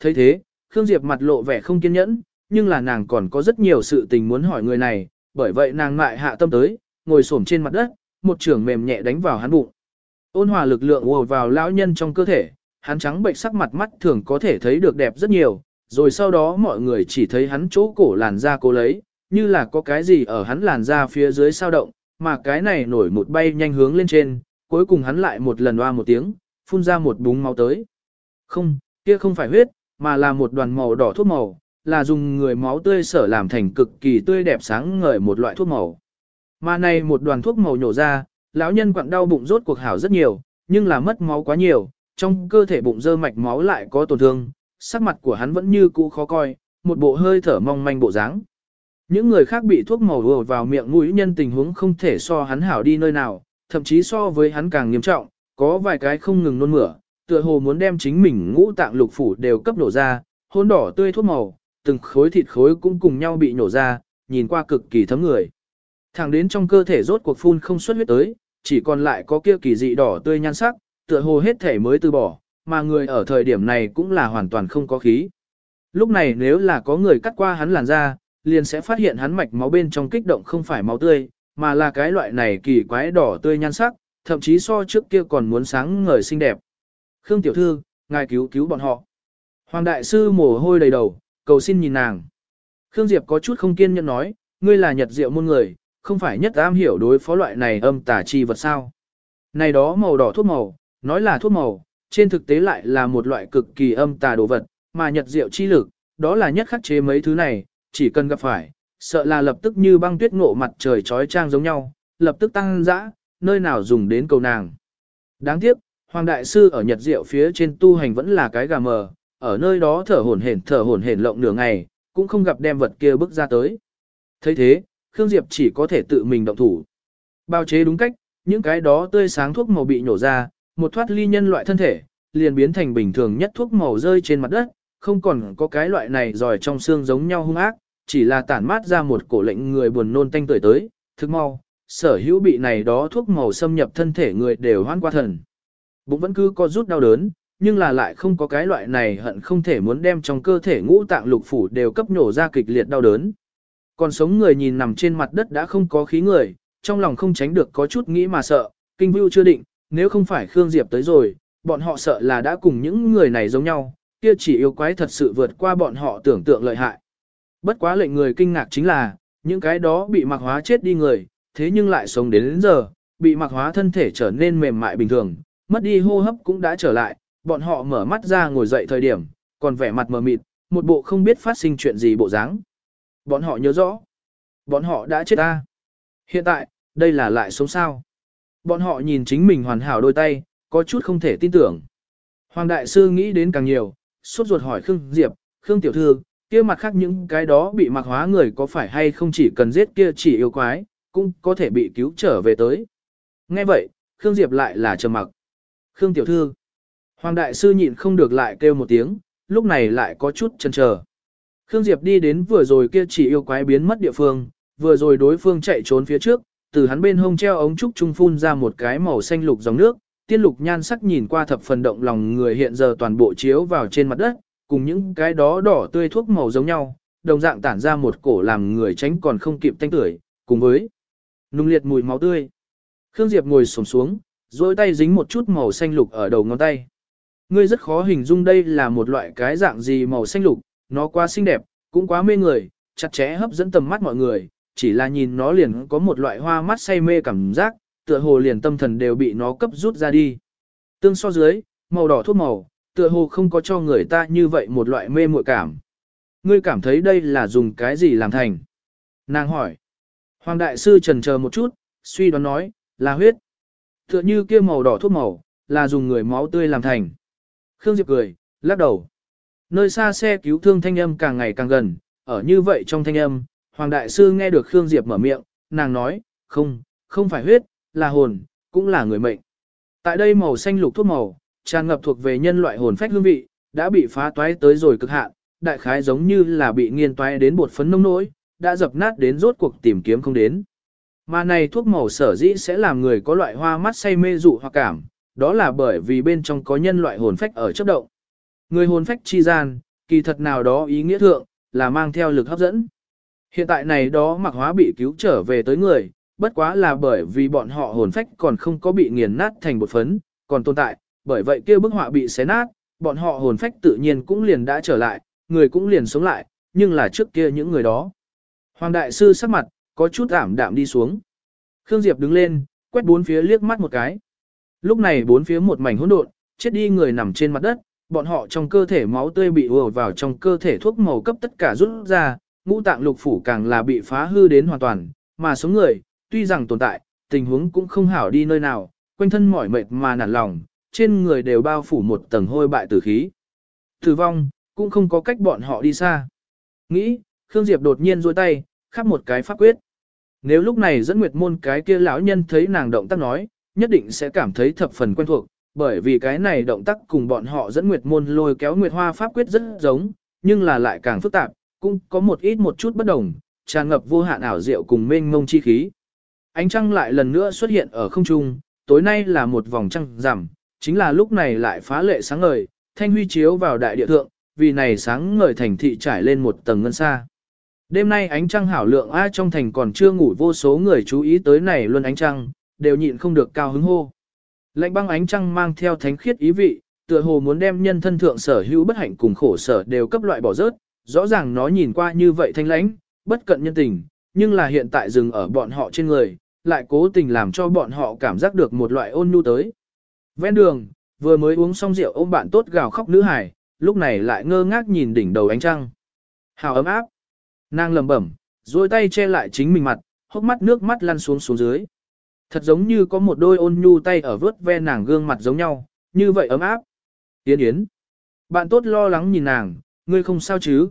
thấy thế, Khương Diệp mặt lộ vẻ không kiên nhẫn, nhưng là nàng còn có rất nhiều sự tình muốn hỏi người này, bởi vậy nàng ngại hạ tâm tới, ngồi xổm trên mặt đất, một trường mềm nhẹ đánh vào hắn bụng. Ôn hòa lực lượng ùa vào lão nhân trong cơ thể, hắn trắng bệnh sắc mặt mắt thường có thể thấy được đẹp rất nhiều, rồi sau đó mọi người chỉ thấy hắn chỗ cổ làn da cố lấy, như là có cái gì ở hắn làn da phía dưới sao động, mà cái này nổi một bay nhanh hướng lên trên, cuối cùng hắn lại một lần oa một tiếng, phun ra một búng máu tới. Không, kia không phải huyết, mà là một đoàn màu đỏ thuốc màu, là dùng người máu tươi sở làm thành cực kỳ tươi đẹp sáng ngời một loại thuốc màu. Mà này một đoàn thuốc màu nhổ ra, lão nhân quặn đau bụng rốt cuộc hảo rất nhiều, nhưng là mất máu quá nhiều, trong cơ thể bụng dơ mạch máu lại có tổn thương, sắc mặt của hắn vẫn như cũ khó coi, một bộ hơi thở mong manh bộ dáng. Những người khác bị thuốc màu vừa vào miệng mũi nhân tình huống không thể so hắn hảo đi nơi nào, thậm chí so với hắn càng nghiêm trọng, có vài cái không ngừng nôn mửa, tựa hồ muốn đem chính mình ngũ tạng lục phủ đều cấp nổ ra, hôn đỏ tươi thuốc màu, từng khối thịt khối cũng cùng nhau bị nổ ra, nhìn qua cực kỳ thấm người. Thẳng đến trong cơ thể rốt cuộc phun không xuất huyết tới, chỉ còn lại có kia kỳ dị đỏ tươi nhan sắc, tựa hồ hết thể mới từ bỏ, mà người ở thời điểm này cũng là hoàn toàn không có khí. Lúc này nếu là có người cắt qua hắn làn da, liền sẽ phát hiện hắn mạch máu bên trong kích động không phải máu tươi, mà là cái loại này kỳ quái đỏ tươi nhan sắc, thậm chí so trước kia còn muốn sáng ngời xinh đẹp. Khương tiểu thư, ngài cứu cứu bọn họ. Hoàng đại sư mồ hôi đầy đầu, cầu xin nhìn nàng. Khương Diệp có chút không kiên nhẫn nói, ngươi là nhật diệu môn người, không phải nhất am hiểu đối phó loại này âm tà chi vật sao. Này đó màu đỏ thuốc màu, nói là thuốc màu, trên thực tế lại là một loại cực kỳ âm tà đồ vật, mà nhật diệu chi lực, đó là nhất khắc chế mấy thứ này, chỉ cần gặp phải, sợ là lập tức như băng tuyết ngộ mặt trời trói trang giống nhau, lập tức tăng dã, nơi nào dùng đến cầu nàng. Đáng tiếc, Hoàng Đại Sư ở Nhật Diệu phía trên tu hành vẫn là cái gà mờ, ở nơi đó thở hổn hển thở hổn hển lộng nửa ngày, cũng không gặp đem vật kia bước ra tới. thấy thế, Khương Diệp chỉ có thể tự mình động thủ. Bao chế đúng cách, những cái đó tươi sáng thuốc màu bị nổ ra, một thoát ly nhân loại thân thể, liền biến thành bình thường nhất thuốc màu rơi trên mặt đất, không còn có cái loại này giỏi trong xương giống nhau hung ác, chỉ là tản mát ra một cổ lệnh người buồn nôn tanh tuổi tới, thức mau, sở hữu bị này đó thuốc màu xâm nhập thân thể người đều hoan qua thần. Bụng vẫn cứ có rút đau đớn, nhưng là lại không có cái loại này hận không thể muốn đem trong cơ thể ngũ tạng lục phủ đều cấp nhổ ra kịch liệt đau đớn. Còn sống người nhìn nằm trên mặt đất đã không có khí người, trong lòng không tránh được có chút nghĩ mà sợ, kinh vưu chưa định, nếu không phải Khương Diệp tới rồi, bọn họ sợ là đã cùng những người này giống nhau, kia chỉ yêu quái thật sự vượt qua bọn họ tưởng tượng lợi hại. Bất quá lệnh người kinh ngạc chính là, những cái đó bị mặc hóa chết đi người, thế nhưng lại sống đến, đến giờ, bị mặc hóa thân thể trở nên mềm mại bình thường, mất đi hô hấp cũng đã trở lại, bọn họ mở mắt ra ngồi dậy thời điểm, còn vẻ mặt mờ mịt, một bộ không biết phát sinh chuyện gì bộ dáng. Bọn họ nhớ rõ, bọn họ đã chết ta. Hiện tại, đây là lại sống sao. Bọn họ nhìn chính mình hoàn hảo đôi tay, có chút không thể tin tưởng. Hoàng đại sư nghĩ đến càng nhiều, suốt ruột hỏi Khương Diệp, Khương tiểu thư, kia mặt khác những cái đó bị mặc hóa người có phải hay không chỉ cần giết kia chỉ yêu quái, cũng có thể bị cứu trở về tới. Nghe vậy, Khương Diệp lại là trầm mặc. Khương tiểu thư, Hoàng đại sư nhịn không được lại kêu một tiếng, lúc này lại có chút chần chờ. Khương Diệp đi đến vừa rồi kia chỉ yêu quái biến mất địa phương, vừa rồi đối phương chạy trốn phía trước, từ hắn bên hông treo ống trúc trung phun ra một cái màu xanh lục dòng nước, tiên lục nhan sắc nhìn qua thập phần động lòng người hiện giờ toàn bộ chiếu vào trên mặt đất, cùng những cái đó đỏ tươi thuốc màu giống nhau, đồng dạng tản ra một cổ làm người tránh còn không kịp thanh tưởi, cùng với nung liệt mùi máu tươi. Khương Diệp ngồi xổm xuống, duỗi tay dính một chút màu xanh lục ở đầu ngón tay. Ngươi rất khó hình dung đây là một loại cái dạng gì màu xanh lục, nó quá xinh đẹp, cũng quá mê người, chặt chẽ hấp dẫn tầm mắt mọi người, chỉ là nhìn nó liền có một loại hoa mắt say mê cảm giác, tựa hồ liền tâm thần đều bị nó cấp rút ra đi. Tương so dưới, màu đỏ thuốc màu, tựa hồ không có cho người ta như vậy một loại mê muội cảm. Ngươi cảm thấy đây là dùng cái gì làm thành? Nàng hỏi. Hoàng đại sư trần chờ một chút, suy đoán nói, là huyết. Tựa như kia màu đỏ thuốc màu, là dùng người máu tươi làm thành. Khương Diệp cười, lắc đầu. Nơi xa xe cứu thương thanh âm càng ngày càng gần, ở như vậy trong thanh âm, Hoàng Đại Sư nghe được Khương Diệp mở miệng, nàng nói, không, không phải huyết, là hồn, cũng là người mệnh. Tại đây màu xanh lục thuốc màu, tràn ngập thuộc về nhân loại hồn phách hương vị, đã bị phá toái tới rồi cực hạn, đại khái giống như là bị nghiền toái đến bột phấn nông nỗi, đã dập nát đến rốt cuộc tìm kiếm không đến. Mà này thuốc màu sở dĩ sẽ làm người có loại hoa mắt say mê dụ hoặc cảm, đó là bởi vì bên trong có nhân loại hồn phách ở chấp động. Người hồn phách chi gian, kỳ thật nào đó ý nghĩa thượng, là mang theo lực hấp dẫn. Hiện tại này đó mặc hóa bị cứu trở về tới người, bất quá là bởi vì bọn họ hồn phách còn không có bị nghiền nát thành bột phấn, còn tồn tại, bởi vậy kia bức họa bị xé nát, bọn họ hồn phách tự nhiên cũng liền đã trở lại, người cũng liền sống lại, nhưng là trước kia những người đó. Hoàng đại sư sắc mặt, có chút ảm đạm đi xuống. Khương Diệp đứng lên, quét bốn phía liếc mắt một cái. Lúc này bốn phía một mảnh hỗn độn, chết đi người nằm trên mặt đất, bọn họ trong cơ thể máu tươi bị ùa vào trong cơ thể thuốc màu cấp tất cả rút ra, ngũ tạng lục phủ càng là bị phá hư đến hoàn toàn, mà số người, tuy rằng tồn tại, tình huống cũng không hảo đi nơi nào, quanh thân mỏi mệt mà nản lòng, trên người đều bao phủ một tầng hôi bại tử khí. Tử vong, cũng không có cách bọn họ đi xa. Nghĩ, Khương Diệp đột nhiên duỗi tay, khắp một cái pháp quyết. Nếu lúc này dẫn nguyệt môn cái kia lão nhân thấy nàng động tác nói, nhất định sẽ cảm thấy thập phần quen thuộc, bởi vì cái này động tác cùng bọn họ dẫn nguyệt môn lôi kéo nguyệt hoa pháp quyết rất giống, nhưng là lại càng phức tạp, cũng có một ít một chút bất đồng, tràn ngập vô hạn ảo diệu cùng mênh mông chi khí. Ánh trăng lại lần nữa xuất hiện ở không trung, tối nay là một vòng trăng rằm, chính là lúc này lại phá lệ sáng ngời, thanh huy chiếu vào đại địa thượng, vì này sáng ngời thành thị trải lên một tầng ngân xa. Đêm nay ánh trăng hảo lượng ai trong thành còn chưa ngủ vô số người chú ý tới này luôn ánh trăng, đều nhịn không được cao hứng hô. Lạnh băng ánh trăng mang theo thánh khiết ý vị, tựa hồ muốn đem nhân thân thượng sở hữu bất hạnh cùng khổ sở đều cấp loại bỏ rớt, rõ ràng nó nhìn qua như vậy thanh lãnh, bất cận nhân tình, nhưng là hiện tại dừng ở bọn họ trên người, lại cố tình làm cho bọn họ cảm giác được một loại ôn nhu tới. Ven đường, vừa mới uống xong rượu ôm bạn tốt gào khóc nữ hải, lúc này lại ngơ ngác nhìn đỉnh đầu ánh trăng. Hào ấm áp. Nàng lầm bẩm, duỗi tay che lại chính mình mặt, hốc mắt nước mắt lăn xuống xuống dưới. Thật giống như có một đôi ôn nhu tay ở vớt ve nàng gương mặt giống nhau, như vậy ấm áp. Yến Yến. Bạn tốt lo lắng nhìn nàng, ngươi không sao chứ?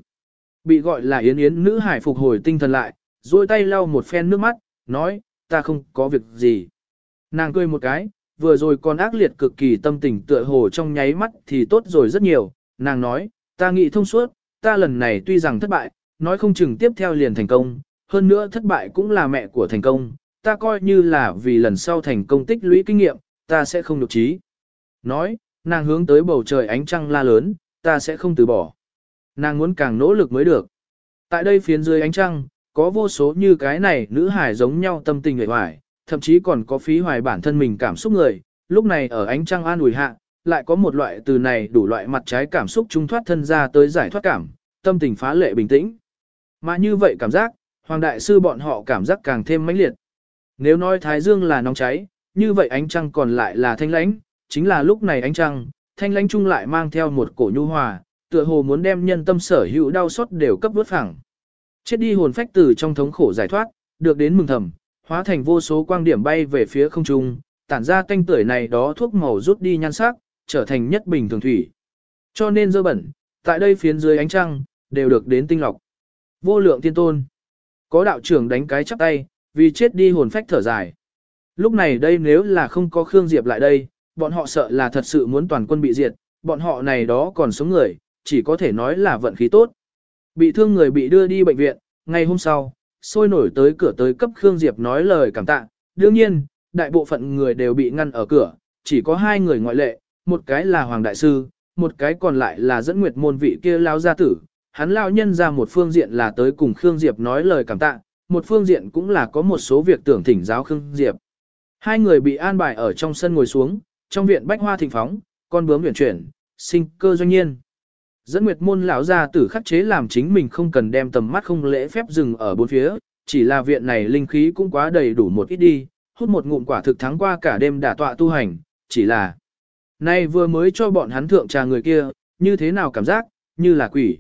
Bị gọi là Yến Yến nữ hải phục hồi tinh thần lại, duỗi tay lau một phen nước mắt, nói, ta không có việc gì. Nàng cười một cái, vừa rồi còn ác liệt cực kỳ tâm tình tựa hồ trong nháy mắt thì tốt rồi rất nhiều, nàng nói, ta nghĩ thông suốt, ta lần này tuy rằng thất bại, nói không chừng tiếp theo liền thành công, hơn nữa thất bại cũng là mẹ của thành công, ta coi như là vì lần sau thành công tích lũy kinh nghiệm, ta sẽ không nhục trí. Nói, nàng hướng tới bầu trời ánh trăng la lớn, ta sẽ không từ bỏ. Nàng muốn càng nỗ lực mới được. Tại đây phiến dưới ánh trăng, có vô số như cái này nữ hải giống nhau tâm tình người hoài, thậm chí còn có phí hoài bản thân mình cảm xúc người, lúc này ở ánh trăng an ủi hạ, lại có một loại từ này đủ loại mặt trái cảm xúc trung thoát thân ra tới giải thoát cảm, tâm tình phá lệ bình tĩnh. Mà như vậy cảm giác, Hoàng Đại Sư bọn họ cảm giác càng thêm mãnh liệt. Nếu nói Thái Dương là nóng cháy, như vậy ánh trăng còn lại là thanh lãnh, chính là lúc này ánh trăng, thanh lãnh chung lại mang theo một cổ nhu hòa, tựa hồ muốn đem nhân tâm sở hữu đau xót đều cấp vớt phẳng. Chết đi hồn phách từ trong thống khổ giải thoát, được đến mừng thầm, hóa thành vô số quang điểm bay về phía không trung, tản ra tanh tưởi này đó thuốc màu rút đi nhan sắc, trở thành nhất bình thường thủy. Cho nên dơ bẩn, tại đây phiến dưới ánh trăng, đều được đến tinh lọc. Vô lượng tiên tôn. Có đạo trưởng đánh cái chắp tay, vì chết đi hồn phách thở dài. Lúc này đây nếu là không có Khương Diệp lại đây, bọn họ sợ là thật sự muốn toàn quân bị diệt, bọn họ này đó còn sống người, chỉ có thể nói là vận khí tốt. Bị thương người bị đưa đi bệnh viện, ngày hôm sau, sôi nổi tới cửa tới cấp Khương Diệp nói lời cảm tạ. Đương nhiên, đại bộ phận người đều bị ngăn ở cửa, chỉ có hai người ngoại lệ, một cái là Hoàng Đại Sư, một cái còn lại là dẫn nguyệt môn vị kia lao gia tử. Hắn lao nhân ra một phương diện là tới cùng Khương Diệp nói lời cảm tạ, một phương diện cũng là có một số việc tưởng thỉnh giáo Khương Diệp. Hai người bị an bài ở trong sân ngồi xuống, trong viện bách hoa thịnh phóng, con bướm huyền chuyển, sinh cơ doanh nhiên. Dẫn nguyệt môn lão gia tử khắc chế làm chính mình không cần đem tầm mắt không lễ phép dừng ở bốn phía, chỉ là viện này linh khí cũng quá đầy đủ một ít đi, hút một ngụm quả thực thắng qua cả đêm đả tọa tu hành, chỉ là nay vừa mới cho bọn hắn thượng trà người kia, như thế nào cảm giác, như là quỷ.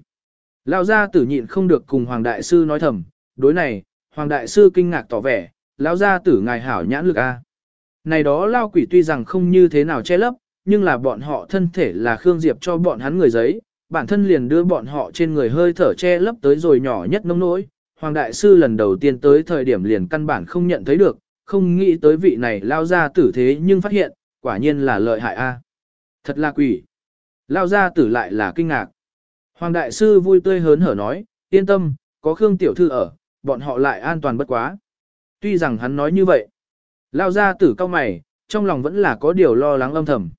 Lão gia tử nhịn không được cùng Hoàng Đại Sư nói thầm, đối này, Hoàng Đại Sư kinh ngạc tỏ vẻ, lão gia tử ngài hảo nhãn lực a. Này đó lao quỷ tuy rằng không như thế nào che lấp, nhưng là bọn họ thân thể là Khương Diệp cho bọn hắn người giấy, bản thân liền đưa bọn họ trên người hơi thở che lấp tới rồi nhỏ nhất nông nỗi. Hoàng Đại Sư lần đầu tiên tới thời điểm liền căn bản không nhận thấy được, không nghĩ tới vị này lao gia tử thế nhưng phát hiện, quả nhiên là lợi hại a. Thật là quỷ. Lao gia tử lại là kinh ngạc. Hoàng Đại Sư vui tươi hớn hở nói, yên tâm, có Khương Tiểu Thư ở, bọn họ lại an toàn bất quá. Tuy rằng hắn nói như vậy, lao ra tử cao mày, trong lòng vẫn là có điều lo lắng âm thầm.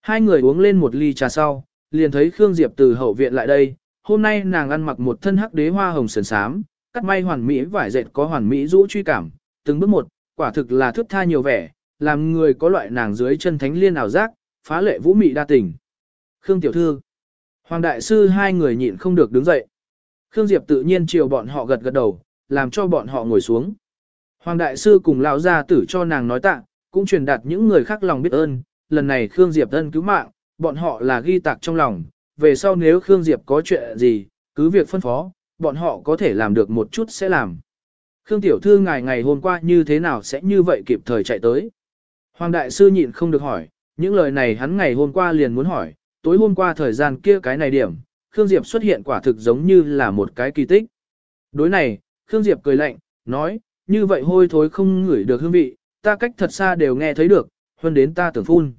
Hai người uống lên một ly trà sau, liền thấy Khương Diệp từ hậu viện lại đây, hôm nay nàng ăn mặc một thân hắc đế hoa hồng sườn sám, cắt may hoàn mỹ vải dệt có hoàn mỹ rũ truy cảm, từng bước một, quả thực là thước tha nhiều vẻ, làm người có loại nàng dưới chân thánh liên ảo giác, phá lệ vũ mị đa tình. Khương tiểu thư, Hoàng đại sư hai người nhịn không được đứng dậy. Khương Diệp tự nhiên chiều bọn họ gật gật đầu, làm cho bọn họ ngồi xuống. Hoàng đại sư cùng lão gia tử cho nàng nói tạ, cũng truyền đạt những người khác lòng biết ơn, lần này Khương Diệp thân cứu mạng, bọn họ là ghi tạc trong lòng, về sau nếu Khương Diệp có chuyện gì, cứ việc phân phó, bọn họ có thể làm được một chút sẽ làm. Khương Tiểu Thư ngày ngày hôm qua như thế nào sẽ như vậy kịp thời chạy tới. Hoàng Đại Sư nhịn không được hỏi, những lời này hắn ngày hôm qua liền muốn hỏi, tối hôm qua thời gian kia cái này điểm, Khương Diệp xuất hiện quả thực giống như là một cái kỳ tích. Đối này, Khương Diệp cười lạnh, nói, như vậy hôi thối không ngửi được hương vị, ta cách thật xa đều nghe thấy được, hơn đến ta tưởng phun.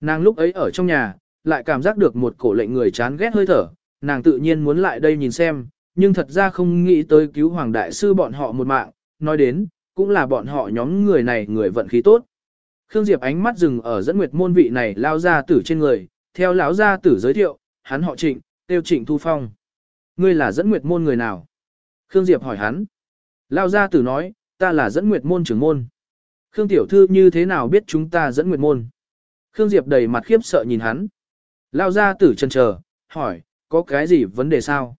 Nàng lúc ấy ở trong nhà, lại cảm giác được một cổ lệnh người chán ghét hơi thở, nàng tự nhiên muốn lại đây nhìn xem, nhưng thật ra không nghĩ tới cứu Hoàng Đại Sư bọn họ một mạng, nói đến, cũng là bọn họ nhóm người này người vận khí tốt. Khương Diệp ánh mắt dừng ở dẫn nguyệt môn vị này lao ra tử trên người, theo lão gia tử giới thiệu, hắn họ trịnh, tiêu trịnh thu phong. Ngươi là dẫn nguyệt môn người nào? Khương Diệp hỏi hắn. Lão gia tử nói, ta là dẫn nguyệt môn trưởng môn. Khương tiểu thư như thế nào biết chúng ta dẫn nguyệt môn? Khương Diệp đầy mặt khiếp sợ nhìn hắn. Lão gia tử chần chờ, hỏi, có cái gì vấn đề sao?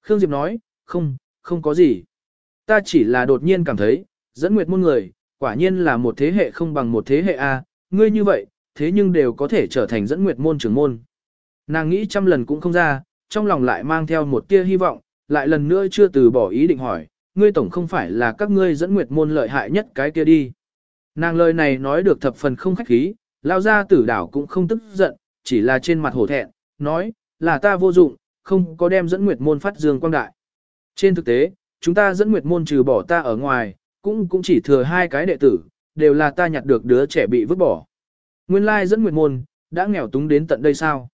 Khương Diệp nói, không, không có gì. Ta chỉ là đột nhiên cảm thấy, dẫn nguyệt môn người, quả nhiên là một thế hệ không bằng một thế hệ A, ngươi như vậy, thế nhưng đều có thể trở thành dẫn nguyệt môn trưởng môn. Nàng nghĩ trăm lần cũng không ra, trong lòng lại mang theo một tia hy vọng, lại lần nữa chưa từ bỏ ý định hỏi, ngươi tổng không phải là các ngươi dẫn nguyệt môn lợi hại nhất cái kia đi. Nàng lời này nói được thập phần không khách khí, lao ra tử đảo cũng không tức giận, chỉ là trên mặt hổ thẹn, nói, là ta vô dụng, không có đem dẫn nguyệt môn phát dương quang đại. Trên thực tế, chúng ta dẫn nguyệt môn trừ bỏ ta ở ngoài, cũng cũng chỉ thừa hai cái đệ tử, đều là ta nhặt được đứa trẻ bị vứt bỏ. Nguyên lai dẫn nguyệt môn, đã nghèo túng đến tận đây sao?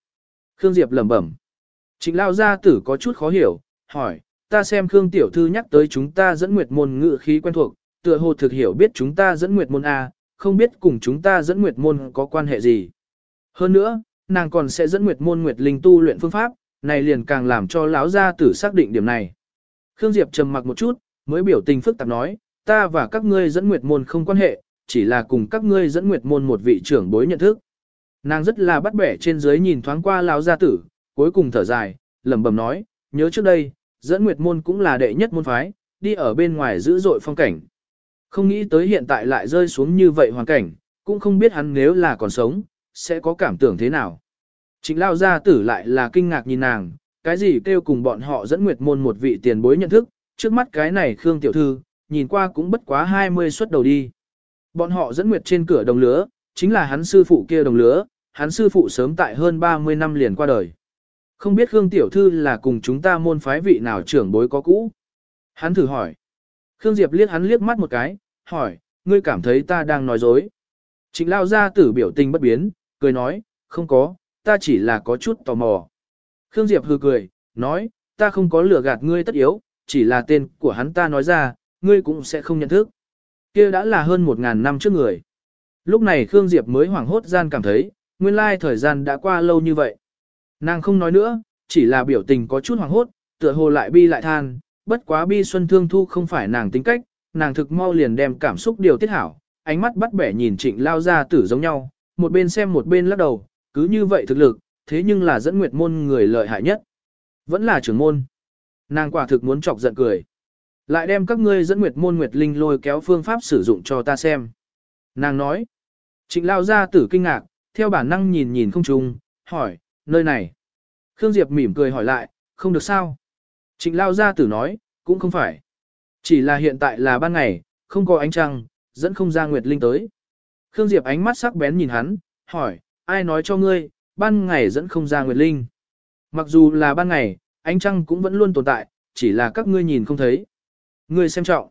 Khương Diệp lẩm bẩm. Trịnh lao gia tử có chút khó hiểu, hỏi, ta xem Khương tiểu thư nhắc tới chúng ta dẫn nguyệt môn ngự khí quen thuộc, tựa hồ thực hiểu biết chúng ta dẫn nguyệt môn A, không biết cùng chúng ta dẫn nguyệt môn có quan hệ gì. Hơn nữa, nàng còn sẽ dẫn nguyệt môn nguyệt linh tu luyện phương pháp, này liền càng làm cho lão gia tử xác định điểm này. Khương Diệp trầm mặc một chút, mới biểu tình phức tạp nói, ta và các ngươi dẫn nguyệt môn không quan hệ, chỉ là cùng các ngươi dẫn nguyệt môn một vị trưởng bối nhận thức. Nàng rất là bắt bẻ trên dưới nhìn thoáng qua lão gia tử, cuối cùng thở dài, lẩm bẩm nói, nhớ trước đây, dẫn nguyệt môn cũng là đệ nhất môn phái, đi ở bên ngoài giữ dội phong cảnh. Không nghĩ tới hiện tại lại rơi xuống như vậy hoàn cảnh, cũng không biết hắn nếu là còn sống, sẽ có cảm tưởng thế nào. chính lao gia tử lại là kinh ngạc nhìn nàng, cái gì kêu cùng bọn họ dẫn nguyệt môn một vị tiền bối nhận thức, trước mắt cái này Khương Tiểu Thư, nhìn qua cũng bất quá 20 xuất đầu đi. Bọn họ dẫn nguyệt trên cửa đồng lứa, chính là hắn sư phụ kia đồng lứa, hắn sư phụ sớm tại hơn 30 năm liền qua đời. Không biết Khương Tiểu Thư là cùng chúng ta môn phái vị nào trưởng bối có cũ. Hắn thử hỏi. Khương Diệp liếc hắn liếc mắt một cái, hỏi, ngươi cảm thấy ta đang nói dối. Trịnh lao gia tử biểu tình bất biến, cười nói, không có, ta chỉ là có chút tò mò. Khương Diệp hừ cười, nói, ta không có lừa gạt ngươi tất yếu, chỉ là tên của hắn ta nói ra, ngươi cũng sẽ không nhận thức kia đã là hơn một ngàn năm trước người. Lúc này Khương Diệp mới hoảng hốt gian cảm thấy, nguyên lai thời gian đã qua lâu như vậy. Nàng không nói nữa, chỉ là biểu tình có chút hoảng hốt, tựa hồ lại bi lại than, bất quá bi xuân thương thu không phải nàng tính cách, nàng thực mau liền đem cảm xúc điều tiết hảo, ánh mắt bắt bẻ nhìn trịnh lao ra tử giống nhau, một bên xem một bên lắc đầu, cứ như vậy thực lực, thế nhưng là dẫn nguyệt môn người lợi hại nhất. Vẫn là trưởng môn. Nàng quả thực muốn chọc giận cười. Lại đem các ngươi dẫn nguyệt môn nguyệt linh lôi kéo phương pháp sử dụng cho ta xem. Nàng nói. Trịnh lao ra tử kinh ngạc, theo bản năng nhìn nhìn không trùng, hỏi, nơi này. Khương Diệp mỉm cười hỏi lại, không được sao. Trịnh lao ra tử nói, cũng không phải. Chỉ là hiện tại là ban ngày, không có ánh trăng, dẫn không ra nguyệt linh tới. Khương Diệp ánh mắt sắc bén nhìn hắn, hỏi, ai nói cho ngươi, ban ngày dẫn không ra nguyệt linh. Mặc dù là ban ngày, ánh trăng cũng vẫn luôn tồn tại, chỉ là các ngươi nhìn không thấy. Ngươi xem trọng.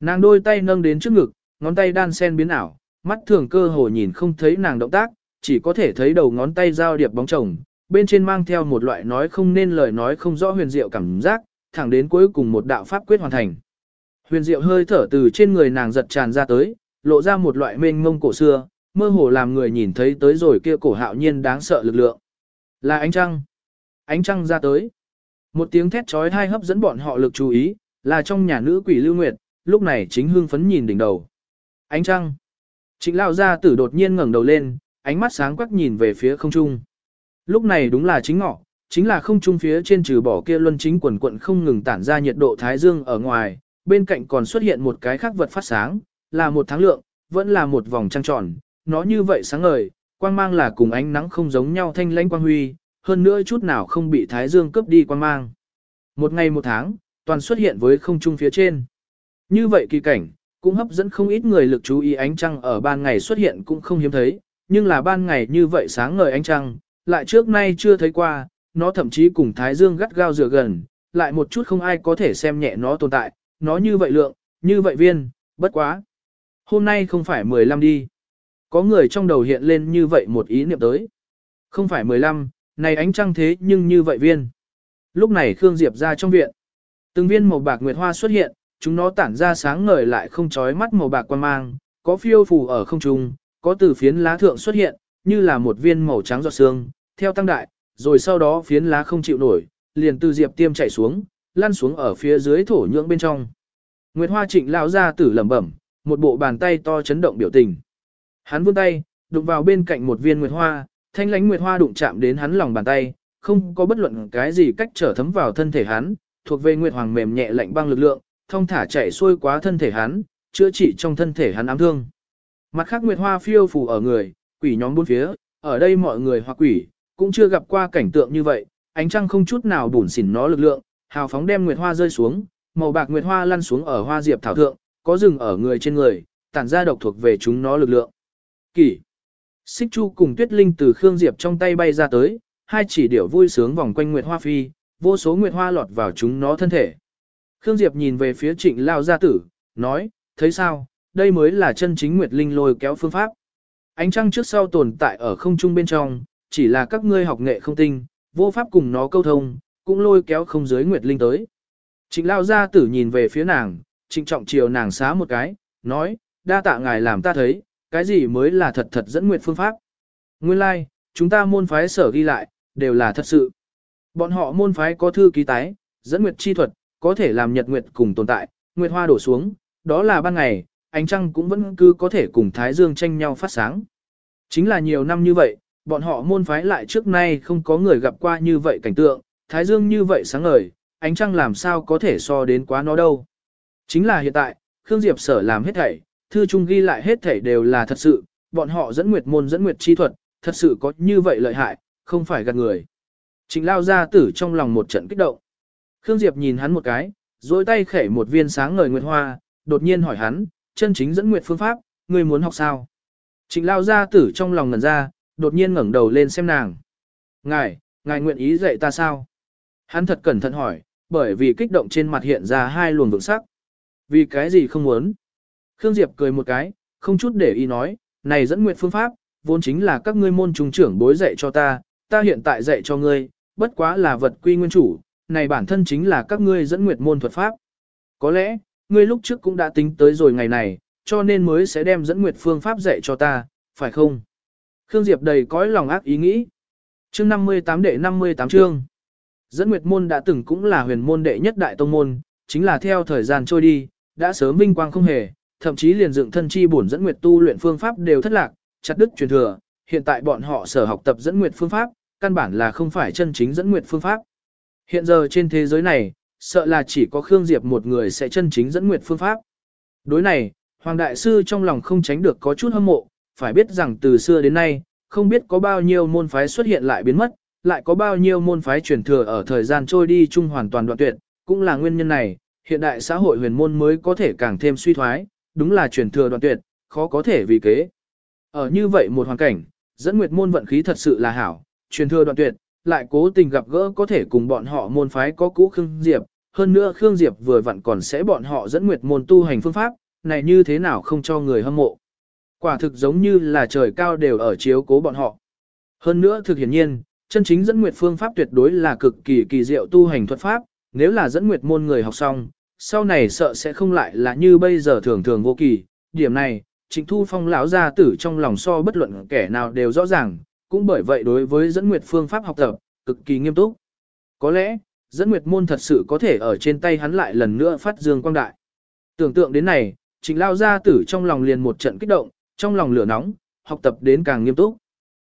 Nàng đôi tay nâng đến trước ngực, ngón tay đan sen biến ảo, mắt thường cơ hồ nhìn không thấy nàng động tác, chỉ có thể thấy đầu ngón tay giao điệp bóng chồng, bên trên mang theo một loại nói không nên lời nói không rõ huyền diệu cảm giác, thẳng đến cuối cùng một đạo pháp quyết hoàn thành. Huyền diệu hơi thở từ trên người nàng giật tràn ra tới, lộ ra một loại mênh mông cổ xưa, mơ hồ làm người nhìn thấy tới rồi kia cổ hạo nhiên đáng sợ lực lượng. Là ánh trăng. Ánh trăng ra tới. Một tiếng thét trói thai hấp dẫn bọn họ lực chú ý, là trong nhà nữ quỷ Lưu Nguyệt, lúc này chính hương phấn nhìn đỉnh đầu. Ánh trăng. Trịnh lao gia tử đột nhiên ngẩng đầu lên, ánh mắt sáng quắc nhìn về phía không trung. Lúc này đúng là chính ngọ, chính là không trung phía trên trừ bỏ kia luân chính quần quận không ngừng tản ra nhiệt độ thái dương ở ngoài, bên cạnh còn xuất hiện một cái khác vật phát sáng, là một tháng lượng, vẫn là một vòng trăng tròn, nó như vậy sáng ngời, quang mang là cùng ánh nắng không giống nhau thanh lãnh quang huy, hơn nữa chút nào không bị thái dương cướp đi quang mang. Một ngày một tháng, toàn xuất hiện với không trung phía trên. Như vậy kỳ cảnh, cũng hấp dẫn không ít người lực chú ý ánh trăng ở ban ngày xuất hiện cũng không hiếm thấy, nhưng là ban ngày như vậy sáng ngời ánh trăng, lại trước nay chưa thấy qua, nó thậm chí cùng Thái Dương gắt gao dựa gần, lại một chút không ai có thể xem nhẹ nó tồn tại, nó như vậy lượng, như vậy viên, bất quá. Hôm nay không phải 15 đi. Có người trong đầu hiện lên như vậy một ý niệm tới. Không phải 15, này ánh trăng thế nhưng như vậy viên. Lúc này Khương Diệp ra trong viện. Từng viên màu bạc nguyệt hoa xuất hiện, chúng nó tản ra sáng ngời lại không chói mắt màu bạc quan mang, có phiêu phù ở không trung, có từ phiến lá thượng xuất hiện, như là một viên màu trắng giọt sương, theo tăng đại, rồi sau đó phiến lá không chịu nổi, liền từ diệp tiêm chạy xuống, lăn xuống ở phía dưới thổ nhưỡng bên trong. Nguyệt Hoa Trịnh lão ra tử lẩm bẩm, một bộ bàn tay to chấn động biểu tình. Hắn vươn tay, đụng vào bên cạnh một viên nguyệt hoa, thanh lánh nguyệt hoa đụng chạm đến hắn lòng bàn tay, không có bất luận cái gì cách trở thấm vào thân thể hắn, thuộc về nguyệt hoàng mềm nhẹ lạnh băng lực lượng, thông thả chạy xuôi quá thân thể hắn, chữa trị trong thân thể hắn ám thương. Mặt khác nguyệt hoa phiêu phù ở người, quỷ nhóm bốn phía, ở đây mọi người hoặc quỷ, cũng chưa gặp qua cảnh tượng như vậy, ánh trăng không chút nào bùn xỉn nó lực lượng, hào phóng đem nguyệt hoa rơi xuống, màu bạc nguyệt hoa lăn xuống ở hoa diệp thảo thượng, có rừng ở người trên người, tản ra độc thuộc về chúng nó lực lượng. Kỷ. Xích Chu cùng Tuyết Linh từ Khương Diệp trong tay bay ra tới, hai chỉ điểu vui sướng vòng quanh nguyệt hoa phi, vô số nguyệt hoa lọt vào chúng nó thân thể. Khương Diệp nhìn về phía Trịnh Lao gia tử, nói, thấy sao, đây mới là chân chính nguyệt linh lôi kéo phương pháp. Ánh trăng trước sau tồn tại ở không trung bên trong, chỉ là các ngươi học nghệ không tinh, vô pháp cùng nó câu thông, cũng lôi kéo không dưới nguyệt linh tới. Trịnh lao gia tử nhìn về phía nàng, trịnh trọng chiều nàng xá một cái, nói, đa tạ ngài làm ta thấy, cái gì mới là thật thật dẫn nguyệt phương pháp. Nguyên lai, like, chúng ta môn phái sở ghi lại, đều là thật sự. Bọn họ môn phái có thư ký tái, dẫn nguyệt chi thuật, có thể làm nhật nguyệt cùng tồn tại, nguyệt hoa đổ xuống, đó là ban ngày, ánh trăng cũng vẫn cứ có thể cùng thái dương tranh nhau phát sáng. Chính là nhiều năm như vậy, bọn họ môn phái lại trước nay không có người gặp qua như vậy cảnh tượng, thái dương như vậy sáng ngời, ánh trăng làm sao có thể so đến quá nó đâu. Chính là hiện tại, Khương Diệp sở làm hết thảy, thư trung ghi lại hết thảy đều là thật sự, bọn họ dẫn nguyệt môn dẫn nguyệt chi thuật, thật sự có như vậy lợi hại, không phải gạt người. Trịnh lao ra tử trong lòng một trận kích động. Khương Diệp nhìn hắn một cái, dối tay khẻ một viên sáng ngời nguyệt hoa, đột nhiên hỏi hắn, chân chính dẫn nguyệt phương pháp, ngươi muốn học sao? Trịnh lao ra tử trong lòng ngẩn ra, đột nhiên ngẩng đầu lên xem nàng. Ngài, ngài nguyện ý dạy ta sao? Hắn thật cẩn thận hỏi, bởi vì kích động trên mặt hiện ra hai luồng vượng sắc. Vì cái gì không muốn? Khương Diệp cười một cái, không chút để ý nói, này dẫn nguyện phương pháp, vốn chính là các ngươi môn trung trưởng bối dạy cho ta, ta hiện tại dạy cho ngươi, bất quá là vật quy nguyên chủ, này bản thân chính là các ngươi dẫn nguyệt môn thuật pháp. Có lẽ, ngươi lúc trước cũng đã tính tới rồi ngày này, cho nên mới sẽ đem dẫn nguyệt phương pháp dạy cho ta, phải không? Khương Diệp đầy cõi lòng ác ý nghĩ. Chương 58 đệ 58 chương. Dẫn nguyệt môn đã từng cũng là huyền môn đệ nhất đại tông môn, chính là theo thời gian trôi đi, đã sớm vinh quang không hề, thậm chí liền dựng thân chi bổn dẫn nguyệt tu luyện phương pháp đều thất lạc, chặt đứt truyền thừa, hiện tại bọn họ sở học tập dẫn nguyệt phương pháp, căn bản là không phải chân chính dẫn nguyệt phương pháp. Hiện giờ trên thế giới này, sợ là chỉ có Khương Diệp một người sẽ chân chính dẫn nguyệt phương pháp. Đối này, Hoàng Đại Sư trong lòng không tránh được có chút hâm mộ, phải biết rằng từ xưa đến nay, không biết có bao nhiêu môn phái xuất hiện lại biến mất, lại có bao nhiêu môn phái truyền thừa ở thời gian trôi đi chung hoàn toàn đoạn tuyệt, cũng là nguyên nhân này, hiện đại xã hội huyền môn mới có thể càng thêm suy thoái, đúng là truyền thừa đoạn tuyệt, khó có thể vì kế. Ở như vậy một hoàn cảnh, dẫn nguyệt môn vận khí thật sự là hảo, truyền thừa đoạn tuyệt, lại cố tình gặp gỡ có thể cùng bọn họ môn phái có cũ Khương Diệp, hơn nữa Khương Diệp vừa vặn còn sẽ bọn họ dẫn nguyệt môn tu hành phương pháp, này như thế nào không cho người hâm mộ. Quả thực giống như là trời cao đều ở chiếu cố bọn họ. Hơn nữa thực hiển nhiên, chân chính dẫn nguyệt phương pháp tuyệt đối là cực kỳ kỳ diệu tu hành thuật pháp, nếu là dẫn nguyệt môn người học xong, sau này sợ sẽ không lại là như bây giờ thường thường vô kỳ. Điểm này, Trịnh Thu Phong lão gia tử trong lòng so bất luận kẻ nào đều rõ ràng, cũng bởi vậy đối với dẫn nguyệt phương pháp học tập, cực kỳ nghiêm túc. Có lẽ, dẫn nguyệt môn thật sự có thể ở trên tay hắn lại lần nữa phát dương quang đại. Tưởng tượng đến này, trình lao gia tử trong lòng liền một trận kích động, trong lòng lửa nóng, học tập đến càng nghiêm túc.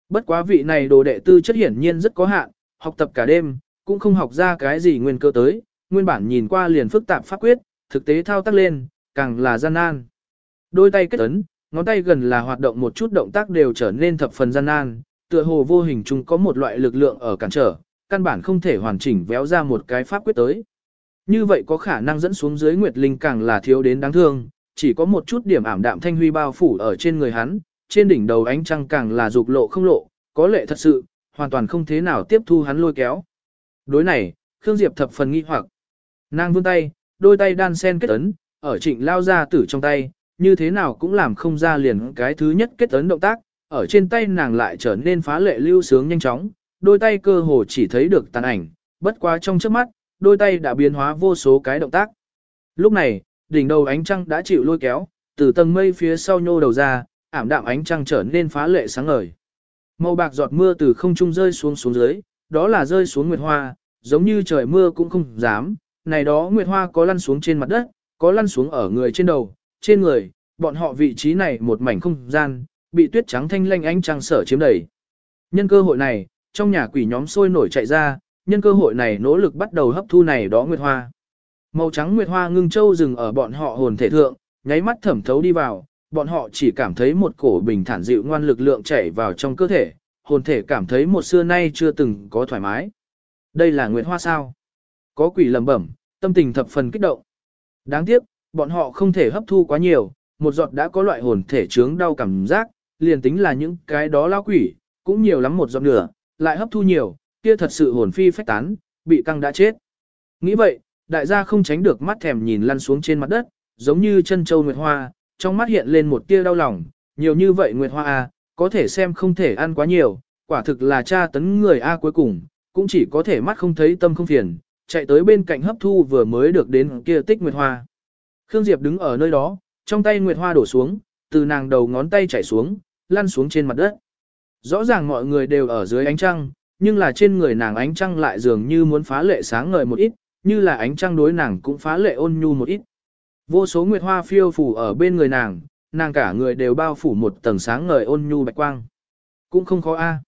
Bất quá vị này đồ đệ tư chất hiển nhiên rất có hạn, học tập cả đêm, cũng không học ra cái gì nguyên cơ tới, nguyên bản nhìn qua liền phức tạp pháp quyết, thực tế thao tác lên, càng là gian nan. Đôi tay kết ấn, ngón tay gần là hoạt động một chút động tác đều trở nên thập phần gian nan, tựa hồ vô hình chung có một loại lực lượng ở cản trở, căn bản không thể hoàn chỉnh véo ra một cái pháp quyết tới. Như vậy có khả năng dẫn xuống dưới Nguyệt Linh càng là thiếu đến đáng thương, chỉ có một chút điểm ảm đạm thanh huy bao phủ ở trên người hắn, trên đỉnh đầu ánh trăng càng là dục lộ không lộ, có lệ thật sự, hoàn toàn không thế nào tiếp thu hắn lôi kéo. Đối này, Khương Diệp thập phần nghi hoặc. Nàng vươn tay, đôi tay đan sen kết ấn, ở trịnh lao ra tử trong tay, như thế nào cũng làm không ra liền cái thứ nhất kết ấn động tác, ở trên tay nàng lại trở nên phá lệ lưu sướng nhanh chóng, đôi tay cơ hồ chỉ thấy được tàn ảnh, bất quá trong trước mắt, đôi tay đã biến hóa vô số cái động tác. Lúc này, đỉnh đầu ánh trăng đã chịu lôi kéo, từ tầng mây phía sau nhô đầu ra, ảm đạm ánh trăng trở nên phá lệ sáng ngời. Màu bạc giọt mưa từ không trung rơi xuống xuống dưới, đó là rơi xuống nguyệt hoa, giống như trời mưa cũng không dám, này đó nguyệt hoa có lăn xuống trên mặt đất, có lăn xuống ở người trên đầu, trên người, bọn họ vị trí này một mảnh không gian, bị tuyết trắng thanh lanh ánh trăng sở chiếm đầy. Nhân cơ hội này, trong nhà quỷ nhóm sôi nổi chạy ra, nhân cơ hội này nỗ lực bắt đầu hấp thu này đó nguyệt hoa. Màu trắng nguyệt hoa ngưng châu dừng ở bọn họ hồn thể thượng, nháy mắt thẩm thấu đi vào, bọn họ chỉ cảm thấy một cổ bình thản dịu ngoan lực lượng chảy vào trong cơ thể, hồn thể cảm thấy một xưa nay chưa từng có thoải mái. Đây là nguyệt hoa sao? Có quỷ lẩm bẩm, tâm tình thập phần kích động. Đáng tiếc, bọn họ không thể hấp thu quá nhiều, một giọt đã có loại hồn thể chướng đau cảm giác, liền tính là những cái đó lao quỷ, cũng nhiều lắm một giọt nửa, lại hấp thu nhiều, kia thật sự hồn phi phách tán, bị căng đã chết. Nghĩ vậy, đại gia không tránh được mắt thèm nhìn lăn xuống trên mặt đất, giống như chân châu nguyệt hoa, trong mắt hiện lên một tia đau lòng, nhiều như vậy nguyệt hoa a, có thể xem không thể ăn quá nhiều, quả thực là cha tấn người a cuối cùng, cũng chỉ có thể mắt không thấy tâm không phiền, chạy tới bên cạnh hấp thu vừa mới được đến kia tích nguyệt hoa. Khương Diệp đứng ở nơi đó, trong tay nguyệt hoa đổ xuống, từ nàng đầu ngón tay chảy xuống, lăn xuống trên mặt đất. Rõ ràng mọi người đều ở dưới ánh trăng, nhưng là trên người nàng ánh trăng lại dường như muốn phá lệ sáng ngời một ít, như là ánh trăng đối nàng cũng phá lệ ôn nhu một ít. Vô số nguyệt hoa phiêu phủ ở bên người nàng, nàng cả người đều bao phủ một tầng sáng ngời ôn nhu bạch quang. Cũng không khó a.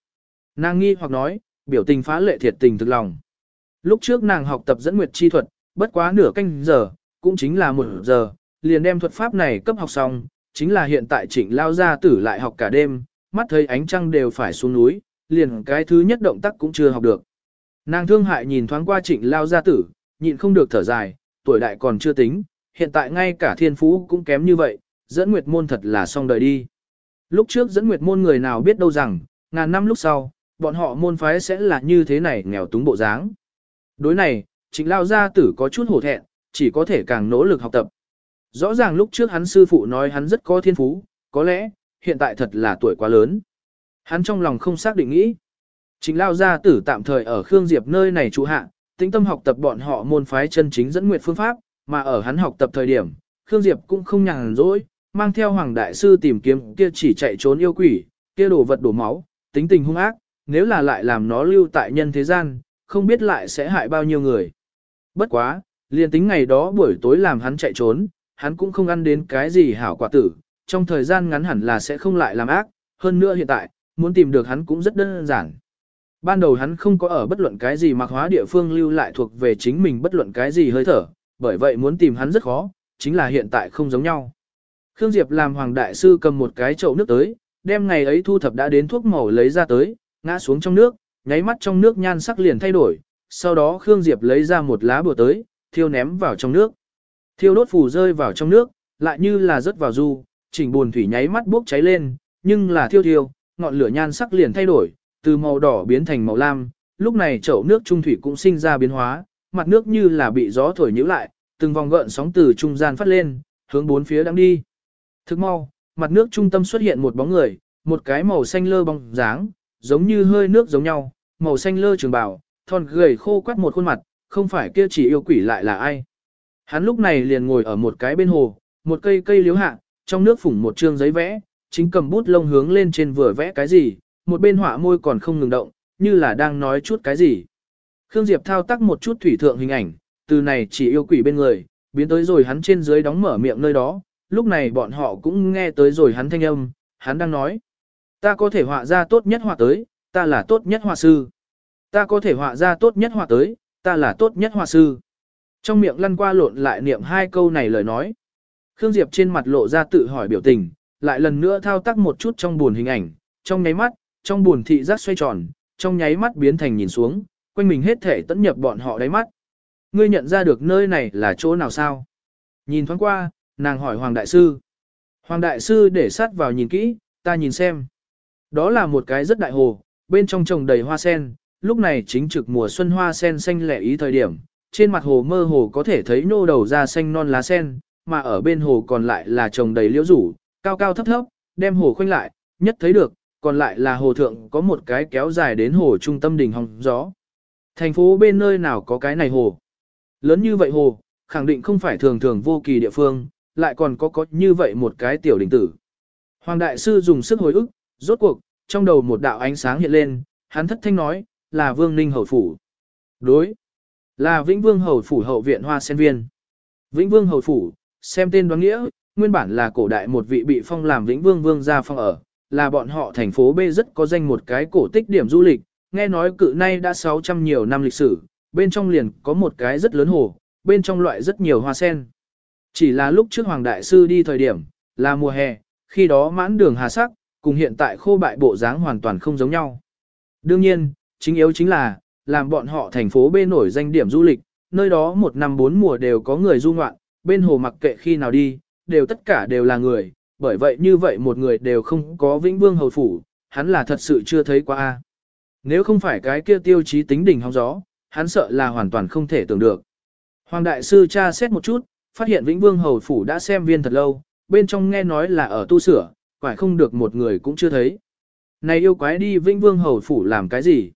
Nàng nghi hoặc nói, biểu tình phá lệ thiệt tình thực lòng. Lúc trước nàng học tập dẫn nguyệt chi thuật, bất quá nửa canh giờ, cũng chính là một giờ, liền đem thuật pháp này cấp học xong, chính là hiện tại trịnh lao gia tử lại học cả đêm, mắt thấy ánh trăng đều phải xuống núi, liền cái thứ nhất động tác cũng chưa học được. Nàng thương hại nhìn thoáng qua trịnh lao gia tử, nhịn không được thở dài, tuổi đại còn chưa tính, hiện tại ngay cả thiên phú cũng kém như vậy, dẫn nguyệt môn thật là xong đời đi. Lúc trước dẫn nguyệt môn người nào biết đâu rằng, ngàn năm lúc sau, bọn họ môn phái sẽ là như thế này nghèo túng bộ dáng. Đối này, trịnh lao gia tử có chút hổ thẹn, chỉ có thể càng nỗ lực học tập. Rõ ràng lúc trước hắn sư phụ nói hắn rất có thiên phú, có lẽ, hiện tại thật là tuổi quá lớn. Hắn trong lòng không xác định nghĩ. Chính lao gia tử tạm thời ở Khương Diệp nơi này trụ hạ, tĩnh tâm học tập bọn họ môn phái chân chính dẫn nguyệt phương pháp, mà ở hắn học tập thời điểm, Khương Diệp cũng không nhàn rỗi, mang theo Hoàng Đại Sư tìm kiếm kia chỉ chạy trốn yêu quỷ, kia đồ vật đổ máu, tính tình hung ác, nếu là lại làm nó lưu tại nhân thế gian, không biết lại sẽ hại bao nhiêu người. Bất quá, liền tính ngày đó buổi tối làm hắn chạy trốn, hắn cũng không ăn đến cái gì hảo quả tử, trong thời gian ngắn hẳn là sẽ không lại làm ác, hơn nữa hiện tại, muốn tìm được hắn cũng rất đơn giản. Ban đầu hắn không có ở bất luận cái gì mặc hóa địa phương lưu lại thuộc về chính mình bất luận cái gì hơi thở, bởi vậy muốn tìm hắn rất khó, chính là hiện tại không giống nhau. Khương Diệp làm hoàng đại sư cầm một cái chậu nước tới, đem ngày ấy thu thập đã đến thuốc màu lấy ra tới, ngã xuống trong nước, nháy mắt trong nước nhan sắc liền thay đổi, sau đó Khương Diệp lấy ra một lá bùa tới, thiêu ném vào trong nước. Thiêu đốt phù rơi vào trong nước, lại như là rớt vào du, chỉnh buồn thủy nháy mắt bốc cháy lên, nhưng là thiêu thiêu, ngọn lửa nhan sắc liền thay đổi, từ màu đỏ biến thành màu lam, lúc này chậu nước trung thủy cũng sinh ra biến hóa, mặt nước như là bị gió thổi nhíu lại, từng vòng gợn sóng từ trung gian phát lên, hướng bốn phía đang đi. Thức mau, mặt nước trung tâm xuất hiện một bóng người, một cái màu xanh lơ bóng dáng, giống như hơi nước giống nhau, màu xanh lơ trường bào, thon gầy khô quắt một khuôn mặt, không phải kia chỉ yêu quỷ lại là ai. Hắn lúc này liền ngồi ở một cái bên hồ, một cây cây liếu hạ, trong nước phủng một trương giấy vẽ, chính cầm bút lông hướng lên trên vừa vẽ cái gì, một bên họa môi còn không ngừng động, như là đang nói chút cái gì. Khương Diệp thao tác một chút thủy thượng hình ảnh, từ này chỉ yêu quỷ bên người, biến tới rồi hắn trên dưới đóng mở miệng nơi đó, lúc này bọn họ cũng nghe tới rồi hắn thanh âm, hắn đang nói. Ta có thể họa ra tốt nhất họa tới, ta là tốt nhất họa sư. Ta có thể họa ra tốt nhất họa tới, ta là tốt nhất họa sư. Trong miệng lăn qua lộn lại niệm hai câu này lời nói. Khương Diệp trên mặt lộ ra tự hỏi biểu tình, lại lần nữa thao tác một chút trong buồn hình ảnh, trong nháy mắt, trong buồn thị giác xoay tròn, trong nháy mắt biến thành nhìn xuống, quanh mình hết thể tẫn nhập bọn họ đáy mắt. Ngươi nhận ra được nơi này là chỗ nào sao? Nhìn thoáng qua, nàng hỏi Hoàng Đại Sư. Hoàng Đại Sư để sát vào nhìn kỹ, ta nhìn xem. Đó là một cái rất đại hồ, bên trong trồng đầy hoa sen, lúc này chính trực mùa xuân hoa sen xanh lẻ ý thời điểm, trên mặt hồ mơ hồ có thể thấy nô đầu ra xanh non lá sen, mà ở bên hồ còn lại là trồng đầy liễu rủ, cao cao thấp thấp, đem hồ khoanh lại, nhất thấy được, còn lại là hồ thượng có một cái kéo dài đến hồ trung tâm đỉnh hồng gió. Thành phố bên nơi nào có cái này hồ? Lớn như vậy hồ, khẳng định không phải thường thường vô kỳ địa phương, lại còn có có như vậy một cái tiểu đỉnh tử. Hoàng Đại Sư dùng sức hồi ức, rốt cuộc, trong đầu một đạo ánh sáng hiện lên, hắn thất thanh nói, là Vương Ninh Hầu Phủ. Đối, là Vĩnh Vương Hầu Phủ hậu viện hoa sen viên. Vĩnh Vương Hầu Phủ, xem tên đoán nghĩa, nguyên bản là cổ đại một vị bị phong làm Vĩnh Vương Vương gia phong ở, là bọn họ thành phố B rất có danh một cái cổ tích điểm du lịch, nghe nói cự nay đã 600 nhiều năm lịch sử, bên trong liền có một cái rất lớn hồ, bên trong loại rất nhiều hoa sen. Chỉ là lúc trước Hoàng Đại Sư đi thời điểm, là mùa hè, khi đó mãn đường hà sắc, cùng hiện tại khô bại bộ dáng hoàn toàn không giống nhau. Đương nhiên, chính yếu chính là, làm bọn họ thành phố B nổi danh điểm du lịch, nơi đó một năm bốn mùa đều có người du ngoạn, bên hồ mặc kệ khi nào đi, đều tất cả đều là người, bởi vậy như vậy một người đều không có vĩnh vương hầu phủ, hắn là thật sự chưa thấy qua. a. Nếu không phải cái kia tiêu chí tính đỉnh hóng gió, hắn sợ là hoàn toàn không thể tưởng được. Hoàng đại sư tra xét một chút, phát hiện vĩnh vương hầu phủ đã xem viên thật lâu, bên trong nghe nói là ở tu sửa, phải không được một người cũng chưa thấy. Này yêu quái đi vĩnh vương hầu phủ làm cái gì?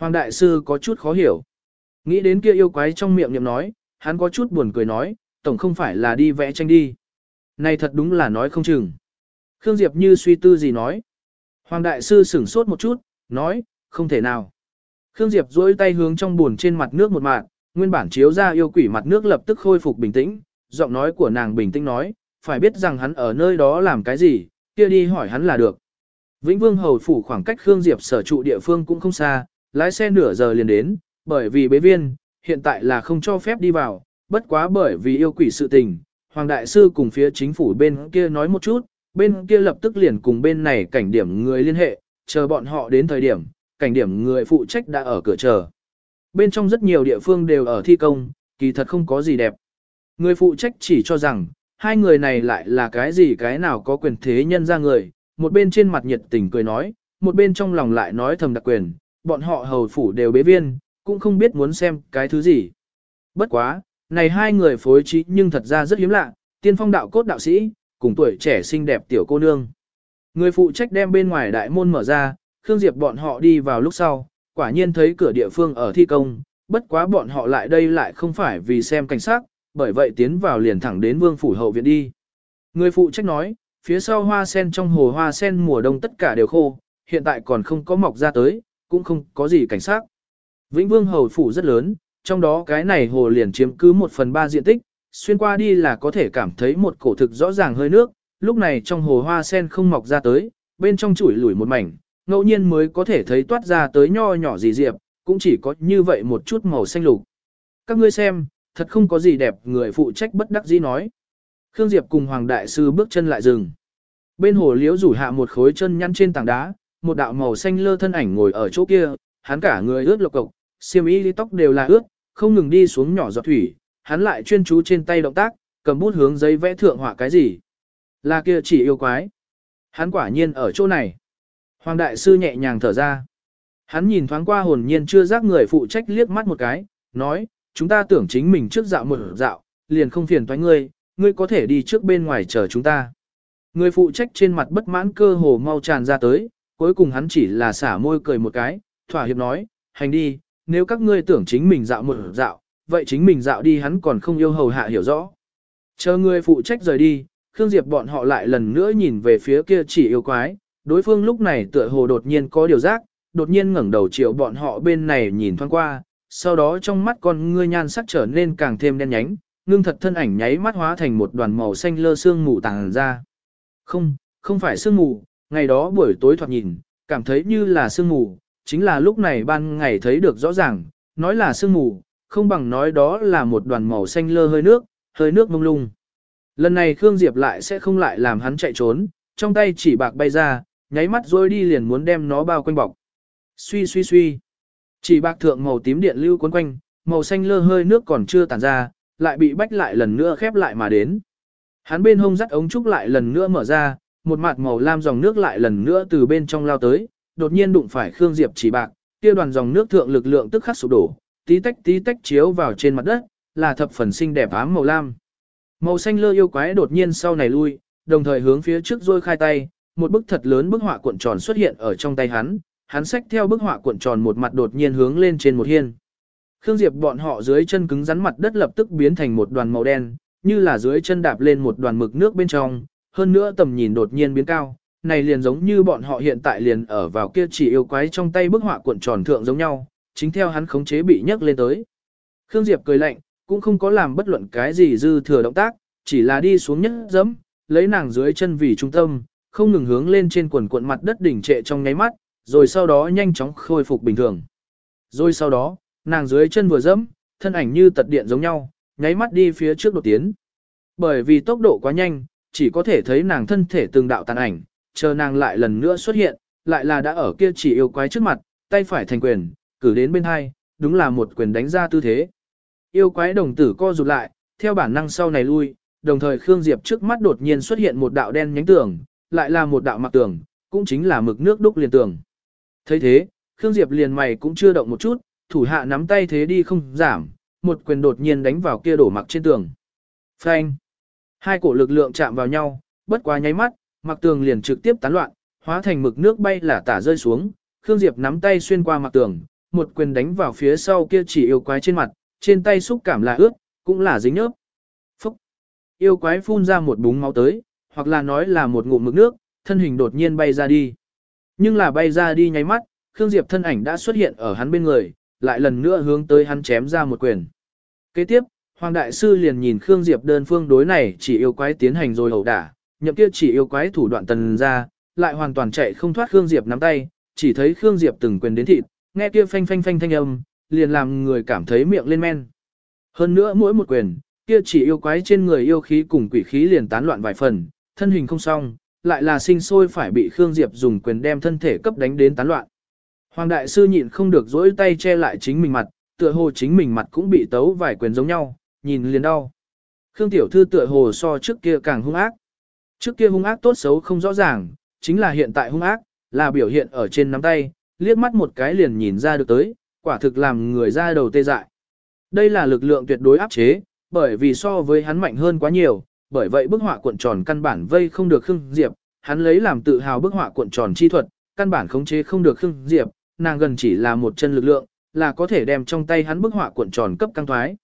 Hoàng đại sư có chút khó hiểu. Nghĩ đến kia yêu quái trong miệng niệm nói, hắn có chút buồn cười nói, tổng không phải là đi vẽ tranh đi. Này thật đúng là nói không chừng. Khương Diệp như suy tư gì nói. Hoàng đại sư sửng sốt một chút, nói, không thể nào. Khương Diệp duỗi tay hướng trong buồn trên mặt nước một mạng, nguyên bản chiếu ra yêu quỷ mặt nước lập tức khôi phục bình tĩnh, giọng nói của nàng bình tĩnh nói, phải biết rằng hắn ở nơi đó làm cái gì, kia đi hỏi hắn là được. Vĩnh Vương Hầu Phủ khoảng cách Khương Diệp sở trụ địa phương cũng không xa, lái xe nửa giờ liền đến, bởi vì bế viên, hiện tại là không cho phép đi vào, bất quá bởi vì yêu quỷ sự tình, Hoàng Đại Sư cùng phía chính phủ bên kia nói một chút, bên kia lập tức liền cùng bên này cảnh điểm người liên hệ, chờ bọn họ đến thời điểm, cảnh điểm người phụ trách đã ở cửa chờ. Bên trong rất nhiều địa phương đều ở thi công, kỳ thật không có gì đẹp. Người phụ trách chỉ cho rằng, hai người này lại là cái gì cái nào có quyền thế nhân ra người, một bên trên mặt nhiệt tình cười nói, một bên trong lòng lại nói thầm đặc quyền, bọn họ hầu phủ đều bế viên, cũng không biết muốn xem cái thứ gì. Bất quá, này hai người phối trí nhưng thật ra rất hiếm lạ, tiên phong đạo cốt đạo sĩ, cùng tuổi trẻ xinh đẹp tiểu cô nương. Người phụ trách đem bên ngoài đại môn mở ra, Khương Diệp bọn họ đi vào lúc sau, quả nhiên thấy cửa địa phương ở thi công, bất quá bọn họ lại đây lại không phải vì xem cảnh sát, bởi vậy tiến vào liền thẳng đến vương phủ hậu viện đi. Người phụ trách nói, phía sau hoa sen trong hồ hoa sen mùa đông tất cả đều khô, hiện tại còn không có mọc ra tới, cũng không có gì cảnh sát. Vĩnh vương hầu phủ rất lớn, trong đó cái này hồ liền chiếm cứ một phần ba diện tích, xuyên qua đi là có thể cảm thấy một cổ thực rõ ràng hơi nước, lúc này trong hồ hoa sen không mọc ra tới, bên trong chuỗi lủi một mảnh, ngẫu nhiên mới có thể thấy toát ra tới nho nhỏ gì diệp, cũng chỉ có như vậy một chút màu xanh lục. Các ngươi xem, thật không có gì đẹp, người phụ trách bất đắc dĩ nói. Khương Diệp cùng Hoàng Đại Sư bước chân lại dừng. Bên hồ liễu rủ hạ một khối chân nhăn trên tảng đá, một đạo màu xanh lơ thân ảnh ngồi ở chỗ kia, hắn cả người ướt lộc cộc, xiêm y tóc đều là ướt, không ngừng đi xuống nhỏ giọt thủy, hắn lại chuyên chú trên tay động tác, cầm bút hướng giấy vẽ thượng họa cái gì. Là kia chỉ yêu quái. Hắn quả nhiên ở chỗ này. Hoàng đại sư nhẹ nhàng thở ra. Hắn nhìn thoáng qua hồn nhiên chưa giác người phụ trách liếc mắt một cái, nói, chúng ta tưởng chính mình trước dạo một dạo, liền không phiền toái ngươi, ngươi có thể đi trước bên ngoài chờ chúng ta. Người phụ trách trên mặt bất mãn cơ hồ mau tràn ra tới, cuối cùng hắn chỉ là xả môi cười một cái, thỏa hiệp nói, hành đi, nếu các ngươi tưởng chính mình dạo một dạo, vậy chính mình dạo đi hắn còn không yêu hầu hạ hiểu rõ. Chờ người phụ trách rời đi, Khương Diệp bọn họ lại lần nữa nhìn về phía kia chỉ yêu quái, đối phương lúc này tựa hồ đột nhiên có điều giác, đột nhiên ngẩng đầu chiều bọn họ bên này nhìn thoáng qua, sau đó trong mắt con ngươi nhan sắc trở nên càng thêm đen nhánh, ngưng thật thân ảnh nháy mắt hóa thành một đoàn màu xanh lơ sương mù tàng ra. Không, không phải sương mù, ngày đó buổi tối thoạt nhìn, cảm thấy như là sương mù, chính là lúc này ban ngày thấy được rõ ràng, nói là sương mù, không bằng nói đó là một đoàn màu xanh lơ hơi nước, hơi nước mông lung. Lần này Khương Diệp lại sẽ không lại làm hắn chạy trốn, trong tay chỉ bạc bay ra, nháy mắt rồi đi liền muốn đem nó bao quanh bọc. Suy suy suy. Chỉ bạc thượng màu tím điện lưu cuốn quanh, màu xanh lơ hơi nước còn chưa tản ra, lại bị bách lại lần nữa khép lại mà đến. Hắn bên hông dắt ống trúc lại lần nữa mở ra, một mặt màu lam dòng nước lại lần nữa từ bên trong lao tới, đột nhiên đụng phải Khương Diệp chỉ bạc, kia đoàn dòng nước thượng lực lượng tức khắc sụp đổ, tí tách tí tách chiếu vào trên mặt đất, là thập phần xinh đẹp ám màu lam. Màu xanh lơ yêu quái đột nhiên sau này lui, đồng thời hướng phía trước rôi khai tay, một bức thật lớn bức họa cuộn tròn xuất hiện ở trong tay hắn, hắn xách theo bức họa cuộn tròn một mặt đột nhiên hướng lên trên một hiên. Khương Diệp bọn họ dưới chân cứng rắn mặt đất lập tức biến thành một đoàn màu đen, như là dưới chân đạp lên một đoàn mực nước bên trong, hơn nữa tầm nhìn đột nhiên biến cao, này liền giống như bọn họ hiện tại liền ở vào kia chỉ yêu quái trong tay bức họa cuộn tròn thượng giống nhau, chính theo hắn khống chế bị nhấc lên tới. Khương Diệp cười lạnh, cũng không có làm bất luận cái gì dư thừa động tác, chỉ là đi xuống nhất dẫm, lấy nàng dưới chân vì trung tâm, không ngừng hướng lên trên quần cuộn mặt đất đỉnh trệ trong nháy mắt, rồi sau đó nhanh chóng khôi phục bình thường. Rồi sau đó, nàng dưới chân vừa dẫm, thân ảnh như tật điện giống nhau, nháy mắt đi phía trước đột tiến. Bởi vì tốc độ quá nhanh, chỉ có thể thấy nàng thân thể từng đạo tàn ảnh, chờ nàng lại lần nữa xuất hiện, lại là đã ở kia chỉ yêu quái trước mặt, tay phải thành quyền, cử đến bên hai, đúng là một quyền đánh ra tư thế. Yêu quái đồng tử co rụt lại, theo bản năng sau này lui, đồng thời Khương Diệp trước mắt đột nhiên xuất hiện một đạo đen nhánh tường, lại là một đạo mặc tường, cũng chính là mực nước đúc liền tường. thấy thế, Khương Diệp liền mày cũng chưa động một chút, thủ hạ nắm tay thế đi không giảm, một quyền đột nhiên đánh vào kia đổ mặc trên tường. Phanh! Hai cổ lực lượng chạm vào nhau, bất quá nháy mắt, mặc tường liền trực tiếp tán loạn, hóa thành mực nước bay là tả rơi xuống, Khương Diệp nắm tay xuyên qua mặc tường, một quyền đánh vào phía sau kia chỉ yêu quái trên mặt, trên tay xúc cảm là ướt, cũng là dính nhớp. Phúc! Yêu quái phun ra một búng máu tới, hoặc là nói là một ngụm mực nước, thân hình đột nhiên bay ra đi. Nhưng là bay ra đi nháy mắt, Khương Diệp thân ảnh đã xuất hiện ở hắn bên người, lại lần nữa hướng tới hắn chém ra một quyền. Kế tiếp, Hoàng Đại Sư liền nhìn Khương Diệp đơn phương đối này chỉ yêu quái tiến hành rồi hậu đả, nhậm kia chỉ yêu quái thủ đoạn tần ra, lại hoàn toàn chạy không thoát Khương Diệp nắm tay, chỉ thấy Khương Diệp từng quyền đến thịt, nghe kia phanh phanh phanh thanh âm, liền làm người cảm thấy miệng lên men. Hơn nữa mỗi một quyền, kia chỉ yêu quái trên người yêu khí cùng quỷ khí liền tán loạn vài phần, thân hình không xong, lại là sinh sôi phải bị Khương Diệp dùng quyền đem thân thể cấp đánh đến tán loạn. Hoàng đại sư nhịn không được dỗi tay che lại chính mình mặt, tựa hồ chính mình mặt cũng bị tấu vài quyền giống nhau, nhìn liền đau. Khương tiểu thư tựa hồ so trước kia càng hung ác. Trước kia hung ác tốt xấu không rõ ràng, chính là hiện tại hung ác, là biểu hiện ở trên nắm tay, liếc mắt một cái liền nhìn ra được tới, quả thực làm người ra đầu tê dại. Đây là lực lượng tuyệt đối áp chế, bởi vì so với hắn mạnh hơn quá nhiều, bởi vậy bức họa cuộn tròn căn bản vây không được Khương Diệp, hắn lấy làm tự hào bức họa cuộn tròn chi thuật, căn bản khống chế không được Khương Diệp, nàng gần chỉ là một chân lực lượng, là có thể đem trong tay hắn bức họa cuộn tròn cấp căng thoái.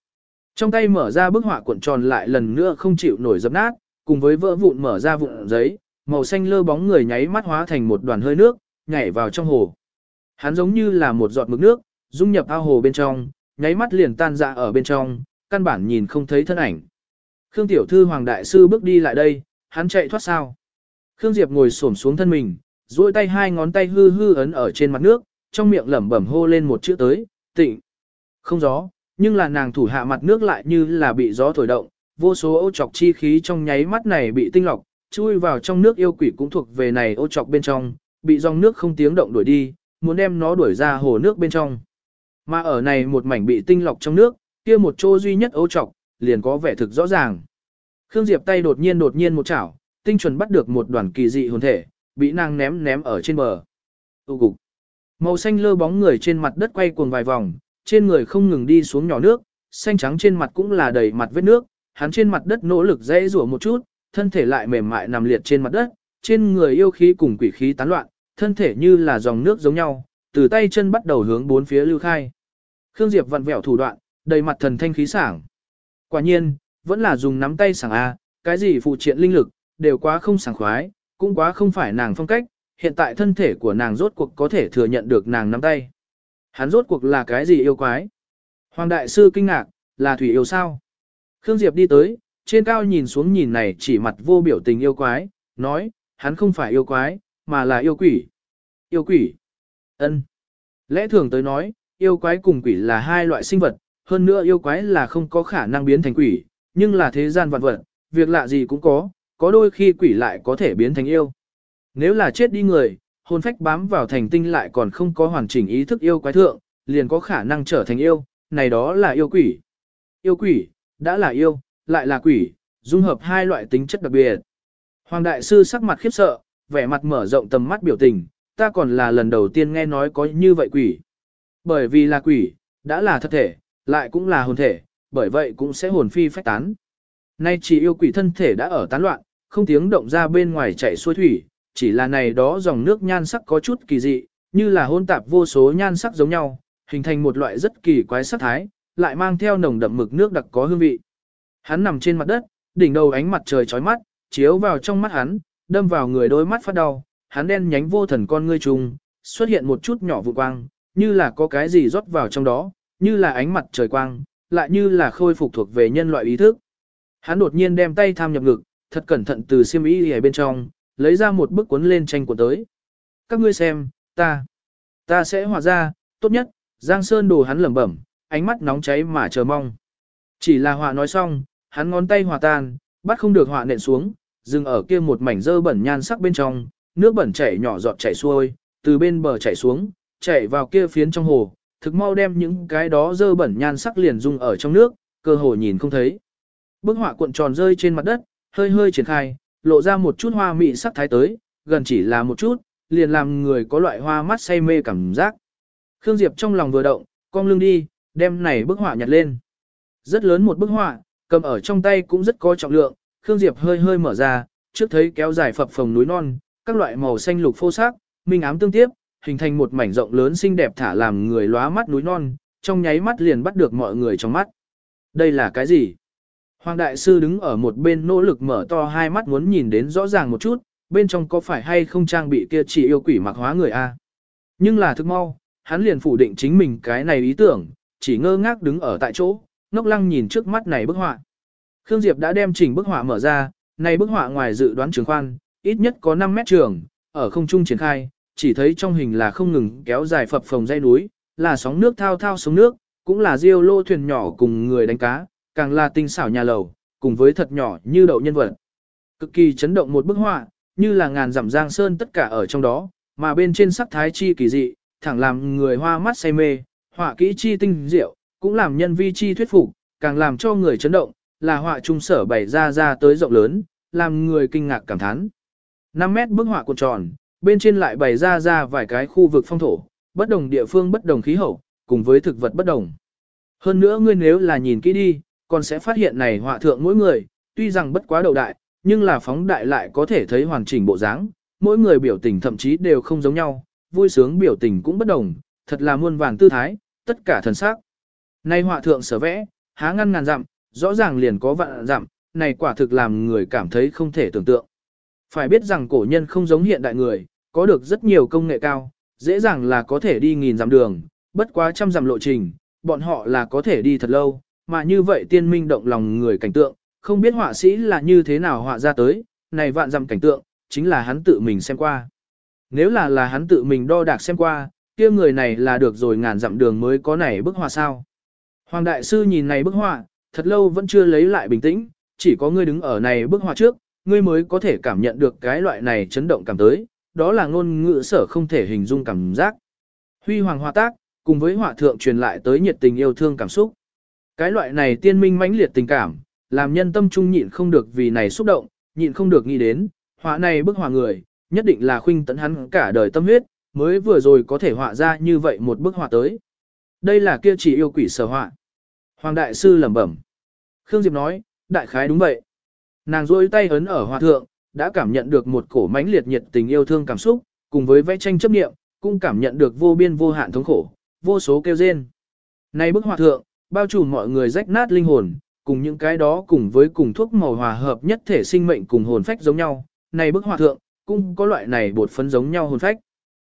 Trong tay mở ra bức họa cuộn tròn lại lần nữa không chịu nổi dập nát, cùng với vỡ vụn mở ra vụn giấy, màu xanh lơ bóng người nháy mắt hóa thành một đoàn hơi nước, nhảy vào trong hồ. Hắn giống như là một giọt mực nước, dung nhập ao hồ bên trong, nháy mắt liền tan ra ở bên trong, căn bản nhìn không thấy thân ảnh. Khương tiểu thư hoàng đại sư bước đi lại đây, hắn chạy thoát sao? Khương Diệp ngồi xổm xuống thân mình, duỗi tay hai ngón tay hư hư ấn ở trên mặt nước, trong miệng lẩm bẩm hô lên một chữ tới, tịnh. Không gió, nhưng là nàng thủ hạ mặt nước lại như là bị gió thổi động, vô số ô trọc chi khí trong nháy mắt này bị tinh lọc, chui vào trong nước yêu quỷ cũng thuộc về này ô trọc bên trong, bị dòng nước không tiếng động đuổi đi, muốn đem nó đuổi ra hồ nước bên trong. Mà ở này một mảnh bị tinh lọc trong nước, kia một chỗ duy nhất ô trọc, liền có vẻ thực rõ ràng. Khương Diệp tay đột nhiên đột nhiên một chảo, tinh chuẩn bắt được một đoàn kỳ dị hồn thể, bị nàng ném ném ở trên bờ. Tu cục. Màu xanh lơ bóng người trên mặt đất quay cuồng vài vòng, trên người không ngừng đi xuống nhỏ nước, xanh trắng trên mặt cũng là đầy mặt vết nước, hắn trên mặt đất nỗ lực dễ rủa một chút, thân thể lại mềm mại nằm liệt trên mặt đất, trên người yêu khí cùng quỷ khí tán loạn, thân thể như là dòng nước giống nhau, từ tay chân bắt đầu hướng bốn phía lưu khai. Khương Diệp vặn vẹo thủ đoạn, đầy mặt thần thanh khí sảng. Quả nhiên, vẫn là dùng nắm tay sảng A, cái gì phụ triện linh lực, đều quá không sảng khoái, cũng quá không phải nàng phong cách, hiện tại thân thể của nàng rốt cuộc có thể thừa nhận được nàng nắm tay. Hắn rốt cuộc là cái gì yêu quái? Hoàng đại sư kinh ngạc, là thủy yêu sao? Khương Diệp đi tới, trên cao nhìn xuống nhìn này chỉ mặt vô biểu tình yêu quái, nói, hắn không phải yêu quái, mà là yêu quỷ. Yêu quỷ. ân. Lẽ thường tới nói, yêu quái cùng quỷ là hai loại sinh vật, hơn nữa yêu quái là không có khả năng biến thành quỷ, nhưng là thế gian vạn vật, việc lạ gì cũng có, có đôi khi quỷ lại có thể biến thành yêu. Nếu là chết đi người, hồn phách bám vào thành tinh lại còn không có hoàn chỉnh ý thức yêu quái thượng, liền có khả năng trở thành yêu, này đó là yêu quỷ. Yêu quỷ, đã là yêu, lại là quỷ, dung hợp hai loại tính chất đặc biệt. Hoàng đại sư sắc mặt khiếp sợ, vẻ mặt mở rộng tầm mắt biểu tình, ta còn là lần đầu tiên nghe nói có như vậy quỷ. Bởi vì là quỷ, đã là thật thể, lại cũng là hồn thể, bởi vậy cũng sẽ hồn phi phách tán. Nay chỉ yêu quỷ thân thể đã ở tán loạn, không tiếng động ra bên ngoài chạy xuôi thủy, chỉ là này đó dòng nước nhan sắc có chút kỳ dị, như là hôn tạp vô số nhan sắc giống nhau, hình thành một loại rất kỳ quái sắc thái, lại mang theo nồng đậm mực nước đặc có hương vị. Hắn nằm trên mặt đất, đỉnh đầu ánh mặt trời chói mắt, chiếu vào trong mắt hắn, đâm vào người đôi mắt phát đau, hắn đen nhánh vô thần con ngươi trùng, xuất hiện một chút nhỏ vụ quang, như là có cái gì rót vào trong đó, như là ánh mặt trời quang, lại như là khôi phục thuộc về nhân loại ý thức. Hắn đột nhiên đem tay tham nhập ngực, thật cẩn thận từ xiêm y ở bên trong, lấy ra một bức cuốn lên tranh của tới. Các ngươi xem, ta, ta sẽ hòa ra, tốt nhất, Giang Sơn đồ hắn lẩm bẩm, ánh mắt nóng cháy mà chờ mong. Chỉ là họa nói xong, hắn ngón tay hòa tan, bắt không được họa nện xuống, dừng ở kia một mảnh dơ bẩn nhan sắc bên trong, nước bẩn chảy nhỏ giọt chảy xuôi, từ bên bờ chảy xuống, chảy vào kia phiến trong hồ, thực mau đem những cái đó dơ bẩn nhan sắc liền dung ở trong nước, cơ hồ nhìn không thấy. Bức họa cuộn tròn rơi trên mặt đất, hơi hơi triển khai, lộ ra một chút hoa mị sắc thái tới, gần chỉ là một chút, liền làm người có loại hoa mắt say mê cảm giác. Khương Diệp trong lòng vừa động, cong lưng đi, đem này bức họa nhặt lên. Rất lớn một bức họa, cầm ở trong tay cũng rất có trọng lượng, Khương Diệp hơi hơi mở ra, trước thấy kéo dài phập phồng núi non, các loại màu xanh lục phô sắc, minh ám tương tiếp, hình thành một mảnh rộng lớn xinh đẹp thả làm người lóa mắt núi non, trong nháy mắt liền bắt được mọi người trong mắt. Đây là cái gì? Hoàng đại sư đứng ở một bên nỗ lực mở to hai mắt muốn nhìn đến rõ ràng một chút, bên trong có phải hay không trang bị kia chỉ yêu quỷ mặc hóa người a? Nhưng là thức mau, hắn liền phủ định chính mình cái này ý tưởng, chỉ ngơ ngác đứng ở tại chỗ, ngốc lăng nhìn trước mắt này bức họa. Khương Diệp đã đem chỉnh bức họa mở ra, này bức họa ngoài dự đoán trường khoan, ít nhất có 5 mét trường, ở không trung triển khai, chỉ thấy trong hình là không ngừng kéo dài phập phồng dây núi, là sóng nước thao thao sóng nước, cũng là diêu lô thuyền nhỏ cùng người đánh cá, càng là tinh xảo nhà lầu, cùng với thật nhỏ như đậu nhân vật. Cực kỳ chấn động một bức họa, như là ngàn dặm giang sơn tất cả ở trong đó, mà bên trên sắc thái chi kỳ dị, thẳng làm người hoa mắt say mê, họa kỹ chi tinh diệu, cũng làm nhân vi chi thuyết phục, càng làm cho người chấn động, là họa trung sở bày ra ra tới rộng lớn, làm người kinh ngạc cảm thán. 5 mét bức họa cuộn tròn, bên trên lại bày ra ra vài cái khu vực phong thổ, bất đồng địa phương bất đồng khí hậu, cùng với thực vật bất đồng. Hơn nữa ngươi nếu là nhìn kỹ đi, còn sẽ phát hiện này họa thượng mỗi người, tuy rằng bất quá đầu đại, nhưng là phóng đại lại có thể thấy hoàn chỉnh bộ dáng, mỗi người biểu tình thậm chí đều không giống nhau, vui sướng biểu tình cũng bất đồng, thật là muôn vàn tư thái, tất cả thần sắc. Nay họa thượng sở vẽ, há ngăn ngàn dặm, rõ ràng liền có vạn dặm, này quả thực làm người cảm thấy không thể tưởng tượng. Phải biết rằng cổ nhân không giống hiện đại người, có được rất nhiều công nghệ cao, dễ dàng là có thể đi nghìn dặm đường, bất quá trăm dặm lộ trình, bọn họ là có thể đi thật lâu, mà như vậy tiên minh động lòng người cảnh tượng, không biết họa sĩ là như thế nào họa ra tới, này vạn dặm cảnh tượng, chính là hắn tự mình xem qua. Nếu là là hắn tự mình đo đạc xem qua, kia người này là được rồi ngàn dặm đường mới có này bức họa sao. Hoàng đại sư nhìn này bức họa, thật lâu vẫn chưa lấy lại bình tĩnh, chỉ có ngươi đứng ở này bức họa trước, ngươi mới có thể cảm nhận được cái loại này chấn động cảm tới, đó là ngôn ngữ sở không thể hình dung cảm giác. Huy hoàng họa tác, cùng với họa thượng truyền lại tới nhiệt tình yêu thương cảm xúc. Cái loại này tiên minh mãnh liệt tình cảm, làm nhân tâm trung nhịn không được vì này xúc động, nhịn không được nghĩ đến, họa này bức họa người, nhất định là khuynh tấn hắn cả đời tâm huyết, mới vừa rồi có thể họa ra như vậy một bức họa tới. Đây là kia chỉ yêu quỷ sở họa. Hoàng đại sư lẩm bẩm. Khương Diệp nói, đại khái đúng vậy. Nàng rôi tay ấn ở họa thượng, đã cảm nhận được một cổ mãnh liệt nhiệt tình yêu thương cảm xúc, cùng với vẽ tranh chấp niệm, cũng cảm nhận được vô biên vô hạn thống khổ, vô số kêu rên. Này bức họa thượng, bao trùm mọi người rách nát linh hồn, cùng những cái đó cùng với cùng thuốc màu hòa hợp nhất thể sinh mệnh cùng hồn phách giống nhau. Này bức họa thượng, cũng có loại này bột phấn giống nhau hồn phách.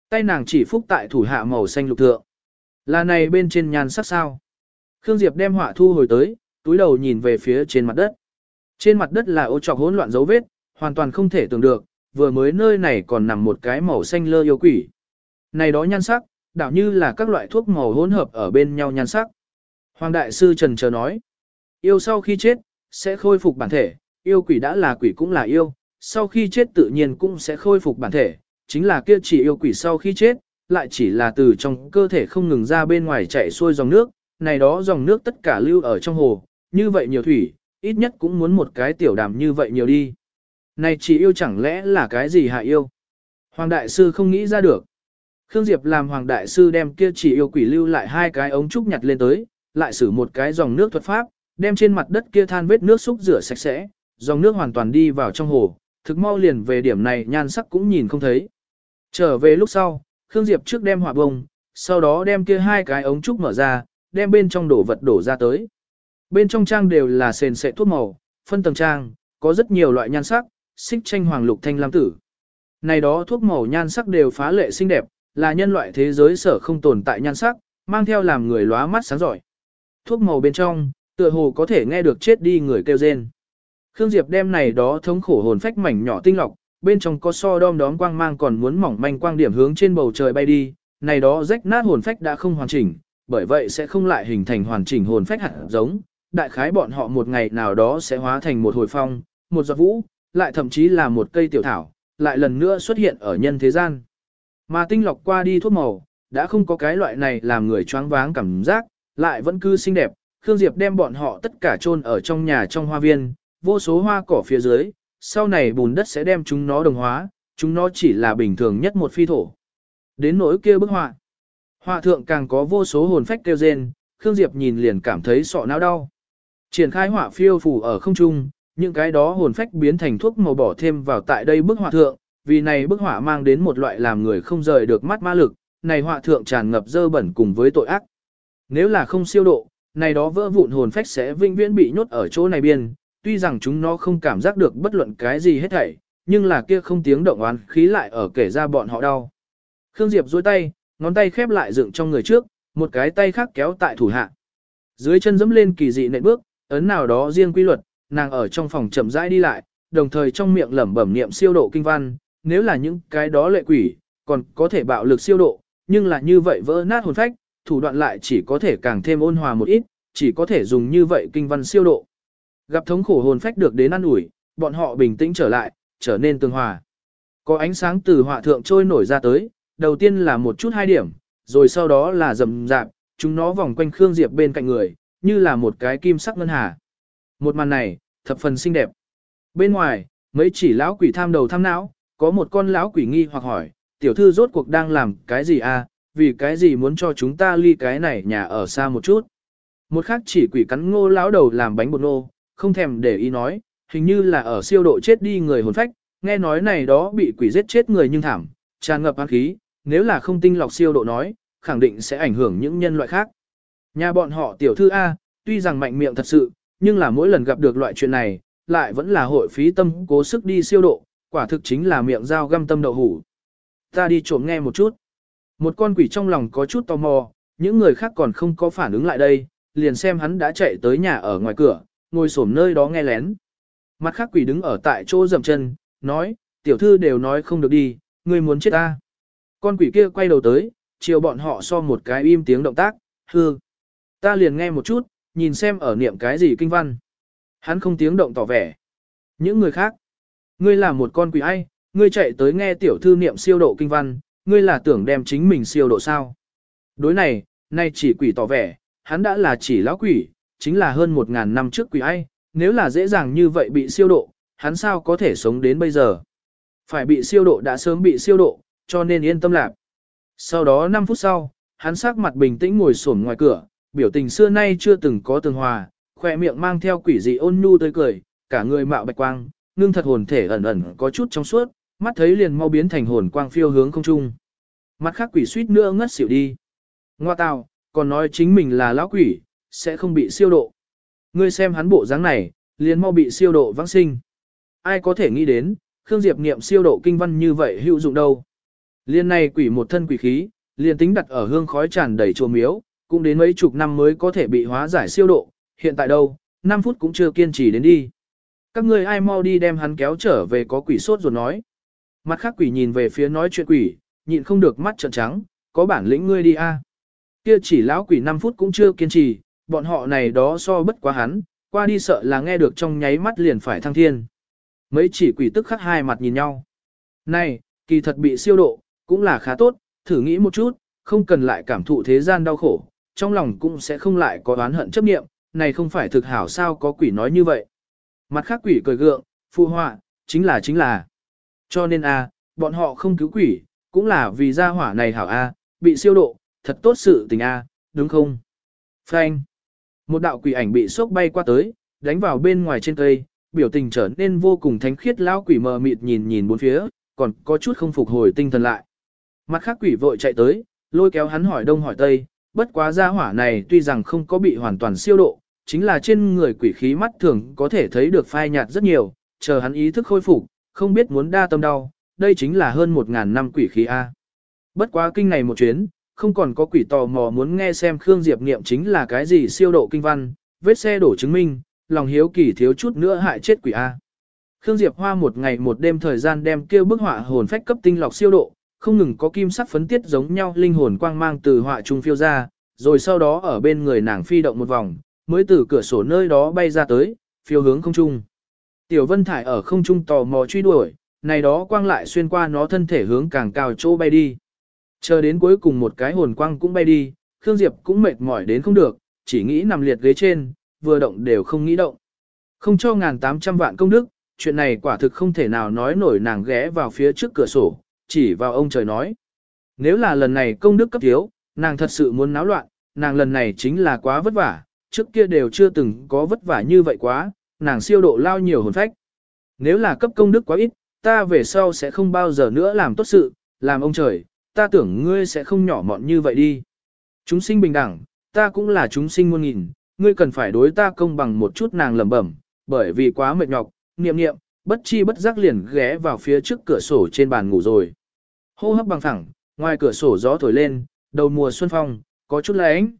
Tay nàng chỉ phúc tại thủ hạ màu xanh lục thượng. Là này bên trên nhan sắc sao? Khương Diệp đem họa thu hồi tới, túi đầu nhìn về phía trên mặt đất. Trên mặt đất là ô trọc hỗn loạn dấu vết, hoàn toàn không thể tưởng được, vừa mới nơi này còn nằm một cái màu xanh lơ yêu quỷ. Này đó nhan sắc, đảo như là các loại thuốc màu hỗn hợp ở bên nhau nhan sắc. Hoàng Đại Sư Trần Chờ nói, yêu sau khi chết, sẽ khôi phục bản thể, yêu quỷ đã là quỷ cũng là yêu, sau khi chết tự nhiên cũng sẽ khôi phục bản thể, chính là kia chỉ yêu quỷ sau khi chết, lại chỉ là từ trong cơ thể không ngừng ra bên ngoài chạy xuôi dòng nước, này đó dòng nước tất cả lưu ở trong hồ, như vậy nhiều thủy, ít nhất cũng muốn một cái tiểu đàm như vậy nhiều đi. Này chỉ yêu chẳng lẽ là cái gì hạ yêu? Hoàng Đại Sư không nghĩ ra được. Khương Diệp làm Hoàng Đại Sư đem kia chỉ yêu quỷ lưu lại hai cái ống trúc nhặt lên tới, lại sử một cái dòng nước thuật pháp, đem trên mặt đất kia than vết nước xúc rửa sạch sẽ, dòng nước hoàn toàn đi vào trong hồ, thực mau liền về điểm này nhan sắc cũng nhìn không thấy. Trở về lúc sau, Khương Diệp trước đem hỏa bông, sau đó đem kia hai cái ống trúc mở ra, đem bên trong đổ vật đổ ra tới. Bên trong trang đều là sền sệ thuốc màu, phân tầng trang, có rất nhiều loại nhan sắc, xích tranh hoàng lục thanh lam tử. Này đó thuốc màu nhan sắc đều phá lệ xinh đẹp, là nhân loại thế giới sở không tồn tại nhan sắc, mang theo làm người lóa mắt sáng giỏi. Thuốc màu bên trong, tựa hồ có thể nghe được chết đi người kêu rên. Khương Diệp đem này đó thống khổ hồn phách mảnh nhỏ tinh lọc, bên trong có so đom đóm quang mang còn muốn mỏng manh quang điểm hướng trên bầu trời bay đi, này đó rách nát hồn phách đã không hoàn chỉnh, bởi vậy sẽ không lại hình thành hoàn chỉnh hồn phách hạt giống, đại khái bọn họ một ngày nào đó sẽ hóa thành một hồi phong, một giọt vũ, lại thậm chí là một cây tiểu thảo, lại lần nữa xuất hiện ở nhân thế gian. Mà tinh lọc qua đi thuốc màu, đã không có cái loại này làm người choáng váng cảm giác, lại vẫn cứ xinh đẹp, Khương Diệp đem bọn họ tất cả chôn ở trong nhà trong hoa viên, vô số hoa cỏ phía dưới, sau này bùn đất sẽ đem chúng nó đồng hóa, chúng nó chỉ là bình thường nhất một phi thổ. Đến nỗi kia bức họa, họa thượng càng có vô số hồn phách kêu rên, Khương Diệp nhìn liền cảm thấy sọ não đau. Triển khai họa phiêu phù ở không trung, những cái đó hồn phách biến thành thuốc màu bỏ thêm vào tại đây bức họa thượng, vì này bức họa mang đến một loại làm người không rời được mắt ma lực, này họa thượng tràn ngập dơ bẩn cùng với tội ác. Nếu là không siêu độ, này đó vỡ vụn hồn phách sẽ vinh viễn bị nhốt ở chỗ này biên, tuy rằng chúng nó không cảm giác được bất luận cái gì hết thảy, nhưng là kia không tiếng động oán khí lại ở kể ra bọn họ đau. Khương Diệp duỗi tay, ngón tay khép lại dựng trong người trước, một cái tay khác kéo tại thủ hạ. Dưới chân dẫm lên kỳ dị nện bước, ấn nào đó riêng quy luật, nàng ở trong phòng chậm rãi đi lại, đồng thời trong miệng lẩm bẩm niệm siêu độ kinh văn, nếu là những cái đó lệ quỷ, còn có thể bạo lực siêu độ, nhưng là như vậy vỡ nát hồn phách, thủ đoạn lại chỉ có thể càng thêm ôn hòa một ít, chỉ có thể dùng như vậy kinh văn siêu độ. Gặp thống khổ hồn phách được đến ăn ủi, bọn họ bình tĩnh trở lại, trở nên tương hòa. Có ánh sáng từ họa thượng trôi nổi ra tới, đầu tiên là một chút hai điểm, rồi sau đó là rầm rạp, chúng nó vòng quanh Khương Diệp bên cạnh người, như là một cái kim sắc ngân hà. Một màn này, thập phần xinh đẹp. Bên ngoài, mấy chỉ lão quỷ tham đầu tham não, có một con lão quỷ nghi hoặc hỏi, tiểu thư rốt cuộc đang làm cái gì à, vì cái gì muốn cho chúng ta ly cái này nhà ở xa một chút. Một khác chỉ quỷ cắn ngô lão đầu làm bánh bột ngô, không thèm để ý nói, hình như là ở siêu độ chết đi người hồn phách, nghe nói này đó bị quỷ giết chết người nhưng thảm, tràn ngập ác khí, nếu là không tinh lọc siêu độ nói, khẳng định sẽ ảnh hưởng những nhân loại khác. Nhà bọn họ tiểu thư A, tuy rằng mạnh miệng thật sự, nhưng là mỗi lần gặp được loại chuyện này, lại vẫn là hội phí tâm cố sức đi siêu độ, quả thực chính là miệng dao găm tâm đậu hủ. Ta đi trộm nghe một chút. Một con quỷ trong lòng có chút tò mò, những người khác còn không có phản ứng lại đây, liền xem hắn đã chạy tới nhà ở ngoài cửa, ngồi xổm nơi đó nghe lén. Mặt khác quỷ đứng ở tại chỗ dầm chân, nói, tiểu thư đều nói không được đi, ngươi muốn chết ta. Con quỷ kia quay đầu tới, chiều bọn họ so một cái im tiếng động tác, hư. Ta liền nghe một chút, nhìn xem ở niệm cái gì kinh văn. Hắn không tiếng động tỏ vẻ. Những người khác, ngươi là một con quỷ ai, ngươi chạy tới nghe tiểu thư niệm siêu độ kinh văn, ngươi là tưởng đem chính mình siêu độ sao. Đối này, nay chỉ quỷ tỏ vẻ, hắn đã là chỉ lão quỷ, chính là hơn một ngàn năm trước quỷ ai, nếu là dễ dàng như vậy bị siêu độ, hắn sao có thể sống đến bây giờ. Phải bị siêu độ đã sớm bị siêu độ, cho nên yên tâm lạc. Sau đó 5 phút sau, hắn sắc mặt bình tĩnh ngồi xổm ngoài cửa, biểu tình xưa nay chưa từng có tường hòa, khỏe miệng mang theo quỷ dị ôn nhu tươi cười, cả người mạo bạch quang, ngưng thật hồn thể ẩn ẩn có chút trong suốt, mắt thấy liền mau biến thành hồn quang phiêu hướng không trung. Mắt khác quỷ suýt nữa ngất xỉu đi. Ngoa tào, còn nói chính mình là lão quỷ, sẽ không bị siêu độ. Ngươi xem hắn bộ dáng này, liền mau bị siêu độ vãng sinh. Ai có thể nghĩ đến, Khương Diệp niệm siêu độ kinh văn như vậy hữu dụng đâu. Liên này quỷ một thân quỷ khí, liền tính đặt ở hương khói tràn đầy chùa miếu, cũng đến mấy chục năm mới có thể bị hóa giải siêu độ, hiện tại đâu, 5 phút cũng chưa kiên trì đến đi. Các ngươi ai mau đi đem hắn kéo trở về có quỷ sốt rồi nói. Mặt khác quỷ nhìn về phía nói chuyện quỷ, nhịn không được mắt trợn trắng, có bản lĩnh ngươi đi a. Kia chỉ lão quỷ 5 phút cũng chưa kiên trì, bọn họ này đó so bất quá hắn, qua đi sợ là nghe được trong nháy mắt liền phải thăng thiên. Mấy chỉ quỷ tức khắc hai mặt nhìn nhau. Này, kỳ thật bị siêu độ, cũng là khá tốt, thử nghĩ một chút, không cần lại cảm thụ thế gian đau khổ, trong lòng cũng sẽ không lại có oán hận chấp niệm, này không phải thực hảo sao có quỷ nói như vậy. Mặt khác quỷ cười gượng, phụ họa, chính là chính là. Cho nên a, bọn họ không cứu quỷ, cũng là vì gia hỏa này hảo a, bị siêu độ, thật tốt sự tình a, đúng không? Phanh. Một đạo quỷ ảnh bị sốc bay qua tới, đánh vào bên ngoài trên cây, biểu tình trở nên vô cùng thánh khiết lão quỷ mờ mịt nhìn nhìn bốn phía, còn có chút không phục hồi tinh thần lại. Mặt khác quỷ vội chạy tới, lôi kéo hắn hỏi đông hỏi tây, bất quá gia hỏa này tuy rằng không có bị hoàn toàn siêu độ, chính là trên người quỷ khí mắt thường có thể thấy được phai nhạt rất nhiều, chờ hắn ý thức khôi phục, không biết muốn đa tâm đau, đây chính là hơn 1.000 năm quỷ khí A. Bất quá kinh này một chuyến, không còn có quỷ tò mò muốn nghe xem Khương Diệp niệm chính là cái gì siêu độ kinh văn, vết xe đổ chứng minh, lòng hiếu kỳ thiếu chút nữa hại chết quỷ A. Khương Diệp hoa một ngày một đêm thời gian đem kêu bức họa hồn phách cấp tinh lọc siêu độ, không ngừng có kim sắc phấn tiết giống nhau linh hồn quang mang từ họa trung phiêu ra, rồi sau đó ở bên người nàng phi động một vòng, mới từ cửa sổ nơi đó bay ra tới, phiêu hướng không trung. Tiểu Vân Thải ở không trung tò mò truy đuổi, này đó quang lại xuyên qua nó thân thể hướng càng cao chỗ bay đi. Chờ đến cuối cùng một cái hồn quang cũng bay đi, Khương Diệp cũng mệt mỏi đến không được, chỉ nghĩ nằm liệt ghế trên, vừa động đều không nghĩ động. Không cho ngàn tám trăm vạn công đức, chuyện này quả thực không thể nào nói nổi nàng ghé vào phía trước cửa sổ, chỉ vào ông trời nói. Nếu là lần này công đức cấp thiếu, nàng thật sự muốn náo loạn, nàng lần này chính là quá vất vả, trước kia đều chưa từng có vất vả như vậy quá, nàng siêu độ lao nhiều hồn phách. Nếu là cấp công đức quá ít, ta về sau sẽ không bao giờ nữa làm tốt sự, làm ông trời, ta tưởng ngươi sẽ không nhỏ mọn như vậy đi. Chúng sinh bình đẳng, ta cũng là chúng sinh muôn nghìn, ngươi cần phải đối ta công bằng một chút nàng lẩm bẩm, bởi vì quá mệt nhọc, niệm niệm, bất chi bất giác liền ghé vào phía trước cửa sổ trên bàn ngủ rồi. Hô hấp bằng thẳng, ngoài cửa sổ gió thổi lên, đầu mùa xuân phong, có chút lạnh.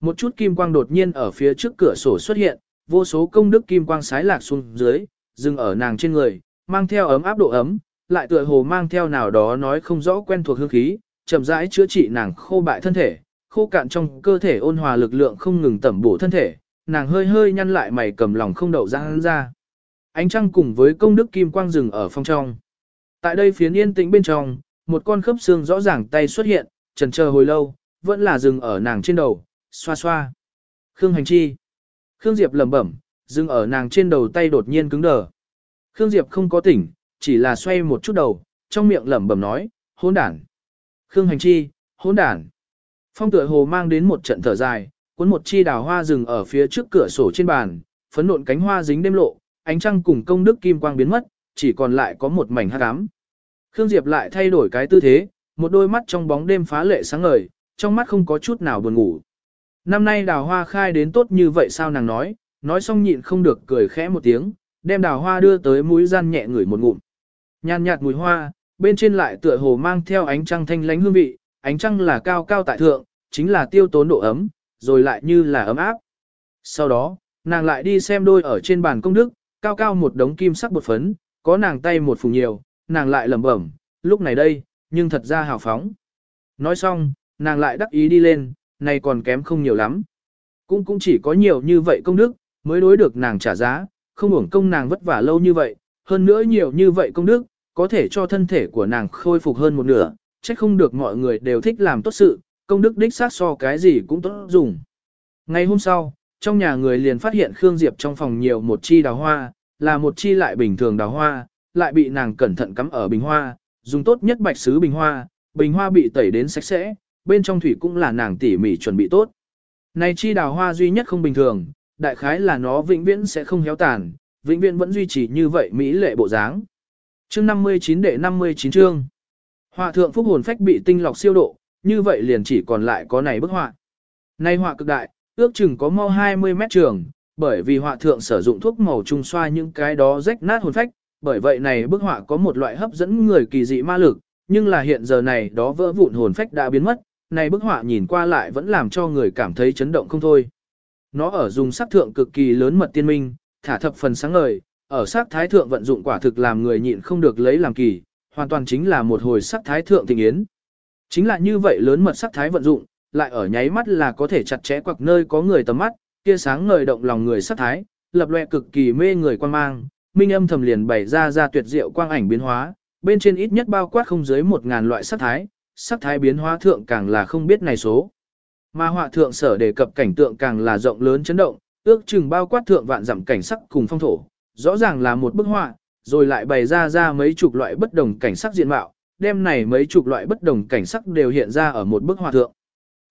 Một chút kim quang đột nhiên ở phía trước cửa sổ xuất hiện, vô số công đức kim quang sái lạc xuống dưới, dừng ở nàng trên người, mang theo ấm áp độ ấm, lại tựa hồ mang theo nào đó nói không rõ quen thuộc hương khí, chậm rãi chữa trị nàng khô bại thân thể, khô cạn trong cơ thể ôn hòa lực lượng không ngừng tẩm bổ thân thể, nàng hơi hơi nhăn lại mày cầm lòng không đậu ra ra. Ánh trăng cùng với công đức kim quang rừng ở phong trong. Tại đây phiến yên tĩnh bên trong, một con khớp xương rõ ràng tay xuất hiện, trần chờ hồi lâu, vẫn là dừng ở nàng trên đầu, xoa xoa. Khương hành chi. Khương Diệp lẩm bẩm, dừng ở nàng trên đầu tay đột nhiên cứng đờ. Khương Diệp không có tỉnh, chỉ là xoay một chút đầu, trong miệng lẩm bẩm nói, hỗn đản. Khương hành chi, hỗn đản. Phong tựa hồ mang đến một trận thở dài, cuốn một chi đào hoa rừng ở phía trước cửa sổ trên bàn, phấn nộn cánh hoa dính đêm lộ, ánh trăng cùng công đức kim quang biến mất, chỉ còn lại có một mảnh hắc ám. Khương Diệp lại thay đổi cái tư thế, một đôi mắt trong bóng đêm phá lệ sáng ngời, trong mắt không có chút nào buồn ngủ. Năm nay đào hoa khai đến tốt như vậy sao nàng nói, nói xong nhịn không được cười khẽ một tiếng, đem đào hoa đưa tới mũi gian nhẹ ngửi một ngụm. Nhàn nhạt mùi hoa, bên trên lại tựa hồ mang theo ánh trăng thanh lánh hương vị, ánh trăng là cao cao tại thượng, chính là tiêu tốn độ ấm, rồi lại như là ấm áp. Sau đó, nàng lại đi xem đôi ở trên bàn công đức, cao cao một đống kim sắc bột phấn, có nàng tay một phùng nhiều, nàng lại lẩm bẩm, lúc này đây, nhưng thật ra hào phóng. Nói xong, nàng lại đắc ý đi lên, này còn kém không nhiều lắm. Cũng cũng chỉ có nhiều như vậy công đức, mới đối được nàng trả giá, không uổng công nàng vất vả lâu như vậy, hơn nữa nhiều như vậy công đức, có thể cho thân thể của nàng khôi phục hơn một nửa, chắc không được mọi người đều thích làm tốt sự, công đức đích xác so cái gì cũng tốt dùng. Ngày hôm sau, trong nhà người liền phát hiện Khương Diệp trong phòng nhiều một chi đào hoa, là một chi lại bình thường đào hoa, lại bị nàng cẩn thận cắm ở bình hoa, dùng tốt nhất bạch sứ bình hoa, bình hoa bị tẩy đến sạch sẽ, bên trong thủy cũng là nàng tỉ mỉ chuẩn bị tốt. Này chi đào hoa duy nhất không bình thường, đại khái là nó vĩnh viễn sẽ không héo tàn, vĩnh viễn vẫn duy trì như vậy mỹ lệ bộ dáng. Chương 59 đệ 59 chương. Họa thượng phúc hồn phách bị tinh lọc siêu độ, như vậy liền chỉ còn lại có này bức họa. Này họa cực đại, ước chừng có mau 20 mét trường, bởi vì họa thượng sử dụng thuốc màu trung xoa những cái đó rách nát hồn phách, bởi vậy này bức họa có một loại hấp dẫn người kỳ dị ma lực, nhưng là hiện giờ này đó vỡ vụn hồn phách đã biến mất, này bức họa nhìn qua lại vẫn làm cho người cảm thấy chấn động không thôi. Nó ở dùng sắc thượng cực kỳ lớn mật tiên minh, thả thập phần sáng ngời, ở sắc thái thượng vận dụng quả thực làm người nhịn không được lấy làm kỳ, hoàn toàn chính là một hồi sắc thái thượng tình yến. Chính là như vậy lớn mật sắc thái vận dụng, lại ở nháy mắt là có thể chặt chẽ quặc nơi có người tầm mắt, kia sáng ngời động lòng người sắc thái, lập loè cực kỳ mê người quan mang, minh âm thầm liền bày ra ra tuyệt diệu quang ảnh biến hóa, bên trên ít nhất bao quát không dưới một ngàn loại sắc thái, sắc thái biến hóa thượng càng là không biết này số. Mà họa thượng sở đề cập cảnh tượng càng là rộng lớn chấn động, ước chừng bao quát thượng vạn dặm cảnh sắc cùng phong thổ, rõ ràng là một bức họa, rồi lại bày ra ra mấy chục loại bất đồng cảnh sắc diện mạo, đem này mấy chục loại bất đồng cảnh sắc đều hiện ra ở một bức họa thượng.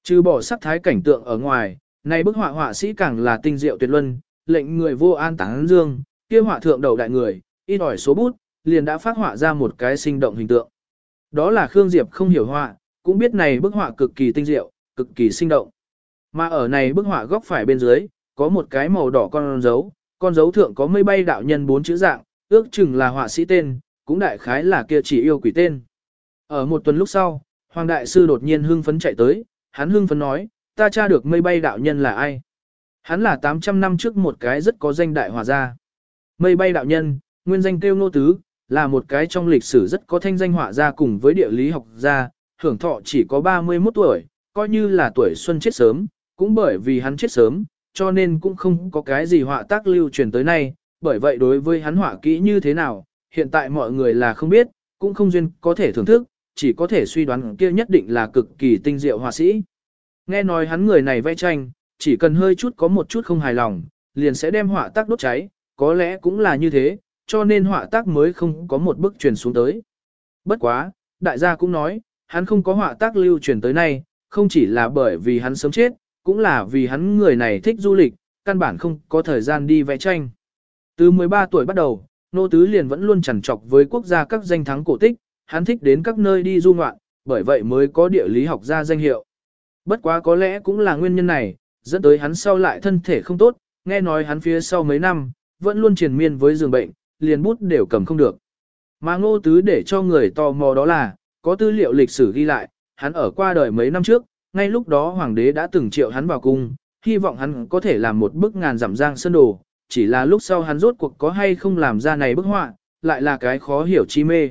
Trừ bỏ sắc thái cảnh tượng ở ngoài, này bức họa họa sĩ càng là tinh diệu tuyệt luân, lệnh người vô an táng dương, kia họa thượng đầu đại người, ít ỏi số bút, liền đã phát họa ra một cái sinh động hình tượng. Đó là Khương Diệp không hiểu họa, cũng biết này bức họa cực kỳ tinh diệu, cực kỳ sinh động. Mà ở này bức họa góc phải bên dưới, có một cái màu đỏ con dấu, con dấu thượng có mây bay đạo nhân bốn chữ dạng, ước chừng là họa sĩ tên, cũng đại khái là kia chỉ yêu quỷ tên. Ở một tuần lúc sau, Hoàng Đại Sư đột nhiên hưng phấn chạy tới, hắn hưng phấn nói, ta tra được mây bay đạo nhân là ai. Hắn là 800 năm trước một cái rất có danh đại hòa gia. Mây bay đạo nhân, nguyên danh kêu nô tứ, là một cái trong lịch sử rất có thanh danh họa gia cùng với địa lý học gia, hưởng thọ chỉ có 31 tuổi, coi như là tuổi xuân chết sớm, cũng bởi vì hắn chết sớm, cho nên cũng không có cái gì họa tác lưu truyền tới nay, bởi vậy đối với hắn họa kỹ như thế nào, hiện tại mọi người là không biết, cũng không duyên có thể thưởng thức, chỉ có thể suy đoán kia nhất định là cực kỳ tinh diệu họa sĩ. Nghe nói hắn người này vẽ tranh, chỉ cần hơi chút có một chút không hài lòng, liền sẽ đem họa tác đốt cháy, có lẽ cũng là như thế, cho nên họa tác mới không có một bức truyền xuống tới. Bất quá, đại gia cũng nói, hắn không có họa tác lưu truyền tới nay, không chỉ là bởi vì hắn sớm chết, cũng là vì hắn người này thích du lịch, căn bản không có thời gian đi vẽ tranh. Từ 13 tuổi bắt đầu, nô tứ liền vẫn luôn chằn trọc với quốc gia các danh thắng cổ tích, hắn thích đến các nơi đi du ngoạn, bởi vậy mới có địa lý học ra danh hiệu. Bất quá có lẽ cũng là nguyên nhân này, dẫn tới hắn sau lại thân thể không tốt, nghe nói hắn phía sau mấy năm, vẫn luôn triền miên với giường bệnh, liền bút đều cầm không được. Mà ngô tứ để cho người tò mò đó là, có tư liệu lịch sử ghi lại, hắn ở qua đời mấy năm trước, ngay lúc đó hoàng đế đã từng triệu hắn vào cung, hy vọng hắn có thể làm một bức ngàn giảm giang sơn đồ, chỉ là lúc sau hắn rốt cuộc có hay không làm ra này bức họa, lại là cái khó hiểu chi mê.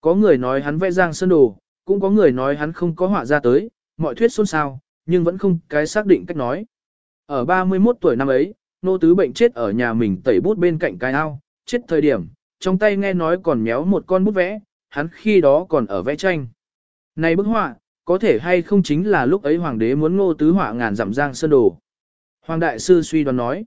Có người nói hắn vẽ giang sơn đồ, cũng có người nói hắn không có họa ra tới, mọi thuyết xôn xao, nhưng vẫn không cái xác định cách nói. Ở 31 tuổi năm ấy, nô tứ bệnh chết ở nhà mình tẩy bút bên cạnh cái ao, chết thời điểm, trong tay nghe nói còn méo một con bút vẽ, hắn khi đó còn ở vẽ tranh. Này bức họa, có thể hay không chính là lúc ấy hoàng đế muốn ngô tứ họa ngàn dặm giang sơn đồ. Hoàng đại sư suy đoán nói,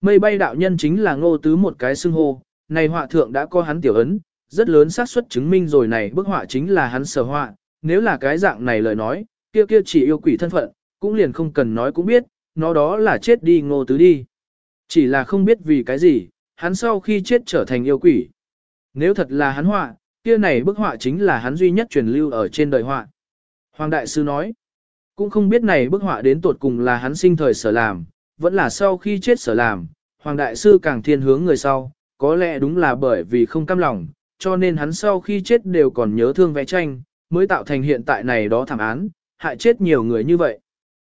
mây bay đạo nhân chính là ngô tứ một cái xưng hô, này họa thượng đã có hắn tiểu ấn, rất lớn xác suất chứng minh rồi này bức họa chính là hắn sở họa, nếu là cái dạng này lời nói, kia kia chỉ yêu quỷ thân phận, cũng liền không cần nói cũng biết, nó đó là chết đi ngô tứ đi. Chỉ là không biết vì cái gì, hắn sau khi chết trở thành yêu quỷ. Nếu thật là hắn họa, kia này bức họa chính là hắn duy nhất truyền lưu ở trên đời họa. Hoàng Đại Sư nói, cũng không biết này bức họa đến tột cùng là hắn sinh thời sở làm, vẫn là sau khi chết sở làm. Hoàng Đại Sư càng thiên hướng người sau, có lẽ đúng là bởi vì không cam lòng, cho nên hắn sau khi chết đều còn nhớ thương vẽ tranh, mới tạo thành hiện tại này đó thảm án, hại chết nhiều người như vậy.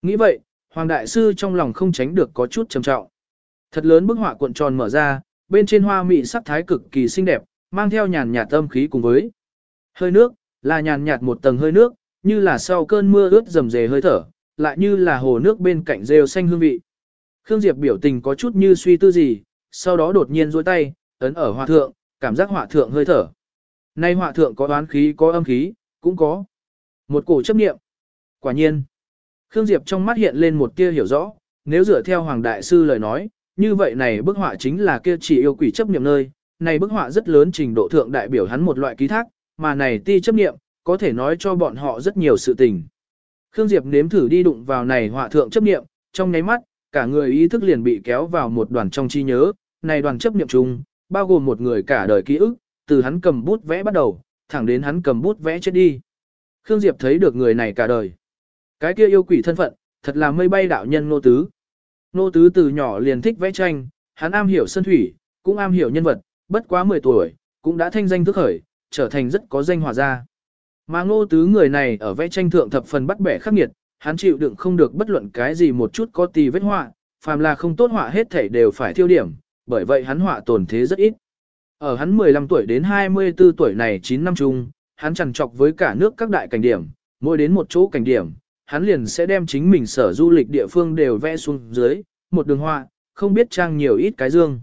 Nghĩ vậy, Hoàng Đại Sư trong lòng không tránh được có chút trầm trọng. Thật lớn bức họa cuộn tròn mở ra, bên trên hoa mị sắc thái cực kỳ xinh đẹp, mang theo nhàn nhạt âm khí cùng với hơi nước, là nhàn nhạt một tầng hơi nước, như là sau cơn mưa ướt rầm rề hơi thở, lại như là hồ nước bên cạnh rêu xanh hương vị. Khương Diệp biểu tình có chút như suy tư gì, sau đó đột nhiên duỗi tay, ấn ở hỏa thượng, cảm giác hỏa thượng hơi thở. Nay hỏa thượng có đoán khí có âm khí, cũng có một cổ chấp niệm. Quả nhiên, Khương Diệp trong mắt hiện lên một tia hiểu rõ, nếu dựa theo Hoàng Đại Sư lời nói, như vậy này bức họa chính là kia chỉ yêu quỷ chấp niệm nơi, này bức họa rất lớn trình độ thượng đại biểu hắn một loại ký thác, mà này ti chấp niệm, có thể nói cho bọn họ rất nhiều sự tình. Khương Diệp nếm thử đi đụng vào này họa thượng chấp niệm, trong nháy mắt, cả người ý thức liền bị kéo vào một đoàn trong trí nhớ, này đoàn chấp niệm chung, bao gồm một người cả đời ký ức, từ hắn cầm bút vẽ bắt đầu, thẳng đến hắn cầm bút vẽ chết đi. Khương Diệp thấy được người này cả đời. Cái kia yêu quỷ thân phận, thật là mây bay đạo nhân nô tứ. Nô tứ từ nhỏ liền thích vẽ tranh, hắn am hiểu sân thủy, cũng am hiểu nhân vật, bất quá 10 tuổi, cũng đã thanh danh thức khởi, trở thành rất có danh hòa gia. Mà ngô tứ người này ở vẽ tranh thượng thập phần bắt bẻ khắc nghiệt, hắn chịu đựng không được bất luận cái gì một chút có tì vết họa, phàm là không tốt họa hết thảy đều phải tiêu điểm, bởi vậy hắn họa tổn thế rất ít. Ở hắn 15 tuổi đến 24 tuổi này 9 năm chung, hắn chẳng trọc với cả nước các đại cảnh điểm, mỗi đến một chỗ cảnh điểm, hắn liền sẽ đem chính mình sở du lịch địa phương đều vẽ xuống dưới, một đường họa, không biết trang nhiều ít cái dương.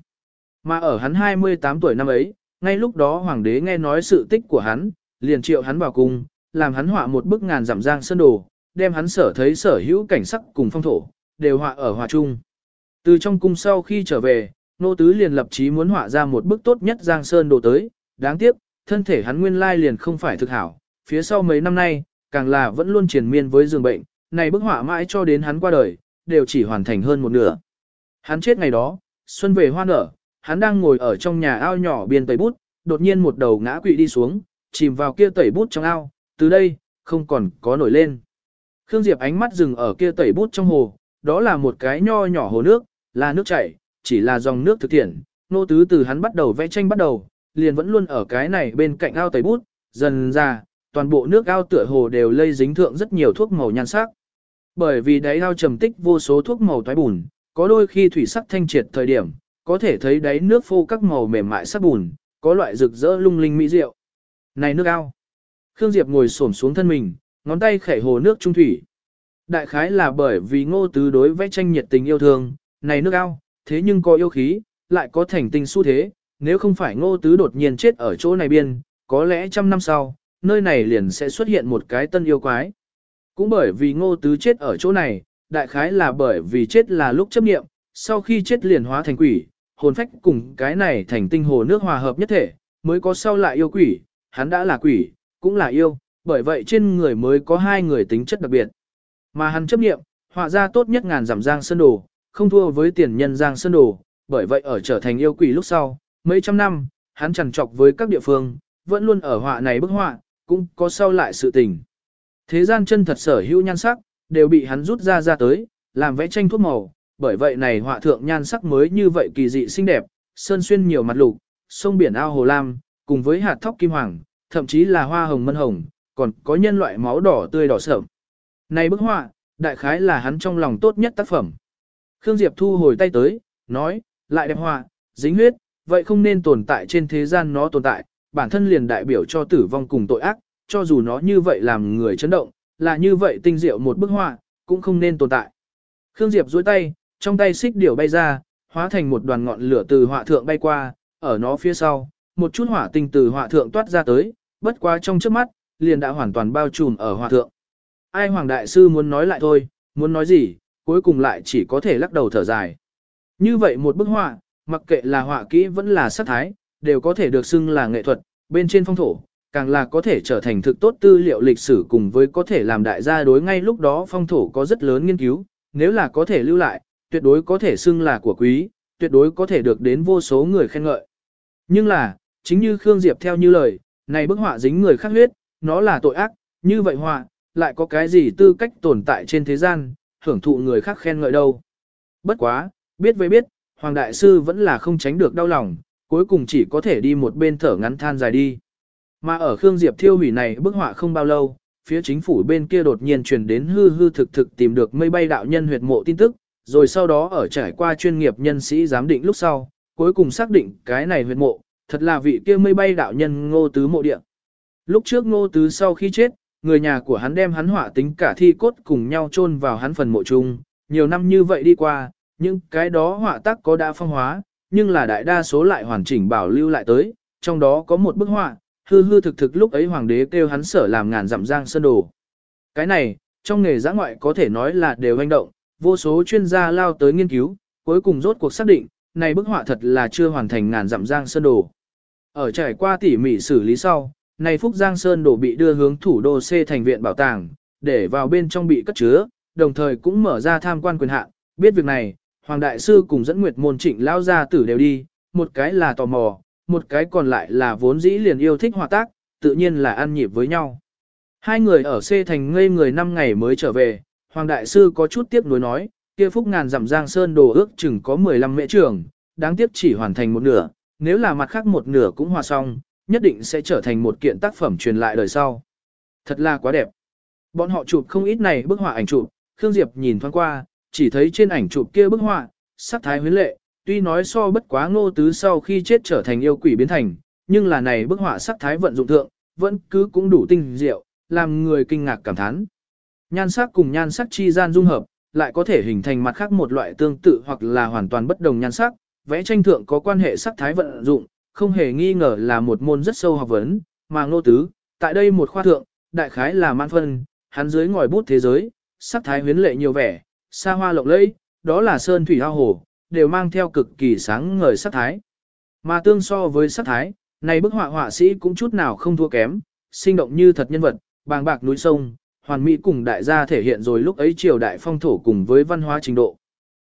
Mà ở hắn 28 tuổi năm ấy, ngay lúc đó hoàng đế nghe nói sự tích của hắn, liền triệu hắn vào cung, làm hắn họa một bức ngàn giảm giang sơn đồ, đem hắn sở thấy sở hữu cảnh sắc cùng phong thổ, đều họa ở hòa chung. Từ trong cung sau khi trở về, nô tứ liền lập chí muốn họa ra một bức tốt nhất giang sơn đồ tới, đáng tiếc, thân thể hắn nguyên lai liền không phải thực hảo, phía sau mấy năm nay, càng là vẫn luôn triền miên với giường bệnh, này bức họa mãi cho đến hắn qua đời, đều chỉ hoàn thành hơn một nửa. Hắn chết ngày đó, xuân về hoa nở, hắn đang ngồi ở trong nhà ao nhỏ biên tẩy bút, đột nhiên một đầu ngã quỵ đi xuống, chìm vào kia tẩy bút trong ao, từ đây, không còn có nổi lên. Khương Diệp ánh mắt dừng ở kia tẩy bút trong hồ, đó là một cái nho nhỏ hồ nước, là nước chảy, chỉ là dòng nước thực thiện, nô tứ từ hắn bắt đầu vẽ tranh bắt đầu, liền vẫn luôn ở cái này bên cạnh ao tẩy bút, dần ra, toàn bộ nước ao tựa hồ đều lây dính thượng rất nhiều thuốc màu nhan sắc. Bởi vì đáy ao trầm tích vô số thuốc màu toái bùn, có đôi khi thủy sắc thanh triệt thời điểm, có thể thấy đáy nước phô các màu mềm mại sắc bùn, có loại rực rỡ lung linh mỹ diệu. Này nước ao. Khương Diệp ngồi xổm xuống thân mình, ngón tay khẽ hồ nước trung thủy. Đại khái là bởi vì ngô tứ đối vẽ tranh nhiệt tình yêu thương, này nước ao, thế nhưng có yêu khí, lại có thành tình xu thế, nếu không phải ngô tứ đột nhiên chết ở chỗ này biên, có lẽ trăm năm sau, nơi này liền sẽ xuất hiện một cái tân yêu quái. Cũng bởi vì ngô tứ chết ở chỗ này, đại khái là bởi vì chết là lúc chấp nghiệm, sau khi chết liền hóa thành quỷ, hồn phách cùng cái này thành tinh hồ nước hòa hợp nhất thể, mới có sau lại yêu quỷ, hắn đã là quỷ, cũng là yêu, bởi vậy trên người mới có hai người tính chất đặc biệt. Mà hắn chấp nghiệm, họa ra tốt nhất ngàn giảm giang sơn đồ, không thua với tiền nhân giang sơn đồ, bởi vậy ở trở thành yêu quỷ lúc sau, mấy trăm năm, hắn trằn trọc với các địa phương, vẫn luôn ở họa này bức họa, cũng có sau lại sự tình. Thế gian chân thật sở hữu nhan sắc, đều bị hắn rút ra ra tới, làm vẽ tranh thuốc màu, bởi vậy này họa thượng nhan sắc mới như vậy kỳ dị xinh đẹp, sơn xuyên nhiều mặt lục, sông biển ao hồ lam, cùng với hạt thóc kim hoàng, thậm chí là hoa hồng mân hồng, còn có nhân loại máu đỏ tươi đỏ sợm. Này bức họa, đại khái là hắn trong lòng tốt nhất tác phẩm. Khương Diệp thu hồi tay tới, nói, lại đẹp họa, dính huyết, vậy không nên tồn tại trên thế gian nó tồn tại, bản thân liền đại biểu cho tử vong cùng tội ác, cho dù nó như vậy làm người chấn động, là như vậy tinh diệu một bức họa, cũng không nên tồn tại. Khương Diệp duỗi tay, trong tay xích điểu bay ra, hóa thành một đoàn ngọn lửa từ họa thượng bay qua, ở nó phía sau, một chút hỏa tinh từ họa thượng toát ra tới, bất quá trong trước mắt, liền đã hoàn toàn bao trùm ở họa thượng. Ai Hoàng Đại Sư muốn nói lại thôi, muốn nói gì, cuối cùng lại chỉ có thể lắc đầu thở dài. Như vậy một bức họa, mặc kệ là họa kỹ vẫn là sắc thái, đều có thể được xưng là nghệ thuật, bên trên phong thổ, càng là có thể trở thành thực tốt tư liệu lịch sử cùng với có thể làm đại gia đối ngay lúc đó phong thổ có rất lớn nghiên cứu, nếu là có thể lưu lại, tuyệt đối có thể xưng là của quý, tuyệt đối có thể được đến vô số người khen ngợi. Nhưng là, chính như Khương Diệp theo như lời, này bức họa dính người khác huyết, nó là tội ác, như vậy họa, lại có cái gì tư cách tồn tại trên thế gian, hưởng thụ người khác khen ngợi đâu. Bất quá, biết với biết, Hoàng Đại Sư vẫn là không tránh được đau lòng, cuối cùng chỉ có thể đi một bên thở ngắn than dài đi. Mà ở Khương Diệp thiêu hủy này bức họa không bao lâu, phía chính phủ bên kia đột nhiên truyền đến hư hư thực thực tìm được mây bay đạo nhân huyệt mộ tin tức, rồi sau đó ở trải qua chuyên nghiệp nhân sĩ giám định lúc sau, cuối cùng xác định cái này huyệt mộ, thật là vị kia mây bay đạo nhân ngô tứ mộ địa. Lúc trước ngô tứ sau khi chết, người nhà của hắn đem hắn họa tính cả thi cốt cùng nhau chôn vào hắn phần mộ chung, nhiều năm như vậy đi qua, những cái đó họa tác có đã phong hóa, nhưng là đại đa số lại hoàn chỉnh bảo lưu lại tới, trong đó có một bức họa, hư hư thực thực lúc ấy hoàng đế kêu hắn sở làm ngàn dặm giang sơn đồ. Cái này, trong nghề giã ngoại có thể nói là đều hành động, vô số chuyên gia lao tới nghiên cứu, cuối cùng rốt cuộc xác định, này bức họa thật là chưa hoàn thành ngàn dặm giang sơn đồ. Ở trải qua tỉ mỉ xử lý sau, này Phúc Giang Sơn đồ bị đưa hướng thủ đô C thành viện bảo tàng, để vào bên trong bị cất chứa, đồng thời cũng mở ra tham quan quyền hạn. Biết việc này, Hoàng Đại Sư cùng dẫn Nguyệt Môn Trịnh lao ra tử đều đi, một cái là tò mò, một cái còn lại là vốn dĩ liền yêu thích hòa tác, tự nhiên là ăn nhịp với nhau. Hai người ở C thành ngây người 5 ngày mới trở về, Hoàng Đại Sư có chút tiếc nuối nói, kia phúc ngàn dặm giang sơn đồ ước chừng có 15 mễ trường, đáng tiếc chỉ hoàn thành một nửa, nếu là mặt khác một nửa cũng hòa xong, nhất định sẽ trở thành một kiện tác phẩm truyền lại đời sau. Thật là quá đẹp. Bọn họ chụp không ít này bức họa ảnh chụp, Khương Diệp nhìn thoáng qua, chỉ thấy trên ảnh chụp kia bức họa, sắc thái huyến lệ, tuy nói so bất quá ngô tứ sau khi chết trở thành yêu quỷ biến thành, nhưng là này bức họa sắc thái vận dụng thượng, vẫn cứ cũng đủ tinh diệu, làm người kinh ngạc cảm thán. Nhan sắc cùng nhan sắc chi gian dung hợp, lại có thể hình thành mặt khác một loại tương tự hoặc là hoàn toàn bất đồng nhan sắc, vẽ tranh thượng có quan hệ sắc thái vận dụng, không hề nghi ngờ là một môn rất sâu học vấn, mà ngô tứ, tại đây một khoa thượng, đại khái là man phân, hắn dưới ngòi bút thế giới, sắc thái huyến lệ nhiều vẻ, xa hoa lộng lẫy, đó là sơn thủy ao hồ, đều mang theo cực kỳ sáng ngời sắc thái. Mà tương so với sắc thái, này bức họa họa sĩ cũng chút nào không thua kém, sinh động như thật nhân vật, bàng bạc núi sông, hoàn mỹ cùng đại gia thể hiện rồi lúc ấy triều đại phong thổ cùng với văn hóa trình độ.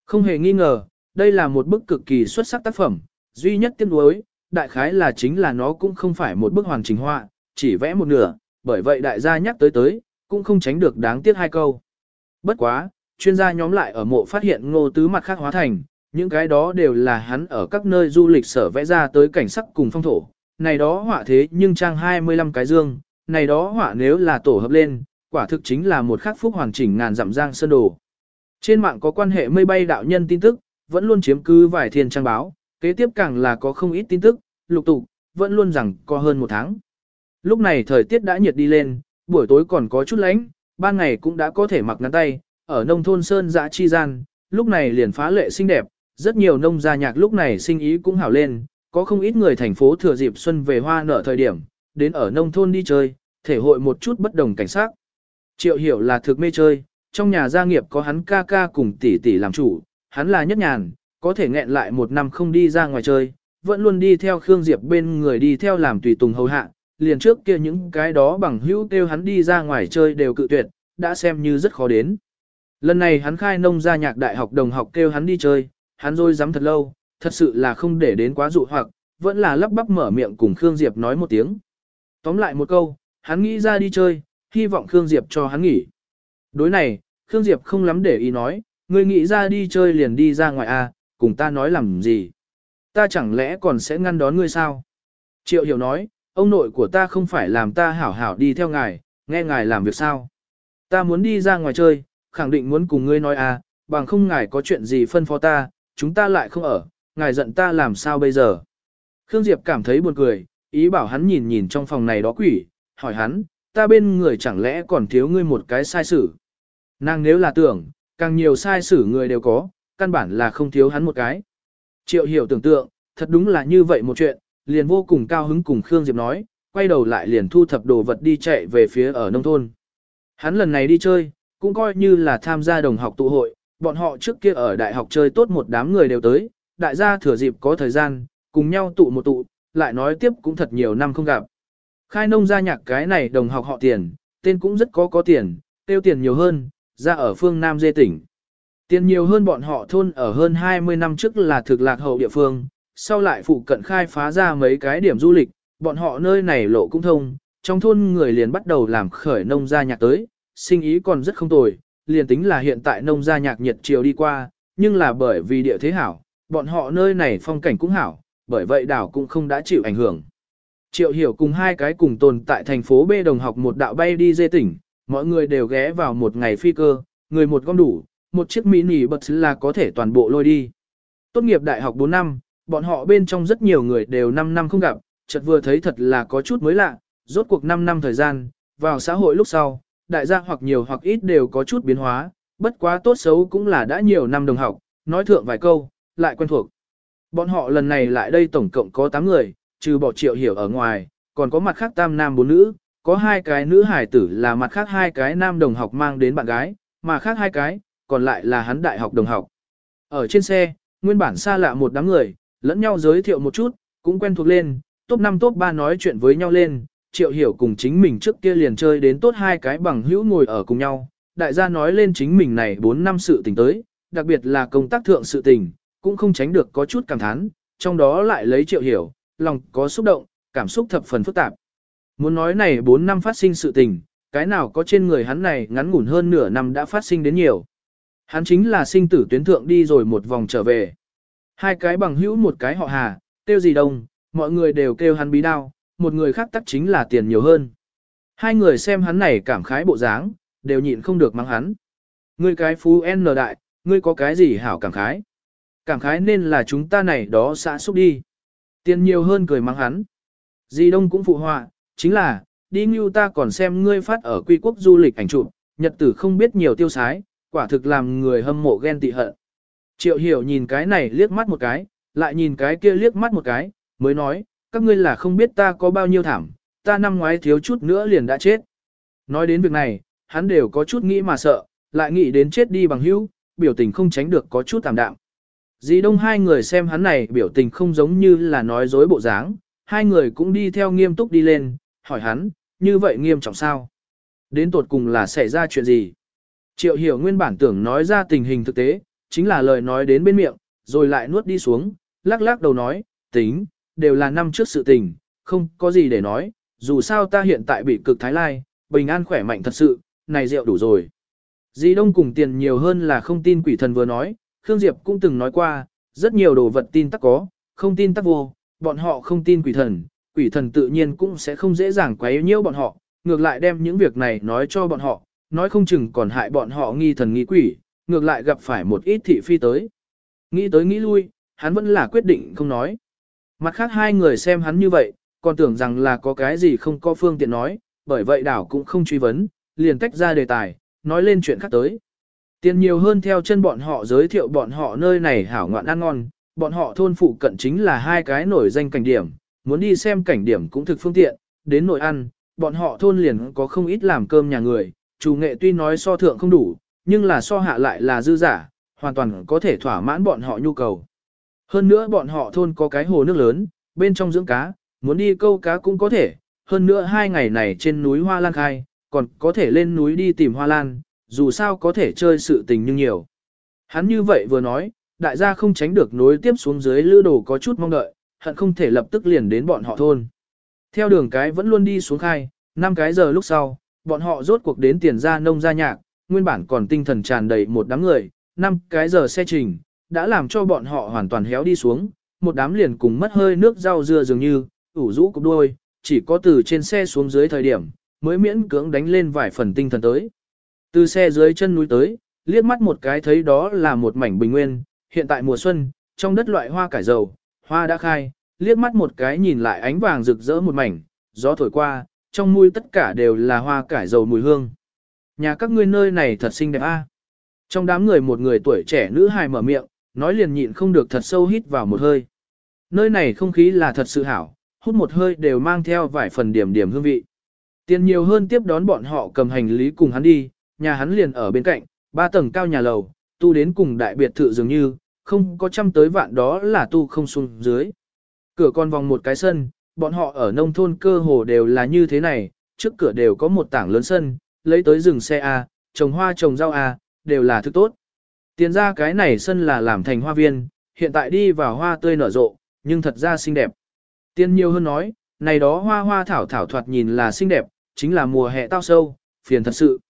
Không hề nghi ngờ, đây là một bức cực kỳ xuất sắc tác phẩm, duy nhất tiếc nuối, đại khái là chính là nó cũng không phải một bức hoàn chỉnh họa, chỉ vẽ một nửa, bởi vậy đại gia nhắc tới tới, cũng không tránh được đáng tiếc hai câu. Bất quá, chuyên gia nhóm lại ở mộ phát hiện ngô tứ mặt khác hóa thành, những cái đó đều là hắn ở các nơi du lịch sở vẽ ra tới cảnh sắc cùng phong thổ. Này đó họa thế nhưng trang 25 cái dương, này đó họa nếu là tổ hợp lên, quả thực chính là một khắc phúc hoàn chỉnh ngàn dặm giang sơn đồ. Trên mạng có quan hệ mây bay đạo nhân tin tức, vẫn luôn chiếm cứ vài thiên trang báo, kế tiếp càng là có không ít tin tức, lục tục, vẫn luôn rằng có hơn một tháng. Lúc này thời tiết đã nhiệt đi lên, buổi tối còn có chút lạnh, ban ngày cũng đã có thể mặc ngắn tay, ở nông thôn Sơn Dã Chi Gian, lúc này liền phá lệ xinh đẹp, rất nhiều nông gia nhạc lúc này sinh ý cũng hảo lên, có không ít người thành phố thừa dịp xuân về hoa nở thời điểm, đến ở nông thôn đi chơi, thể hội một chút bất đồng cảnh sát. Triệu hiểu là thực mê chơi, trong nhà gia nghiệp có hắn ca ca cùng tỷ tỷ làm chủ, hắn là nhất nhàn, có thể nghẹn lại một năm không đi ra ngoài chơi, vẫn luôn đi theo Khương Diệp bên người đi theo làm tùy tùng hầu hạ, liền trước kia những cái đó bằng hữu kêu hắn đi ra ngoài chơi đều cự tuyệt, đã xem như rất khó đến. Lần này hắn khai nông gia nhạc đại học đồng học kêu hắn đi chơi, hắn rồi dám thật lâu, thật sự là không để đến quá dụ hoặc, vẫn là lắp bắp mở miệng cùng Khương Diệp nói một tiếng. Tóm lại một câu, hắn nghĩ ra đi chơi, hy vọng Khương Diệp cho hắn nghỉ. Đối này, Khương Diệp không lắm để ý nói, người nghĩ ra đi chơi liền đi ra ngoài à, cùng ta nói làm gì. Ta chẳng lẽ còn sẽ ngăn đón ngươi sao? Triệu hiểu nói, ông nội của ta không phải làm ta hảo hảo đi theo ngài, nghe ngài làm việc sao. Ta muốn đi ra ngoài chơi, khẳng định muốn cùng ngươi nói à, bằng không ngài có chuyện gì phân phó ta, chúng ta lại không ở, ngài giận ta làm sao bây giờ. Khương Diệp cảm thấy buồn cười, ý bảo hắn nhìn nhìn trong phòng này đó quỷ, hỏi hắn, ta bên người chẳng lẽ còn thiếu ngươi một cái sai sử. Nàng nếu là tưởng, càng nhiều sai sử người đều có, căn bản là không thiếu hắn một cái. Triệu hiểu tưởng tượng, thật đúng là như vậy một chuyện, liền vô cùng cao hứng cùng Khương Diệp nói, quay đầu lại liền thu thập đồ vật đi chạy về phía ở nông thôn. Hắn lần này đi chơi, cũng coi như là tham gia đồng học tụ hội, bọn họ trước kia ở đại học chơi tốt một đám người đều tới, đại gia thừa dịp có thời gian, cùng nhau tụ một tụ, lại nói tiếp cũng thật nhiều năm không gặp. Khai nông gia nhạc cái này đồng học họ tiền, tên cũng rất có có tiền, tiêu tiền nhiều hơn, ra ở phương Nam dê tỉnh. Tiền nhiều hơn bọn họ thôn ở hơn 20 năm trước là thực lạc hậu địa phương, sau lại phụ cận khai phá ra mấy cái điểm du lịch, bọn họ nơi này lộ cũng thông, trong thôn người liền bắt đầu làm khởi nông gia nhạc tới, sinh ý còn rất không tồi, liền tính là hiện tại nông gia nhạc nhiệt chiều đi qua, nhưng là bởi vì địa thế hảo, bọn họ nơi này phong cảnh cũng hảo, bởi vậy đảo cũng không đã chịu ảnh hưởng. Triệu hiểu cùng hai cái cùng tồn tại thành phố B đồng học một đạo bay đi dê tỉnh, mọi người đều ghé vào một ngày phi cơ, người một gom đủ, một chiếc mini bật là có thể toàn bộ lôi đi. Tốt nghiệp đại học 4 năm, bọn họ bên trong rất nhiều người đều 5 năm không gặp, chợt vừa thấy thật là có chút mới lạ, rốt cuộc 5 năm thời gian, vào xã hội lúc sau, đại gia hoặc nhiều hoặc ít đều có chút biến hóa, bất quá tốt xấu cũng là đã nhiều năm đồng học, nói thượng vài câu, lại quen thuộc. Bọn họ lần này lại đây tổng cộng có 8 người, trừ bỏ triệu hiểu ở ngoài, còn có mặt khác tam nam bốn nữ, có hai cái nữ hải tử là mặt khác hai cái nam đồng học mang đến bạn gái, mà khác hai cái, còn lại là hắn đại học đồng học. Ở trên xe, nguyên bản xa lạ một đám người, lẫn nhau giới thiệu một chút, cũng quen thuộc lên, top 5 top 3 nói chuyện với nhau lên, triệu hiểu cùng chính mình trước kia liền chơi đến tốt hai cái bằng hữu ngồi ở cùng nhau, đại gia nói lên chính mình này 4 năm sự tình tới, đặc biệt là công tác thượng sự tình, cũng không tránh được có chút cảm thán, trong đó lại lấy triệu hiểu, lòng có xúc động, cảm xúc thập phần phức tạp. Muốn nói này 4 năm phát sinh sự tình, cái nào có trên người hắn này ngắn ngủn hơn nửa năm đã phát sinh đến nhiều. Hắn chính là sinh tử tuyến thượng đi rồi một vòng trở về. Hai cái bằng hữu một cái họ hà, tiêu gì đông, mọi người đều kêu hắn bí đao, một người khác tắc chính là tiền nhiều hơn. Hai người xem hắn này cảm khái bộ dáng, đều nhịn không được mắng hắn. Ngươi cái phú N đại, ngươi có cái gì hảo cảm khái? Cảm khái nên là chúng ta này đó xã xúc đi. Tiền nhiều hơn cười mắng hắn. Di Đông cũng phụ họa, chính là, đi như ta còn xem ngươi phát ở quy quốc du lịch ảnh chụp, nhật tử không biết nhiều tiêu sái, quả thực làm người hâm mộ ghen tị hận. Triệu hiểu nhìn cái này liếc mắt một cái, lại nhìn cái kia liếc mắt một cái, mới nói, các ngươi là không biết ta có bao nhiêu thảm, ta năm ngoái thiếu chút nữa liền đã chết. Nói đến việc này, hắn đều có chút nghĩ mà sợ, lại nghĩ đến chết đi bằng hữu, biểu tình không tránh được có chút tạm đạm. Dì đông hai người xem hắn này biểu tình không giống như là nói dối bộ dáng, hai người cũng đi theo nghiêm túc đi lên, hỏi hắn, như vậy nghiêm trọng sao? Đến tột cùng là xảy ra chuyện gì? Triệu hiểu nguyên bản tưởng nói ra tình hình thực tế, chính là lời nói đến bên miệng, rồi lại nuốt đi xuống, lắc lắc đầu nói, tính, đều là năm trước sự tình, không có gì để nói, dù sao ta hiện tại bị cực thái lai, bình an khỏe mạnh thật sự, này rượu đủ rồi. Dì Đông cùng tiền nhiều hơn là không tin quỷ thần vừa nói, Khương Diệp cũng từng nói qua, rất nhiều đồ vật tin tắc có, không tin tắc vô, bọn họ không tin quỷ thần, quỷ thần tự nhiên cũng sẽ không dễ dàng quấy nhiễu bọn họ, ngược lại đem những việc này nói cho bọn họ, nói không chừng còn hại bọn họ nghi thần nghi quỷ, ngược lại gặp phải một ít thị phi tới. Nghĩ tới nghĩ lui, hắn vẫn là quyết định không nói. Mặt khác hai người xem hắn như vậy, còn tưởng rằng là có cái gì không có phương tiện nói, bởi vậy đảo cũng không truy vấn, liền tách ra đề tài, nói lên chuyện khác tới. Tiền nhiều hơn theo chân bọn họ giới thiệu bọn họ nơi này hảo ngoạn ăn ngon, bọn họ thôn phụ cận chính là hai cái nổi danh cảnh điểm, muốn đi xem cảnh điểm cũng thực phương tiện, đến nội ăn, bọn họ thôn liền có không ít làm cơm nhà người, chủ nghệ tuy nói so thượng không đủ, nhưng là so hạ lại là dư giả, hoàn toàn có thể thỏa mãn bọn họ nhu cầu. Hơn nữa bọn họ thôn có cái hồ nước lớn, bên trong dưỡng cá, muốn đi câu cá cũng có thể, hơn nữa hai ngày này trên núi Hoa Lan khai, còn có thể lên núi đi tìm Hoa Lan, dù sao có thể chơi sự tình nhưng nhiều. Hắn như vậy vừa nói, đại gia không tránh được nối tiếp xuống dưới lữ đồ có chút mong đợi, hận không thể lập tức liền đến bọn họ thôn. Theo đường cái vẫn luôn đi xuống khai, năm cái giờ lúc sau, bọn họ rốt cuộc đến tiền ra nông gia nhạc, nguyên bản còn tinh thần tràn đầy một đám người, năm cái giờ xe trình, đã làm cho bọn họ hoàn toàn héo đi xuống, một đám liền cùng mất hơi nước rau dưa dường như, ủ rũ cục đôi, chỉ có từ trên xe xuống dưới thời điểm, mới miễn cưỡng đánh lên vài phần tinh thần tới. Từ xe dưới chân núi tới, liếc mắt một cái thấy đó là một mảnh bình nguyên, hiện tại mùa xuân, trong đất loại hoa cải dầu, hoa đã khai, liếc mắt một cái nhìn lại ánh vàng rực rỡ một mảnh, gió thổi qua, trong mũi tất cả đều là hoa cải dầu mùi hương. Nhà các ngươi nơi này thật xinh đẹp a. Trong đám người một người tuổi trẻ nữ hài mở miệng, nói liền nhịn không được thật sâu hít vào một hơi. Nơi này không khí là thật sự hảo, hút một hơi đều mang theo vài phần điểm điểm hương vị. Tiền nhiều hơn tiếp đón bọn họ cầm hành lý cùng hắn đi, nhà hắn liền ở bên cạnh, ba tầng cao nhà lầu, tu đến cùng đại biệt thự dường như, không có trăm tới vạn đó là tu không xuống dưới. Cửa con vòng một cái sân, bọn họ ở nông thôn cơ hồ đều là như thế này, trước cửa đều có một tảng lớn sân, lấy tới rừng xe A, trồng hoa trồng rau A, đều là thứ tốt. Tiền ra cái này sân là làm thành hoa viên, hiện tại đi vào hoa tươi nở rộ, nhưng thật ra xinh đẹp. Tiền nhiều hơn nói, này đó hoa hoa thảo thảo thoạt nhìn là xinh đẹp, chính là mùa hè tao sâu, phiền thật sự.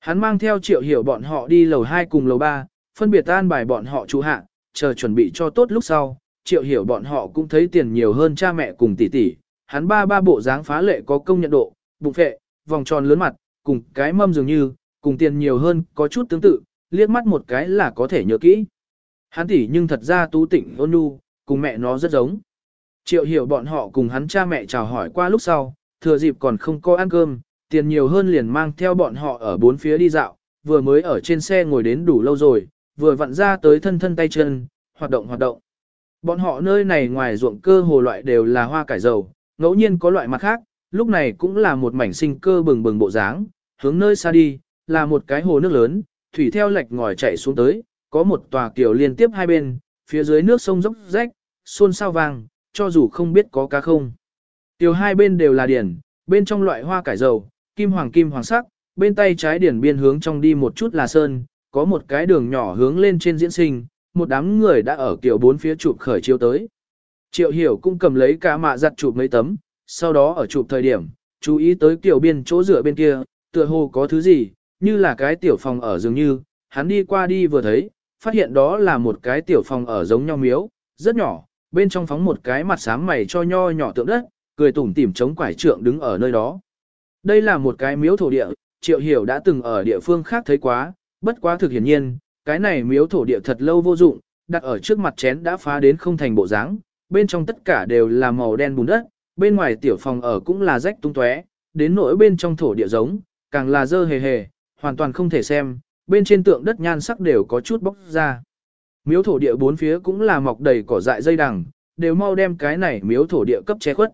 Hắn mang theo triệu hiểu bọn họ đi lầu 2 cùng lầu 3, phân biệt an bài bọn họ chú hạ, chờ chuẩn bị cho tốt lúc sau, triệu hiểu bọn họ cũng thấy tiền nhiều hơn cha mẹ cùng tỷ tỷ. Hắn ba ba bộ dáng phá lệ có công nhận độ, bụng phệ, vòng tròn lớn mặt, cùng cái mâm dường như, cùng tiền nhiều hơn, có chút tương tự, liếc mắt một cái là có thể nhớ kỹ. Hắn tỷ nhưng thật ra tú tỉnh ôn nhu, cùng mẹ nó rất giống. Triệu hiểu bọn họ cùng hắn cha mẹ chào hỏi qua lúc sau, thừa dịp còn không có ăn cơm, tiền nhiều hơn liền mang theo bọn họ ở bốn phía đi dạo, vừa mới ở trên xe ngồi đến đủ lâu rồi, vừa vặn ra tới thân thân tay chân, hoạt động hoạt động. Bọn họ nơi này ngoài ruộng cơ hồ loại đều là hoa cải dầu, ngẫu nhiên có loại mặt khác, lúc này cũng là một mảnh sinh cơ bừng bừng bộ dáng, hướng nơi xa đi, là một cái hồ nước lớn, thủy theo lệch ngòi chảy xuống tới, có một tòa kiều liên tiếp hai bên, phía dưới nước sông dốc rách, xôn sao vàng, cho dù không biết có cá không. Tiểu hai bên đều là điển, bên trong loại hoa cải dầu, kim hoàng kim hoàng sắc, bên tay trái điển biên hướng trong đi một chút là sơn, có một cái đường nhỏ hướng lên trên diễn sinh, một đám người đã ở kiểu bốn phía chụp khởi chiếu tới. Triệu hiểu cũng cầm lấy cả mạ giặt chụp mấy tấm, sau đó ở chụp thời điểm, chú ý tới kiểu biên chỗ rửa bên kia, tựa hồ có thứ gì, như là cái tiểu phòng ở dường như, hắn đi qua đi vừa thấy, phát hiện đó là một cái tiểu phòng ở giống nhau miếu, rất nhỏ, bên trong phóng một cái mặt sáng mày cho nho nhỏ tượng đất, cười tủm tỉm chống quải trượng đứng ở nơi đó. Đây là một cái miếu thổ địa, triệu hiểu đã từng ở địa phương khác thấy quá, bất quá thực hiển nhiên, cái này miếu thổ địa thật lâu vô dụng, đặt ở trước mặt chén đã phá đến không thành bộ dáng, bên trong tất cả đều là màu đen bùn đất, bên ngoài tiểu phòng ở cũng là rách tung tóe, đến nỗi bên trong thổ địa giống, càng là dơ hề hề, hoàn toàn không thể xem, bên trên tượng đất nhan sắc đều có chút bốc ra. Miếu thổ địa bốn phía cũng là mọc đầy cỏ dại dây đằng, đều mau đem cái này miếu thổ địa cấp che khuất.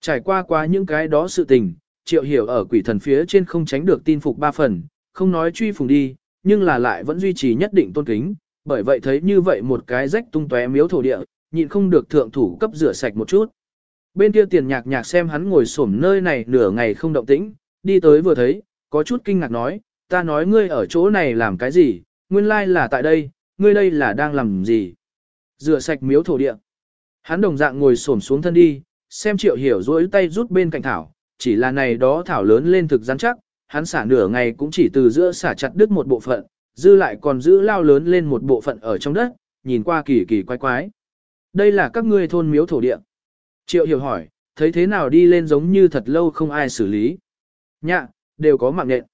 Trải qua qua những cái đó sự tình, triệu hiểu ở quỷ thần phía trên không tránh được tin phục ba phần, không nói truy phùng đi, nhưng là lại vẫn duy trì nhất định tôn kính, bởi vậy thấy như vậy một cái rách tung tóe miếu thổ địa, nhịn không được thượng thủ cấp rửa sạch một chút. Bên kia tiền nhạc nhạc xem hắn ngồi xổm nơi này nửa ngày không động tĩnh, đi tới vừa thấy, có chút kinh ngạc nói, ta nói ngươi ở chỗ này làm cái gì, nguyên lai là tại đây, ngươi đây là đang làm gì. Rửa sạch miếu thổ địa. Hắn đồng dạng ngồi xổm xuống thân đi, xem triệu hiểu rỗi tay rút bên cạnh thảo, chỉ là này đó thảo lớn lên thực rắn chắc, hắn xả nửa ngày cũng chỉ từ giữa xả chặt đứt một bộ phận, dư lại còn giữ lao lớn lên một bộ phận ở trong đất, nhìn qua kỳ kỳ quái quái. Đây là các ngươi thôn miếu thổ địa. Triệu hiểu hỏi, thấy thế nào đi lên giống như thật lâu không ai xử lý. Nhạ, đều có mạng nện.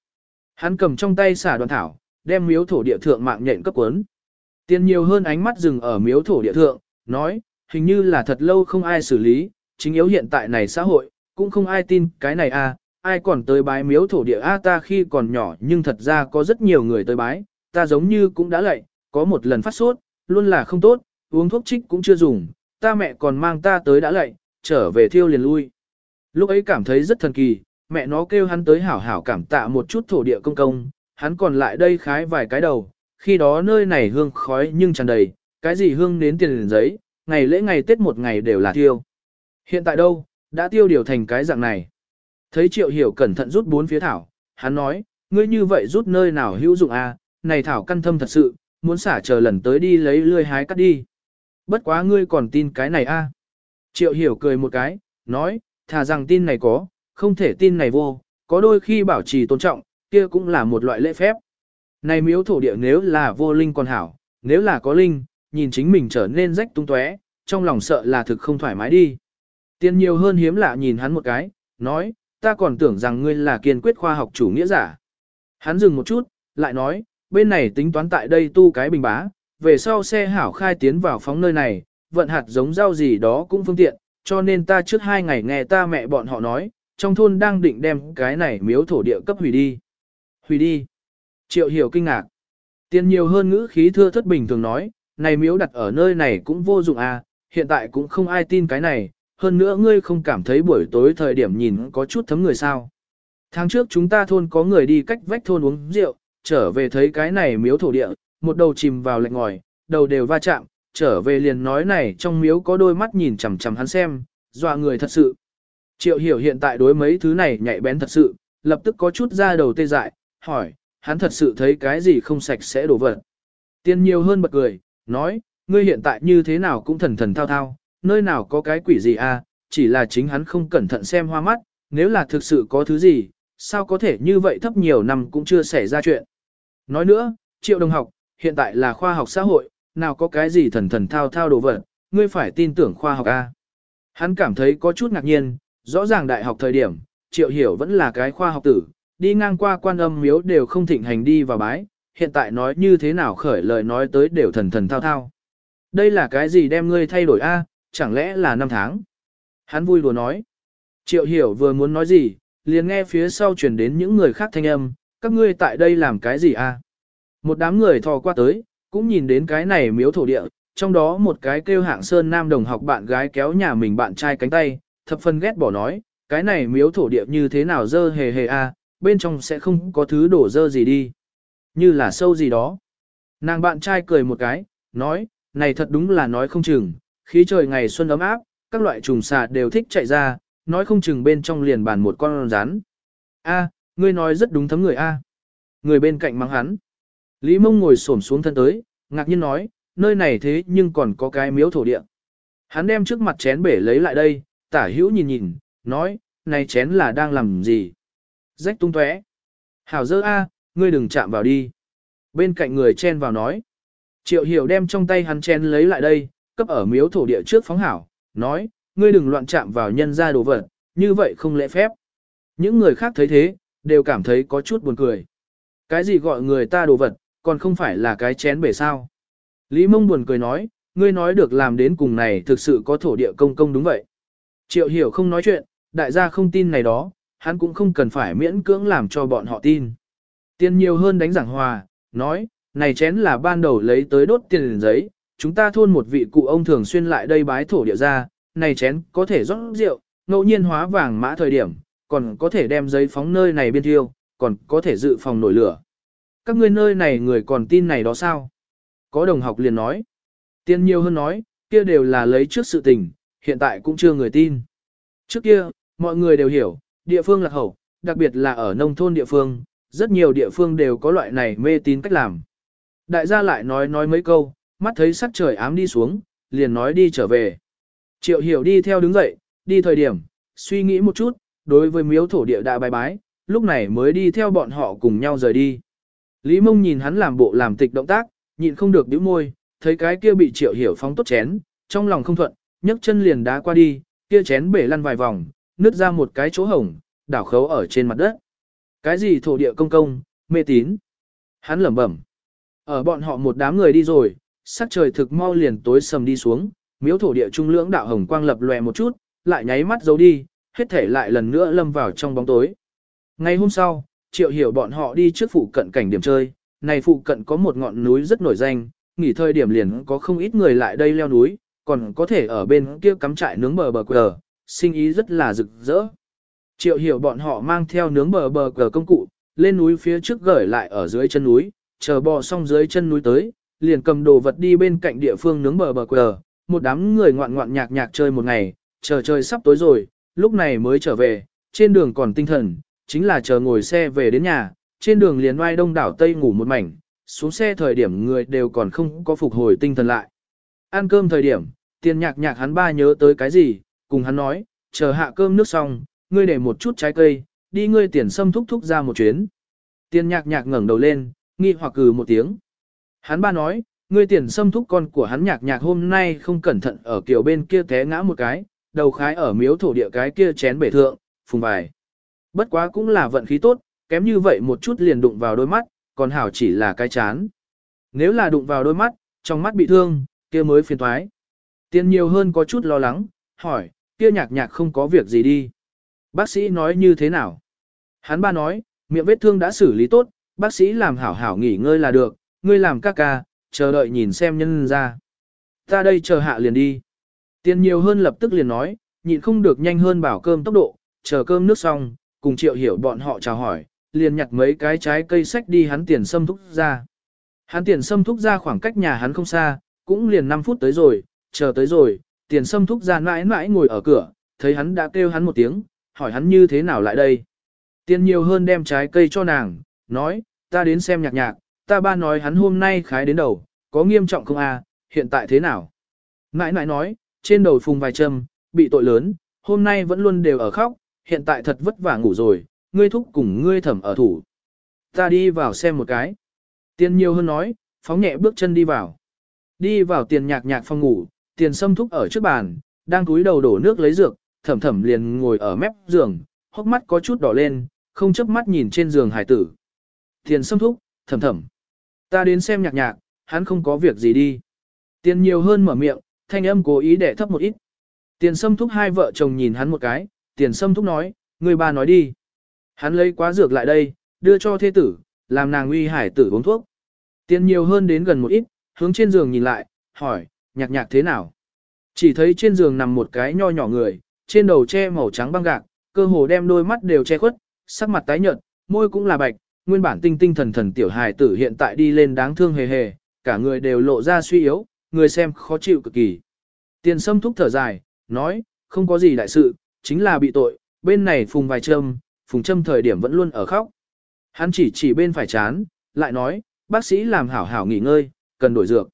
Hắn cầm trong tay xả đoàn thảo, đem miếu thổ địa thượng mạng nhện cấp cuốn. Tiền nhiều hơn ánh mắt dừng ở miếu thổ địa thượng, nói, hình như là thật lâu không ai xử lý, chính yếu hiện tại này xã hội, cũng không ai tin cái này a, à, ai còn tới bái miếu thổ địa a ta khi còn nhỏ nhưng thật ra có rất nhiều người tới bái, ta giống như cũng đã lạy, có một lần phát sốt, luôn là không tốt, uống thuốc trích cũng chưa dùng, ta mẹ còn mang ta tới đã lạy, trở về thiêu liền lui. Lúc ấy cảm thấy rất thần kỳ, mẹ nó kêu hắn tới hảo hảo cảm tạ một chút thổ địa công công, hắn còn lại đây khái vài cái đầu, khi đó nơi này hương khói nhưng tràn đầy, cái gì hương đến tiền liền giấy, ngày lễ ngày Tết một ngày đều là tiêu. Hiện tại đâu, đã tiêu điều thành cái dạng này. Thấy triệu hiểu cẩn thận rút bốn phía thảo, hắn nói, ngươi như vậy rút nơi nào hữu dụng à, này thảo căn thâm thật sự, muốn xả chờ lần tới đi lấy lươi hái cắt đi. Bất quá ngươi còn tin cái này a? À? Triệu hiểu cười một cái, nói, thà rằng tin này có, không thể tin này vô, có đôi khi bảo trì tôn trọng, kia cũng là một loại lễ phép. Này miếu thổ địa nếu là vô linh còn hảo, nếu là có linh, nhìn chính mình trở nên rách tung tóe, trong lòng sợ là thực không thoải mái đi. Tiên nhiều hơn hiếm lạ nhìn hắn một cái, nói, ta còn tưởng rằng ngươi là kiên quyết khoa học chủ nghĩa giả. Hắn dừng một chút, lại nói, bên này tính toán tại đây tu cái bình bá, về sau xe hảo khai tiến vào phóng nơi này, vận hạt giống rau gì đó cũng phương tiện, cho nên ta trước hai ngày nghe ta mẹ bọn họ nói, trong thôn đang định đem cái này miếu thổ địa cấp hủy đi. Hủy đi. Triệu hiểu kinh ngạc. Tiền nhiều hơn ngữ khí thưa thất bình thường nói, này miếu đặt ở nơi này cũng vô dụng à, hiện tại cũng không ai tin cái này, hơn nữa ngươi không cảm thấy buổi tối thời điểm nhìn có chút thấm người sao. Tháng trước chúng ta thôn có người đi cách vách thôn uống rượu, trở về thấy cái này miếu thổ địa, một đầu chìm vào lạnh ngòi, đầu đều va chạm, trở về liền nói này trong miếu có đôi mắt nhìn chằm chằm hắn xem, dọa người thật sự. Triệu hiểu hiện tại đối mấy thứ này nhạy bén thật sự, lập tức có chút ra đầu tê dại, hỏi, hắn thật sự thấy cái gì không sạch sẽ đổ vật. Tiên nhiều hơn bật cười, nói, ngươi hiện tại như thế nào cũng thần thần thao thao, nơi nào có cái quỷ gì à, chỉ là chính hắn không cẩn thận xem hoa mắt, nếu là thực sự có thứ gì, sao có thể như vậy thấp nhiều năm cũng chưa xảy ra chuyện. Nói nữa, triệu đồng học, hiện tại là khoa học xã hội, nào có cái gì thần thần thao thao đồ vật, ngươi phải tin tưởng khoa học a. Hắn cảm thấy có chút ngạc nhiên, rõ ràng đại học thời điểm, triệu hiểu vẫn là cái khoa học tử, đi ngang qua quan âm miếu đều không thịnh hành đi vào bái, hiện tại nói như thế nào khởi lời nói tới đều thần thần thao thao. Đây là cái gì đem ngươi thay đổi a? chẳng lẽ là năm tháng? Hắn vui đùa nói. Triệu hiểu vừa muốn nói gì, liền nghe phía sau truyền đến những người khác thanh âm, các ngươi tại đây làm cái gì a? Một đám người thò qua tới, cũng nhìn đến cái này miếu thổ địa, trong đó một cái kêu hạng sơn nam đồng học bạn gái kéo nhà mình bạn trai cánh tay, thập phần ghét bỏ nói, cái này miếu thổ địa như thế nào dơ hề hề a, bên trong sẽ không có thứ đổ dơ gì đi. Như là sâu gì đó. Nàng bạn trai cười một cái, nói, này thật đúng là nói không chừng, khí trời ngày xuân ấm áp, các loại trùng xà đều thích chạy ra, nói không chừng bên trong liền bàn một con rắn. A, ngươi nói rất đúng thấm người A. Người bên cạnh mắng hắn. Lý mông ngồi xổm xuống thân tới, ngạc nhiên nói, nơi này thế nhưng còn có cái miếu thổ địa. Hắn đem trước mặt chén bể lấy lại đây, tả hữu nhìn nhìn, nói, này chén là đang làm gì? Rách tung tóe. Hảo dơ A, ngươi đừng chạm vào đi. Bên cạnh người chen vào nói. Triệu hiểu đem trong tay hắn chén lấy lại đây, cấp ở miếu thổ địa trước phóng hảo, nói, ngươi đừng loạn chạm vào nhân ra đồ vật, như vậy không lễ phép. Những người khác thấy thế, đều cảm thấy có chút buồn cười. Cái gì gọi người ta đồ vật, còn không phải là cái chén bể sao. Lý mông buồn cười nói, ngươi nói được làm đến cùng này thực sự có thổ địa công công đúng vậy. Triệu hiểu không nói chuyện, đại gia không tin này đó, hắn cũng không cần phải miễn cưỡng làm cho bọn họ tin. Tiền nhiều hơn đánh giảng hòa, nói, này chén là ban đầu lấy tới đốt tiền giấy, chúng ta thôn một vị cụ ông thường xuyên lại đây bái thổ địa ra, này chén có thể rót rượu, ngẫu nhiên hóa vàng mã thời điểm, còn có thể đem giấy phóng nơi này biên thiêu, còn có thể dự phòng nổi lửa. Các ngươi nơi này người còn tin này đó sao? Có đồng học liền nói. Tiên nhiều hơn nói, kia đều là lấy trước sự tình, hiện tại cũng chưa người tin. Trước kia, mọi người đều hiểu, địa phương lạc hậu, đặc biệt là ở nông thôn địa phương, rất nhiều địa phương đều có loại này mê tín cách làm. Đại gia lại nói nói mấy câu, mắt thấy sắc trời ám đi xuống, liền nói đi trở về. Triệu hiểu đi theo đứng dậy, đi thời điểm, suy nghĩ một chút, đối với miếu thổ địa đã bài bái, lúc này mới đi theo bọn họ cùng nhau rời đi. Lý mông nhìn hắn làm bộ làm tịch động tác, nhịn không được bĩu môi, thấy cái kia bị triệu hiểu phóng tốt chén, trong lòng không thuận, nhấc chân liền đá qua đi, kia chén bể lăn vài vòng, nứt ra một cái chỗ hổng, đảo khấu ở trên mặt đất. Cái gì thổ địa công công, mê tín. Hắn lẩm bẩm. Ở bọn họ một đám người đi rồi, sắc trời thực mau liền tối sầm đi xuống, miếu thổ địa trung lưỡng đạo hồng quang lập lòe một chút, lại nháy mắt giấu đi, hết thể lại lần nữa lâm vào trong bóng tối. Ngày hôm sau, triệu hiểu bọn họ đi trước phụ cận cảnh điểm chơi, này phụ cận có một ngọn núi rất nổi danh, nghỉ thời điểm liền có không ít người lại đây leo núi, còn có thể ở bên kia cắm trại nướng bờ bờ quờ, sinh ý rất là rực rỡ. Triệu hiểu bọn họ mang theo nướng bờ bờ cờ công cụ, lên núi phía trước gửi lại ở dưới chân núi, chờ bò xong dưới chân núi tới, liền cầm đồ vật đi bên cạnh địa phương nướng bờ bờ cờ, một đám người ngoạn ngoạn nhạc nhạc chơi một ngày, chờ trời sắp tối rồi, lúc này mới trở về, trên đường còn tinh thần, chính là chờ ngồi xe về đến nhà, trên đường liền oai đông đảo Tây ngủ một mảnh, xuống xe thời điểm người đều còn không có phục hồi tinh thần lại. Ăn cơm thời điểm, tiền nhạc nhạc hắn ba nhớ tới cái gì, cùng hắn nói, chờ hạ cơm nước xong, ngươi để một chút trái cây, đi ngươi tiền xâm thúc thúc ra một chuyến. Tiền nhạc nhạc ngẩng đầu lên, nghi hoặc cừ một tiếng. Hắn ba nói, ngươi tiền xâm thúc con của hắn nhạc nhạc hôm nay không cẩn thận ở kiểu bên kia té ngã một cái, đầu khái ở miếu thổ địa cái kia chén bể thượng, phùng bài. Bất quá cũng là vận khí tốt, kém như vậy một chút liền đụng vào đôi mắt, còn hảo chỉ là cái chán. Nếu là đụng vào đôi mắt, trong mắt bị thương, kia mới phiền toái. Tiền nhiều hơn có chút lo lắng, hỏi, kia nhạc nhạc không có việc gì đi. Bác sĩ nói như thế nào? Hắn ba nói, miệng vết thương đã xử lý tốt, bác sĩ làm hảo hảo nghỉ ngơi là được, ngươi làm ca ca, chờ đợi nhìn xem nhân ra. Ta đây chờ hạ liền đi. Tiền nhiều hơn lập tức liền nói, nhịn không được nhanh hơn bảo cơm tốc độ, chờ cơm nước xong, cùng triệu hiểu bọn họ chào hỏi, liền nhặt mấy cái trái cây sách đi hắn tiền xâm thúc ra. Hắn tiền xâm thúc ra khoảng cách nhà hắn không xa, cũng liền 5 phút tới rồi, chờ tới rồi, tiền sâm thúc ra mãi mãi ngồi ở cửa, thấy hắn đã kêu hắn một tiếng, hỏi hắn như thế nào lại đây. Tiền nhiều hơn đem trái cây cho nàng, nói, ta đến xem nhạc nhạc, ta ba nói hắn hôm nay khái đến đầu, có nghiêm trọng không à, hiện tại thế nào? Mãi mãi nói, trên đầu phùng vài châm, bị tội lớn, hôm nay vẫn luôn đều ở khóc, hiện tại thật vất vả ngủ rồi, ngươi thúc cùng ngươi thẩm ở thủ. Ta đi vào xem một cái. Tiền nhiều hơn nói, phóng nhẹ bước chân đi vào. Đi vào tiền nhạc nhạc phòng ngủ, tiền sâm thúc ở trước bàn, đang cúi đầu đổ nước lấy dược, thẩm thẩm liền ngồi ở mép giường, hốc mắt có chút đỏ lên, không chớp mắt nhìn trên giường hải tử. Tiền sâm thúc, thẩm thẩm. Ta đến xem nhạc nhạc, hắn không có việc gì đi. Tiền nhiều hơn mở miệng, thanh âm cố ý để thấp một ít. Tiền sâm thúc hai vợ chồng nhìn hắn một cái, tiền sâm thúc nói, người ba nói đi. Hắn lấy quá dược lại đây, đưa cho thế tử, làm nàng uy hải tử uống thuốc. Tiền nhiều hơn đến gần một ít, hướng trên giường nhìn lại, hỏi, nhạc nhạc thế nào? Chỉ thấy trên giường nằm một cái nho nhỏ người, trên đầu che màu trắng băng gạc, cơ hồ đem đôi mắt đều che khuất, sắc mặt tái nhợt, môi cũng là bạch, nguyên bản tinh tinh thần thần tiểu hài tử hiện tại đi lên đáng thương hề hề, cả người đều lộ ra suy yếu, người xem khó chịu cực kỳ. Tiền sâm thúc thở dài, nói, không có gì đại sự, chính là bị tội, bên này phùng vài châm, phùng châm thời điểm vẫn luôn ở khóc. Hắn chỉ chỉ bên phải chán, lại nói, bác sĩ làm hảo hảo nghỉ ngơi, cần đổi dược.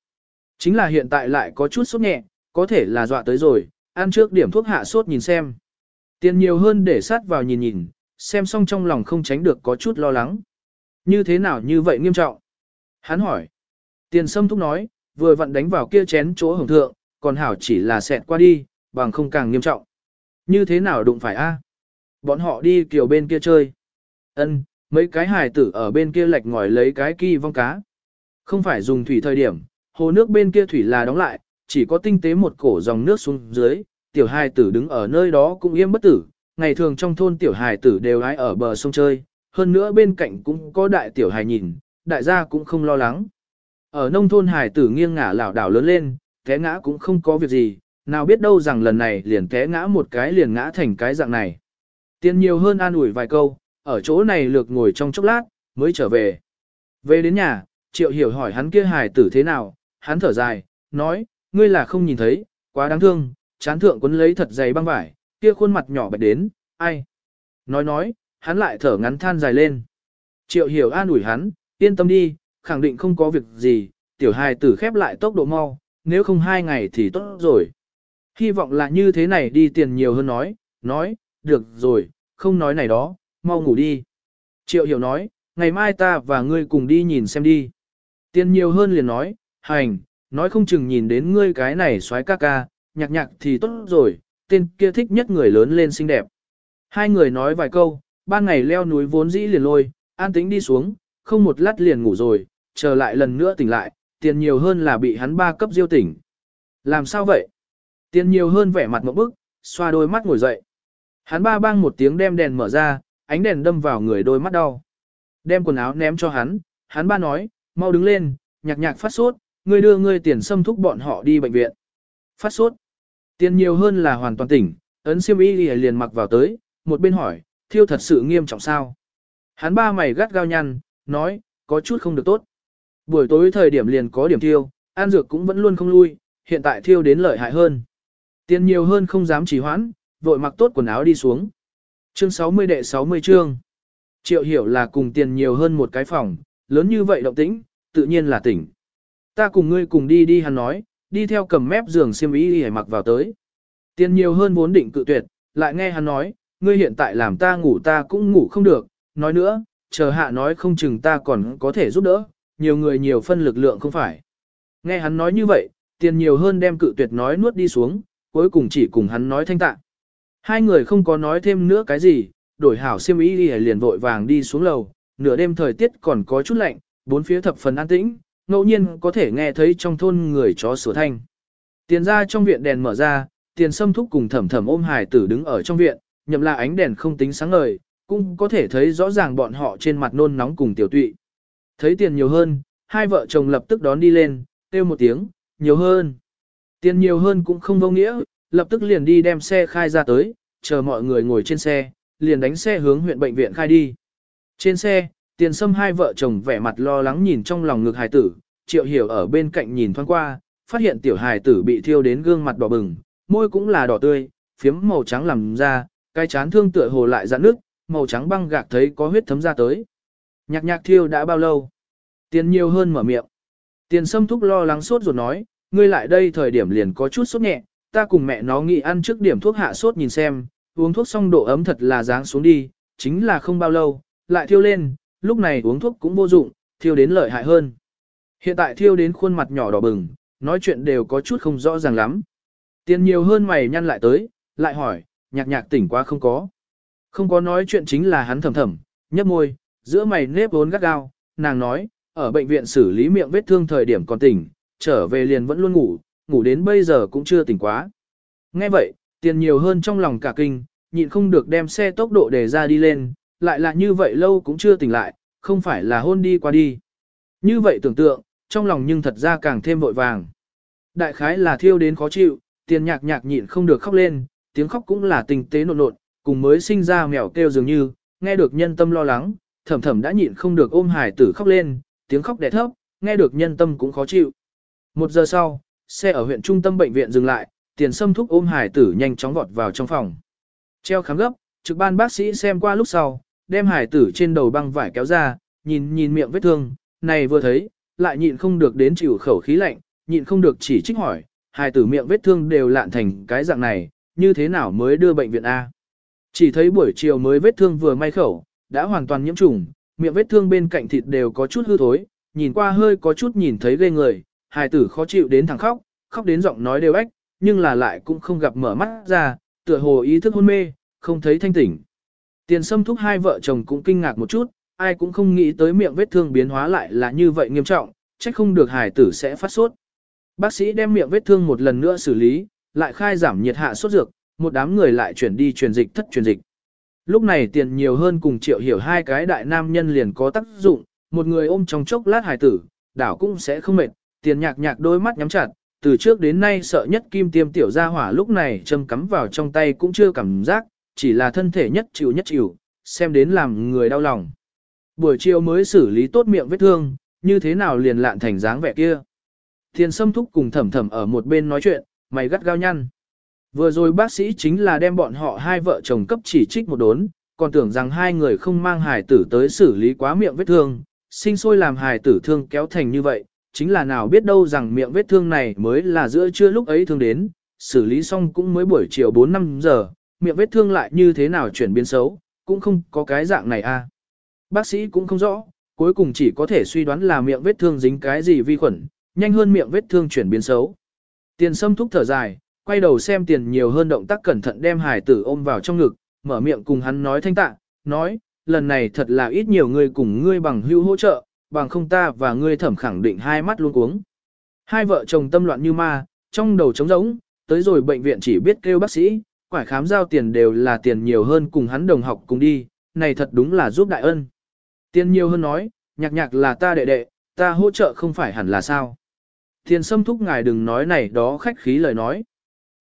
Chính là hiện tại lại có chút sốt nhẹ, có thể là dọa tới rồi, ăn trước điểm thuốc hạ sốt nhìn xem. Tiền nhiều hơn để sát vào nhìn nhìn, xem xong trong lòng không tránh được có chút lo lắng. Như thế nào như vậy nghiêm trọng? Hắn hỏi. Tiền sâm thúc nói, vừa vặn đánh vào kia chén chỗ hồng thượng, còn hảo chỉ là xẹt qua đi, bằng không càng nghiêm trọng. Như thế nào đụng phải a? Bọn họ đi kiểu bên kia chơi. Ân, mấy cái hài tử ở bên kia lạch ngòi lấy cái kỳ vong cá. Không phải dùng thủy thời điểm, hồ nước bên kia thủy là đóng lại, chỉ có tinh tế một cổ dòng nước xuống dưới, tiểu hài tử đứng ở nơi đó cũng yên bất tử. Ngày thường trong thôn tiểu hài tử đều ai ở bờ sông chơi, hơn nữa bên cạnh cũng có đại tiểu hài nhìn, đại gia cũng không lo lắng. Ở nông thôn hài tử nghiêng ngả lảo đảo lớn lên, té ngã cũng không có việc gì, nào biết đâu rằng lần này liền té ngã một cái liền ngã thành cái dạng này. Tiền nhiều hơn an ủi vài câu, ở chỗ này lược ngồi trong chốc lát, mới trở về. Về đến nhà, triệu hiểu hỏi hắn kia hài tử thế nào, hắn thở dài, nói, ngươi là không nhìn thấy, quá đáng thương, chán thượng quấn lấy thật dày băng vải, kia khuôn mặt nhỏ bạch đến, ai. Nói nói, hắn lại thở ngắn than dài lên. Triệu hiểu an ủi hắn, yên tâm đi, khẳng định không có việc gì, tiểu hài tử khép lại tốc độ mau, nếu không hai ngày thì tốt rồi. Hy vọng là như thế này đi tiền nhiều hơn nói, nói, được rồi, không nói này đó, mau ngủ đi. Triệu hiểu nói, ngày mai ta và ngươi cùng đi nhìn xem đi. Tiền nhiều hơn liền nói, hành, nói không chừng nhìn đến ngươi cái này xoái ca ca, nhạc nhạc thì tốt rồi, tên kia thích nhất người lớn lên xinh đẹp. Hai người nói vài câu, ban ngày leo núi vốn dĩ liền lôi, an tĩnh đi xuống, không một lát liền ngủ rồi, chờ lại lần nữa tỉnh lại, tiền nhiều hơn là bị hắn ba cấp diêu tỉnh. Làm sao vậy? Tiền nhiều hơn vẻ mặt một bức, xoa đôi mắt ngồi dậy. Hắn ba bang một tiếng đem đèn mở ra, ánh đèn đâm vào người đôi mắt đau. Đem quần áo ném cho hắn, hắn ba nói, mau đứng lên, nhạc nhạc phát sốt, ngươi đưa ngươi tiền xâm thúc bọn họ đi bệnh viện. Phát sốt. Tiền nhiều hơn là hoàn toàn tỉnh, ấn siêm y liền mặc vào tới, một bên hỏi, thiêu thật sự nghiêm trọng sao? Hắn ba mày gắt gao nhăn, nói, có chút không được tốt. Buổi tối thời điểm liền có điểm thiêu, an dược cũng vẫn luôn không lui, hiện tại thiêu đến lợi hại hơn. Tiền nhiều hơn không dám trì hoãn, vội mặc tốt quần áo đi xuống. Chương 60 đệ 60 chương. Triệu hiểu là cùng tiền nhiều hơn một cái phòng, lớn như vậy động tĩnh, tự nhiên là tỉnh. Ta cùng ngươi cùng đi đi hắn nói, đi theo cầm mép giường xiêm y đi mặc vào tới. Tiền nhiều hơn vốn định cự tuyệt, lại nghe hắn nói, ngươi hiện tại làm ta ngủ ta cũng ngủ không được, nói nữa, chờ hạ nói không chừng ta còn có thể giúp đỡ, nhiều người nhiều phân lực lượng không phải. Nghe hắn nói như vậy, tiền nhiều hơn đem cự tuyệt nói nuốt đi xuống, cuối cùng chỉ cùng hắn nói thanh tạ. Hai người không có nói thêm nữa cái gì, đổi hảo xiêm y đi liền vội vàng đi xuống lầu, nửa đêm thời tiết còn có chút lạnh, bốn phía thập phần an tĩnh, ngẫu nhiên có thể nghe thấy trong thôn người chó sủa thanh. Tiền ra trong viện đèn mở ra, tiền sâm thúc cùng thẩm thẩm ôm hải tử đứng ở trong viện, nhậm là ánh đèn không tính sáng ngời, cũng có thể thấy rõ ràng bọn họ trên mặt nôn nóng cùng tiểu tụy. Thấy tiền nhiều hơn, hai vợ chồng lập tức đón đi lên, kêu một tiếng, nhiều hơn. Tiền nhiều hơn cũng không vô nghĩa, lập tức liền đi đem xe khai ra tới, chờ mọi người ngồi trên xe, liền đánh xe hướng huyện bệnh viện khai đi. Trên xe, tiền sâm hai vợ chồng vẻ mặt lo lắng nhìn trong lòng ngực hài tử, triệu hiểu ở bên cạnh nhìn thoáng qua, phát hiện tiểu hài tử bị thiêu đến gương mặt đỏ bừng, môi cũng là đỏ tươi, phiếm màu trắng làm ra, cái chán thương tựa hồ lại dạn nước, màu trắng băng gạc thấy có huyết thấm ra tới. Nhạc nhạc thiêu đã bao lâu? Tiền nhiều hơn mở miệng. Tiền sâm thúc lo lắng sốt rồi nói, ngươi lại đây thời điểm liền có chút sốt nhẹ, ta cùng mẹ nó nghĩ ăn trước điểm thuốc hạ sốt nhìn xem, uống thuốc xong độ ấm thật là dáng xuống đi, chính là không bao lâu, lại thiêu lên, lúc này uống thuốc cũng vô dụng, thiêu đến lợi hại hơn. Hiện tại thiêu đến khuôn mặt nhỏ đỏ bừng, nói chuyện đều có chút không rõ ràng lắm. Tiền nhiều hơn mày nhăn lại tới, lại hỏi, nhạc nhạc tỉnh quá không có. Không có nói chuyện chính là hắn thầm thầm, nhấp môi, giữa mày nếp vốn gắt gao, nàng nói, ở bệnh viện xử lý miệng vết thương thời điểm còn tỉnh, trở về liền vẫn luôn ngủ, ngủ đến bây giờ cũng chưa tỉnh quá. Nghe vậy, tiền nhiều hơn trong lòng cả kinh, nhịn không được đem xe tốc độ để ra đi lên, lại là như vậy lâu cũng chưa tỉnh lại, không phải là hôn đi qua đi. Như vậy tưởng tượng, trong lòng nhưng thật ra càng thêm vội vàng. Đại khái là thiêu đến khó chịu, tiền nhạc nhạc nhịn không được khóc lên, tiếng khóc cũng là tình tế nộn nộn, cùng mới sinh ra mèo kêu dường như, nghe được nhân tâm lo lắng, thầm thầm đã nhịn không được ôm hải tử khóc lên, tiếng khóc đẻ thấp, nghe được nhân tâm cũng khó chịu. Một giờ sau, xe ở huyện trung tâm bệnh viện dừng lại, tiền sâm thúc ôm hải tử nhanh chóng vọt vào trong phòng. Treo khám gấp, trực ban bác sĩ xem qua lúc sau, đem hải tử trên đầu băng vải kéo ra, nhìn nhìn miệng vết thương, này vừa thấy, lại nhịn không được đến chịu khẩu khí lạnh, nhịn không được chỉ trích hỏi, hải tử miệng vết thương đều lạn thành cái dạng này, như thế nào mới đưa bệnh viện A. Chỉ thấy buổi chiều mới vết thương vừa may khẩu, đã hoàn toàn nhiễm trùng, miệng vết thương bên cạnh thịt đều có chút hư thối, nhìn qua hơi có chút nhìn thấy ghê người, hài tử khó chịu đến thẳng khóc, khóc đến giọng nói đều ếch, nhưng là lại cũng không gặp mở mắt ra, tựa hồ ý thức hôn mê, không thấy thanh tỉnh. Tiền sâm thúc hai vợ chồng cũng kinh ngạc một chút, ai cũng không nghĩ tới miệng vết thương biến hóa lại là như vậy nghiêm trọng, chắc không được hải tử sẽ phát sốt. Bác sĩ đem miệng vết thương một lần nữa xử lý, lại khai giảm nhiệt hạ sốt dược, một đám người lại chuyển đi truyền dịch thất truyền dịch. Lúc này tiền nhiều hơn cùng triệu hiểu hai cái đại nam nhân liền có tác dụng, một người ôm trong chốc lát hải tử, đảo cũng sẽ không mệt, tiền nhạc nhạc đôi mắt nhắm chặt, từ trước đến nay sợ nhất kim tiêm tiểu gia hỏa lúc này châm cắm vào trong tay cũng chưa cảm giác, chỉ là thân thể nhất chịu nhất chịu, xem đến làm người đau lòng. Buổi chiều mới xử lý tốt miệng vết thương, như thế nào liền lạn thành dáng vẻ kia. Thiên sâm thúc cùng thầm thầm ở một bên nói chuyện, mày gắt gao nhăn. Vừa rồi bác sĩ chính là đem bọn họ hai vợ chồng cấp chỉ trích một đốn, còn tưởng rằng hai người không mang hài tử tới xử lý quá miệng vết thương, sinh sôi làm hài tử thương kéo thành như vậy, chính là nào biết đâu rằng miệng vết thương này mới là giữa trưa lúc ấy thương đến, xử lý xong cũng mới buổi chiều 4-5 giờ, miệng vết thương lại như thế nào chuyển biến xấu, cũng không có cái dạng này a. À. Bác sĩ cũng không rõ, cuối cùng chỉ có thể suy đoán là miệng vết thương dính cái gì vi khuẩn, nhanh hơn miệng vết thương chuyển biến xấu. Tiền sâm thúc thở dài, quay đầu xem tiền nhiều hơn động tác cẩn thận đem hải tử ôm vào trong ngực, mở miệng cùng hắn nói thanh tạ, nói, lần này thật là ít nhiều người cùng ngươi bằng hữu hỗ trợ, bằng không ta và ngươi thẩm khẳng định hai mắt luôn cuống. Hai vợ chồng tâm loạn như ma, trong đầu trống rỗng, tới rồi bệnh viện chỉ biết kêu bác sĩ, quải khám giao tiền đều là tiền nhiều hơn cùng hắn đồng học cùng đi, này thật đúng là giúp đại ân. Tiền nhiều hơn nói, nhạc nhạc là ta đệ đệ, ta hỗ trợ không phải hẳn là sao. Tiền sâm thúc ngài đừng nói này đó khách khí lời nói.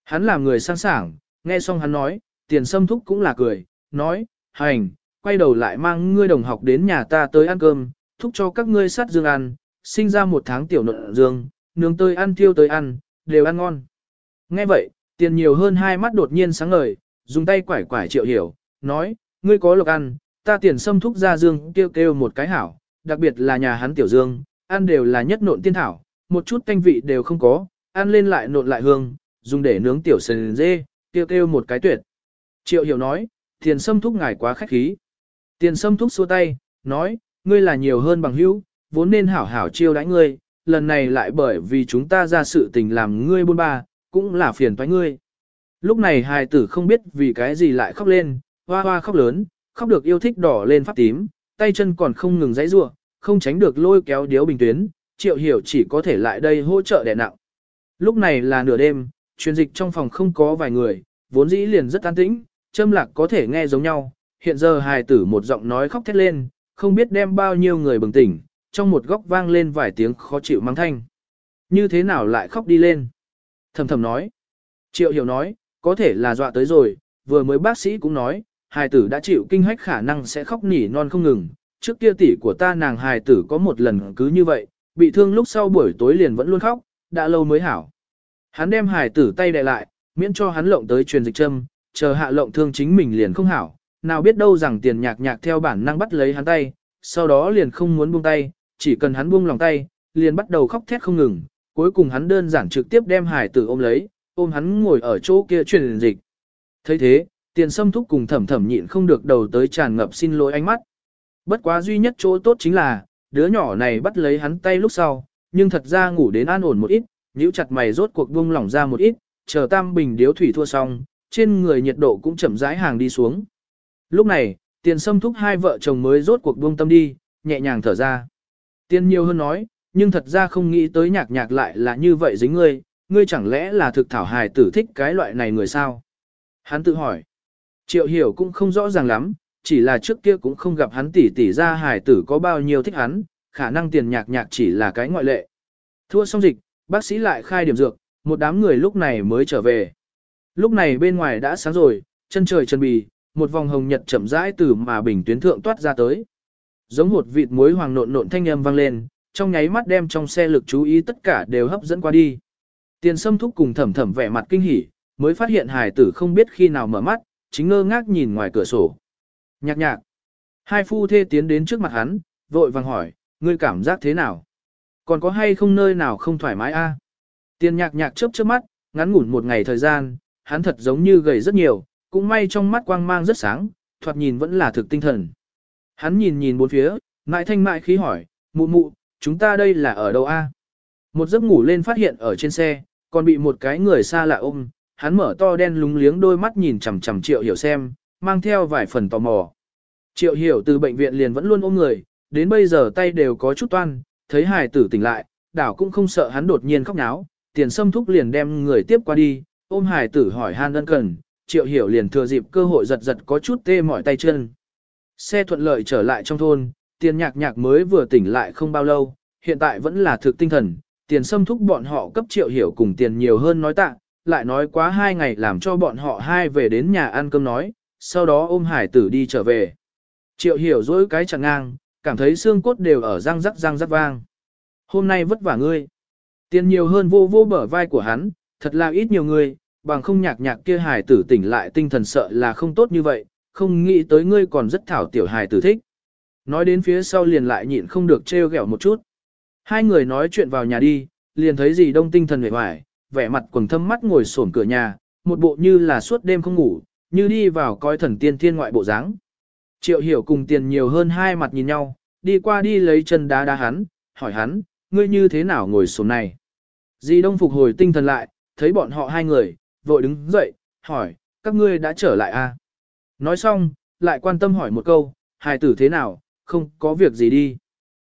Hắn là người sang sảng, nghe xong hắn nói, tiền sâm thúc cũng là cười, nói, hành, quay đầu lại mang ngươi đồng học đến nhà ta tới ăn cơm, thúc cho các ngươi sát dương ăn, sinh ra một tháng tiểu nộn dương, nướng tơi ăn tiêu tới ăn, đều ăn ngon. Nghe vậy, tiền nhiều hơn hai mắt đột nhiên sáng ngời, dùng tay quải quải triệu hiểu, nói, ngươi có lộc ăn, ta tiền xâm thúc ra dương kêu kêu một cái hảo, đặc biệt là nhà hắn tiểu dương, ăn đều là nhất nộn tiên thảo, một chút thanh vị đều không có, ăn lên lại nộn lại hương, dùng để nướng tiểu sần dê, kêu kêu một cái tuyệt. Triệu hiểu nói, tiền xâm thúc ngài quá khách khí. Tiền xâm thúc xua tay, nói, ngươi là nhiều hơn bằng hữu, vốn nên hảo hảo chiêu đãi ngươi, lần này lại bởi vì chúng ta ra sự tình làm ngươi buôn ba, cũng là phiền toái ngươi. Lúc này hài tử không biết vì cái gì lại khóc lên, hoa hoa khóc lớn, khóc được yêu thích đỏ lên phát tím, tay chân còn không ngừng giãy giụa, không tránh được lôi kéo điếu bình tuyến, triệu hiểu chỉ có thể lại đây hỗ trợ đè nặng. Lúc này là nửa đêm, truyền dịch trong phòng không có vài người, vốn dĩ liền rất an tĩnh, châm lạc có thể nghe giống nhau, hiện giờ hài tử một giọng nói khóc thét lên, không biết đem bao nhiêu người bừng tỉnh, trong một góc vang lên vài tiếng khó chịu mang thanh. Như thế nào lại khóc đi lên? Thầm thầm nói. Triệu hiểu nói, có thể là dọa tới rồi, vừa mới bác sĩ cũng nói, hài tử đã chịu kinh hách khả năng sẽ khóc nỉ non không ngừng. Trước kia tỷ của ta nàng hài tử có một lần cứ như vậy, bị thương lúc sau buổi tối liền vẫn luôn khóc, đã lâu mới hảo. Hắn đem hài tử tay đè lại, miễn cho hắn lộng tới truyền dịch châm, chờ hạ lộng thương chính mình liền không hảo, nào biết đâu rằng tiền nhạc nhạc theo bản năng bắt lấy hắn tay, sau đó liền không muốn buông tay, chỉ cần hắn buông lòng tay, liền bắt đầu khóc thét không ngừng, cuối cùng hắn đơn giản trực tiếp đem hải tử ôm lấy, ôm hắn ngồi ở chỗ kia truyền dịch. thấy thế, tiền sâm thúc cùng thẩm thẩm nhịn không được đầu tới tràn ngập xin lỗi ánh mắt. Bất quá duy nhất chỗ tốt chính là, đứa nhỏ này bắt lấy hắn tay lúc sau, nhưng thật ra ngủ đến an ổn một ít, nhíu chặt mày rốt cuộc buông lỏng ra một ít, chờ tam bình điếu thủy thua xong, trên người nhiệt độ cũng chậm rãi hàng đi xuống. Lúc này, tiền sâm thúc hai vợ chồng mới rốt cuộc buông tâm đi, nhẹ nhàng thở ra. Tiền nhiều hơn nói, nhưng thật ra không nghĩ tới nhạc nhạc lại là như vậy dính ngươi, ngươi chẳng lẽ là thực thảo hài tử thích cái loại này người sao? Hắn tự hỏi. Triệu hiểu cũng không rõ ràng lắm, chỉ là trước kia cũng không gặp hắn tỉ tỉ ra hài tử có bao nhiêu thích hắn, khả năng tiền nhạc nhạc chỉ là cái ngoại lệ. Thua xong dịch, bác sĩ lại khai điểm dược, một đám người lúc này mới trở về. Lúc này bên ngoài đã sáng rồi, chân trời chân bì, một vòng hồng nhật chậm rãi từ mà bình tuyến thượng toát ra tới. Giống hột vịt muối hoàng nộn nộn thanh âm vang lên, trong nháy mắt đem trong xe lực chú ý tất cả đều hấp dẫn qua đi. Tiền sâm thúc cùng thẩm thẩm vẻ mặt kinh hỉ, mới phát hiện hài tử không biết khi nào mở mắt, chính ngơ ngác nhìn ngoài cửa sổ. Nhạc nhạc. Hai phu thê tiến đến trước mặt hắn, vội vàng hỏi, ngươi cảm giác thế nào? Còn có hay không nơi nào không thoải mái a? Tiền nhạc nhạc chớp chớp mắt, ngắn ngủn một ngày thời gian, hắn thật giống như gầy rất nhiều, cũng may trong mắt quang mang rất sáng, thoạt nhìn vẫn là thực tinh thần. Hắn nhìn nhìn bốn phía, mại thanh mại khí hỏi, mụ mụ, chúng ta đây là ở đâu a? Một giấc ngủ lên phát hiện ở trên xe, còn bị một cái người xa lạ ôm, hắn mở to đen lúng liếng đôi mắt nhìn chằm chằm triệu hiểu xem, mang theo vài phần tò mò, Triệu hiểu từ bệnh viện liền vẫn luôn ôm người, đến bây giờ tay đều có chút toan, thấy hài tử tỉnh lại, đảo cũng không sợ hắn đột nhiên khóc náo, tiền sâm thúc liền đem người tiếp qua đi, ôm hài tử hỏi han ân cần, triệu hiểu liền thừa dịp cơ hội giật giật có chút tê mỏi tay chân. Xe thuận lợi trở lại trong thôn, tiền nhạc nhạc mới vừa tỉnh lại không bao lâu, hiện tại vẫn là thực tinh thần, tiền sâm thúc bọn họ cấp triệu hiểu cùng tiền nhiều hơn nói tạ, lại nói quá hai ngày làm cho bọn họ hai về đến nhà ăn cơm nói, sau đó ôm hải tử đi trở về. Triệu hiểu dỗi cái chẳng ngang, cảm thấy xương cốt đều ở răng rắc răng rắc vang. Hôm nay vất vả ngươi. Tiền nhiều hơn vô vô bờ vai của hắn, thật là ít nhiều người, bằng không nhạc nhạc kia hài tử tỉnh lại tinh thần sợ là không tốt như vậy, không nghĩ tới ngươi còn rất thảo tiểu hài tử thích. Nói đến phía sau liền lại nhịn không được trêu ghẹo một chút. Hai người nói chuyện vào nhà đi, liền thấy gì đông tinh thần vẻ vải, vẻ mặt quầng thâm mắt ngồi xổm cửa nhà, một bộ như là suốt đêm không ngủ, như đi vào coi thần tiên thiên ngoại bộ dáng. Triệu hiểu cùng tiền nhiều hơn hai mặt nhìn nhau, đi qua đi lấy chân đá đá hắn, hỏi hắn, ngươi như thế nào ngồi xổm này. Di đông phục hồi tinh thần lại, thấy bọn họ hai người, vội đứng dậy, hỏi, các ngươi đã trở lại à? Nói xong, lại quan tâm hỏi một câu, hài tử thế nào, không có việc gì đi.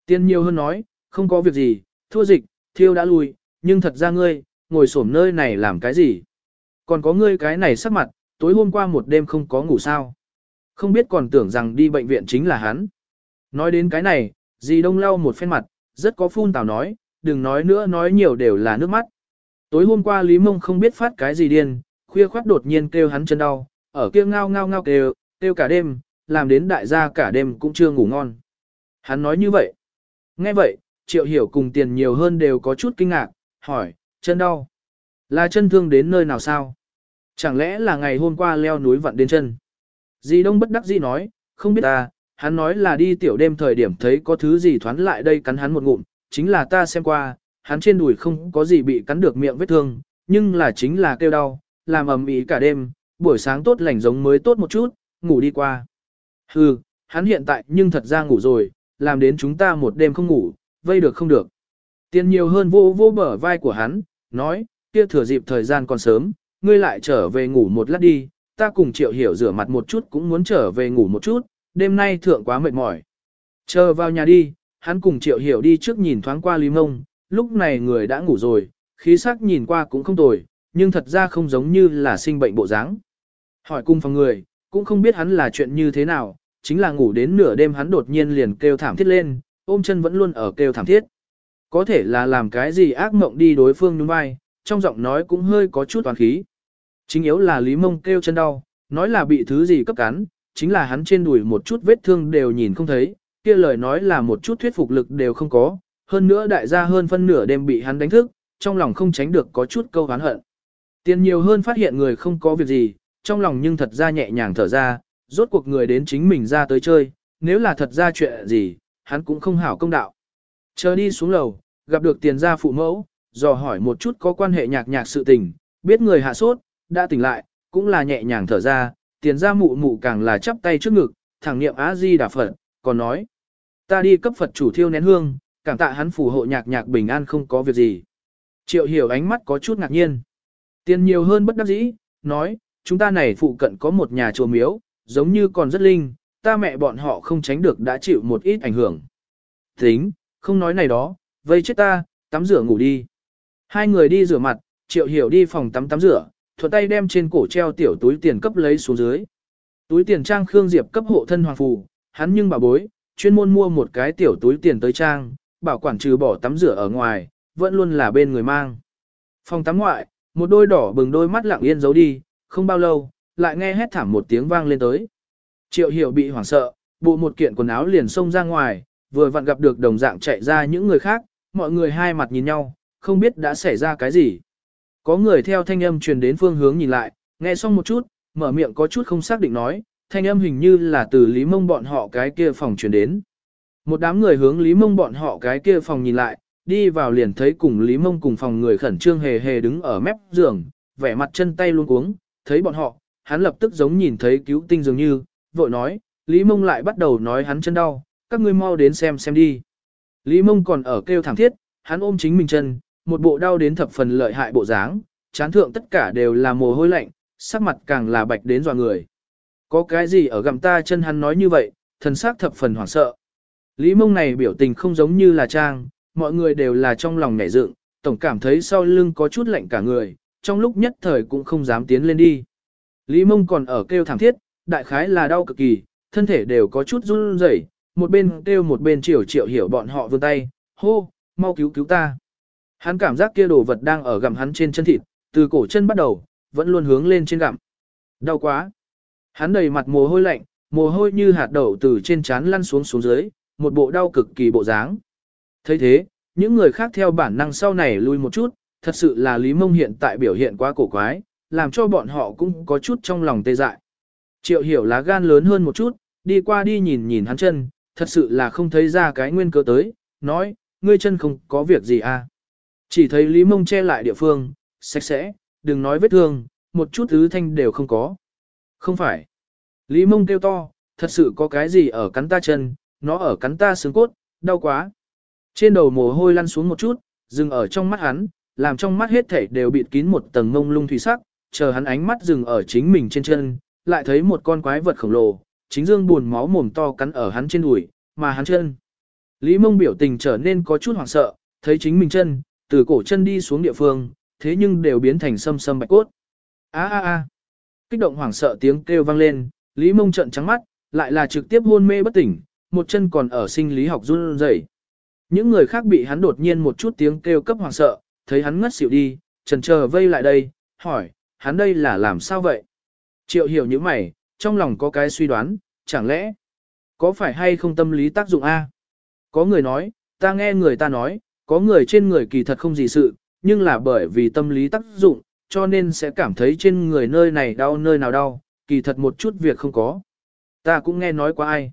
Tiên nhiều hơn nói, không có việc gì, thua dịch, thiêu đã lui, nhưng thật ra ngươi, ngồi xổm nơi này làm cái gì? Còn có ngươi cái này sắc mặt, tối hôm qua một đêm không có ngủ sao? Không biết còn tưởng rằng đi bệnh viện chính là hắn. Nói đến cái này, dì đông lau một phen mặt, rất có phun tào nói, đừng nói nữa nói nhiều đều là nước mắt. Tối hôm qua Lý Mông không biết phát cái gì điên, khuya khoát đột nhiên kêu hắn chân đau, ở kia ngao ngao ngao kêu, kêu cả đêm, làm đến đại gia cả đêm cũng chưa ngủ ngon. Hắn nói như vậy. Nghe vậy, triệu hiểu cùng tiền nhiều hơn đều có chút kinh ngạc, hỏi, chân đau. Là chân thương đến nơi nào sao? Chẳng lẽ là ngày hôm qua leo núi vặn đến chân? Di Đông bất đắc dĩ nói, không biết ta, hắn nói là đi tiểu đêm thời điểm thấy có thứ gì thoán lại đây cắn hắn một ngụm, chính là ta xem qua, hắn trên đùi không có gì bị cắn được miệng vết thương, nhưng là chính là kêu đau, làm ầm ĩ cả đêm, buổi sáng tốt lành giống mới tốt một chút, ngủ đi qua. Hừ, hắn hiện tại nhưng thật ra ngủ rồi, làm đến chúng ta một đêm không ngủ, vây được không được. Tiền nhiều hơn vô vô bờ vai của hắn, nói, kia thừa dịp thời gian còn sớm, ngươi lại trở về ngủ một lát đi, ta cùng triệu hiểu rửa mặt một chút cũng muốn trở về ngủ một chút, đêm nay thượng quá mệt mỏi. Chờ vào nhà đi, hắn cùng triệu hiểu đi trước nhìn thoáng qua Lý Mông, lúc này người đã ngủ rồi, khí sắc nhìn qua cũng không tồi, nhưng thật ra không giống như là sinh bệnh bộ dáng. Hỏi cung phòng người, cũng không biết hắn là chuyện như thế nào, chính là ngủ đến nửa đêm hắn đột nhiên liền kêu thảm thiết lên, ôm chân vẫn luôn ở kêu thảm thiết. Có thể là làm cái gì ác mộng đi đối phương nhún vai, trong giọng nói cũng hơi có chút toàn khí. Chính yếu là Lý Mông kêu chân đau, nói là bị thứ gì cấp cắn, chính là hắn trên đùi một chút vết thương đều nhìn không thấy, kia lời nói là một chút thuyết phục lực đều không có, hơn nữa đại gia hơn phân nửa đêm bị hắn đánh thức, trong lòng không tránh được có chút câu hán hận. Tiền nhiều hơn phát hiện người không có việc gì, trong lòng nhưng thật ra nhẹ nhàng thở ra, rốt cuộc người đến chính mình ra tới chơi, nếu là thật ra chuyện gì, hắn cũng không hảo công đạo. Chờ đi xuống lầu, gặp được tiền gia phụ mẫu, dò hỏi một chút có quan hệ nhạc nhạc sự tình, biết người hạ sốt, đã tỉnh lại, cũng là nhẹ nhàng thở ra, tiền gia mụ mụ càng là chắp tay trước ngực, thẳng niệm á di đà Phật, còn nói. Ta đi cấp Phật chủ thiêu nén hương, cảm tạ hắn phù hộ nhạc nhạc bình an không có việc gì. Triệu hiểu ánh mắt có chút ngạc nhiên. Tiền nhiều hơn bất đắc dĩ, nói, chúng ta này phụ cận có một nhà chùa miếu, giống như còn rất linh, ta mẹ bọn họ không tránh được đã chịu một ít ảnh hưởng. Tính, không nói này đó, vây chết ta, tắm rửa ngủ đi. Hai người đi rửa mặt, triệu hiểu đi phòng tắm tắm rửa, thuận tay đem trên cổ treo tiểu túi tiền cấp lấy xuống dưới. Túi tiền trang Khương Diệp cấp hộ thân hoàng phù, hắn nhưng bà bối, chuyên môn mua một cái tiểu túi tiền tới trang, bảo quản trừ bỏ tắm rửa ở ngoài, vẫn luôn là bên người mang. Phòng tắm ngoại, một đôi đỏ bừng đôi mắt lặng yên giấu đi, không bao lâu, lại nghe hét thảm một tiếng vang lên tới. Triệu hiểu bị hoảng sợ, bộ một kiện quần áo liền xông ra ngoài, vừa vặn gặp được đồng dạng chạy ra những người khác, mọi người hai mặt nhìn nhau, không biết đã xảy ra cái gì. Có người theo thanh âm truyền đến phương hướng nhìn lại, nghe xong một chút, mở miệng có chút không xác định nói, thanh âm hình như là từ Lý Mông bọn họ cái kia phòng truyền đến. Một đám người hướng Lý Mông bọn họ cái kia phòng nhìn lại, đi vào liền thấy cùng Lý Mông cùng phòng người khẩn trương hề hề đứng ở mép giường, vẻ mặt chân tay luôn cuống, thấy bọn họ, hắn lập tức giống nhìn thấy cứu tinh dường như, vội nói, Lý Mông lại bắt đầu nói hắn chân đau, các ngươi mau đến xem xem đi. Lý Mông còn ở kêu thảm thiết, hắn ôm chính mình chân, một bộ đau đến thập phần lợi hại bộ dáng, chán thượng tất cả đều là mồ hôi lạnh, sắc mặt càng là bạch đến dọa người. Có cái gì ở gầm ta chân hắn nói như vậy, thần sắc thập phần hoảng sợ. Lý mông này biểu tình không giống như là trang, mọi người đều là trong lòng nhảy dựng, tổng cảm thấy sau lưng có chút lạnh cả người, trong lúc nhất thời cũng không dám tiến lên đi. Lý mông còn ở kêu thảm thiết, đại khái là đau cực kỳ, thân thể đều có chút run rẩy, một bên kêu một bên triệu triệu hiểu bọn họ vươn tay, hô, mau cứu cứu ta. Hắn cảm giác kia đồ vật đang ở gặm hắn trên chân thịt, từ cổ chân bắt đầu, vẫn luôn hướng lên trên gặm. Đau quá. Hắn đầy mặt mồ hôi lạnh, mồ hôi như hạt đậu từ trên trán lăn xuống xuống dưới, một bộ đau cực kỳ bộ dáng. thấy thế, những người khác theo bản năng sau này lui một chút, thật sự là Lý Mông hiện tại biểu hiện quá cổ quái, làm cho bọn họ cũng có chút trong lòng tê dại. Triệu hiểu lá gan lớn hơn một chút, đi qua đi nhìn nhìn hắn chân, thật sự là không thấy ra cái nguyên cớ tới, nói, ngươi chân không có việc gì à. Chỉ thấy Lý Mông che lại địa phương, sạch sẽ, đừng nói vết thương, một chút thứ thanh đều không có. Không phải. Lý Mông kêu to, thật sự có cái gì ở cắn ta chân, nó ở cắn ta xương cốt, đau quá. Trên đầu mồ hôi lăn xuống một chút, dừng ở trong mắt hắn, làm trong mắt hết thảy đều bịt kín một tầng mông lung thủy sắc, chờ hắn ánh mắt dừng ở chính mình trên chân, lại thấy một con quái vật khổng lồ, chính dương buồn máu mồm to cắn ở hắn trên đùi, mà hắn chân. Lý mông biểu tình trở nên có chút hoảng sợ, thấy chính mình chân, từ cổ chân đi xuống địa phương, thế nhưng đều biến thành sâm sâm bạch cốt. A a a. Kích động hoảng sợ tiếng kêu vang lên, Lý Mông trợn trắng mắt, lại là trực tiếp hôn mê bất tỉnh, một chân còn ở sinh lý học run rẩy. Những người khác bị hắn đột nhiên một chút tiếng kêu cấp hoảng sợ, thấy hắn ngất xỉu đi, trần chờ vây lại đây, hỏi, hắn đây là làm sao vậy? Triệu hiểu như mày, trong lòng có cái suy đoán, chẳng lẽ, có phải hay không tâm lý tác dụng A? Có người nói, ta nghe người ta nói, có người trên người kỳ thật không gì sự, nhưng là bởi vì tâm lý tác dụng, cho nên sẽ cảm thấy trên người nơi này đau nơi nào đau, kỳ thật một chút việc không có. Ta cũng nghe nói qua ai.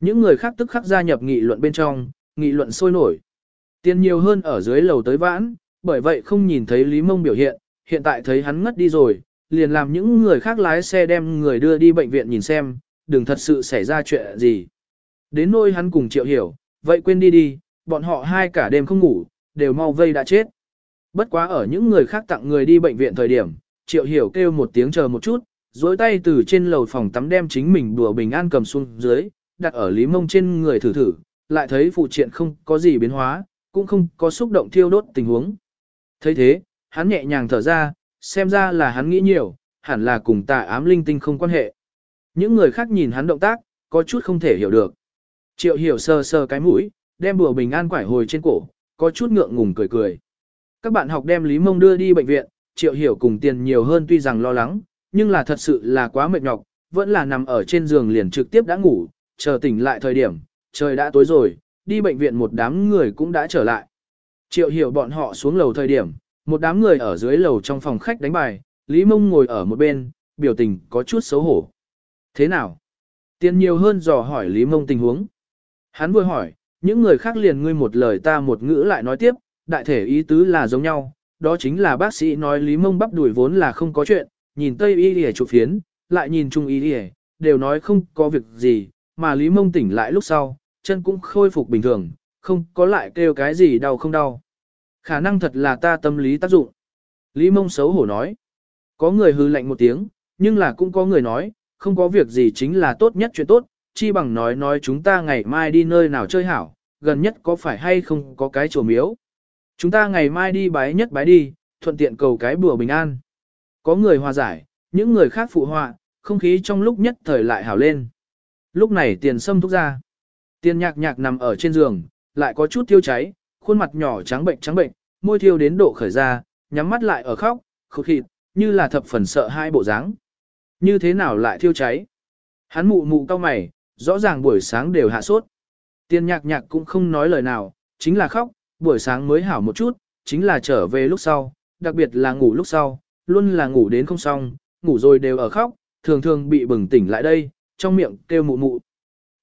Những người khác tức khắc gia nhập nghị luận bên trong, nghị luận sôi nổi. Tiền nhiều hơn ở dưới lầu tới vãn, bởi vậy không nhìn thấy Lý Mông biểu hiện, hiện tại thấy hắn ngất đi rồi, liền làm những người khác lái xe đem người đưa đi bệnh viện nhìn xem, đừng thật sự xảy ra chuyện gì. Đến nôi hắn cùng triệu hiểu, vậy quên đi đi, bọn họ hai cả đêm không ngủ, đều mau vây đã chết. Bất quá ở những người khác tặng người đi bệnh viện thời điểm, triệu hiểu kêu một tiếng chờ một chút, dối tay từ trên lầu phòng tắm đem chính mình đùa bình an cầm xuống dưới, đặt ở lý mông trên người thử thử, lại thấy phụ triện không có gì biến hóa, cũng không có xúc động thiêu đốt tình huống. thấy thế, hắn nhẹ nhàng thở ra, xem ra là hắn nghĩ nhiều, hẳn là cùng tà ám linh tinh không quan hệ. Những người khác nhìn hắn động tác, có chút không thể hiểu được. Triệu hiểu sơ sơ cái mũi, đem bùa bình an quải hồi trên cổ, có chút ngượng ngùng cười cười. Các bạn học đem Lý Mông đưa đi bệnh viện, triệu hiểu cùng tiền nhiều hơn tuy rằng lo lắng, nhưng là thật sự là quá mệt nhọc, vẫn là nằm ở trên giường liền trực tiếp đã ngủ, chờ tỉnh lại thời điểm, trời đã tối rồi, đi bệnh viện một đám người cũng đã trở lại. Triệu hiểu bọn họ xuống lầu thời điểm, một đám người ở dưới lầu trong phòng khách đánh bài, Lý Mông ngồi ở một bên, biểu tình có chút xấu hổ. Thế nào? Tiền nhiều hơn dò hỏi Lý Mông tình huống. Hắn vừa hỏi, những người khác liền ngươi một lời ta một ngữ lại nói tiếp, đại thể ý tứ là giống nhau, đó chính là bác sĩ nói Lý Mông bắp đuổi vốn là không có chuyện, nhìn Tây y lìa chụp phiến, lại nhìn Trung y lìa, đều nói không có việc gì, mà Lý Mông tỉnh lại lúc sau, chân cũng khôi phục bình thường, không có lại kêu cái gì đau không đau. Khả năng thật là ta tâm lý tác dụng. Lý Mông xấu hổ nói. Có người hư lạnh một tiếng, nhưng là cũng có người nói, không có việc gì chính là tốt nhất chuyện tốt, chi bằng nói nói chúng ta ngày mai đi nơi nào chơi hảo, gần nhất có phải hay không có cái chùa miếu. Chúng ta ngày mai đi bái nhất bái đi, thuận tiện cầu cái bùa bình an. Có người hòa giải, những người khác phụ họa, không khí trong lúc nhất thời lại hảo lên. Lúc này tiền sâm thúc ra. Tiền nhạc nhạc nằm ở trên giường, lại có chút tiêu cháy, khuôn mặt nhỏ trắng bệnh trắng bệnh, môi thiêu đến độ khởi ra, nhắm mắt lại ở khóc, khụt khịt, như là thập phần sợ hai bộ dáng. Như thế nào lại thiêu cháy? Hắn mụ mụ cao mày, rõ ràng buổi sáng đều hạ sốt. Tiền nhạc nhạc cũng không nói lời nào, chính là khóc, buổi sáng mới hảo một chút, chính là trở về lúc sau, đặc biệt là ngủ lúc sau, luôn là ngủ đến không xong, ngủ rồi đều ở khóc, thường thường bị bừng tỉnh lại đây, trong miệng kêu mụ mụ.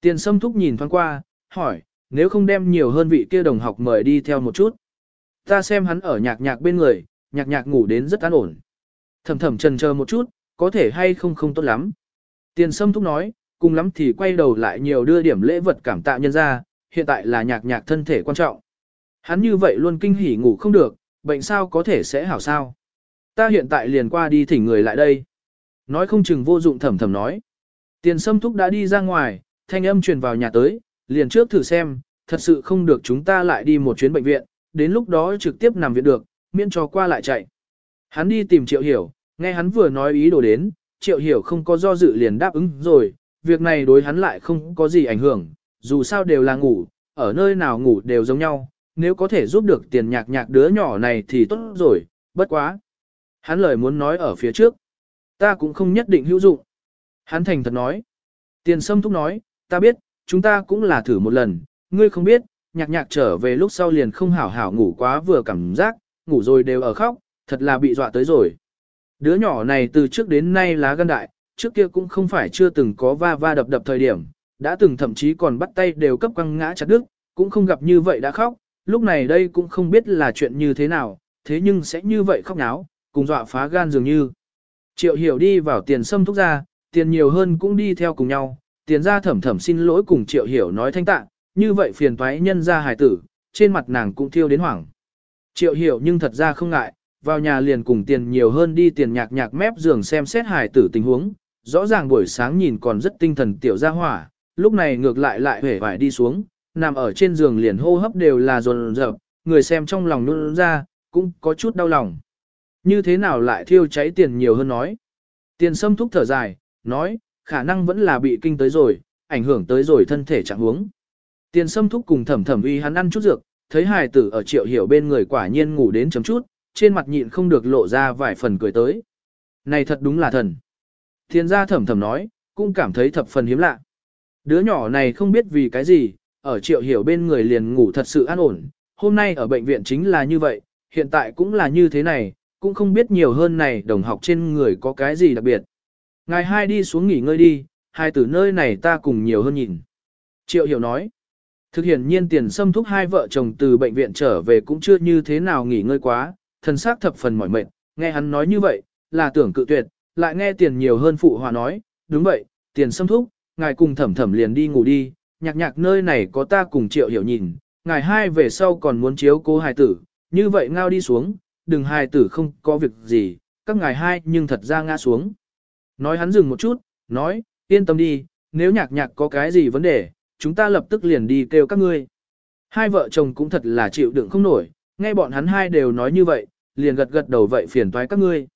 Tiền sâm thúc nhìn thoáng qua, hỏi, nếu không đem nhiều hơn vị kia đồng học mời đi theo một chút. Ta xem hắn ở nhạc nhạc bên người, nhạc nhạc ngủ đến rất an ổn. Thầm thầm trần chờ một chút, có thể hay không không tốt lắm. Tiền sâm thúc nói, cùng lắm thì quay đầu lại nhiều đưa điểm lễ vật cảm tạ nhân ra, hiện tại là nhạc nhạc thân thể quan trọng. Hắn như vậy luôn kinh hỉ ngủ không được, bệnh sao có thể sẽ hảo sao. Ta hiện tại liền qua đi thỉnh người lại đây. Nói không chừng vô dụng thầm thầm nói. Tiền sâm thúc đã đi ra ngoài, thanh âm truyền vào nhà tới, liền trước thử xem, thật sự không được chúng ta lại đi một chuyến bệnh viện, đến lúc đó trực tiếp nằm viện được, miễn cho qua lại chạy. Hắn đi tìm Triệu Hiểu, nghe hắn vừa nói ý đồ đến, Triệu Hiểu không có do dự liền đáp ứng rồi, việc này đối hắn lại không có gì ảnh hưởng, dù sao đều là ngủ, ở nơi nào ngủ đều giống nhau, nếu có thể giúp được tiền nhạc nhạc đứa nhỏ này thì tốt rồi, bất quá. Hắn lời muốn nói ở phía trước, ta cũng không nhất định hữu dụng. Hắn thành thật nói, tiền sâm thúc nói, ta biết, chúng ta cũng là thử một lần, ngươi không biết, nhạc nhạc trở về lúc sau liền không hảo hảo ngủ quá vừa cảm giác, ngủ rồi đều ở khóc, thật là bị dọa tới rồi. Đứa nhỏ này từ trước đến nay lá gan đại, trước kia cũng không phải chưa từng có va va đập đập thời điểm, đã từng thậm chí còn bắt tay đều cấp quăng ngã chặt đứt, cũng không gặp như vậy đã khóc, lúc này đây cũng không biết là chuyện như thế nào, thế nhưng sẽ như vậy khóc náo, cùng dọa phá gan dường như. Triệu hiểu đi vào tiền sâm thúc ra, tiền nhiều hơn cũng đi theo cùng nhau, tiền ra thẩm thẩm xin lỗi cùng triệu hiểu nói thanh tạ, như vậy phiền toái nhân ra hài tử, trên mặt nàng cũng thiêu đến hoảng. Triệu hiểu nhưng thật ra không ngại, vào nhà liền cùng tiền nhiều hơn đi tiền nhạc nhạc mép giường xem xét hài tử tình huống, rõ ràng buổi sáng nhìn còn rất tinh thần tiểu gia hỏa, lúc này ngược lại lại hể vải đi xuống, nằm ở trên giường liền hô hấp đều là rồn rợp. người xem trong lòng nôn ra, cũng có chút đau lòng. Như thế nào lại thiêu cháy tiền nhiều hơn nói. Tiền sâm thúc thở dài, nói, khả năng vẫn là bị kinh tới rồi, ảnh hưởng tới rồi thân thể trạng huống. Tiền sâm thúc cùng thẩm thẩm uy hắn ăn chút dược, thấy hài tử ở triệu hiểu bên người quả nhiên ngủ đến chấm chút, trên mặt nhịn không được lộ ra vài phần cười tới. Này thật đúng là thần. Thiên gia thẩm thẩm nói, cũng cảm thấy thập phần hiếm lạ. Đứa nhỏ này không biết vì cái gì, ở triệu hiểu bên người liền ngủ thật sự an ổn, hôm nay ở bệnh viện chính là như vậy, hiện tại cũng là như thế này, cũng không biết nhiều hơn này đồng học trên người có cái gì đặc biệt. Ngài hai đi xuống nghỉ ngơi đi, hai từ nơi này ta cùng nhiều hơn nhìn. Triệu hiểu nói, thực hiện nhiên tiền xâm thúc hai vợ chồng từ bệnh viện trở về cũng chưa như thế nào nghỉ ngơi quá, thân xác thập phần mỏi mệt, nghe hắn nói như vậy, là tưởng cự tuyệt, lại nghe tiền nhiều hơn phụ hòa nói, đúng vậy, tiền xâm thúc, ngài cùng thẩm thẩm liền đi ngủ đi, nhạc nhạc nơi này có ta cùng triệu hiểu nhìn, ngài hai về sau còn muốn chiếu cố hài tử, như vậy ngao đi xuống, đừng hài tử không có việc gì, các ngài hai nhưng thật ra ngã xuống. Nói hắn dừng một chút, nói, yên tâm đi, nếu nhạc nhạc có cái gì vấn đề, chúng ta lập tức liền đi kêu các ngươi. Hai vợ chồng cũng thật là chịu đựng không nổi, nghe bọn hắn hai đều nói như vậy, liền gật gật đầu vậy phiền toái các ngươi.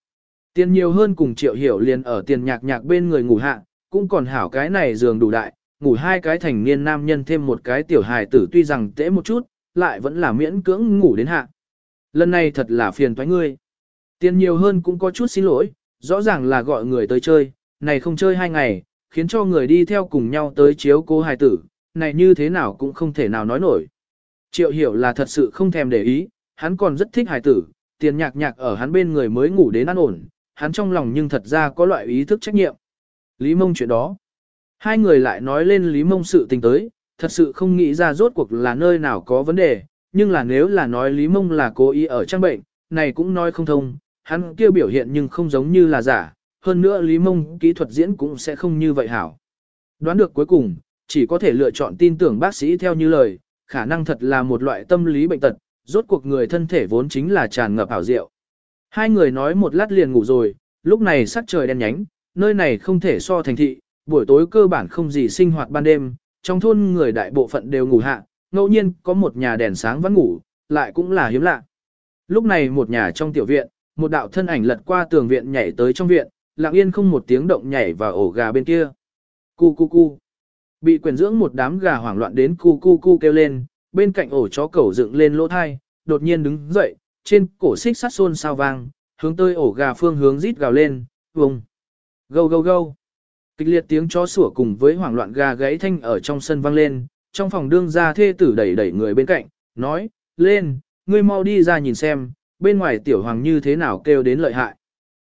Tiền nhiều hơn cùng triệu hiểu liền ở tiền nhạc nhạc bên người ngủ hạ, cũng còn hảo cái này giường đủ đại, ngủ hai cái thành niên nam nhân thêm một cái tiểu hài tử tuy rằng tễ một chút, lại vẫn là miễn cưỡng ngủ đến hạ. Lần này thật là phiền toái ngươi. Tiền nhiều hơn cũng có chút xin lỗi, rõ ràng là gọi người tới chơi, này không chơi hai ngày, khiến cho người đi theo cùng nhau tới chiếu cố hài tử, này như thế nào cũng không thể nào nói nổi. Triệu hiểu là thật sự không thèm để ý, hắn còn rất thích hài tử, tiền nhạc nhạc ở hắn bên người mới ngủ đến ăn ổn, hắn trong lòng nhưng thật ra có loại ý thức trách nhiệm. Lý mông chuyện đó. Hai người lại nói lên Lý mông sự tình tới, thật sự không nghĩ ra rốt cuộc là nơi nào có vấn đề, nhưng là nếu là nói Lý mông là cố ý ở trang bệnh, này cũng nói không thông, hắn kia biểu hiện nhưng không giống như là giả, hơn nữa Lý mông kỹ thuật diễn cũng sẽ không như vậy hảo. Đoán được cuối cùng, chỉ có thể lựa chọn tin tưởng bác sĩ theo như lời, khả năng thật là một loại tâm lý bệnh tật, rốt cuộc người thân thể vốn chính là tràn ngập ảo diệu. Hai người nói một lát liền ngủ rồi, lúc này sắc trời đen nhánh, nơi này không thể so thành thị, buổi tối cơ bản không gì sinh hoạt ban đêm, trong thôn người đại bộ phận đều ngủ hạ, ngẫu nhiên có một nhà đèn sáng vẫn ngủ, lại cũng là hiếm lạ. Lúc này một nhà trong tiểu viện, một đạo thân ảnh lật qua tường viện nhảy tới trong viện, lặng yên không một tiếng động nhảy vào ổ gà bên kia. Cu cu cu. Bị quyền dưỡng một đám gà hoảng loạn đến cu cu cu kêu lên, bên cạnh ổ chó cẩu dựng lên lỗ thai, đột nhiên đứng dậy, trên cổ xích sắt xôn sao vang, hướng tới ổ gà phương hướng rít gào lên, vùng. Gâu gâu gâu. Kịch liệt tiếng chó sủa cùng với hoảng loạn gà gáy thanh ở trong sân vang lên, trong phòng đương ra thê tử đẩy đẩy người bên cạnh, nói, lên, ngươi mau đi ra nhìn xem, bên ngoài tiểu hoàng như thế nào kêu đến lợi hại.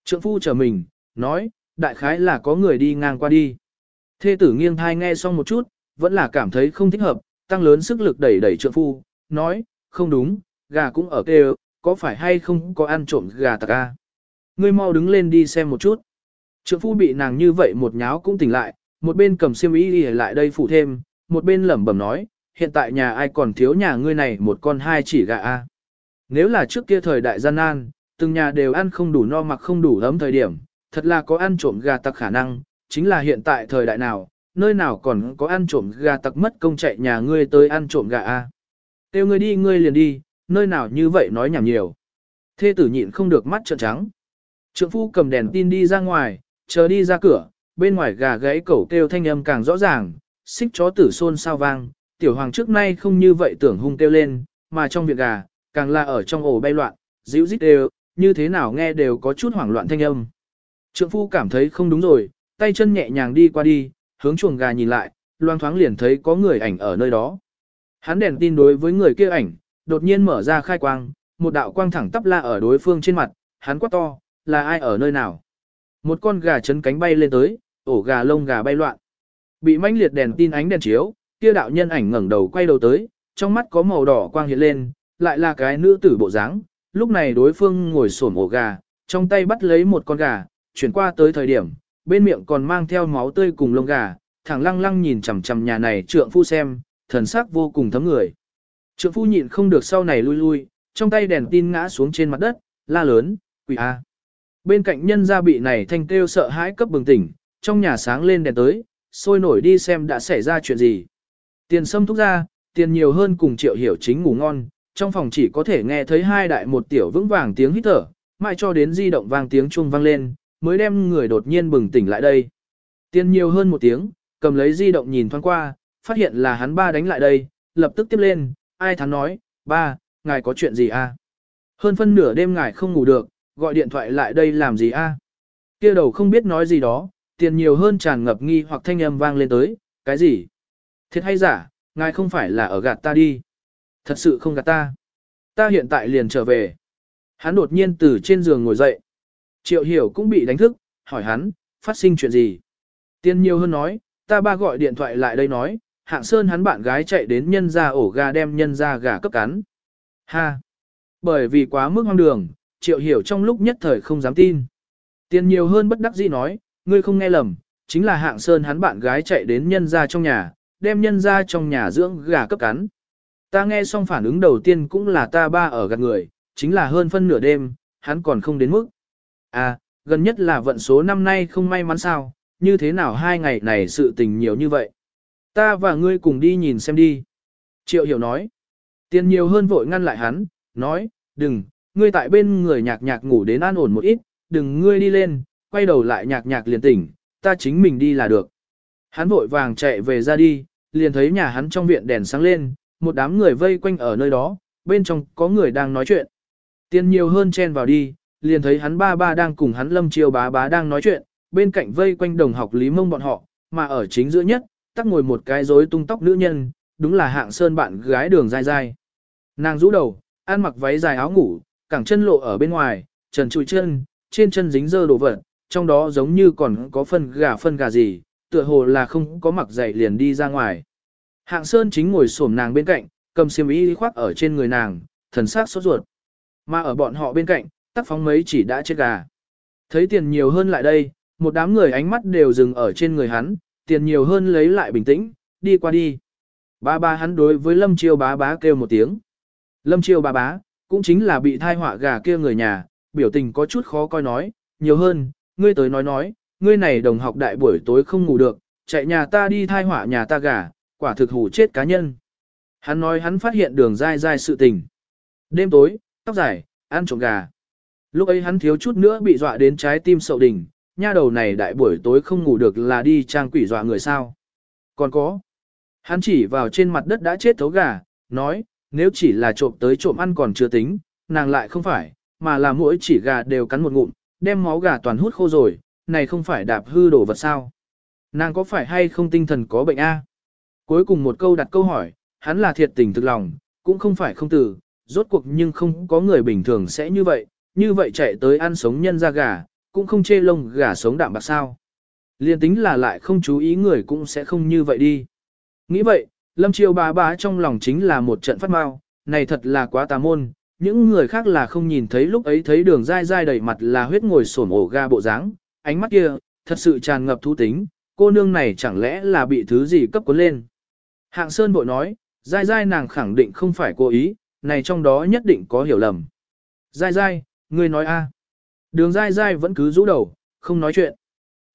Trượng phu chờ mình, nói, đại khái là có người đi ngang qua đi. Thê tử nghiêng thai nghe xong một chút, vẫn là cảm thấy không thích hợp, tăng lớn sức lực đẩy đẩy trượng phu, nói, không đúng, gà cũng ở kêu, có phải hay không có ăn trộm gà tạc a? Ngươi mau đứng lên đi xem một chút. Trượng phu bị nàng như vậy một nháo cũng tỉnh lại, một bên cầm xiêm y đi lại đây phụ thêm, một bên lẩm bẩm nói, hiện tại nhà ai còn thiếu nhà ngươi này một con hai chỉ gà a. Nếu là trước kia thời đại gian nan, từng nhà đều ăn không đủ no mặc không đủ ấm thời điểm, thật là có ăn trộm gà tặc khả năng, chính là hiện tại thời đại nào, nơi nào còn có ăn trộm gà tặc mất công chạy nhà ngươi tới ăn trộm gà a. À. Tiêu ngươi đi ngươi liền đi, nơi nào như vậy nói nhảm nhiều. Thê tử nhịn không được mắt trợn trắng. Trượng phu cầm đèn tin đi ra ngoài, chờ đi ra cửa, bên ngoài gà gáy cẩu kêu thanh âm càng rõ ràng, xích chó tử xôn sao vang, tiểu hoàng trước nay không như vậy tưởng hung kêu lên, mà trong việc gà, càng là ở trong ổ bay loạn, dịu dít đều, như thế nào nghe đều có chút hoảng loạn thanh âm. Trượng phu cảm thấy không đúng rồi, tay chân nhẹ nhàng đi qua đi, hướng chuồng gà nhìn lại, loang thoáng liền thấy có người ảnh ở nơi đó. Hắn đèn tin đối với người kia ảnh, đột nhiên mở ra khai quang, một đạo quang thẳng tắp la ở đối phương trên mặt, hắn quát to, là ai ở nơi nào. Một con gà chấn cánh bay lên tới, ổ gà lông gà bay loạn. Bị mãnh liệt đèn tin ánh đèn chiếu, kia đạo nhân ảnh ngẩng đầu quay đầu tới, trong mắt có màu đỏ quang hiện lên, lại là cái nữ tử bộ dáng. Lúc này đối phương ngồi xổm ổ gà, trong tay bắt lấy một con gà, chuyển qua tới thời điểm, bên miệng còn mang theo máu tươi cùng lông gà, thẳng lăng lăng nhìn chằm chằm nhà này trượng phu xem, thần sắc vô cùng thấm người. Trượng phu nhịn không được sau này lui lui, trong tay đèn tin ngã xuống trên mặt đất, la lớn, quỷ a. Bên cạnh nhân gia bị này thanh kêu sợ hãi cấp bừng tỉnh, trong nhà sáng lên đèn tới, sôi nổi đi xem đã xảy ra chuyện gì. Tiền sâm thúc ra, tiền nhiều hơn cùng triệu hiểu chính ngủ ngon, trong phòng chỉ có thể nghe thấy hai đại một tiểu vững vàng tiếng hít thở, mãi cho đến di động vang tiếng chuông vang lên, mới đem người đột nhiên bừng tỉnh lại đây. Tiên nhiều hơn một tiếng, cầm lấy di động nhìn thoáng qua, phát hiện là hắn ba đánh lại đây, lập tức tiếp lên, ai thắng nói, ba, ngài có chuyện gì a? Hơn phân nửa đêm ngài không ngủ được, gọi điện thoại lại đây làm gì a? Kia đầu không biết nói gì đó, tiền nhiều hơn tràn ngập nghi hoặc thanh âm vang lên tới, cái gì? Thiệt hay giả, ngài không phải là ở gạt ta đi. Thật sự không gạt ta. Ta hiện tại liền trở về. Hắn đột nhiên từ trên giường ngồi dậy. Triệu hiểu cũng bị đánh thức, hỏi hắn, phát sinh chuyện gì? Tiên nhiều hơn nói, ta ba gọi điện thoại lại đây nói, hạng sơn hắn bạn gái chạy đến nhân ra ổ gà đem nhân ra gà cấp cắn. Ha! Bởi vì quá mức hoang đường, triệu hiểu trong lúc nhất thời không dám tin. Tiền nhiều hơn bất đắc dĩ nói, ngươi không nghe lầm, chính là hạng sơn hắn bạn gái chạy đến nhân ra trong nhà, đem nhân ra trong nhà dưỡng gà cấp cắn. Ta nghe xong phản ứng đầu tiên cũng là ta ba ở gạt người, chính là hơn phân nửa đêm, hắn còn không đến mức. À, gần nhất là vận số năm nay không may mắn sao, như thế nào hai ngày này sự tình nhiều như vậy. Ta và ngươi cùng đi nhìn xem đi. Triệu hiểu nói. Tiền nhiều hơn vội ngăn lại hắn, nói, đừng, ngươi tại bên người nhạc nhạc ngủ đến an ổn một ít, đừng ngươi đi lên, quay đầu lại nhạc nhạc liền tỉnh, ta chính mình đi là được. Hắn vội vàng chạy về ra đi, liền thấy nhà hắn trong viện đèn sáng lên, một đám người vây quanh ở nơi đó, bên trong có người đang nói chuyện. Tiền nhiều hơn chen vào đi, liền thấy hắn ba ba đang cùng hắn lâm chiêu bá bá đang nói chuyện, bên cạnh vây quanh đồng học lý mông bọn họ, mà ở chính giữa nhất, tắc ngồi một cái rối tung tóc nữ nhân, đúng là hạng sơn bạn gái đường dai dai. Nàng rũ đầu, ăn mặc váy dài áo ngủ, cẳng chân lộ ở bên ngoài, trần trụi chân, trên chân dính dơ đồ vật, trong đó giống như còn có phân gà phân gà gì, tựa hồ là không có mặc giày liền đi ra ngoài. Hạng Sơn chính ngồi xổm nàng bên cạnh, cầm xiêm y khoác ở trên người nàng, thần sắc sốt ruột. Mà ở bọn họ bên cạnh, tắc phóng mấy chỉ đã chết gà. Thấy tiền nhiều hơn lại đây, một đám người ánh mắt đều dừng ở trên người hắn, tiền nhiều hơn lấy lại bình tĩnh, đi qua đi. Ba ba hắn đối với Lâm Chiêu bá bá kêu một tiếng. Lâm Chiêu bá bá, cũng chính là bị thai họa gà kia người nhà, biểu tình có chút khó coi nói, nhiều hơn, ngươi tới nói nói, ngươi này đồng học đại buổi tối không ngủ được, chạy nhà ta đi thai họa nhà ta gà, quả thực hủ chết cá nhân. Hắn nói hắn phát hiện đường dai dai sự tình. Đêm tối, tóc dài, ăn trộm gà. Lúc ấy hắn thiếu chút nữa bị dọa đến trái tim sậu đỉnh, nha đầu này đại buổi tối không ngủ được là đi trang quỷ dọa người sao. Còn có. Hắn chỉ vào trên mặt đất đã chết thấu gà, nói, nếu chỉ là trộm tới trộm ăn còn chưa tính, nàng lại không phải, mà là mỗi chỉ gà đều cắn một ngụm, đem máu gà toàn hút khô rồi, này không phải đạp hư đổ vật sao. Nàng có phải hay không tinh thần có bệnh a? Cuối cùng một câu đặt câu hỏi, hắn là thiệt tình thực lòng, cũng không phải không từ, rốt cuộc nhưng không có người bình thường sẽ như vậy, như vậy chạy tới ăn sống nhân ra gà, cũng không chê lông gà sống đạm bạc sao. Liên tính là lại không chú ý người cũng sẽ không như vậy đi. Nghĩ vậy, Lâm Chiêu bá bá trong lòng chính là một trận phát mau, này thật là quá tà môn, những người khác là không nhìn thấy lúc ấy thấy đường dai dai đầy mặt là huyết ngồi sổn ổ ga bộ dáng, ánh mắt kia, thật sự tràn ngập thú tính, cô nương này chẳng lẽ là bị thứ gì cấp cuốn lên. Hạng Sơn bội nói, dai dai nàng khẳng định không phải cố ý, này trong đó nhất định có hiểu lầm. Dai dai, ngươi nói a Đường dai dai vẫn cứ rũ đầu, không nói chuyện.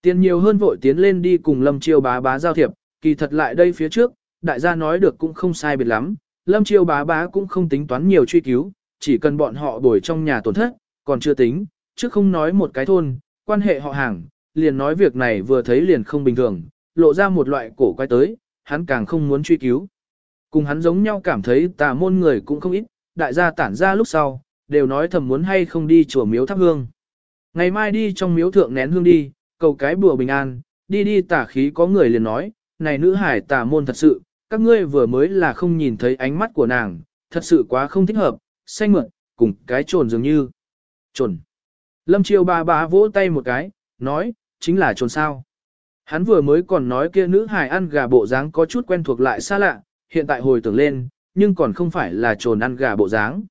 Tiền nhiều hơn vội tiến lên đi cùng Lâm Chiêu bá bá giao thiệp, kỳ thật lại đây phía trước, đại gia nói được cũng không sai biệt lắm, Lâm Chiêu bá bá cũng không tính toán nhiều truy cứu, chỉ cần bọn họ bồi trong nhà tổn thất, còn chưa tính, chứ không nói một cái thôn, quan hệ họ hàng, liền nói việc này vừa thấy liền không bình thường, lộ ra một loại cổ quay tới, hắn càng không muốn truy cứu. Cùng hắn giống nhau cảm thấy tà môn người cũng không ít, đại gia tản ra lúc sau, đều nói thầm muốn hay không đi chùa miếu thắp hương. Ngày mai đi trong miếu thượng nén hương đi, cầu cái bùa bình an, đi đi tả khí có người liền nói, này nữ hải tà môn thật sự, các ngươi vừa mới là không nhìn thấy ánh mắt của nàng, thật sự quá không thích hợp, xanh mượn, cùng cái trồn dường như. Trồn. Lâm Triều bà bá vỗ tay một cái, nói, chính là trồn sao. Hắn vừa mới còn nói kia nữ hài ăn gà bộ dáng có chút quen thuộc lại xa lạ, hiện tại hồi tưởng lên, nhưng còn không phải là trồn ăn gà bộ dáng.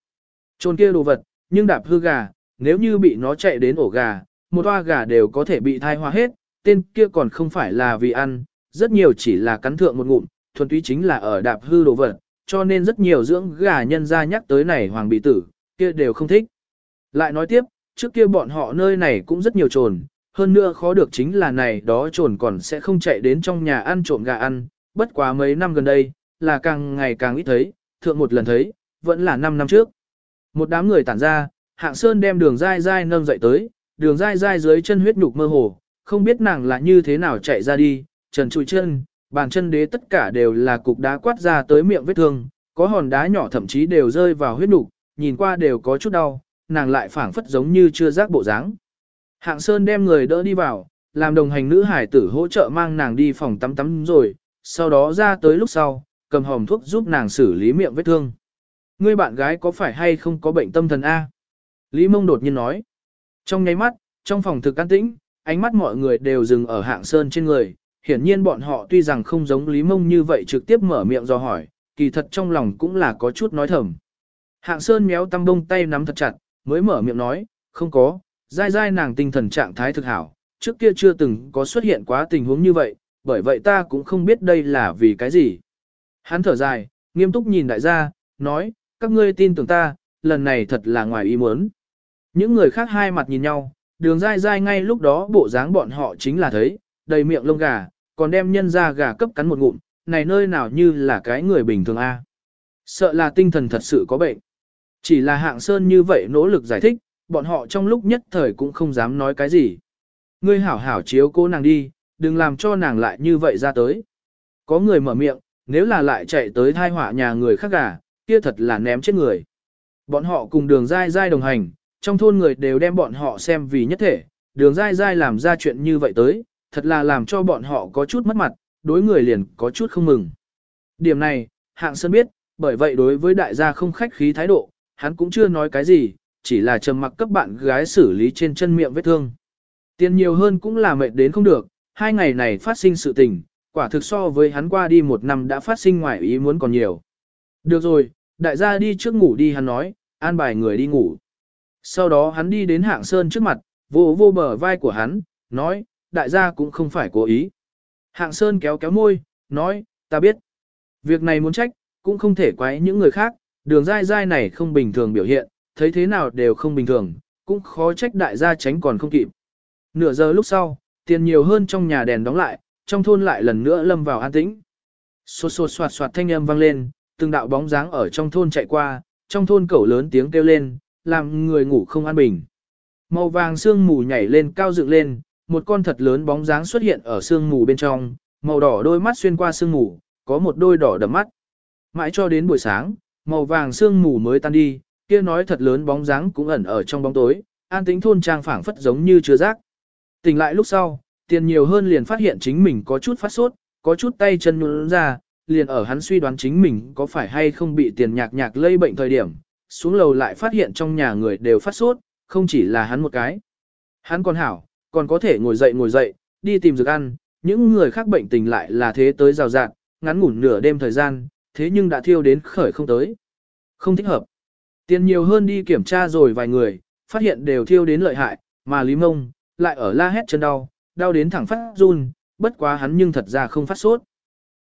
Trồn kia đồ vật, nhưng đạp hư gà, nếu như bị nó chạy đến ổ gà, một toa gà đều có thể bị thai hoa hết, tên kia còn không phải là vì ăn, rất nhiều chỉ là cắn thượng một ngụm, thuần túy chính là ở đạp hư đồ vật, cho nên rất nhiều dưỡng gà nhân ra nhắc tới này hoàng bị tử, kia đều không thích. Lại nói tiếp, trước kia bọn họ nơi này cũng rất nhiều trồn, hơn nữa khó được chính là này đó trồn còn sẽ không chạy đến trong nhà ăn trộm gà ăn, bất quá mấy năm gần đây, là càng ngày càng ít thấy, thượng một lần thấy, vẫn là 5 năm trước. Một đám người tản ra, hạng sơn đem đường dai dai nâng dậy tới, đường dai dai dưới chân huyết nhục mơ hồ, không biết nàng là như thế nào chạy ra đi, trần trụi chân, bàn chân đế tất cả đều là cục đá quát ra tới miệng vết thương, có hòn đá nhỏ thậm chí đều rơi vào huyết nhục, nhìn qua đều có chút đau, nàng lại phảng phất giống như chưa giác bộ dáng. Hạng Sơn đem người đỡ đi vào, làm đồng hành nữ hải tử hỗ trợ mang nàng đi phòng tắm tắm rồi, sau đó ra tới lúc sau, cầm hòm thuốc giúp nàng xử lý miệng vết thương. Ngươi bạn gái có phải hay không có bệnh tâm thần A? Lý Mông đột nhiên nói. Trong nháy mắt, trong phòng thực an tĩnh, ánh mắt mọi người đều dừng ở hạng sơn trên người. Hiển nhiên bọn họ tuy rằng không giống Lý Mông như vậy trực tiếp mở miệng do hỏi, kỳ thật trong lòng cũng là có chút nói thầm. Hạng sơn méo tăm bông tay nắm thật chặt, mới mở miệng nói, không có, dai dai nàng tinh thần trạng thái thực hảo, trước kia chưa từng có xuất hiện quá tình huống như vậy, bởi vậy ta cũng không biết đây là vì cái gì. Hắn thở dài, nghiêm túc nhìn đại gia, nói, các ngươi tin tưởng ta, lần này thật là ngoài ý muốn. Những người khác hai mặt nhìn nhau, đường dai dai ngay lúc đó bộ dáng bọn họ chính là thấy, đầy miệng lông gà, còn đem nhân ra gà cấp cắn một ngụm, này nơi nào như là cái người bình thường a Sợ là tinh thần thật sự có bệnh. Chỉ là hạng sơn như vậy nỗ lực giải thích, bọn họ trong lúc nhất thời cũng không dám nói cái gì. Ngươi hảo hảo chiếu cô nàng đi, đừng làm cho nàng lại như vậy ra tới. Có người mở miệng, nếu là lại chạy tới thai họa nhà người khác gà, kia thật là ném chết người. Bọn họ cùng đường dai dai đồng hành, trong thôn người đều đem bọn họ xem vì nhất thể, đường dai dai làm ra chuyện như vậy tới, thật là làm cho bọn họ có chút mất mặt, đối người liền có chút không mừng. Điểm này, hạng sơn biết, bởi vậy đối với đại gia không khách khí thái độ, hắn cũng chưa nói cái gì, chỉ là trầm mặc cấp bạn gái xử lý trên chân miệng vết thương. Tiền nhiều hơn cũng là mệt đến không được, hai ngày này phát sinh sự tình, quả thực so với hắn qua đi một năm đã phát sinh ngoài ý muốn còn nhiều. Được rồi, đại gia đi trước ngủ đi hắn nói, an bài người đi ngủ. Sau đó hắn đi đến hạng sơn trước mặt, vô vô bờ vai của hắn, nói, đại gia cũng không phải cố ý. Hạng sơn kéo kéo môi, nói, ta biết. Việc này muốn trách, cũng không thể quái những người khác, đường dai dai này không bình thường biểu hiện, thấy thế nào đều không bình thường, cũng khó trách đại gia tránh còn không kịp. Nửa giờ lúc sau, tiền nhiều hơn trong nhà đèn đóng lại, trong thôn lại lần nữa lâm vào an tĩnh. Xô xô soạt soạt thanh âm vang lên, từng đạo bóng dáng ở trong thôn chạy qua, trong thôn cẩu lớn tiếng kêu lên, làm người ngủ không an bình. Màu vàng sương mù nhảy lên cao dựng lên, một con thật lớn bóng dáng xuất hiện ở sương mù bên trong, màu đỏ đôi mắt xuyên qua sương mù, có một đôi đỏ đậm mắt. Mãi cho đến buổi sáng, màu vàng sương mù mới tan đi, kia nói thật lớn bóng dáng cũng ẩn ở trong bóng tối, an tính thôn trang phảng phất giống như chưa rác. Tỉnh lại lúc sau, tiền nhiều hơn liền phát hiện chính mình có chút phát sốt, có chút tay chân nhún ra, liền ở hắn suy đoán chính mình có phải hay không bị tiền nhạc nhạc lây bệnh thời điểm, xuống lầu lại phát hiện trong nhà người đều phát sốt, không chỉ là hắn một cái. Hắn còn hảo, còn có thể ngồi dậy ngồi dậy, đi tìm dược ăn, những người khác bệnh tình lại là thế tới rào rạng, ngắn ngủn nửa đêm thời gian, thế nhưng đã thiêu đến khởi không tới. Không thích hợp. Tiền nhiều hơn đi kiểm tra rồi vài người, phát hiện đều thiêu đến lợi hại, mà Lý Mông, lại ở la hét chân đau, đau đến thẳng phát run, bất quá hắn nhưng thật ra không phát sốt.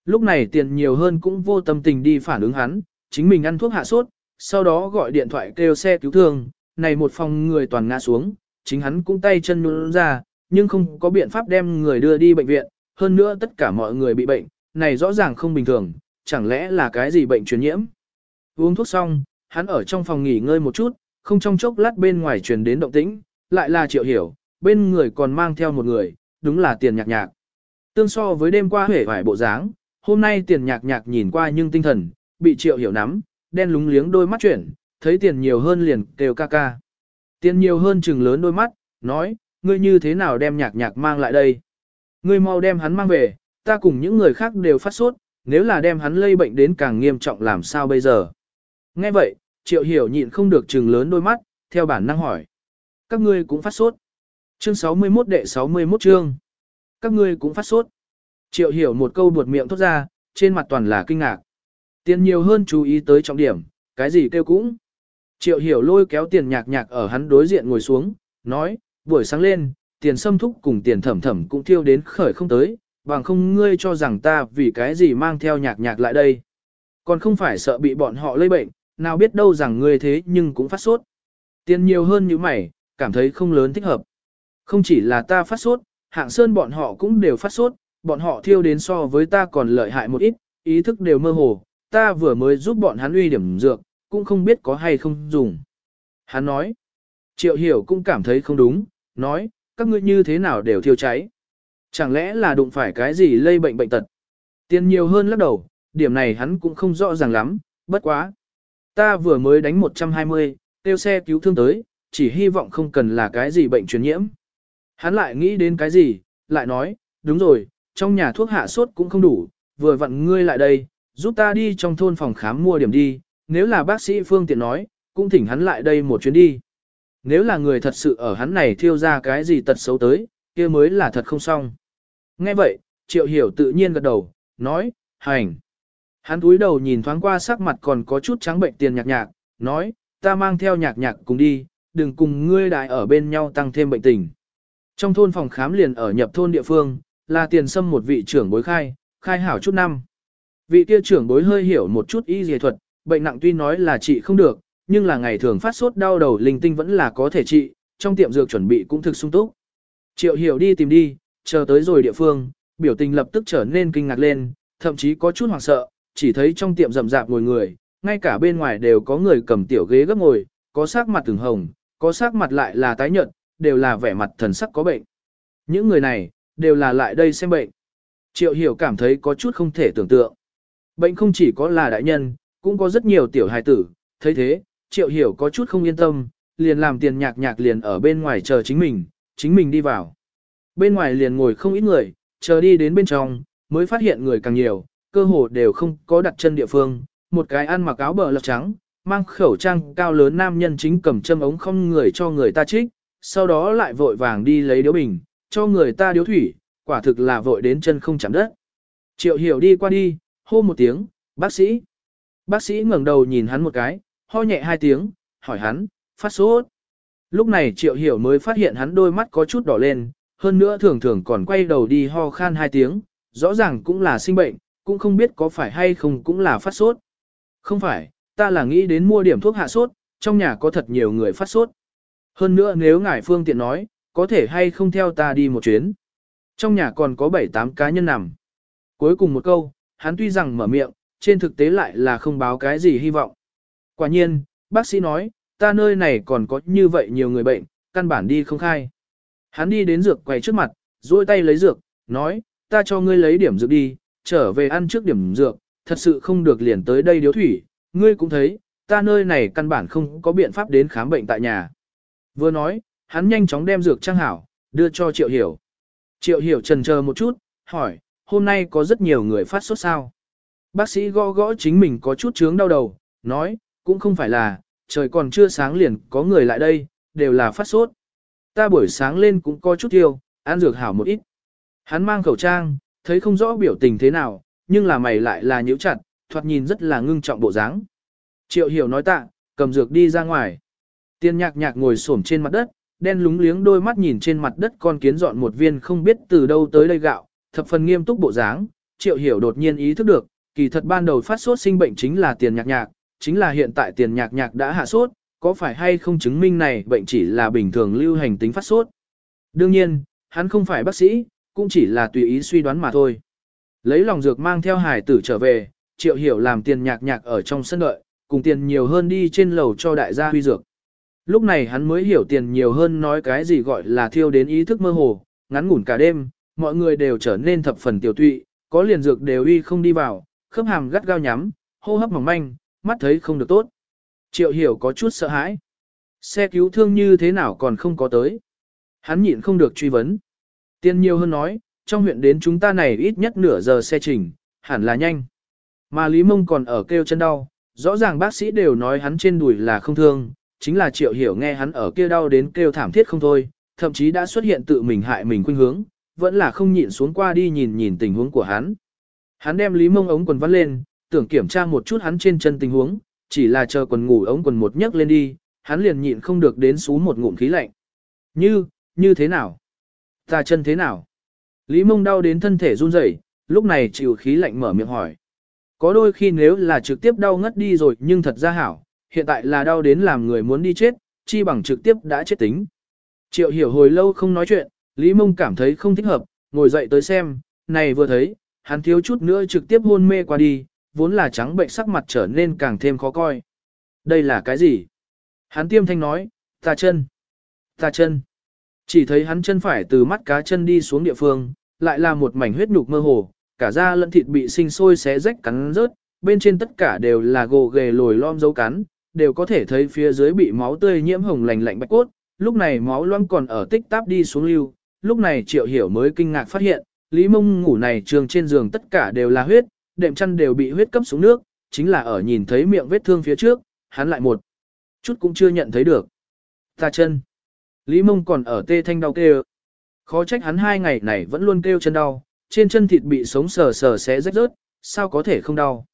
Lúc này tiền nhiều hơn cũng vô tâm tình đi phản ứng hắn, chính mình ăn thuốc hạ sốt, sau đó gọi điện thoại kêu xe cứu thương, này một phòng người toàn ngã xuống, chính hắn cũng tay chân nhún ra, nhưng không có biện pháp đem người đưa đi bệnh viện, hơn nữa tất cả mọi người bị bệnh, này rõ ràng không bình thường, chẳng lẽ là cái gì bệnh truyền nhiễm. Uống thuốc xong, hắn ở trong phòng nghỉ ngơi một chút, không trong chốc lát bên ngoài truyền đến động tĩnh, lại là triệu hiểu, bên người còn mang theo một người, đúng là tiền nhạc nhạc. Tương so với đêm qua hể vải bộ dáng, hôm nay tiền nhạc nhạc nhìn qua nhưng tinh thần, bị triệu hiểu nắm, đen lúng liếng đôi mắt chuyển, thấy tiền nhiều hơn liền kêu ca ca. Tiền nhiều hơn chừng lớn đôi mắt, nói, ngươi như thế nào đem nhạc nhạc mang lại đây? Ngươi mau đem hắn mang về, ta cùng những người khác đều phát sốt, nếu là đem hắn lây bệnh đến càng nghiêm trọng làm sao bây giờ? Nghe vậy, triệu hiểu nhịn không được chừng lớn đôi mắt, theo bản năng hỏi. Các ngươi cũng phát sốt. Chương 61 đệ 61 chương. Các ngươi cũng phát sốt. Triệu hiểu một câu buột miệng thốt ra, trên mặt toàn là kinh ngạc. Tiền nhiều hơn chú ý tới trọng điểm, cái gì kêu cũng. Triệu hiểu lôi kéo tiền nhạc nhạc ở hắn đối diện ngồi xuống, nói, buổi sáng lên, tiền xâm thúc cùng tiền thẩm thẩm cũng thiêu đến khởi không tới, bằng không ngươi cho rằng ta vì cái gì mang theo nhạc nhạc lại đây. Còn không phải sợ bị bọn họ lây bệnh, nào biết đâu rằng ngươi thế nhưng cũng phát sốt. Tiền nhiều hơn như mày, cảm thấy không lớn thích hợp. Không chỉ là ta phát sốt, hạng sơn bọn họ cũng đều phát sốt, bọn họ thiêu đến so với ta còn lợi hại một ít, ý thức đều mơ hồ, ta vừa mới giúp bọn hắn uy điểm dược, cũng không biết có hay không dùng. Hắn nói, triệu hiểu cũng cảm thấy không đúng, nói, các ngươi như thế nào đều thiêu cháy. Chẳng lẽ là đụng phải cái gì lây bệnh bệnh tật. Tiền nhiều hơn lắc đầu, điểm này hắn cũng không rõ ràng lắm, bất quá. Ta vừa mới đánh 120, tiêu xe cứu thương tới, chỉ hy vọng không cần là cái gì bệnh truyền nhiễm. Hắn lại nghĩ đến cái gì, lại nói, đúng rồi, trong nhà thuốc hạ sốt cũng không đủ, vừa vặn ngươi lại đây, giúp ta đi trong thôn phòng khám mua điểm đi, nếu là bác sĩ phương tiện nói, cũng thỉnh hắn lại đây một chuyến đi. Nếu là người thật sự ở hắn này thiêu ra cái gì tật xấu tới, kia mới là thật không xong. Nghe vậy, triệu hiểu tự nhiên gật đầu, nói, hành. Hắn cúi đầu nhìn thoáng qua sắc mặt còn có chút trắng bệnh tiền nhạc nhạc, nói, ta mang theo nhạc nhạc cùng đi, đừng cùng ngươi đại ở bên nhau tăng thêm bệnh tình. Trong thôn phòng khám liền ở nhập thôn địa phương, là tiền xâm một vị trưởng bối khai, khai hảo chút năm. Vị kia trưởng bối hơi hiểu một chút y dề thuật, bệnh nặng tuy nói là trị không được, nhưng là ngày thường phát sốt đau đầu linh tinh vẫn là có thể trị, trong tiệm dược chuẩn bị cũng thực sung túc. Triệu hiểu đi tìm đi, chờ tới rồi địa phương, biểu tình lập tức trở nên kinh ngạc lên, thậm chí có chút hoảng sợ, chỉ thấy trong tiệm rậm rạp ngồi người, ngay cả bên ngoài đều có người cầm tiểu ghế gấp ngồi, có sắc mặt từng hồng, có sắc mặt lại là tái nhợt, đều là vẻ mặt thần sắc có bệnh. Những người này, đều là lại đây xem bệnh. Triệu hiểu cảm thấy có chút không thể tưởng tượng. Bệnh không chỉ có là đại nhân, cũng có rất nhiều tiểu hài tử, thấy thế, triệu hiểu có chút không yên tâm, liền làm tiền nhạc nhạc liền ở bên ngoài chờ chính mình, chính mình đi vào. Bên ngoài liền ngồi không ít người, chờ đi đến bên trong, mới phát hiện người càng nhiều, cơ hồ đều không có đặt chân địa phương, một cái ăn mặc áo bờ lọc trắng, mang khẩu trang cao lớn nam nhân chính cầm châm ống không người cho người ta trích, sau đó lại vội vàng đi lấy điếu bình, cho người ta điếu thủy, quả thực là vội đến chân không chạm đất. Triệu hiểu đi qua đi, hô một tiếng, bác sĩ. Bác sĩ ngẩng đầu nhìn hắn một cái, ho nhẹ hai tiếng, hỏi hắn, phát sốt. Lúc này triệu hiểu mới phát hiện hắn đôi mắt có chút đỏ lên, hơn nữa thường thường còn quay đầu đi ho khan hai tiếng, rõ ràng cũng là sinh bệnh, cũng không biết có phải hay không cũng là phát sốt. Không phải, ta là nghĩ đến mua điểm thuốc hạ sốt, trong nhà có thật nhiều người phát sốt. Hơn nữa nếu ngài phương tiện nói, có thể hay không theo ta đi một chuyến. Trong nhà còn có 7-8 cá nhân nằm. Cuối cùng một câu, hắn tuy rằng mở miệng, trên thực tế lại là không báo cái gì hy vọng. Quả nhiên, bác sĩ nói, ta nơi này còn có như vậy nhiều người bệnh, căn bản đi không khai. Hắn đi đến dược quầy trước mặt, duỗi tay lấy dược, nói, ta cho ngươi lấy điểm dược đi, trở về ăn trước điểm dược, thật sự không được liền tới đây điếu thủy, ngươi cũng thấy, ta nơi này căn bản không có biện pháp đến khám bệnh tại nhà. Vừa nói, hắn nhanh chóng đem dược trang hảo, đưa cho Triệu Hiểu. Triệu Hiểu trần chờ một chút, hỏi, hôm nay có rất nhiều người phát sốt sao? Bác sĩ gõ gõ chính mình có chút chướng đau đầu, nói, cũng không phải là, trời còn chưa sáng liền có người lại đây, đều là phát sốt. Ta buổi sáng lên cũng có chút tiêu, ăn dược hảo một ít. Hắn mang khẩu trang, thấy không rõ biểu tình thế nào, nhưng là mày lại là nhíu chặt, thoạt nhìn rất là ngưng trọng bộ dáng. Triệu hiểu nói tạ, cầm dược đi ra ngoài. Tiên nhạc nhạc ngồi xổm trên mặt đất, đen lúng liếng đôi mắt nhìn trên mặt đất con kiến dọn một viên không biết từ đâu tới đây gạo, thập phần nghiêm túc bộ dáng. Triệu hiểu đột nhiên ý thức được, kỳ thật ban đầu phát sốt sinh bệnh chính là tiền nhạc nhạc, chính là hiện tại tiền nhạc nhạc đã hạ sốt, có phải hay không chứng minh này bệnh chỉ là bình thường lưu hành tính phát sốt. Đương nhiên, hắn không phải bác sĩ, cũng chỉ là tùy ý suy đoán mà thôi. Lấy lòng dược mang theo hải tử trở về, triệu hiểu làm tiền nhạc nhạc ở trong sân đợi, cùng tiền nhiều hơn đi trên lầu cho đại gia huy dược. Lúc này hắn mới hiểu tiền nhiều hơn nói cái gì gọi là thiêu đến ý thức mơ hồ, ngắn ngủn cả đêm, mọi người đều trở nên thập phần tiểu tụy, có liền dược đều uy không đi vào, khớp hàm gắt gao nhắm, hô hấp mỏng manh, mắt thấy không được tốt. Triệu hiểu có chút sợ hãi. Xe cứu thương như thế nào còn không có tới. Hắn nhịn không được truy vấn. Tiên nhiều hơn nói, trong huyện đến chúng ta này ít nhất nửa giờ xe trình, hẳn là nhanh. Mà Lý Mông còn ở kêu chân đau, rõ ràng bác sĩ đều nói hắn trên đùi là không thương, chính là triệu hiểu nghe hắn ở kia đau đến kêu thảm thiết không thôi, thậm chí đã xuất hiện tự mình hại mình khuynh hướng, vẫn là không nhịn xuống qua đi nhìn nhìn tình huống của hắn. Hắn đem Lý Mông ống quần vắt lên, tưởng kiểm tra một chút hắn trên chân tình huống, chỉ là chờ quần ngủ ống quần một nhấc lên đi, hắn liền nhịn không được đến xú một ngụm khí lạnh. Như, như thế nào? Ta chân thế nào? Lý Mông đau đến thân thể run rẩy, lúc này chịu khí lạnh mở miệng hỏi. Có đôi khi nếu là trực tiếp đau ngất đi rồi nhưng thật ra hảo, hiện tại là đau đến làm người muốn đi chết, chi bằng trực tiếp đã chết tính. Triệu hiểu hồi lâu không nói chuyện, Lý Mông cảm thấy không thích hợp, ngồi dậy tới xem, này vừa thấy, hắn thiếu chút nữa trực tiếp hôn mê qua đi, vốn là trắng bệnh sắc mặt trở nên càng thêm khó coi. Đây là cái gì? Hắn tiêm thanh nói, ta chân, ta chân. Chỉ thấy hắn chân phải từ mắt cá chân đi xuống địa phương, lại là một mảnh huyết nhục mơ hồ, cả da lẫn thịt bị sinh sôi xé rách cắn rớt, bên trên tất cả đều là gồ ghề lồi lom dấu cắn, đều có thể thấy phía dưới bị máu tươi nhiễm hồng lành lạnh bạch cốt, lúc này máu loãng còn ở tích táp đi xuống lưu, lúc này Triệu Hiểu mới kinh ngạc phát hiện, Lý Mông ngủ này trường trên giường tất cả đều là huyết, đệm chăn đều bị huyết cấp xuống nước, chính là ở nhìn thấy miệng vết thương phía trước, hắn lại một chút cũng chưa nhận thấy được. Ta chân. Lý Mông còn ở tê thanh đau kêu. Khó trách hắn hai ngày này vẫn luôn kêu chân đau, trên chân thịt bị sống sờ sờ xé rách rớt, sao có thể không đau.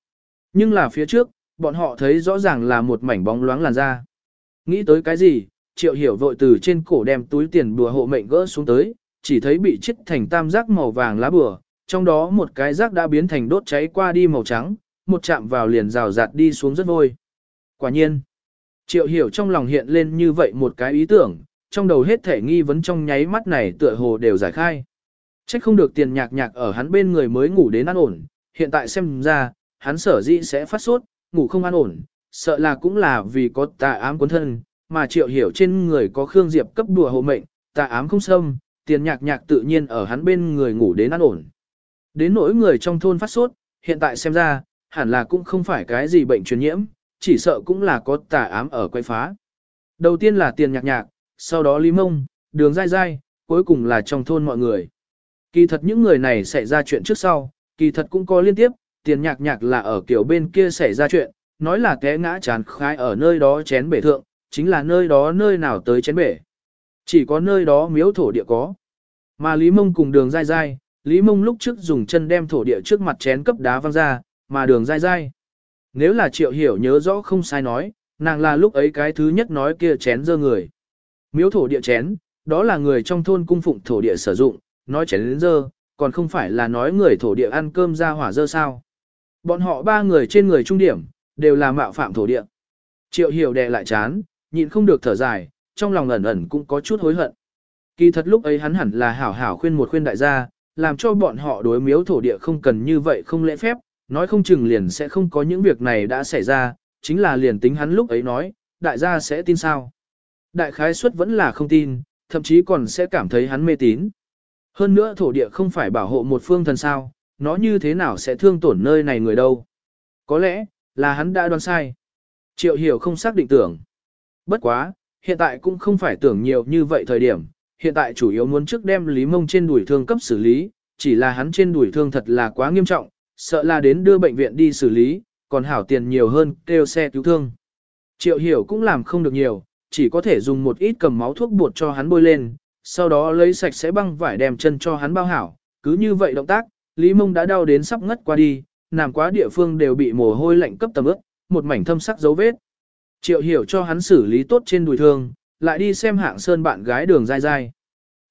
Nhưng là phía trước, bọn họ thấy rõ ràng là một mảnh bóng loáng làn da. Nghĩ tới cái gì, triệu hiểu vội từ trên cổ đem túi tiền bùa hộ mệnh gỡ xuống tới, chỉ thấy bị chết thành tam giác màu vàng lá bùa, trong đó một cái giác đã biến thành đốt cháy qua đi màu trắng, một chạm vào liền rào rạt đi xuống rất vôi. Quả nhiên, triệu hiểu trong lòng hiện lên như vậy một cái ý tưởng, trong đầu hết thể nghi vấn trong nháy mắt này tựa hồ đều giải khai. Trách không được tiền nhạc nhạc ở hắn bên người mới ngủ đến an ổn, hiện tại xem ra, hắn sở dĩ sẽ phát sốt, ngủ không an ổn, sợ là cũng là vì có tà ám cuốn thân, mà triệu hiểu trên người có Khương Diệp cấp đùa hộ mệnh, tà ám không xâm, tiền nhạc nhạc tự nhiên ở hắn bên người ngủ đến an ổn. Đến nỗi người trong thôn phát sốt, hiện tại xem ra, hẳn là cũng không phải cái gì bệnh truyền nhiễm, chỉ sợ cũng là có tà ám ở quay phá. Đầu tiên là tiền nhạc nhạc, sau đó Lý Mông, đường dai dai, cuối cùng là trong thôn mọi người. Kỳ thật những người này xảy ra chuyện trước sau, kỳ thật cũng có liên tiếp, tiền nhạc nhạc là ở kiểu bên kia xảy ra chuyện, nói là té ngã chán khai ở nơi đó chén bể thượng, chính là nơi đó nơi nào tới chén bể. Chỉ có nơi đó miếu thổ địa có. Mà Lý Mông cùng đường dai dai, Lý Mông lúc trước dùng chân đem thổ địa trước mặt chén cấp đá văng ra, mà đường dai dai. Nếu là triệu hiểu nhớ rõ không sai nói, nàng là lúc ấy cái thứ nhất nói kia chén dơ người. Miếu thổ địa chén, đó là người trong thôn cung phụng thổ địa sử dụng, nói chén đến dơ, còn không phải là nói người thổ địa ăn cơm ra hỏa dơ sao. Bọn họ ba người trên người trung điểm, đều là mạo phạm thổ địa. Triệu hiểu đè lại chán, nhịn không được thở dài, trong lòng ẩn ẩn cũng có chút hối hận. Kỳ thật lúc ấy hắn hẳn là hảo hảo khuyên một khuyên đại gia, làm cho bọn họ đối miếu thổ địa không cần như vậy không lễ phép, nói không chừng liền sẽ không có những việc này đã xảy ra, chính là liền tính hắn lúc ấy nói, đại gia sẽ tin sao. Đại khái suất vẫn là không tin, thậm chí còn sẽ cảm thấy hắn mê tín. Hơn nữa thổ địa không phải bảo hộ một phương thần sao, nó như thế nào sẽ thương tổn nơi này người đâu. Có lẽ, là hắn đã đoán sai. Triệu hiểu không xác định tưởng. Bất quá, hiện tại cũng không phải tưởng nhiều như vậy thời điểm, hiện tại chủ yếu muốn trước đem Lý Mông trên đuổi thương cấp xử lý, chỉ là hắn trên đuổi thương thật là quá nghiêm trọng, sợ là đến đưa bệnh viện đi xử lý, còn hảo tiền nhiều hơn kêu xe cứu thương. Triệu hiểu cũng làm không được nhiều, chỉ có thể dùng một ít cầm máu thuốc bột cho hắn bôi lên, sau đó lấy sạch sẽ băng vải đem chân cho hắn bao hảo, cứ như vậy động tác, Lý Mông đã đau đến sắp ngất qua đi, nằm quá địa phương đều bị mồ hôi lạnh cấp tầm ướt, một mảnh thâm sắc dấu vết. Triệu hiểu cho hắn xử lý tốt trên đùi thương, lại đi xem hạng sơn bạn gái đường dai dai.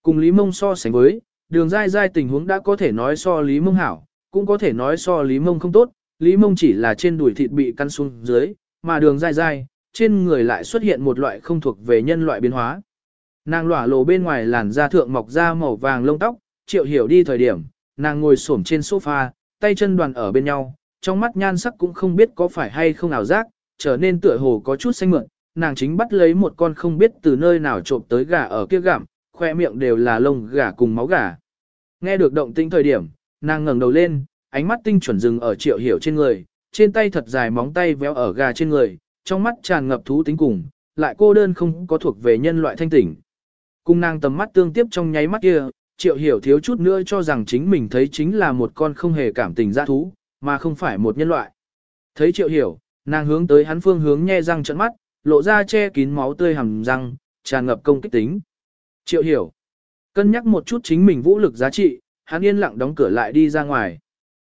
Cùng Lý Mông so sánh với, đường dai dai tình huống đã có thể nói so Lý Mông hảo, cũng có thể nói so Lý Mông không tốt, Lý Mông chỉ là trên đùi thịt bị căn xuống dưới, mà đường dai dai, trên người lại xuất hiện một loại không thuộc về nhân loại biến hóa. Nàng lỏa lộ bên ngoài làn da thượng mọc ra màu vàng lông tóc, triệu hiểu đi thời điểm, nàng ngồi xổm trên sofa, tay chân đoàn ở bên nhau, trong mắt nhan sắc cũng không biết có phải hay không ảo giác, trở nên tựa hồ có chút xanh mượn, nàng chính bắt lấy một con không biết từ nơi nào trộm tới gà ở kia gặm, khoe miệng đều là lông gà cùng máu gà. Nghe được động tĩnh thời điểm, nàng ngẩng đầu lên, ánh mắt tinh chuẩn dừng ở triệu hiểu trên người, trên tay thật dài móng tay véo ở gà trên người, trong mắt tràn ngập thú tính cùng, lại cô đơn không có thuộc về nhân loại thanh tỉnh. Cung nàng tầm mắt tương tiếp trong nháy mắt kia, triệu hiểu thiếu chút nữa cho rằng chính mình thấy chính là một con không hề cảm tình dã thú, mà không phải một nhân loại. Thấy triệu hiểu, nàng hướng tới hắn phương hướng nhe răng trận mắt, lộ ra che kín máu tươi hầm răng, tràn ngập công kích tính. Triệu hiểu, cân nhắc một chút chính mình vũ lực giá trị, hắn yên lặng đóng cửa lại đi ra ngoài.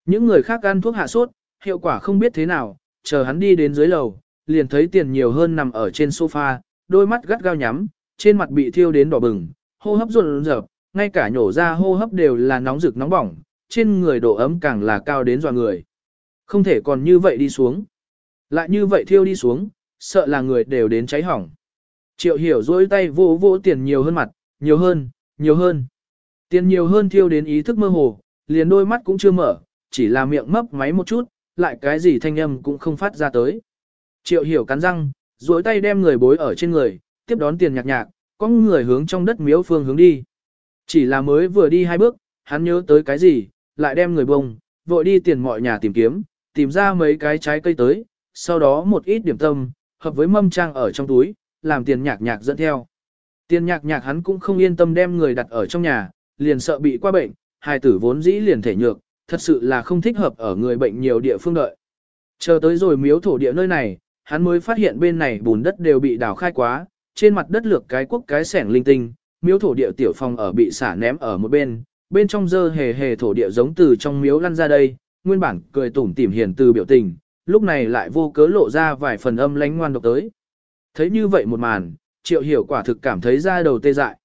Những người khác ăn thuốc hạ sốt, hiệu quả không biết thế nào, chờ hắn đi đến dưới lầu, liền thấy tiền nhiều hơn nằm ở trên sofa, đôi mắt gắt gao nhắm, trên mặt bị thiêu đến đỏ bừng, hô hấp run rợp, ngay cả nhổ ra hô hấp đều là nóng rực nóng bỏng, trên người độ ấm càng là cao đến dọa người. Không thể còn như vậy đi xuống. Lại như vậy thiêu đi xuống, sợ là người đều đến cháy hỏng. Triệu hiểu dối tay vô vô tiền nhiều hơn mặt, nhiều hơn, nhiều hơn. Tiền nhiều hơn thiêu đến ý thức mơ hồ, liền đôi mắt cũng chưa mở, chỉ là miệng mấp máy một chút, lại cái gì thanh âm cũng không phát ra tới. Triệu hiểu cắn răng, duỗi tay đem người bối ở trên người, tiếp đón tiền nhạc nhạc, có người hướng trong đất miếu phương hướng đi. Chỉ là mới vừa đi hai bước, hắn nhớ tới cái gì, lại đem người bông, vội đi tiền mọi nhà tìm kiếm, tìm ra mấy cái trái cây tới, sau đó một ít điểm tâm, hợp với mâm trang ở trong túi, làm tiền nhạc nhạc dẫn theo. Tiền nhạc nhạc hắn cũng không yên tâm đem người đặt ở trong nhà, liền sợ bị qua bệnh, hài tử vốn dĩ liền thể nhược, thật sự là không thích hợp ở người bệnh nhiều địa phương đợi. Chờ tới rồi miếu thổ địa nơi này, hắn mới phát hiện bên này bùn đất đều bị đào khai quá, trên mặt đất lược cái quốc cái sẻng linh tinh, miếu thổ địa tiểu phòng ở bị xả ném ở một bên, bên trong dơ hề hề thổ địa giống từ trong miếu lăn ra đây, nguyên bản cười tủm tỉm hiền từ biểu tình, lúc này lại vô cớ lộ ra vài phần âm lánh ngoan độc tới. Thấy như vậy một màn, triệu hiểu quả thực cảm thấy ra đầu tê dại.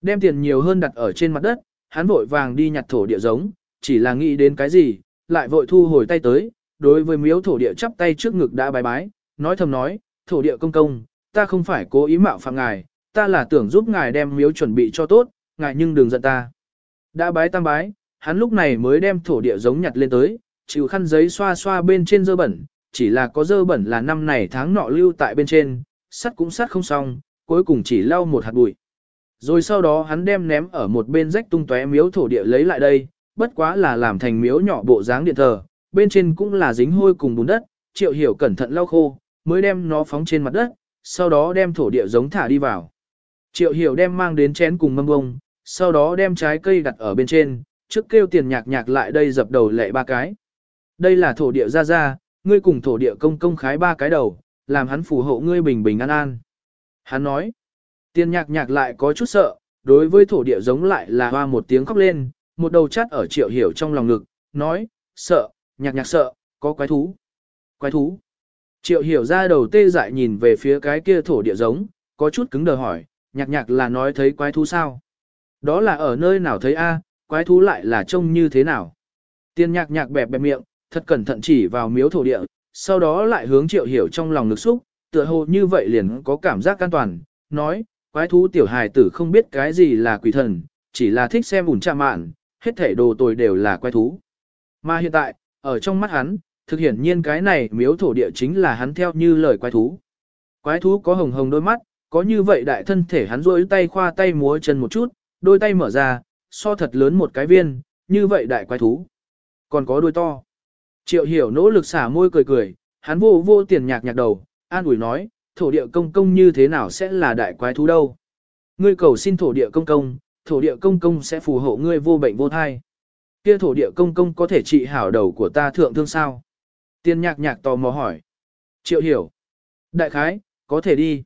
Đem tiền nhiều hơn đặt ở trên mặt đất, hắn vội vàng đi nhặt thổ địa giống, chỉ là nghĩ đến cái gì, lại vội thu hồi tay tới, đối với miếu thổ địa chắp tay trước ngực đã bái bái, nói thầm nói, thổ địa công công, ta không phải cố ý mạo phạm ngài, ta là tưởng giúp ngài đem miếu chuẩn bị cho tốt, ngài nhưng đừng giận ta. Đã bái tam bái, hắn lúc này mới đem thổ địa giống nhặt lên tới, chịu khăn giấy xoa xoa bên trên dơ bẩn, chỉ là có dơ bẩn là năm này tháng nọ lưu tại bên trên, sắt cũng sắt không xong, cuối cùng chỉ lau một hạt bụi. Rồi sau đó hắn đem ném ở một bên rách tung tóe miếu thổ địa lấy lại đây, bất quá là làm thành miếu nhỏ bộ dáng điện thờ, bên trên cũng là dính hôi cùng bùn đất, triệu hiểu cẩn thận lau khô, mới đem nó phóng trên mặt đất, sau đó đem thổ địa giống thả đi vào. Triệu hiểu đem mang đến chén cùng mâm bông, sau đó đem trái cây đặt ở bên trên, trước kêu tiền nhạc nhạc lại đây dập đầu lệ ba cái. Đây là thổ địa ra ra, ngươi cùng thổ địa công công khái ba cái đầu, làm hắn phù hộ ngươi bình bình an an. Hắn nói, tiền nhạc nhạc lại có chút sợ, đối với thổ địa giống lại là hoa một tiếng khóc lên, một đầu chắt ở triệu hiểu trong lòng ngực, nói, sợ, nhạc nhạc sợ, có quái thú. Quái thú. Triệu hiểu ra đầu tê dại nhìn về phía cái kia thổ địa giống, có chút cứng đờ hỏi, nhạc nhạc là nói thấy quái thú sao? Đó là ở nơi nào thấy a? quái thú lại là trông như thế nào? Tiên nhạc nhạc bẹp bẹp miệng, thật cẩn thận chỉ vào miếu thổ địa, sau đó lại hướng triệu hiểu trong lòng lực xúc, tựa hồ như vậy liền có cảm giác an toàn, nói, quái thú tiểu hài tử không biết cái gì là quỷ thần, chỉ là thích xem ủn trà mạn, hết thể đồ tồi đều là quái thú. Mà hiện tại, ở trong mắt hắn, thực hiện nhiên cái này miếu thổ địa chính là hắn theo như lời quái thú. Quái thú có hồng hồng đôi mắt, có như vậy đại thân thể hắn rôi tay khoa tay múa chân một chút, đôi tay mở ra, so thật lớn một cái viên, như vậy đại quái thú. Còn có đôi to. Triệu hiểu nỗ lực xả môi cười cười, hắn vô vô tiền nhạc nhạc đầu, an ủi nói, thổ địa công công như thế nào sẽ là đại quái thú đâu. Ngươi cầu xin thổ địa công công, thổ địa công công sẽ phù hộ ngươi vô bệnh vô thai. Kia thổ địa công công có thể trị hảo đầu của ta thượng thương sao? Tiên nhạc nhạc tò mò hỏi. Triệu hiểu. Đại khái, có thể đi.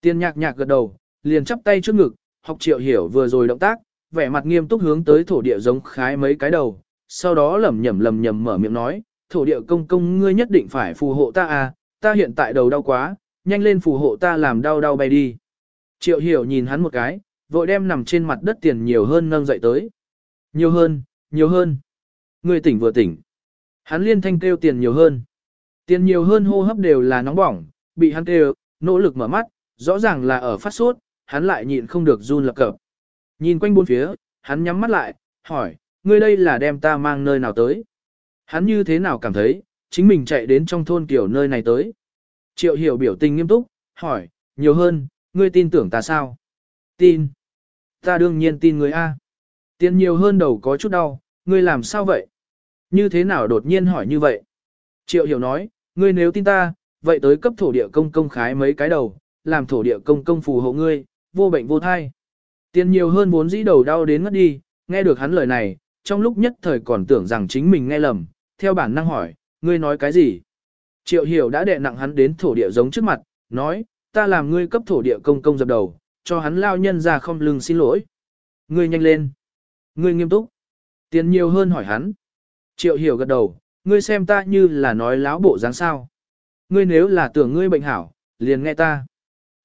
Tiên nhạc nhạc gật đầu, liền chắp tay trước ngực, học triệu hiểu vừa rồi động tác, vẻ mặt nghiêm túc hướng tới thổ địa giống khái mấy cái đầu, sau đó lẩm nhẩm lẩm nhẩm mở miệng nói, thổ địa công công ngươi nhất định phải phù hộ ta à, ta hiện tại đầu đau quá, nhanh lên phù hộ ta làm đau đau bay đi. Triệu hiểu nhìn hắn một cái, vội đem nằm trên mặt đất tiền nhiều hơn nâng dậy tới. Nhiều hơn, nhiều hơn. Ngươi tỉnh vừa tỉnh. Hắn liên thanh kêu tiền nhiều hơn. Tiền nhiều hơn hô hấp đều là nóng bỏng, bị hắn kêu, nỗ lực mở mắt, rõ ràng là ở phát sốt, hắn lại nhịn không được run lập cập. Nhìn quanh bốn phía, hắn nhắm mắt lại, hỏi, ngươi đây là đem ta mang nơi nào tới? Hắn như thế nào cảm thấy, chính mình chạy đến trong thôn kiểu nơi này tới. Triệu hiểu biểu tình nghiêm túc, hỏi, nhiều hơn, ngươi tin tưởng ta sao? Tin. Ta đương nhiên tin ngươi A. Tiền nhiều hơn đầu có chút đau, ngươi làm sao vậy? Như thế nào đột nhiên hỏi như vậy? Triệu hiểu nói, ngươi nếu tin ta, vậy tới cấp thổ địa công công khái mấy cái đầu, làm thổ địa công công phù hộ ngươi, vô bệnh vô thai. Tiền nhiều hơn vốn dĩ đầu đau đến ngất đi, nghe được hắn lời này, trong lúc nhất thời còn tưởng rằng chính mình nghe lầm, theo bản năng hỏi, ngươi nói cái gì? Triệu hiểu đã đệ nặng hắn đến thổ địa giống trước mặt, nói, ta làm ngươi cấp thổ địa công công dập đầu, cho hắn lao nhân ra không lưng xin lỗi. Ngươi nhanh lên. Ngươi nghiêm túc. Tiền nhiều hơn hỏi hắn. Triệu hiểu gật đầu, ngươi xem ta như là nói láo bộ dáng sao. Ngươi nếu là tưởng ngươi bệnh hảo, liền nghe ta.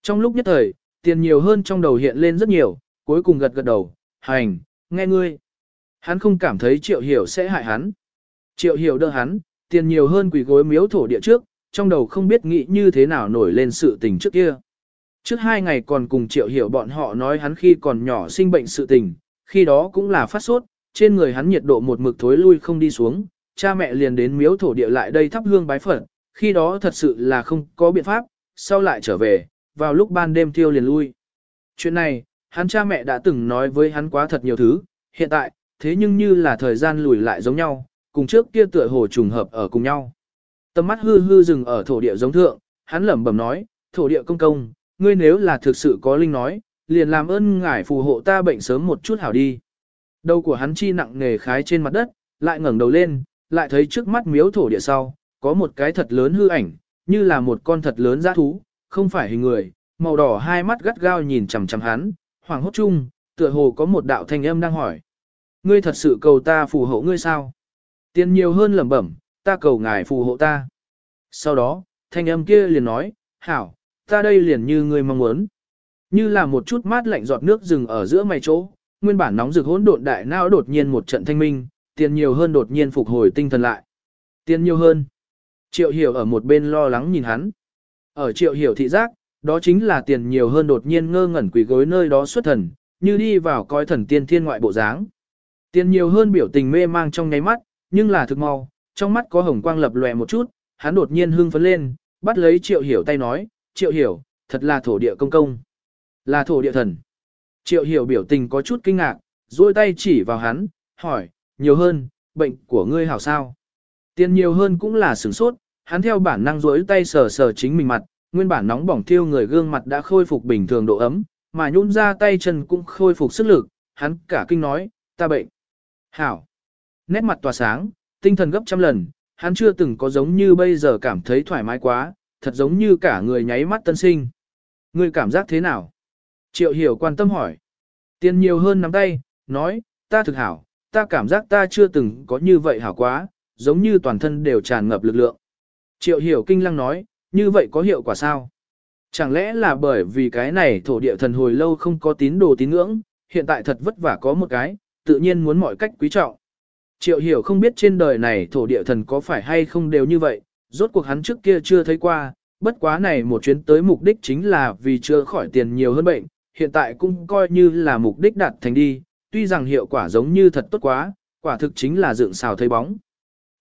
Trong lúc nhất thời, tiền nhiều hơn trong đầu hiện lên rất nhiều, cuối cùng gật gật đầu, hành, nghe ngươi. Hắn không cảm thấy triệu hiểu sẽ hại hắn. Triệu hiểu đỡ hắn, tiền nhiều hơn quỷ gối miếu thổ địa trước, trong đầu không biết nghĩ như thế nào nổi lên sự tình trước kia. Trước hai ngày còn cùng triệu hiểu bọn họ nói hắn khi còn nhỏ sinh bệnh sự tình, khi đó cũng là phát sốt, trên người hắn nhiệt độ một mực thối lui không đi xuống, cha mẹ liền đến miếu thổ địa lại đây thắp hương bái phật, khi đó thật sự là không có biện pháp, sau lại trở về, vào lúc ban đêm thiêu liền lui. Chuyện này, hắn cha mẹ đã từng nói với hắn quá thật nhiều thứ, hiện tại, thế nhưng như là thời gian lùi lại giống nhau, cùng trước kia tựa hồ trùng hợp ở cùng nhau. Tầm mắt hư hư dừng ở thổ địa giống thượng, hắn lẩm bẩm nói, thổ địa công công, ngươi nếu là thực sự có linh nói, liền làm ơn ngải phù hộ ta bệnh sớm một chút hảo đi. Đầu của hắn chi nặng nề khái trên mặt đất, lại ngẩng đầu lên, lại thấy trước mắt miếu thổ địa sau, có một cái thật lớn hư ảnh, như là một con thật lớn dã thú, không phải hình người, màu đỏ hai mắt gắt gao nhìn chằm chằm hắn, hoàng hốt chung, tựa hồ có một đạo thanh âm đang hỏi. Ngươi thật sự cầu ta phù hộ ngươi sao? Tiền nhiều hơn lẩm bẩm, ta cầu ngài phù hộ ta. Sau đó, thanh âm kia liền nói, hảo, ta đây liền như ngươi mong muốn. Như là một chút mát lạnh giọt nước rừng ở giữa mày chỗ, nguyên bản nóng rực hỗn độn đại não đột nhiên một trận thanh minh, tiền nhiều hơn đột nhiên phục hồi tinh thần lại. Tiền nhiều hơn. Triệu hiểu ở một bên lo lắng nhìn hắn. Ở triệu hiểu thị giác, đó chính là tiền nhiều hơn đột nhiên ngơ ngẩn quỷ gối nơi đó xuất thần, như đi vào coi thần tiên thiên ngoại bộ dáng. Tiền nhiều hơn biểu tình mê mang trong nháy mắt, nhưng là thực mau, trong mắt có hồng quang lập lòe một chút, hắn đột nhiên hưng phấn lên, bắt lấy triệu hiểu tay nói, triệu hiểu, thật là thổ địa công công. Là thổ địa thần. Triệu hiểu biểu tình có chút kinh ngạc, duỗi tay chỉ vào hắn, hỏi, nhiều hơn, bệnh của ngươi hảo sao? Tiền nhiều hơn cũng là sửng sốt, hắn theo bản năng duỗi tay sờ sờ chính mình mặt, nguyên bản nóng bỏng thiêu người gương mặt đã khôi phục bình thường độ ấm, mà nhún ra tay chân cũng khôi phục sức lực, hắn cả kinh nói, ta bệnh. Hảo. Nét mặt tỏa sáng, tinh thần gấp trăm lần, hắn chưa từng có giống như bây giờ cảm thấy thoải mái quá, thật giống như cả người nháy mắt tân sinh. Ngươi cảm giác thế nào? Triệu hiểu quan tâm hỏi. Tiền nhiều hơn nắm tay, nói, ta thực hảo, ta cảm giác ta chưa từng có như vậy hảo quá, giống như toàn thân đều tràn ngập lực lượng. Triệu hiểu kinh lăng nói, như vậy có hiệu quả sao? Chẳng lẽ là bởi vì cái này thổ địa thần hồi lâu không có tín đồ tín ngưỡng, hiện tại thật vất vả có một cái, tự nhiên muốn mọi cách quý trọng. Triệu hiểu không biết trên đời này thổ địa thần có phải hay không đều như vậy, rốt cuộc hắn trước kia chưa thấy qua, bất quá này một chuyến tới mục đích chính là vì chưa khỏi tiền nhiều hơn bệnh, hiện tại cũng coi như là mục đích đạt thành đi, tuy rằng hiệu quả giống như thật tốt quá, quả thực chính là dựng xào thấy bóng.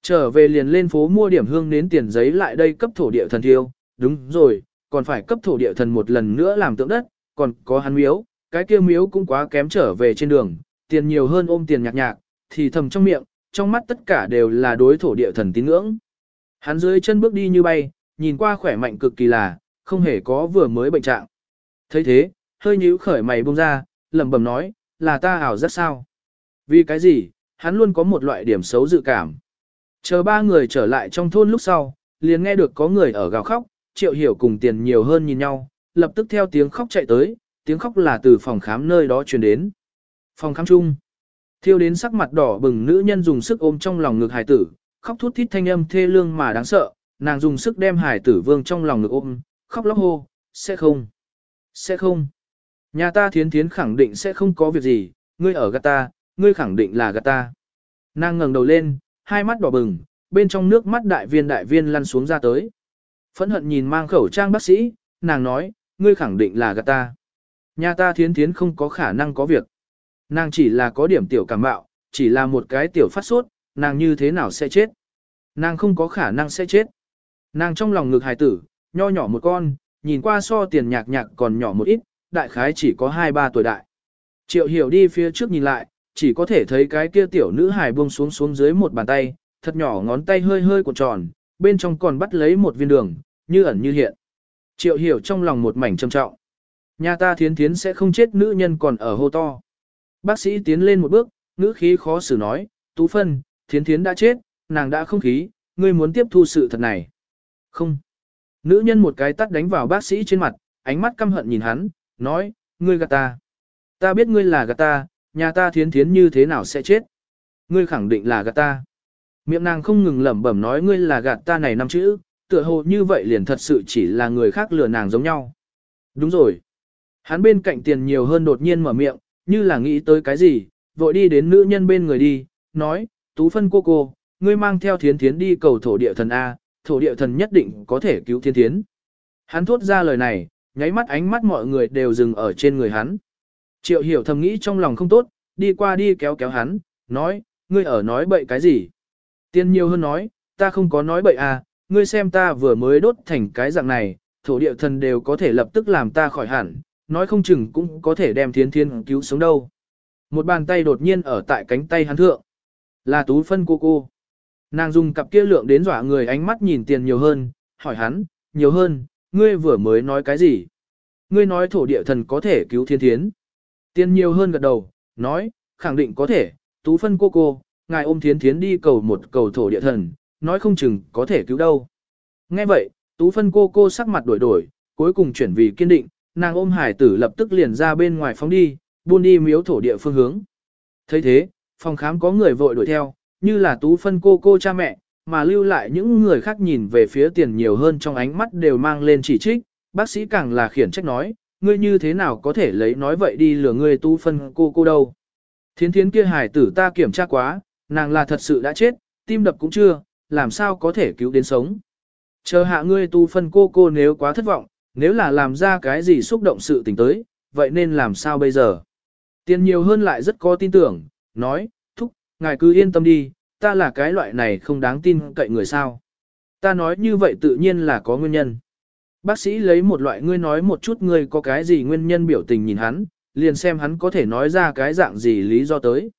Trở về liền lên phố mua điểm hương nến tiền giấy lại đây cấp thổ địa thần thiêu, đúng rồi, còn phải cấp thổ địa thần một lần nữa làm tượng đất, còn có hắn miếu, cái kia miếu cũng quá kém trở về trên đường, tiền nhiều hơn ôm tiền nhạc nhạc, thì thầm trong miệng, trong mắt tất cả đều là đối thổ địa thần tín ngưỡng. Hắn dưới chân bước đi như bay, nhìn qua khỏe mạnh cực kỳ là, không hề có vừa mới bệnh trạng. thấy thế, hơi nhíu khởi mày bông ra, lẩm bẩm nói, là ta ảo rất sao. Vì cái gì, hắn luôn có một loại điểm xấu dự cảm. Chờ ba người trở lại trong thôn lúc sau, liền nghe được có người ở gào khóc, triệu hiểu cùng tiền nhiều hơn nhìn nhau, lập tức theo tiếng khóc chạy tới, tiếng khóc là từ phòng khám nơi đó truyền đến. Phòng khám chung. Thiêu đến sắc mặt đỏ bừng nữ nhân dùng sức ôm trong lòng ngực hải tử, khóc thút thít thanh âm thê lương mà đáng sợ, nàng dùng sức đem hải tử vương trong lòng ngực ôm, khóc lóc hô, sẽ không, sẽ không. Nhà ta thiến thiến khẳng định sẽ không có việc gì, ngươi ở gạt ta, ngươi khẳng định là gạt ta. Nàng ngẩng đầu lên, hai mắt đỏ bừng, bên trong nước mắt đại viên đại viên lăn xuống ra tới. Phẫn hận nhìn mang khẩu trang bác sĩ, nàng nói, ngươi khẳng định là gạt ta. Nhà ta thiến thiến không có khả năng có việc. Nàng chỉ là có điểm tiểu cảm bạo, chỉ là một cái tiểu phát sốt, nàng như thế nào sẽ chết. Nàng không có khả năng sẽ chết. Nàng trong lòng ngực hài tử, nho nhỏ một con, nhìn qua so tiền nhạc nhạc còn nhỏ một ít, đại khái chỉ có 2-3 tuổi đại. Triệu hiểu đi phía trước nhìn lại, chỉ có thể thấy cái kia tiểu nữ hài buông xuống xuống dưới một bàn tay, thật nhỏ ngón tay hơi hơi cuộn tròn, bên trong còn bắt lấy một viên đường, như ẩn như hiện. Triệu hiểu trong lòng một mảnh trầm trọng. Nhà ta thiến thiến sẽ không chết nữ nhân còn ở hô to. Bác sĩ tiến lên một bước, ngữ khí khó xử nói, Tú Phân, thiến thiến đã chết, nàng đã không khí, ngươi muốn tiếp thu sự thật này. Không. Nữ nhân một cái tắt đánh vào bác sĩ trên mặt, ánh mắt căm hận nhìn hắn, nói, ngươi gạt ta. Ta biết ngươi là gạt ta, nhà ta thiến thiến như thế nào sẽ chết. Ngươi khẳng định là gạt ta. Miệng nàng không ngừng lẩm bẩm nói ngươi là gạt ta này năm chữ, tựa hồ như vậy liền thật sự chỉ là người khác lừa nàng giống nhau. Đúng rồi. Hắn bên cạnh tiền nhiều hơn đột nhiên mở miệng, như là nghĩ tới cái gì, vội đi đến nữ nhân bên người đi, nói, tú phân cô cô, ngươi mang theo thiến thiến đi cầu thổ địa thần A, thổ địa thần nhất định có thể cứu thiên thiến. Hắn thốt ra lời này, nháy mắt ánh mắt mọi người đều dừng ở trên người hắn. Triệu hiểu thầm nghĩ trong lòng không tốt, đi qua đi kéo kéo hắn, nói, ngươi ở nói bậy cái gì? Tiên nhiều hơn nói, ta không có nói bậy à, ngươi xem ta vừa mới đốt thành cái dạng này, thổ địa thần đều có thể lập tức làm ta khỏi hẳn, nói không chừng cũng có thể đem thiên thiên cứu sống đâu. Một bàn tay đột nhiên ở tại cánh tay hắn thượng. Là tú phân cô cô. Nàng dùng cặp kia lượng đến dọa người ánh mắt nhìn tiền nhiều hơn, hỏi hắn, nhiều hơn, ngươi vừa mới nói cái gì? Ngươi nói thổ địa thần có thể cứu thiên thiến. Tiên nhiều hơn gật đầu, nói, khẳng định có thể, tú phân cô cô, ngài ôm thiến thiến đi cầu một cầu thổ địa thần, nói không chừng có thể cứu đâu. Nghe vậy, tú phân cô cô sắc mặt đổi đổi, cuối cùng chuyển vì kiên định, nàng ôm hải tử lập tức liền ra bên ngoài phóng đi, buôn đi miếu thổ địa phương hướng. thấy thế, phòng khám có người vội đuổi theo, như là tú phân cô cô cha mẹ, mà lưu lại những người khác nhìn về phía tiền nhiều hơn trong ánh mắt đều mang lên chỉ trích, bác sĩ càng là khiển trách nói, ngươi như thế nào có thể lấy nói vậy đi lừa ngươi tu phân cô cô đâu. Thiến thiến kia hải tử ta kiểm tra quá, nàng là thật sự đã chết, tim đập cũng chưa, làm sao có thể cứu đến sống. Chờ hạ ngươi tu phân cô cô nếu quá thất vọng, nếu là làm ra cái gì xúc động sự tình tới, vậy nên làm sao bây giờ? Tiền nhiều hơn lại rất có tin tưởng, nói, thúc ngài cứ yên tâm đi, ta là cái loại này không đáng tin cậy người sao. Ta nói như vậy tự nhiên là có nguyên nhân. Bác sĩ lấy một loại ngươi nói một chút ngươi có cái gì nguyên nhân biểu tình nhìn hắn, liền xem hắn có thể nói ra cái dạng gì lý do tới.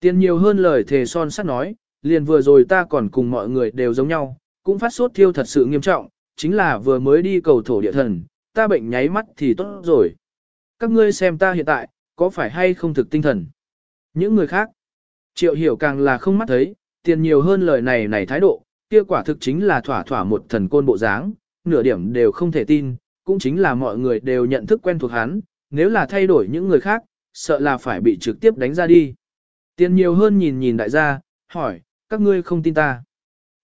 Tiền nhiều hơn lời thề son sắt nói, liền vừa rồi ta còn cùng mọi người đều giống nhau, cũng phát sốt thiêu thật sự nghiêm trọng, chính là vừa mới đi cầu thổ địa thần, ta bệnh nháy mắt thì tốt rồi. Các ngươi xem ta hiện tại, có phải hay không thực tinh thần? Những người khác, Triệu hiểu càng là không mắt thấy, tiền nhiều hơn lời này này thái độ, kia quả thực chính là thỏa thỏa một thần côn bộ dáng, nửa điểm đều không thể tin, cũng chính là mọi người đều nhận thức quen thuộc hắn, nếu là thay đổi những người khác, sợ là phải bị trực tiếp đánh ra đi. Tiền nhiều hơn nhìn nhìn đại gia, hỏi, các ngươi không tin ta.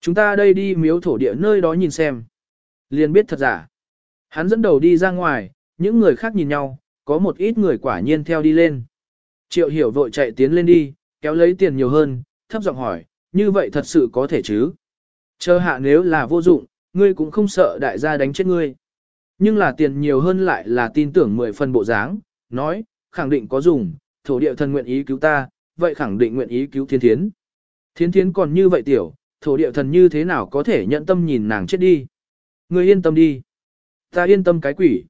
Chúng ta đây đi miếu thổ địa nơi đó nhìn xem. Liền biết thật giả. Hắn dẫn đầu đi ra ngoài, những người khác nhìn nhau, có một ít người quả nhiên theo đi lên. Triệu hiểu vội chạy tiến lên đi, kéo lấy tiền nhiều hơn, thấp giọng hỏi, như vậy thật sự có thể chứ? Chờ hạ nếu là vô dụng, ngươi cũng không sợ đại gia đánh chết ngươi. Nhưng là tiền nhiều hơn lại là tin tưởng mười phần bộ dáng, nói, khẳng định có dùng, thổ địa thần nguyện ý cứu ta, vậy khẳng định nguyện ý cứu thiên thiến. Thiên thiến còn như vậy tiểu, thổ địa thần như thế nào có thể nhận tâm nhìn nàng chết đi. Ngươi yên tâm đi. Ta yên tâm cái quỷ.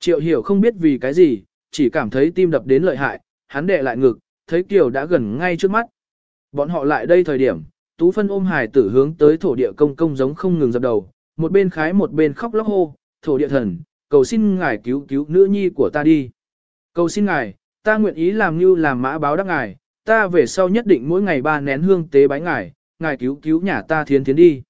Triệu hiểu không biết vì cái gì, chỉ cảm thấy tim đập đến lợi hại, hắn đệ lại ngực, thấy Kiều đã gần ngay trước mắt. Bọn họ lại đây thời điểm, Tú Phân ôm hài tử hướng tới thổ địa công công giống không ngừng dập đầu, một bên khái một bên khóc lóc hô, thổ địa thần, cầu xin ngài cứu cứu nữ nhi của ta đi. Cầu xin ngài, ta nguyện ý làm như làm mã báo đắc ngài, ta về sau nhất định mỗi ngày ba nén hương tế bái ngài, ngài cứu cứu nhà ta thiến thiến đi.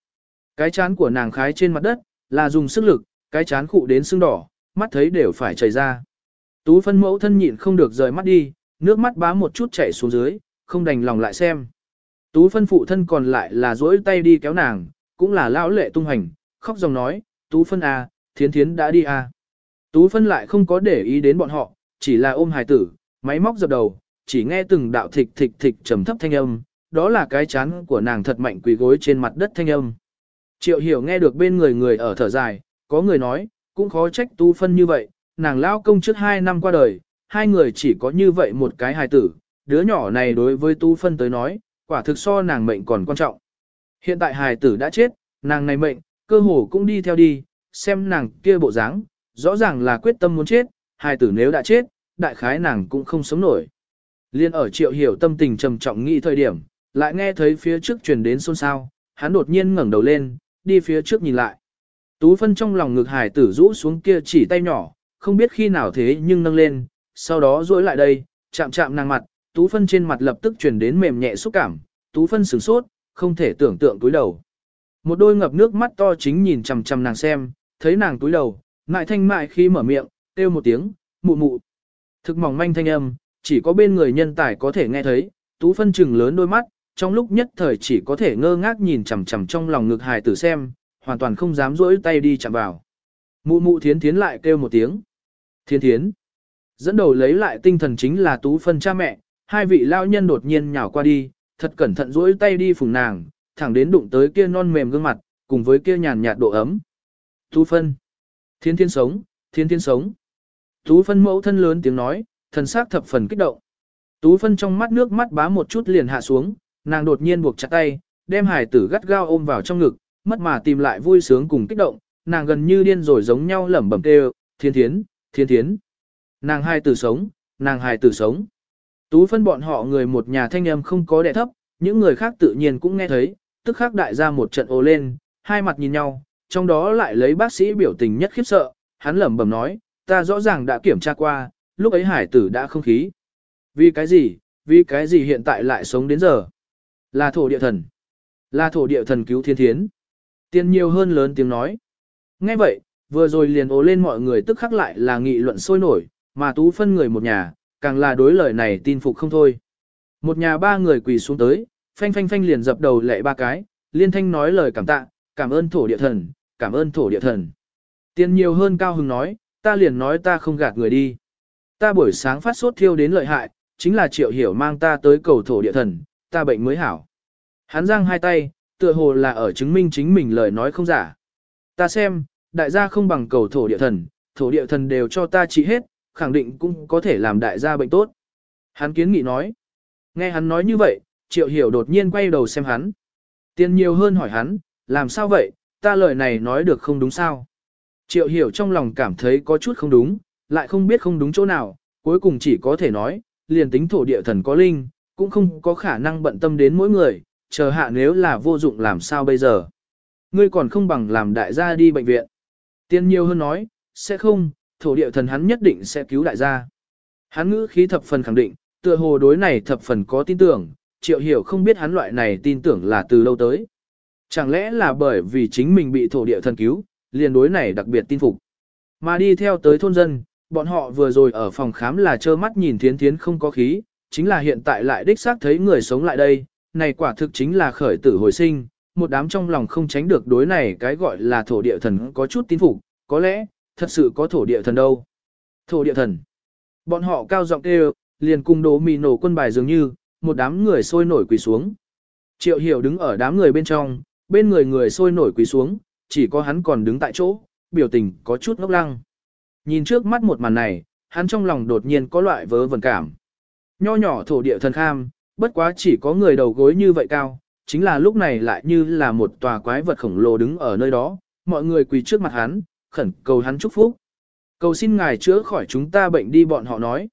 Cái chán của nàng khái trên mặt đất, là dùng sức lực, cái chán khụ đến sưng đỏ, mắt thấy đều phải chảy ra. Tú phân mẫu thân nhịn không được rời mắt đi, nước mắt bá một chút chảy xuống dưới, không đành lòng lại xem. Tú phân phụ thân còn lại là duỗi tay đi kéo nàng, cũng là lão lệ tung hành, khóc dòng nói, Tú phân à, thiến thiến đã đi à. Tú phân lại không có để ý đến bọn họ, chỉ là ôm hài tử, máy móc dập đầu, chỉ nghe từng đạo thịch thịch thịch trầm thấp thanh âm, đó là cái chán của nàng thật mạnh quỳ gối trên mặt đất thanh âm. Triệu hiểu nghe được bên người người ở thở dài, có người nói, cũng khó trách Tú phân như vậy, nàng lão công trước hai năm qua đời, hai người chỉ có như vậy một cái hài tử, đứa nhỏ này đối với Tú Phân tới nói, quả thực so nàng mệnh còn quan trọng. Hiện tại hài tử đã chết, nàng này mệnh, cơ hồ cũng đi theo đi, xem nàng kia bộ dáng, rõ ràng là quyết tâm muốn chết, hài tử nếu đã chết, đại khái nàng cũng không sống nổi. Liên ở triệu hiểu tâm tình trầm trọng nghĩ thời điểm, lại nghe thấy phía trước truyền đến xôn xao, hắn đột nhiên ngẩng đầu lên, đi phía trước nhìn lại. Tú phân trong lòng ngực hải tử rũ xuống kia chỉ tay nhỏ, không biết khi nào thế nhưng nâng lên, sau đó duỗi lại đây, chạm chạm nàng mặt, tú phân trên mặt lập tức truyền đến mềm nhẹ xúc cảm, tú phân sửng sốt, không thể tưởng tượng túi đầu. Một đôi ngập nước mắt to chính nhìn chằm chằm nàng xem, thấy nàng túi đầu, ngại thanh mại khi mở miệng, kêu một tiếng, mụ mụ. Thực mỏng manh thanh âm, chỉ có bên người nhân tài có thể nghe thấy, tú phân chừng lớn đôi mắt, trong lúc nhất thời chỉ có thể ngơ ngác nhìn chằm chằm trong lòng ngực hài tử xem, hoàn toàn không dám rỗi tay đi chạm vào. Mụ mụ thiến thiến lại kêu một tiếng. Thiến thiến. Dẫn đầu lấy lại tinh thần chính là tú phân cha mẹ, hai vị lao nhân đột nhiên nhào qua đi, thật cẩn thận duỗi tay đi phùng nàng, thẳng đến đụng tới kia non mềm gương mặt, cùng với kia nhàn nhạt độ ấm. Tú phân. Thiên thiên sống, thiên thiên sống. Tú phân mẫu thân lớn tiếng nói, thần sắc thập phần kích động. Tú phân trong mắt nước mắt bá một chút liền hạ xuống, nàng đột nhiên buộc chặt tay, đem hải tử gắt gao ôm vào trong ngực, mất mà tìm lại vui sướng cùng kích động, nàng gần như điên rồi giống nhau lẩm bẩm kêu, thiên thiến, thiên thiến. Nàng hai tử sống, nàng hai tử sống. Tú phân bọn họ người một nhà thanh âm không có đẻ thấp, những người khác tự nhiên cũng nghe thấy, tức khắc đại ra một trận ồ lên, hai mặt nhìn nhau, trong đó lại lấy bác sĩ biểu tình nhất khiếp sợ, hắn lẩm bẩm nói, ta rõ ràng đã kiểm tra qua, lúc ấy hải tử đã không khí. Vì cái gì, vì cái gì hiện tại lại sống đến giờ? Là thổ địa thần. Là thổ địa thần cứu thiên thiến. Tiên nhiều hơn lớn tiếng nói. Nghe vậy, vừa rồi liền ố lên mọi người tức khắc lại là nghị luận sôi nổi, mà tú phân người một nhà, càng là đối lời này tin phục không thôi. Một nhà ba người quỳ xuống tới, phanh phanh phanh liền dập đầu lệ ba cái, liên thanh nói lời cảm tạ, cảm ơn thổ địa thần, cảm ơn thổ địa thần. Tiền nhiều hơn cao hứng nói, ta liền nói ta không gạt người đi. Ta buổi sáng phát sốt thiêu đến lợi hại, chính là triệu hiểu mang ta tới cầu thổ địa thần, ta bệnh mới hảo. Hắn giang hai tay, tựa hồ là ở chứng minh chính mình lời nói không giả. Ta xem, đại gia không bằng cầu thổ địa thần, thổ địa thần đều cho ta trị hết, khẳng định cũng có thể làm đại gia bệnh tốt. Hắn kiến nghị nói. Nghe hắn nói như vậy, triệu hiểu đột nhiên quay đầu xem hắn. Tiền nhiều hơn hỏi hắn, làm sao vậy, ta lời này nói được không đúng sao? Triệu hiểu trong lòng cảm thấy có chút không đúng, lại không biết không đúng chỗ nào, cuối cùng chỉ có thể nói, liền tính thổ địa thần có linh, cũng không có khả năng bận tâm đến mỗi người, chờ hạ nếu là vô dụng làm sao bây giờ. Ngươi còn không bằng làm đại gia đi bệnh viện. Tiên nhiều hơn nói, sẽ không, thổ địa thần hắn nhất định sẽ cứu đại gia. Hắn ngữ khí thập phần khẳng định, tựa hồ đối này thập phần có tin tưởng, triệu hiểu không biết hắn loại này tin tưởng là từ lâu tới. Chẳng lẽ là bởi vì chính mình bị thổ địa thần cứu, liền đối này đặc biệt tin phục. Mà đi theo tới thôn dân, bọn họ vừa rồi ở phòng khám là trơ mắt nhìn thiến thiến không có khí, chính là hiện tại lại đích xác thấy người sống lại đây, này quả thực chính là khởi tử hồi sinh, một đám trong lòng không tránh được đối này cái gọi là thổ địa thần có chút tin phục, có lẽ, thật sự có thổ địa thần đâu. Thổ địa thần. Bọn họ cao giọng kêu, liền cùng đố mì nổ quân bài dường như, một đám người sôi nổi quỳ xuống. Triệu hiểu đứng ở đám người bên trong, bên người người sôi nổi quỳ xuống, chỉ có hắn còn đứng tại chỗ, biểu tình có chút ngốc lăng. Nhìn trước mắt một màn này, hắn trong lòng đột nhiên có loại vớ vẩn cảm. Nho nhỏ thổ địa thần kham, bất quá chỉ có người đầu gối như vậy cao, chính là lúc này lại như là một tòa quái vật khổng lồ đứng ở nơi đó, mọi người quỳ trước mặt hắn, khẩn cầu hắn chúc phúc. Cầu xin ngài chữa khỏi chúng ta bệnh đi bọn họ nói.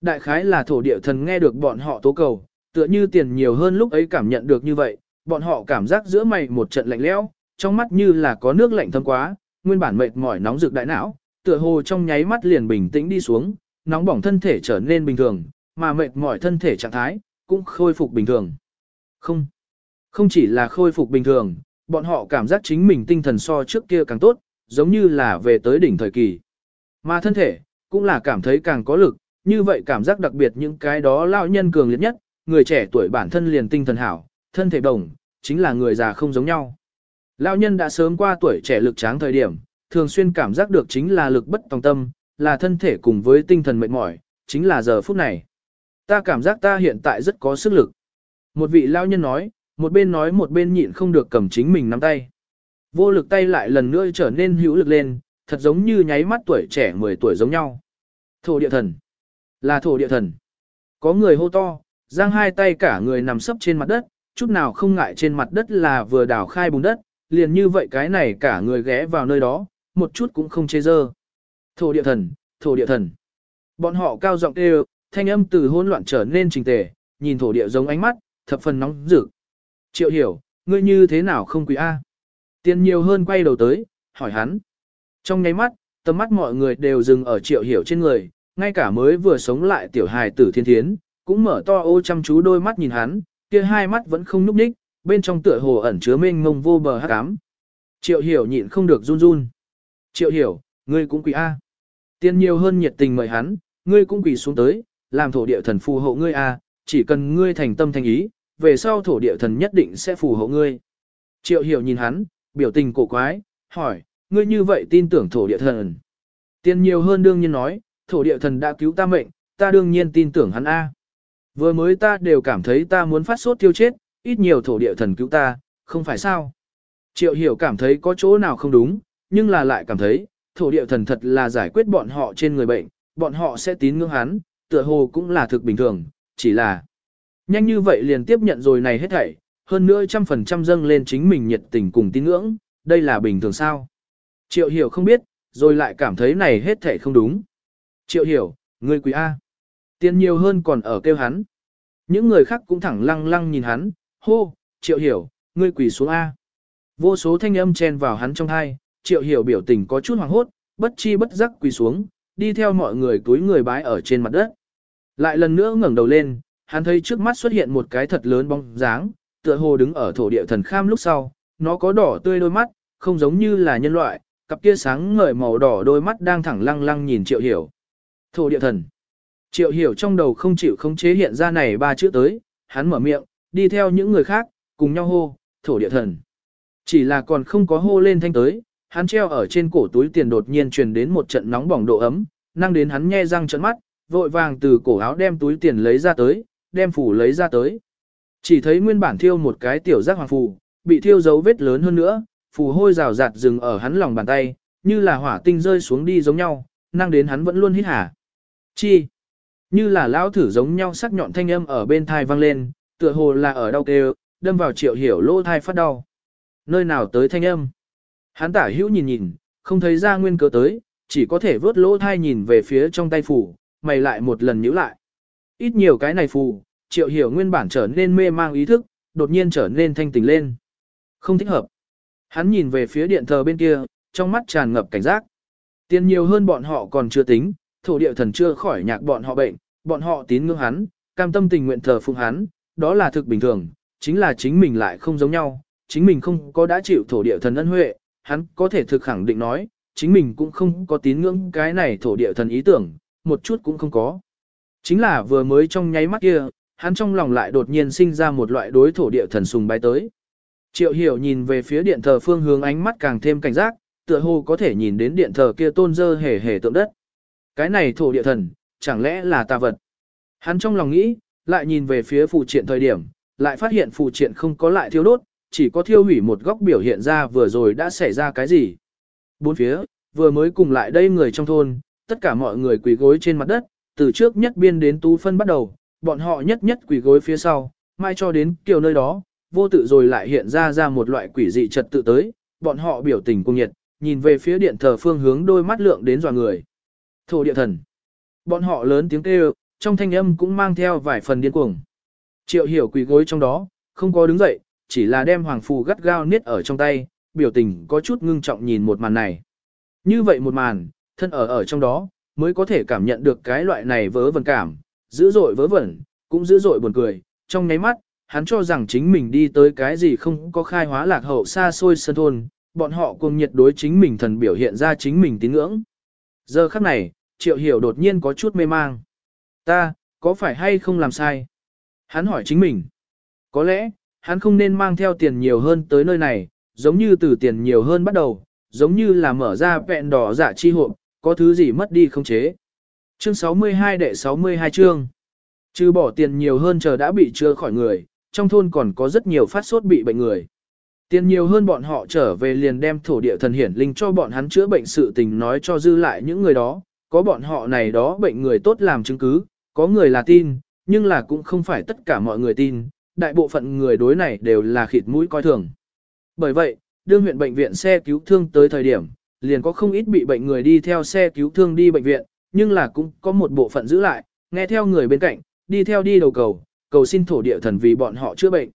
Đại khái là thổ địa thần nghe được bọn họ tố cầu, tựa như tiền nhiều hơn lúc ấy cảm nhận được như vậy, bọn họ cảm giác giữa mày một trận lạnh lẽo, trong mắt như là có nước lạnh thâm quá, nguyên bản mệt mỏi nóng rực đại não, tựa hồ trong nháy mắt liền bình tĩnh đi xuống, nóng bỏng thân thể trở nên bình thường, mà mệt mỏi thân thể trạng thái cũng khôi phục bình thường. Không, không chỉ là khôi phục bình thường, bọn họ cảm giác chính mình tinh thần so trước kia càng tốt, giống như là về tới đỉnh thời kỳ. Mà thân thể, cũng là cảm thấy càng có lực, như vậy cảm giác đặc biệt những cái đó lao nhân cường liệt nhất, người trẻ tuổi bản thân liền tinh thần hảo, thân thể đồng, chính là người già không giống nhau. Lao nhân đã sớm qua tuổi trẻ lực tráng thời điểm, thường xuyên cảm giác được chính là lực bất tòng tâm, là thân thể cùng với tinh thần mệt mỏi, chính là giờ phút này. Ta cảm giác ta hiện tại rất có sức lực. Một vị lao nhân nói, một bên nói một bên nhịn không được cầm chính mình nắm tay. Vô lực tay lại lần nữa trở nên hữu lực lên, thật giống như nháy mắt tuổi trẻ 10 tuổi giống nhau. Thổ địa thần. Là thổ địa thần. Có người hô to, giang hai tay cả người nằm sấp trên mặt đất, chút nào không ngại trên mặt đất là vừa đào khai bùn đất, liền như vậy cái này cả người ghé vào nơi đó, một chút cũng không chê dơ. Thổ địa thần, thổ địa thần. Bọn họ cao giọng kêu, thanh âm từ hỗn loạn trở nên trình tề, nhìn thổ địa giống ánh mắt, thập phần nóng rực. Triệu hiểu, ngươi như thế nào không quý A? Tiền nhiều hơn quay đầu tới, hỏi hắn. Trong nháy mắt, tầm mắt mọi người đều dừng ở triệu hiểu trên người, ngay cả mới vừa sống lại tiểu hài tử thiên thiến, cũng mở to ô chăm chú đôi mắt nhìn hắn, kia hai mắt vẫn không núp ních, bên trong tựa hồ ẩn chứa mênh mông vô bờ hát cám. Triệu hiểu nhịn không được run run. Triệu hiểu, ngươi cũng quỳ A. Tiên nhiều hơn nhiệt tình mời hắn, ngươi cũng quỳ xuống tới, làm thổ địa thần phù hộ ngươi A, chỉ cần ngươi thành tâm thành ý, về sau thổ địa thần nhất định sẽ phù hộ ngươi. Triệu hiểu nhìn hắn, biểu tình cổ quái, hỏi, ngươi như vậy tin tưởng thổ địa thần. Tiên nhiều hơn đương nhiên nói, thổ địa thần đã cứu ta mệnh, ta đương nhiên tin tưởng hắn A. Vừa mới ta đều cảm thấy ta muốn phát sốt tiêu chết, ít nhiều thổ địa thần cứu ta, không phải sao. Triệu hiểu cảm thấy có chỗ nào không đúng, nhưng là lại cảm thấy, thổ địa thần thật là giải quyết bọn họ trên người bệnh, bọn họ sẽ tín ngưỡng hắn, tựa hồ cũng là thực bình thường, chỉ là nhanh như vậy liền tiếp nhận rồi này hết thảy, hơn nữa trăm phần trăm dâng lên chính mình nhiệt tình cùng tín ngưỡng, đây là bình thường sao. Triệu hiểu không biết, rồi lại cảm thấy này hết thảy không đúng. Triệu hiểu, ngươi quý A. Tiền nhiều hơn còn ở kêu hắn. Những người khác cũng thẳng lăng lăng nhìn hắn, hô, triệu hiểu, ngươi quỳ xuống A. Vô số thanh âm chen vào hắn trong hai, triệu hiểu biểu tình có chút hoàng hốt, bất chi bất giác quỳ xuống, đi theo mọi người túi người bái ở trên mặt đất. Lại lần nữa ngẩng đầu lên, hắn thấy trước mắt xuất hiện một cái thật lớn bóng dáng, tựa hồ đứng ở thổ địa thần kham lúc sau, nó có đỏ tươi đôi mắt, không giống như là nhân loại, cặp kia sáng ngời màu đỏ đôi mắt đang thẳng lăng lăng nhìn triệu hiểu. Thổ địa thần. Triệu hiểu trong đầu không chịu khống chế hiện ra này ba chữ tới, hắn mở miệng, đi theo những người khác, cùng nhau hô, thổ địa thần. Chỉ là còn không có hô lên thanh tới, hắn treo ở trên cổ túi tiền đột nhiên truyền đến một trận nóng bỏng độ ấm, năng đến hắn nhe răng trợn mắt, vội vàng từ cổ áo đem túi tiền lấy ra tới, đem phủ lấy ra tới. Chỉ thấy nguyên bản thiêu một cái tiểu giác hoàng phù, bị thiêu dấu vết lớn hơn nữa, phù hôi rào rạt dừng ở hắn lòng bàn tay, như là hỏa tinh rơi xuống đi giống nhau, năng đến hắn vẫn luôn hít hả. Chi? Như là lão thử giống nhau sắc nhọn thanh âm ở bên thai vang lên, tựa hồ là ở đau kêu, đâm vào triệu hiểu lỗ thai phát đau. Nơi nào tới thanh âm? Hắn tả hữu nhìn nhìn, không thấy ra nguyên cớ tới, chỉ có thể vớt lỗ thai nhìn về phía trong tay phủ, mày lại một lần nhíu lại. Ít nhiều cái này phù, triệu hiểu nguyên bản trở nên mê mang ý thức, đột nhiên trở nên thanh tỉnh lên. Không thích hợp. Hắn nhìn về phía điện thờ bên kia, trong mắt tràn ngập cảnh giác. Tiền nhiều hơn bọn họ còn chưa tính, thổ địa thần chưa khỏi nhạc bọn họ bệnh, bọn họ tín ngưỡng hắn, cam tâm tình nguyện thờ phụng hắn, đó là thực bình thường, chính là chính mình lại không giống nhau, chính mình không có đã chịu thổ địa thần ân huệ, hắn có thể thực khẳng định nói, chính mình cũng không có tín ngưỡng cái này thổ địa thần ý tưởng, một chút cũng không có. Chính là vừa mới trong nháy mắt kia, hắn trong lòng lại đột nhiên sinh ra một loại đối thổ địa thần sùng bái tới. Triệu hiểu nhìn về phía điện thờ phương hướng ánh mắt càng thêm cảnh giác, tựa hồ có thể nhìn đến điện thờ kia tôn dơ hề hề tượng đất. Cái này thổ địa thần, chẳng lẽ là tà vật? Hắn trong lòng nghĩ, lại nhìn về phía phụ triện thời điểm, lại phát hiện phụ triện không có lại thiêu đốt, chỉ có thiêu hủy một góc biểu hiện ra vừa rồi đã xảy ra cái gì. Bốn phía, vừa mới cùng lại đây người trong thôn, tất cả mọi người quỳ gối trên mặt đất, từ trước nhất biên đến tú phân bắt đầu, bọn họ nhất nhất quỳ gối phía sau, mai cho đến kiểu nơi đó, vô tự rồi lại hiện ra ra một loại quỷ dị trật tự tới, bọn họ biểu tình cung nhiệt, nhìn về phía điện thờ phương hướng đôi mắt lượng đến dò người. Thổ địa thần. Bọn họ lớn tiếng kêu, trong thanh âm cũng mang theo vài phần điên cuồng. Triệu hiểu quỳ gối trong đó, không có đứng dậy, chỉ là đem hoàng phù gắt gao niết ở trong tay, biểu tình có chút ngưng trọng nhìn một màn này. Như vậy một màn, thân ở ở trong đó, mới có thể cảm nhận được cái loại này vớ vẩn cảm, dữ dội vớ vẩn, cũng dữ dội buồn cười, trong nháy mắt, hắn cho rằng chính mình đi tới cái gì không có khai hóa lạc hậu xa xôi sơn thôn, bọn họ cùng nhiệt đối chính mình thần biểu hiện ra chính mình tín ngưỡng. Giờ khắc này, triệu hiểu đột nhiên có chút mê mang. Ta, có phải hay không làm sai? Hắn hỏi chính mình. Có lẽ, hắn không nên mang theo tiền nhiều hơn tới nơi này, giống như từ tiền nhiều hơn bắt đầu, giống như là mở ra vẹn đỏ dạ chi hộp, có thứ gì mất đi không chế. Chương 62 đệ 62 chương. Trừ bỏ tiền nhiều hơn chờ đã bị chữa khỏi người, trong thôn còn có rất nhiều phát sốt bị bệnh người. Tiền nhiều hơn bọn họ trở về liền đem thổ địa thần hiển linh cho bọn hắn chữa bệnh sự tình nói cho dư lại những người đó, có bọn họ này đó bệnh người tốt làm chứng cứ, có người là tin, nhưng là cũng không phải tất cả mọi người tin, đại bộ phận người đối này đều là khịt mũi coi thường. Bởi vậy, đương huyện bệnh viện xe cứu thương tới thời điểm, liền có không ít bị bệnh người đi theo xe cứu thương đi bệnh viện, nhưng là cũng có một bộ phận giữ lại, nghe theo người bên cạnh, đi theo đi đầu cầu, cầu xin thổ địa thần vì bọn họ chữa bệnh.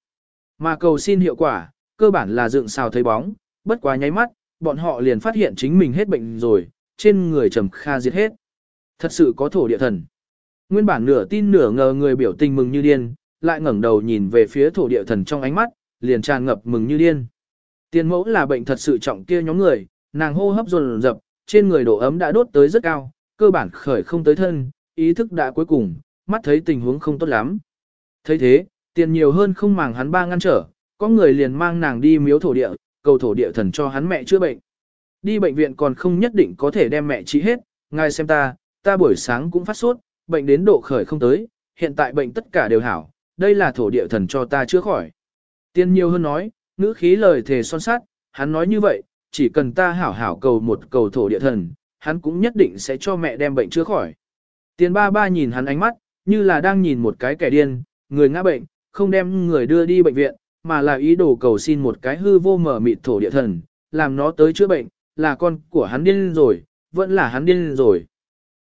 Mà cầu xin hiệu quả, cơ bản là dựng xào thấy bóng, bất quá nháy mắt, bọn họ liền phát hiện chính mình hết bệnh rồi, trên người trầm kha diệt hết. Thật sự có thổ địa thần. Nguyên bản nửa tin nửa ngờ người biểu tình mừng như điên, lại ngẩng đầu nhìn về phía thổ địa thần trong ánh mắt, liền tràn ngập mừng như điên. Tiền mẫu là bệnh thật sự trọng kia nhóm người, nàng hô hấp dồn dập, trên người độ ấm đã đốt tới rất cao, cơ bản khởi không tới thân, ý thức đã cuối cùng, mắt thấy tình huống không tốt lắm. thấy thế, tiền nhiều hơn không màng hắn ba ngăn trở, có người liền mang nàng đi miếu thổ địa, cầu thổ địa thần cho hắn mẹ chữa bệnh. Đi bệnh viện còn không nhất định có thể đem mẹ trị hết, ngài xem ta, ta buổi sáng cũng phát sốt, bệnh đến độ khởi không tới, hiện tại bệnh tất cả đều hảo, đây là thổ địa thần cho ta chữa khỏi. Tiên nhiều hơn nói, ngữ khí lời thề son sát, hắn nói như vậy, chỉ cần ta hảo hảo cầu một cầu thổ địa thần, hắn cũng nhất định sẽ cho mẹ đem bệnh chữa khỏi. Tiền ba ba nhìn hắn ánh mắt, như là đang nhìn một cái kẻ điên, người ngã bệnh, không đem người đưa đi bệnh viện, mà là ý đồ cầu xin một cái hư vô mở mịt thổ địa thần, làm nó tới chữa bệnh, là con của hắn điên rồi, vẫn là hắn điên rồi.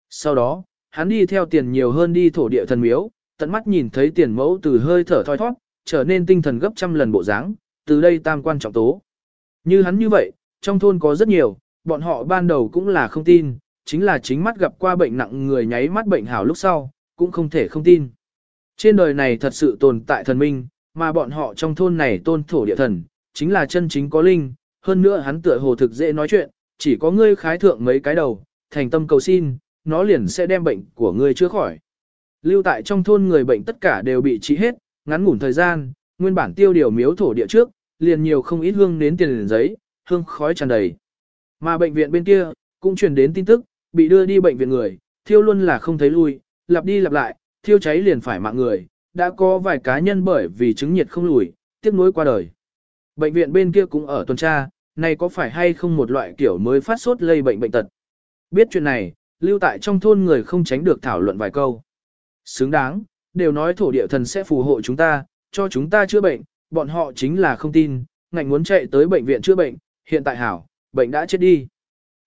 Sau đó, hắn đi theo tiền nhiều hơn đi thổ địa thần miếu, tận mắt nhìn thấy tiền mẫu từ hơi thở thoi thoát, trở nên tinh thần gấp trăm lần bộ dáng, từ đây tam quan trọng tố. Như hắn như vậy, trong thôn có rất nhiều, bọn họ ban đầu cũng là không tin, chính là chính mắt gặp qua bệnh nặng người nháy mắt bệnh hảo lúc sau, cũng không thể không tin. Trên đời này thật sự tồn tại thần minh, mà bọn họ trong thôn này tôn thổ địa thần, chính là chân chính có linh, hơn nữa hắn tựa hồ thực dễ nói chuyện, chỉ có ngươi khái thượng mấy cái đầu, thành tâm cầu xin, nó liền sẽ đem bệnh của ngươi chữa khỏi. Lưu tại trong thôn người bệnh tất cả đều bị trị hết, ngắn ngủn thời gian, nguyên bản tiêu điều miếu thổ địa trước, liền nhiều không ít hương đến tiền giấy, hương khói tràn đầy. Mà bệnh viện bên kia, cũng truyền đến tin tức, bị đưa đi bệnh viện người, thiêu luôn là không thấy lui, lặp đi lặp lại, thiêu cháy liền phải mạng người, đã có vài cá nhân bởi vì chứng nhiệt không lùi, tiếc nuối qua đời. Bệnh viện bên kia cũng ở tuần tra, này có phải hay không một loại kiểu mới phát sốt lây bệnh bệnh tật. Biết chuyện này, lưu tại trong thôn người không tránh được thảo luận vài câu. Xứng đáng, đều nói thổ địa thần sẽ phù hộ chúng ta, cho chúng ta chữa bệnh, bọn họ chính là không tin, ngạnh muốn chạy tới bệnh viện chữa bệnh, hiện tại hảo, bệnh đã chết đi.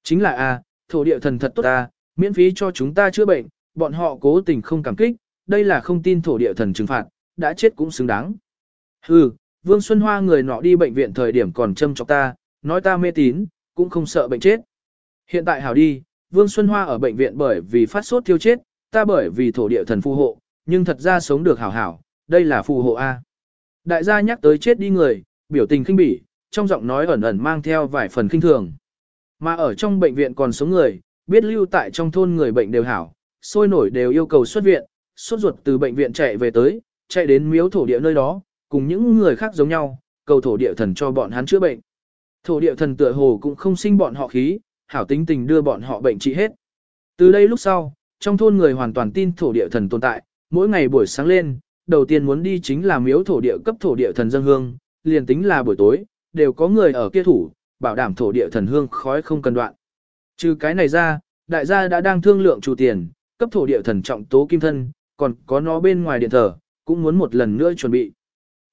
Chính là a, thổ địa thần thật tốt ta, miễn phí cho chúng ta chữa bệnh, bọn họ cố tình không cảm kích, đây là không tin thổ địa thần trừng phạt, đã chết cũng xứng đáng. Hừ, Vương Xuân Hoa người nọ đi bệnh viện thời điểm còn châm chọc ta, nói ta mê tín, cũng không sợ bệnh chết. Hiện tại hảo đi, Vương Xuân Hoa ở bệnh viện bởi vì phát sốt tiêu chết, ta bởi vì thổ địa thần phù hộ, nhưng thật ra sống được hảo hảo, đây là phù hộ A. Đại gia nhắc tới chết đi người, biểu tình khinh bỉ, trong giọng nói ẩn ẩn mang theo vài phần kinh thường. Mà ở trong bệnh viện còn sống người, biết lưu tại trong thôn người bệnh đều hảo, sôi nổi đều yêu cầu xuất viện, suốt ruột từ bệnh viện chạy về tới, chạy đến miếu thổ địa nơi đó, cùng những người khác giống nhau, cầu thổ địa thần cho bọn hắn chữa bệnh. Thổ địa thần tựa hồ cũng không sinh bọn họ khí, hảo tính tình đưa bọn họ bệnh trị hết. Từ đây lúc sau, trong thôn người hoàn toàn tin thổ địa thần tồn tại, mỗi ngày buổi sáng lên, đầu tiên muốn đi chính là miếu thổ địa cấp thổ địa thần dân hương, liền tính là buổi tối, đều có người ở kia thủ, bảo đảm thổ địa thần hương khói không cần đoạn. Trừ cái này ra, đại gia đã đang thương lượng chủ tiền, cấp thổ địa thần trọng tố kim thân, còn có nó bên ngoài điện thờ, cũng muốn một lần nữa chuẩn bị.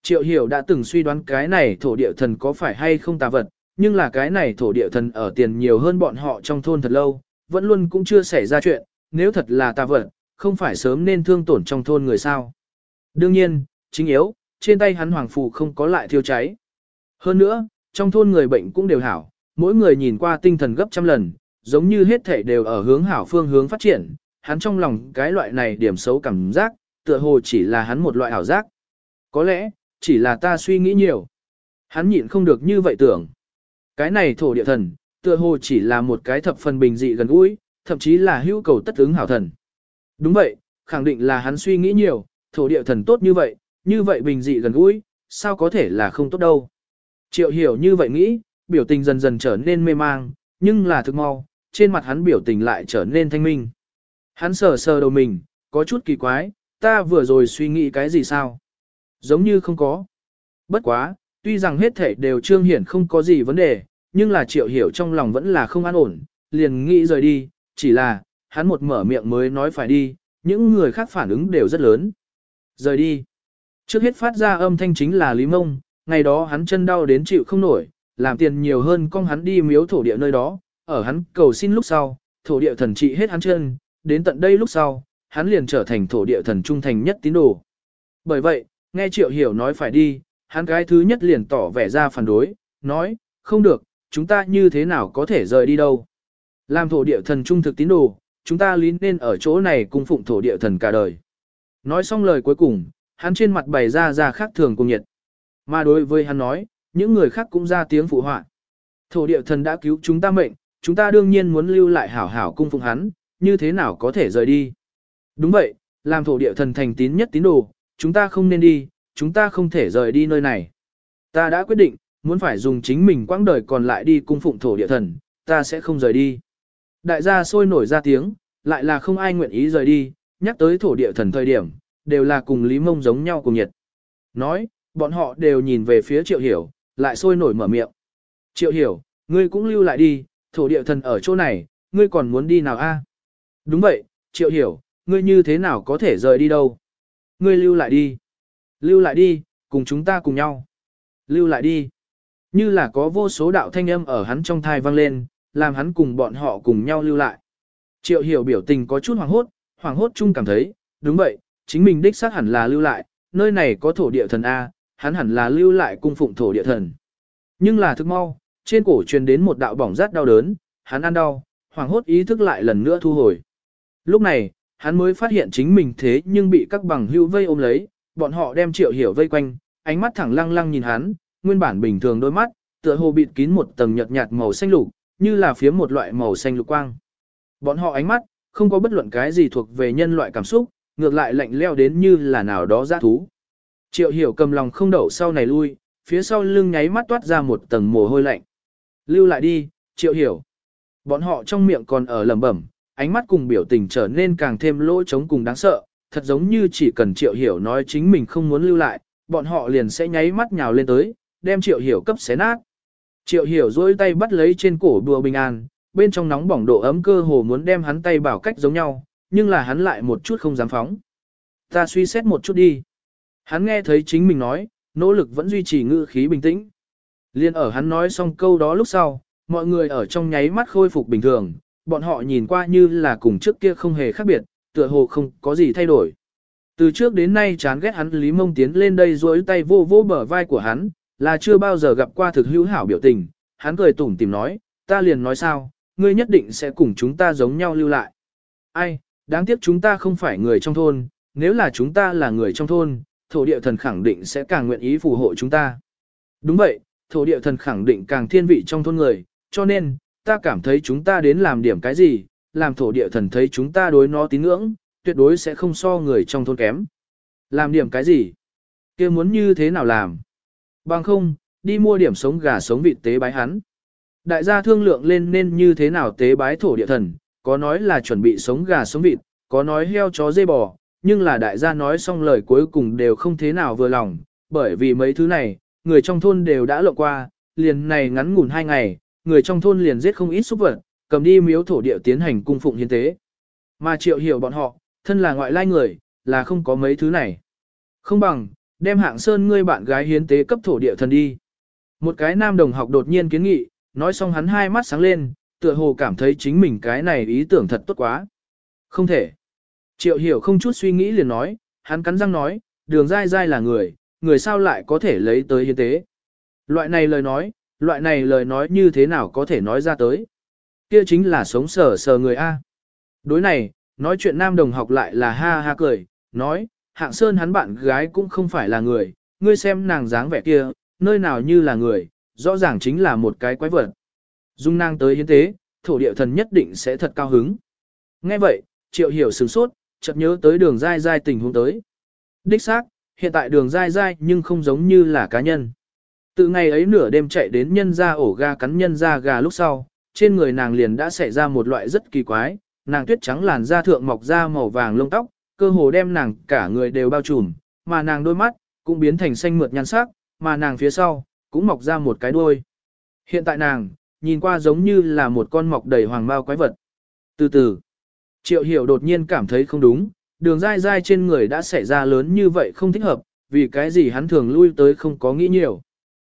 Triệu hiểu đã từng suy đoán cái này thổ địa thần có phải hay không tà vật, nhưng là cái này thổ địa thần ở tiền nhiều hơn bọn họ trong thôn thật lâu, vẫn luôn cũng chưa xảy ra chuyện, nếu thật là tà vật, không phải sớm nên thương tổn trong thôn người sao. Đương nhiên, chính yếu, trên tay hắn hoàng phù không có lại thiêu cháy. Hơn nữa, trong thôn người bệnh cũng đều hảo, mỗi người nhìn qua tinh thần gấp trăm lần, giống như hết thể đều ở hướng hảo phương hướng phát triển, hắn trong lòng cái loại này điểm xấu cảm giác, tựa hồ chỉ là hắn một loại ảo giác. Có lẽ, chỉ là ta suy nghĩ nhiều. Hắn nhịn không được như vậy tưởng. Cái này thổ địa thần, tựa hồ chỉ là một cái thập phần bình dị gần gũi, thậm chí là hữu cầu tất ứng hảo thần. Đúng vậy, khẳng định là hắn suy nghĩ nhiều, thổ địa thần tốt như vậy, như vậy bình dị gần gũi, sao có thể là không tốt đâu. Triệu hiểu như vậy nghĩ, biểu tình dần dần trở nên mê mang, nhưng là thực mau, trên mặt hắn biểu tình lại trở nên thanh minh. Hắn sờ sờ đầu mình, có chút kỳ quái, ta vừa rồi suy nghĩ cái gì sao? Giống như không có. Bất quá, tuy rằng hết thể đều trương hiển không có gì vấn đề, nhưng là triệu hiểu trong lòng vẫn là không an ổn, liền nghĩ rời đi, chỉ là, hắn một mở miệng mới nói phải đi, những người khác phản ứng đều rất lớn. Rời đi. Trước hết phát ra âm thanh chính là Lý Mông, ngày đó hắn chân đau đến chịu không nổi, làm tiền nhiều hơn con hắn đi miếu thổ địa nơi đó, ở hắn cầu xin lúc sau, thổ địa thần trị hết hắn chân, đến tận đây lúc sau, hắn liền trở thành thổ địa thần trung thành nhất tín đồ. Bởi vậy, nghe Triệu Hiểu nói phải đi, hắn cái thứ nhất liền tỏ vẻ ra phản đối, nói, không được, chúng ta như thế nào có thể rời đi đâu. Làm thổ địa thần trung thực tín đồ, chúng ta lý nên ở chỗ này cung phụng thổ địa thần cả đời. Nói xong lời cuối cùng, hắn trên mặt bày ra ra khác thường cùng nhiệt. Mà đối với hắn nói, những người khác cũng ra tiếng phụ họa. Thổ địa thần đã cứu chúng ta mệnh, chúng ta đương nhiên muốn lưu lại hảo hảo cung phụng hắn, như thế nào có thể rời đi. Đúng vậy, làm thổ địa thần thành tín nhất tín đồ, chúng ta không nên đi, chúng ta không thể rời đi nơi này. Ta đã quyết định, muốn phải dùng chính mình quãng đời còn lại đi cung phụng thổ địa thần, ta sẽ không rời đi. Đại gia sôi nổi ra tiếng, lại là không ai nguyện ý rời đi, nhắc tới thổ địa thần thời điểm, đều là cùng Lý Mông giống nhau cùng nhiệt. Nói, bọn họ đều nhìn về phía Triệu Hiểu, lại sôi nổi mở miệng. Triệu Hiểu, ngươi cũng lưu lại đi, thổ địa thần ở chỗ này, ngươi còn muốn đi nào a? Đúng vậy, Triệu Hiểu, ngươi như thế nào có thể rời đi đâu? Ngươi lưu lại đi. Lưu lại đi, cùng chúng ta cùng nhau. Lưu lại đi. Như là có vô số đạo thanh âm ở hắn trong thai vang lên, làm hắn cùng bọn họ cùng nhau lưu lại. Triệu hiểu biểu tình có chút hoảng hốt, hoảng hốt chung cảm thấy, đúng vậy, chính mình đích xác hẳn là lưu lại, nơi này có thổ địa thần A, hắn hẳn là lưu lại cung phụng thổ địa thần. Nhưng là thức mau, trên cổ truyền đến một đạo bỏng rát đau đớn, hắn ăn đau, hoàng hốt ý thức lại lần nữa thu hồi. Lúc này, hắn mới phát hiện chính mình thế nhưng bị các bằng hữu vây ôm lấy, bọn họ đem triệu hiểu vây quanh, ánh mắt thẳng lăng lăng nhìn hắn, nguyên bản bình thường đôi mắt, tựa hồ bịt kín một tầng nhợt nhạt màu xanh lục, như là phía một loại màu xanh lục quang. Bọn họ ánh mắt, không có bất luận cái gì thuộc về nhân loại cảm xúc, ngược lại lạnh leo đến như là nào đó giá thú. Triệu hiểu cầm lòng không đậu sau này lui, phía sau lưng nháy mắt toát ra một tầng mồ hôi lạnh. Lưu lại đi, triệu hiểu. Bọn họ trong miệng còn ở lẩm bẩm, ánh mắt cùng biểu tình trở nên càng thêm lỗ trống cùng đáng sợ, thật giống như chỉ cần triệu hiểu nói chính mình không muốn lưu lại, bọn họ liền sẽ nháy mắt nhào lên tới, đem triệu hiểu cấp xé nát. Triệu hiểu dối tay bắt lấy trên cổ đùa bình an, bên trong nóng bỏng độ ấm cơ hồ muốn đem hắn tay bảo cách giống nhau, nhưng là hắn lại một chút không dám phóng. Ta suy xét một chút đi. Hắn nghe thấy chính mình nói, nỗ lực vẫn duy trì ngữ khí bình tĩnh. Liên ở hắn nói xong câu đó lúc sau, mọi người ở trong nháy mắt khôi phục bình thường, bọn họ nhìn qua như là cùng trước kia không hề khác biệt, tựa hồ không có gì thay đổi. Từ trước đến nay chán ghét hắn Lý Mông tiến lên đây duỗi tay vô vô bờ vai của hắn, là chưa bao giờ gặp qua thực hữu hảo biểu tình, hắn cười tủm tìm nói, ta liền nói sao, ngươi nhất định sẽ cùng chúng ta giống nhau lưu lại. Ai, đáng tiếc chúng ta không phải người trong thôn, nếu là chúng ta là người trong thôn, thổ địa thần khẳng định sẽ càng nguyện ý phù hộ chúng ta. Đúng vậy, thổ địa thần khẳng định càng thiên vị trong thôn người, cho nên, ta cảm thấy chúng ta đến làm điểm cái gì, làm thổ địa thần thấy chúng ta đối nó tín ngưỡng, tuyệt đối sẽ không so người trong thôn kém. Làm điểm cái gì? kia muốn như thế nào làm? Bằng không, đi mua điểm sống gà sống vịt tế bái hắn. Đại gia thương lượng lên nên như thế nào tế bái thổ địa thần, có nói là chuẩn bị sống gà sống vịt, có nói heo chó dê bò, nhưng là đại gia nói xong lời cuối cùng đều không thế nào vừa lòng, bởi vì mấy thứ này, người trong thôn đều đã lộ qua, liền này ngắn ngủn hai ngày, người trong thôn liền giết không ít xúc vật, cầm đi miếu thổ địa tiến hành cung phụng hiến tế. Mà triệu hiểu bọn họ, thân là ngoại lai người, là không có mấy thứ này. Không bằng, đem hạng sơn ngươi bạn gái hiến tế cấp thổ địa thần đi. Một cái nam đồng học đột nhiên kiến nghị, nói xong hắn hai mắt sáng lên, tựa hồ cảm thấy chính mình cái này ý tưởng thật tốt quá. Không thể. Triệu hiểu không chút suy nghĩ liền nói, hắn cắn răng nói, đường dai dai là người, người sao lại có thể lấy tới hiến tế. Loại này lời nói, loại này lời nói như thế nào có thể nói ra tới. Kia chính là sống sờ sờ người A. Đối này, nói chuyện nam đồng học lại là ha ha cười, nói, hạng sơn hắn bạn gái cũng không phải là người, ngươi xem nàng dáng vẻ kia, nơi nào như là người, rõ ràng chính là một cái quái vật. Dung nàng tới hiến tế, thổ địa thần nhất định sẽ thật cao hứng. Nghe vậy, triệu hiểu sửng sốt, chợt nhớ tới đường dai dai tình huống tới. Đích xác, hiện tại đường dai dai nhưng không giống như là cá nhân. Từ ngày ấy nửa đêm chạy đến nhân ra ổ ga cắn nhân ra gà lúc sau, trên người nàng liền đã xảy ra một loại rất kỳ quái, nàng tuyết trắng làn da thượng mọc ra màu vàng lông tóc, cơ hồ đem nàng cả người đều bao trùm, mà nàng đôi mắt cũng biến thành xanh mượt nhan sắc, mà nàng phía sau cũng mọc ra một cái đuôi. Hiện tại nàng, nhìn qua giống như là một con mọc đầy hoàng bao quái vật. Từ từ, triệu hiểu đột nhiên cảm thấy không đúng, đường dai dai trên người đã xảy ra lớn như vậy không thích hợp, vì cái gì hắn thường lui tới không có nghĩ nhiều.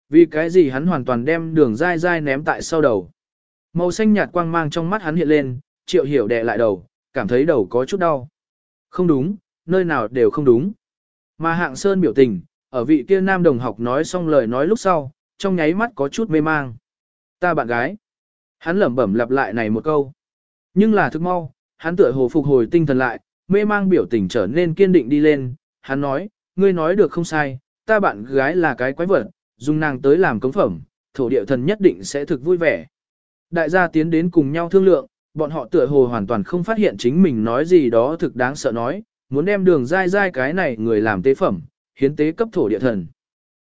Vì cái gì hắn hoàn toàn đem đường dai dai ném tại sau đầu. Màu xanh nhạt quang mang trong mắt hắn hiện lên, triệu hiểu đè lại đầu, cảm thấy đầu có chút đau. Không đúng, nơi nào đều không đúng. Mà hạng sơn biểu tình, ở vị kia nam đồng học nói xong lời nói lúc sau, trong nháy mắt có chút mê mang. Ta bạn gái. Hắn lẩm bẩm lặp lại này một câu. Nhưng là thức mau, hắn tựa hồ phục hồi tinh thần lại, mê mang biểu tình trở nên kiên định đi lên. Hắn nói, ngươi nói được không sai, ta bạn gái là cái quái vật, dùng nàng tới làm cống phẩm, thổ địa thần nhất định sẽ thực vui vẻ. Đại gia tiến đến cùng nhau thương lượng, bọn họ tựa hồ hoàn toàn không phát hiện chính mình nói gì đó thực đáng sợ nói, muốn đem đường dai dai cái này người làm tế phẩm, hiến tế cấp thổ địa thần.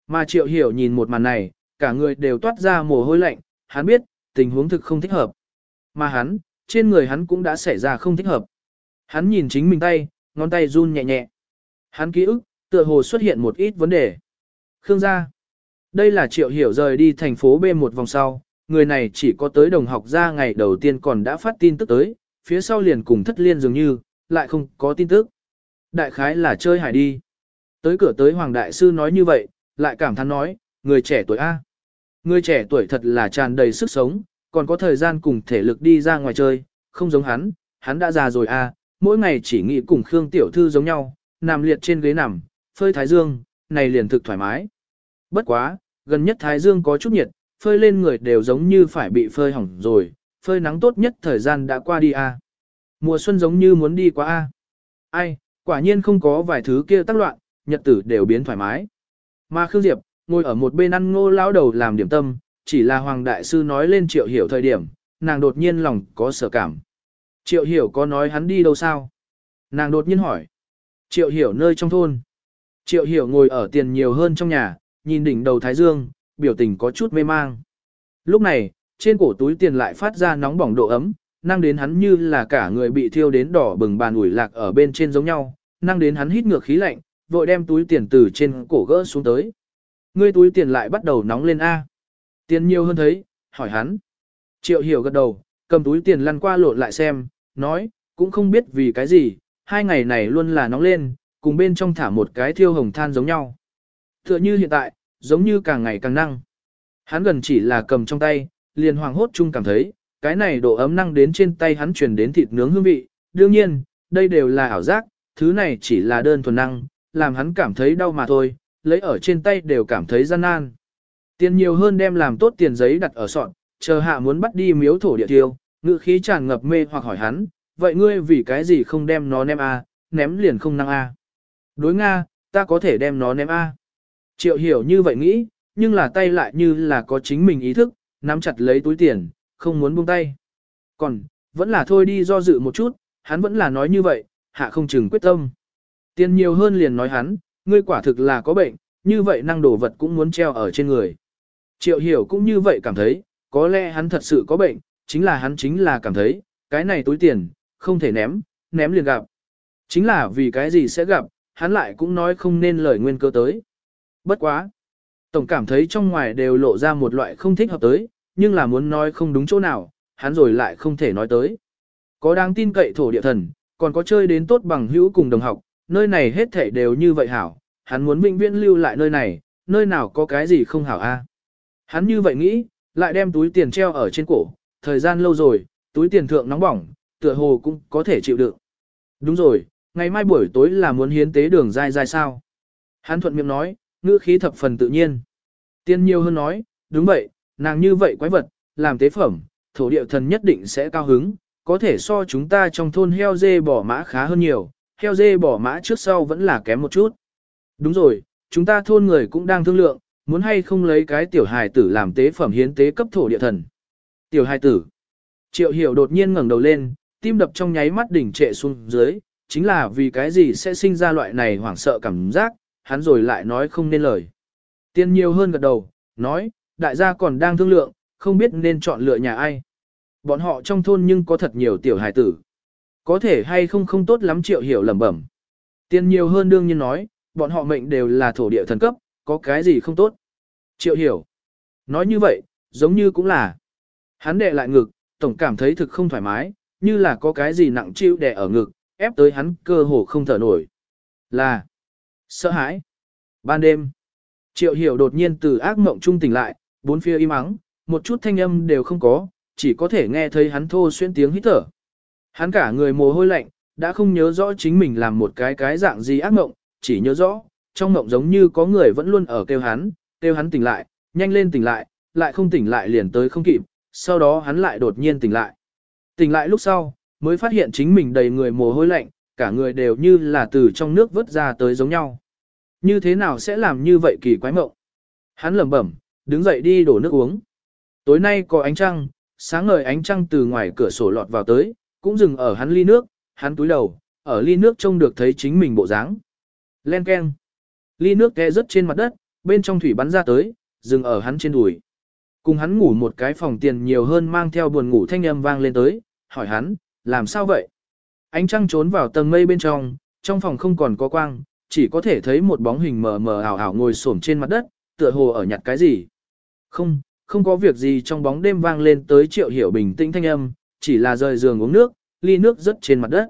Mà triệu hiểu nhìn một màn này, cả người đều toát ra mồ hôi lạnh, hắn biết, tình huống thực không thích hợp. Mà hắn, trên người hắn cũng đã xảy ra không thích hợp. Hắn nhìn chính mình tay, ngón tay run nhẹ nhẹ. Hắn ký ức, tựa hồ xuất hiện một ít vấn đề. Khương gia. Đây là triệu hiểu rời đi thành phố B một vòng sau, người này chỉ có tới đồng học ra ngày đầu tiên còn đã phát tin tức tới, phía sau liền cùng thất liên dường như, lại không có tin tức. Đại khái là chơi hải đi. Tới cửa tới Hoàng Đại Sư nói như vậy, lại cảm thán nói, người trẻ tuổi A. Người trẻ tuổi thật là tràn đầy sức sống, còn có thời gian cùng thể lực đi ra ngoài chơi, không giống hắn, hắn đã già rồi à, mỗi ngày chỉ nghĩ cùng Khương Tiểu Thư giống nhau, nằm liệt trên ghế nằm, phơi thái dương, này liền thực thoải mái. Bất quá, gần nhất thái dương có chút nhiệt, phơi lên người đều giống như phải bị phơi hỏng rồi, phơi nắng tốt nhất thời gian đã qua đi à, Mùa xuân giống như muốn đi quá a. Ai, quả nhiên không có vài thứ kia tác loạn, nhật tử đều biến thoải mái. Mà Khương Diệp, ngồi ở một bên ăn ngô lão đầu làm điểm tâm, chỉ là Hoàng Đại Sư nói lên triệu hiểu thời điểm, nàng đột nhiên lòng có sở cảm. Triệu hiểu có nói hắn đi đâu sao? Nàng đột nhiên hỏi. Triệu hiểu nơi trong thôn. Triệu hiểu ngồi ở tiền nhiều hơn trong nhà, nhìn đỉnh đầu Thái Dương, biểu tình có chút mê mang. Lúc này, trên cổ túi tiền lại phát ra nóng bỏng độ ấm, năng đến hắn như là cả người bị thiêu đến đỏ bừng bàn ủi lạc ở bên trên giống nhau, năng đến hắn hít ngược khí lạnh, vội đem túi tiền từ trên cổ gỡ xuống tới. Ngươi túi tiền lại bắt đầu nóng lên A. Tiền nhiều hơn thấy, hỏi hắn. Triệu hiểu gật đầu, cầm túi tiền lăn qua lộn lại xem, nói, cũng không biết vì cái gì, hai ngày này luôn là nóng lên, cùng bên trong thả một cái thiêu hồng than giống nhau. Tựa như hiện tại, giống như càng ngày càng năng. Hắn gần chỉ là cầm trong tay, liền hoàng hốt chung cảm thấy, cái này độ ấm năng đến trên tay hắn truyền đến thịt nướng hương vị. Đương nhiên, đây đều là ảo giác, thứ này chỉ là đơn thuần năng, làm hắn cảm thấy đau mà thôi, lấy ở trên tay đều cảm thấy gian nan. Tiền nhiều hơn đem làm tốt tiền giấy đặt ở sọn, chờ hạ muốn bắt đi miếu thổ địa tiêu, ngự khí tràn ngập mê hoặc hỏi hắn, vậy ngươi vì cái gì không đem nó ném a, ném liền không năng a. Đối Nga, ta có thể đem nó ném a. Triệu hiểu như vậy nghĩ, nhưng là tay lại như là có chính mình ý thức, nắm chặt lấy túi tiền, không muốn buông tay. Còn, vẫn là thôi đi do dự một chút, hắn vẫn là nói như vậy, hạ không chừng quyết tâm. Tiền nhiều hơn liền nói hắn, ngươi quả thực là có bệnh, như vậy năng đổ vật cũng muốn treo ở trên người. Triệu hiểu cũng như vậy cảm thấy, có lẽ hắn thật sự có bệnh, chính là hắn chính là cảm thấy, cái này túi tiền, không thể ném, ném liền gặp. Chính là vì cái gì sẽ gặp, hắn lại cũng nói không nên lời nguyên cơ tới. Bất quá. Tổng cảm thấy trong ngoài đều lộ ra một loại không thích hợp tới, nhưng là muốn nói không đúng chỗ nào, hắn rồi lại không thể nói tới. Có đáng tin cậy thổ địa thần, còn có chơi đến tốt bằng hữu cùng đồng học, nơi này hết thảy đều như vậy hảo, hắn muốn vĩnh viễn lưu lại nơi này, nơi nào có cái gì không hảo a? Hắn như vậy nghĩ, lại đem túi tiền treo ở trên cổ, thời gian lâu rồi, túi tiền thượng nóng bỏng, tựa hồ cũng có thể chịu đựng. Đúng rồi, ngày mai buổi tối là muốn hiến tế đường dai dai sao? Hắn thuận miệng nói, ngữ khí thập phần tự nhiên. Tiên nhiều hơn nói, đúng vậy, nàng như vậy quái vật, làm tế phẩm, thổ địa thần nhất định sẽ cao hứng, có thể so chúng ta trong thôn heo dê bỏ mã khá hơn nhiều, heo dê bỏ mã trước sau vẫn là kém một chút. Đúng rồi, chúng ta thôn người cũng đang thương lượng, muốn hay không lấy cái tiểu hài tử làm tế phẩm hiến tế cấp thổ địa thần. Tiểu hài tử. Triệu hiểu đột nhiên ngẩng đầu lên, tim đập trong nháy mắt đỉnh trệ xuống dưới, chính là vì cái gì sẽ sinh ra loại này hoảng sợ cảm giác, hắn rồi lại nói không nên lời. Tiên nhiều hơn gật đầu, nói, đại gia còn đang thương lượng, không biết nên chọn lựa nhà ai. Bọn họ trong thôn nhưng có thật nhiều tiểu hài tử. Có thể hay không không tốt lắm triệu hiểu lẩm bẩm. Tiên nhiều hơn đương nhiên nói, bọn họ mệnh đều là thổ địa thần cấp, có cái gì không tốt. Triệu hiểu, Nói như vậy, giống như cũng là. Hắn đệ lại ngực, tổng cảm thấy thực không thoải mái, như là có cái gì nặng chịu đè ở ngực, ép tới hắn cơ hồ không thở nổi. Là sợ hãi. Ban đêm, Triệu Hiểu đột nhiên từ ác mộng trung tỉnh lại, bốn phía im ắng, một chút thanh âm đều không có, chỉ có thể nghe thấy hắn thô xuyên tiếng hít thở. Hắn cả người mồ hôi lạnh, đã không nhớ rõ chính mình làm một cái cái dạng gì ác mộng, chỉ nhớ rõ, trong mộng giống như có người vẫn luôn ở kêu hắn, kêu hắn tỉnh lại, nhanh lên tỉnh lại, lại không tỉnh lại liền tới không kịp, sau đó hắn lại đột nhiên tỉnh lại. Tỉnh lại lúc sau, mới phát hiện chính mình đầy người mồ hôi lạnh, cả người đều như là từ trong nước vớt ra tới giống nhau. Như thế nào sẽ làm như vậy kỳ quái mộng? Hắn lẩm bẩm, đứng dậy đi đổ nước uống. Tối nay có ánh trăng, sáng ngời ánh trăng từ ngoài cửa sổ lọt vào tới, cũng dừng ở hắn ly nước, hắn túi đầu, ở ly nước trông được thấy chính mình bộ dáng. Len keng. Ly nước kẽ rớt trên mặt đất, bên trong thủy bắn ra tới, dừng ở hắn trên đùi. Cùng hắn ngủ một cái phòng tiền nhiều hơn mang theo buồn ngủ thanh âm vang lên tới, hỏi hắn, làm sao vậy? Ánh trăng trốn vào tầng mây bên trong, trong phòng không còn có quang, chỉ có thể thấy một bóng hình mờ mờ ảo ảo ngồi xổm trên mặt đất, tựa hồ ở nhặt cái gì. Không, không có việc gì trong bóng đêm vang lên tới triệu hiểu bình tĩnh thanh âm, chỉ là rời giường uống nước, ly nước rớt trên mặt đất.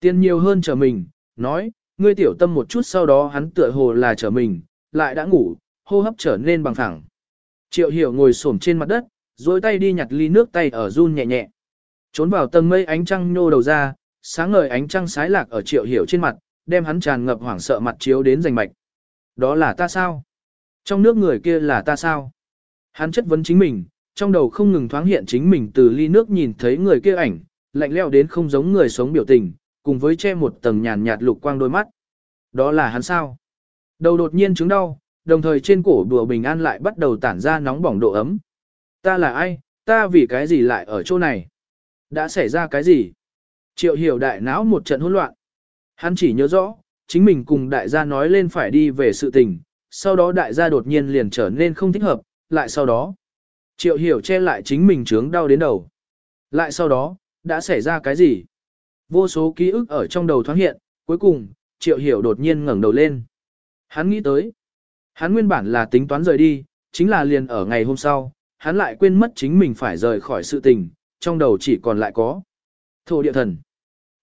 Tiên nhiều hơn chờ mình, nói, ngươi tiểu tâm một chút sau đó hắn tựa hồ là chờ mình, lại đã ngủ, hô hấp trở nên bằng phẳng. Triệu hiểu ngồi xổm trên mặt đất, duỗi tay đi nhặt ly nước tay ở run nhẹ nhẹ. Trốn vào tầng mây ánh trăng nhô đầu ra, sáng ngời ánh trăng sái lạc ở triệu hiểu trên mặt, đem hắn tràn ngập hoảng sợ mặt chiếu đến rành mạch. Đó là ta sao? Trong nước người kia là ta sao? Hắn chất vấn chính mình, trong đầu không ngừng thoáng hiện chính mình từ ly nước nhìn thấy người kia ảnh, lạnh leo đến không giống người sống biểu tình, cùng với che một tầng nhàn nhạt lục quang đôi mắt. Đó là hắn sao? Đầu đột nhiên chứng đau, đồng thời trên cổ đùa bình an lại bắt đầu tản ra nóng bỏng độ ấm. Ta là ai? Ta vì cái gì lại ở chỗ này? Đã xảy ra cái gì? Triệu hiểu đại não một trận hỗn loạn. Hắn chỉ nhớ rõ, chính mình cùng đại gia nói lên phải đi về sự tình, sau đó đại gia đột nhiên liền trở nên không thích hợp, lại sau đó. Triệu hiểu che lại chính mình chứng đau đến đầu. Lại sau đó, đã xảy ra cái gì? Vô số ký ức ở trong đầu thoáng hiện, cuối cùng, triệu hiểu đột nhiên ngẩng đầu lên. Hắn nghĩ tới. Hắn nguyên bản là tính toán rời đi, chính là liền ở ngày hôm sau, hắn lại quên mất chính mình phải rời khỏi sự tình, trong đầu chỉ còn lại có. Thổ địa thần.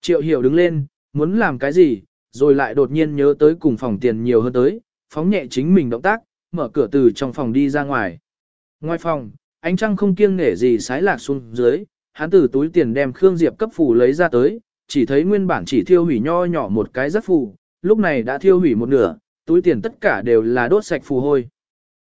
Triệu hiểu đứng lên, muốn làm cái gì, rồi lại đột nhiên nhớ tới cùng phòng tiền nhiều hơn tới, phóng nhẹ chính mình động tác, mở cửa từ trong phòng đi ra ngoài. Ngoài phòng, ánh trăng không kiêng nể gì sái lạc xuống dưới, hắn từ túi tiền đem Khương Diệp cấp phù lấy ra tới, chỉ thấy nguyên bản chỉ thiêu hủy nho nhỏ một cái rất phù, lúc này đã thiêu hủy một nửa, túi tiền tất cả đều là đốt sạch phù hôi.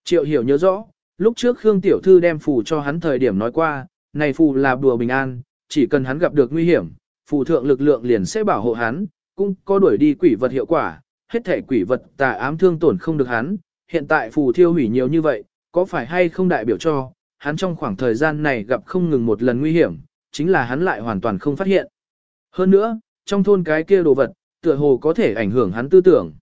Triệu hiểu nhớ rõ, lúc trước Khương Tiểu Thư đem phù cho hắn thời điểm nói qua, này phù là đùa bình an, chỉ cần hắn gặp được nguy hiểm, phù thượng lực lượng liền sẽ bảo hộ hắn, cũng có đuổi đi quỷ vật hiệu quả, hết thể quỷ vật tà ám thương tổn không được hắn, hiện tại phù thiêu hủy nhiều như vậy, có phải hay không đại biểu cho, hắn trong khoảng thời gian này gặp không ngừng một lần nguy hiểm, chính là hắn lại hoàn toàn không phát hiện. Hơn nữa, trong thôn cái kia đồ vật, tựa hồ có thể ảnh hưởng hắn tư tưởng.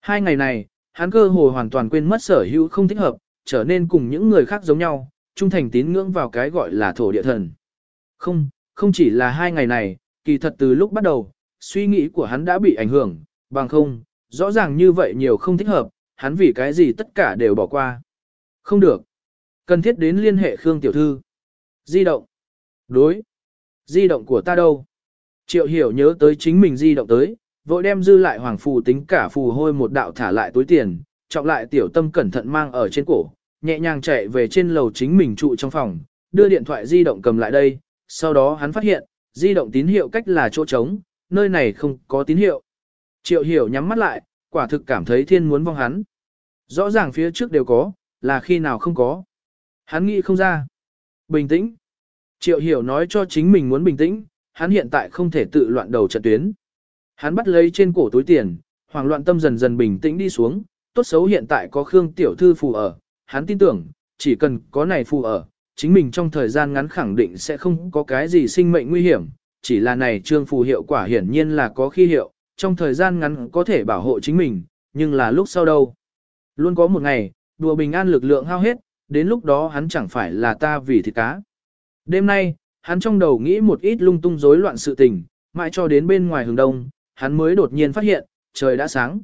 Hai ngày này, hắn cơ hồ hoàn toàn quên mất sở hữu không thích hợp, trở nên cùng những người khác giống nhau, trung thành tín ngưỡng vào cái gọi là thổ địa thần. Không, không chỉ là hai ngày này, kỳ thật từ lúc bắt đầu, suy nghĩ của hắn đã bị ảnh hưởng, bằng không, rõ ràng như vậy nhiều không thích hợp, hắn vì cái gì tất cả đều bỏ qua. Không được. Cần thiết đến liên hệ Khương Tiểu Thư. Di động. Đối. Di động của ta đâu? Triệu hiểu nhớ tới chính mình di động tới, vội đem dư lại hoàng phù tính cả phù hôi một đạo thả lại túi tiền, trọng lại tiểu tâm cẩn thận mang ở trên cổ, nhẹ nhàng chạy về trên lầu chính mình trụ trong phòng, đưa điện thoại di động cầm lại đây, sau đó hắn phát hiện, di động tín hiệu cách là chỗ trống, nơi này không có tín hiệu. Triệu hiểu nhắm mắt lại, quả thực cảm thấy thiên muốn vong hắn. Rõ ràng phía trước đều có, là khi nào không có. Hắn nghĩ không ra. Bình tĩnh. Triệu hiểu nói cho chính mình muốn bình tĩnh, hắn hiện tại không thể tự loạn đầu trận tuyến. Hắn bắt lấy trên cổ túi tiền, hoàng loạn tâm dần dần bình tĩnh đi xuống, tốt xấu hiện tại có Khương Tiểu Thư phù ở, hắn tin tưởng, chỉ cần có này phù ở, chính mình trong thời gian ngắn khẳng định sẽ không có cái gì sinh mệnh nguy hiểm, chỉ là này trương phù hiệu quả hiển nhiên là có khi hiệu, trong thời gian ngắn có thể bảo hộ chính mình, nhưng là lúc sau đâu. Luôn có một ngày, đùa bình an lực lượng hao hết, đến lúc đó hắn chẳng phải là ta vì thịt cá. Đêm nay, hắn trong đầu nghĩ một ít lung tung rối loạn sự tình, mãi cho đến bên ngoài hướng đông, hắn mới đột nhiên phát hiện, trời đã sáng.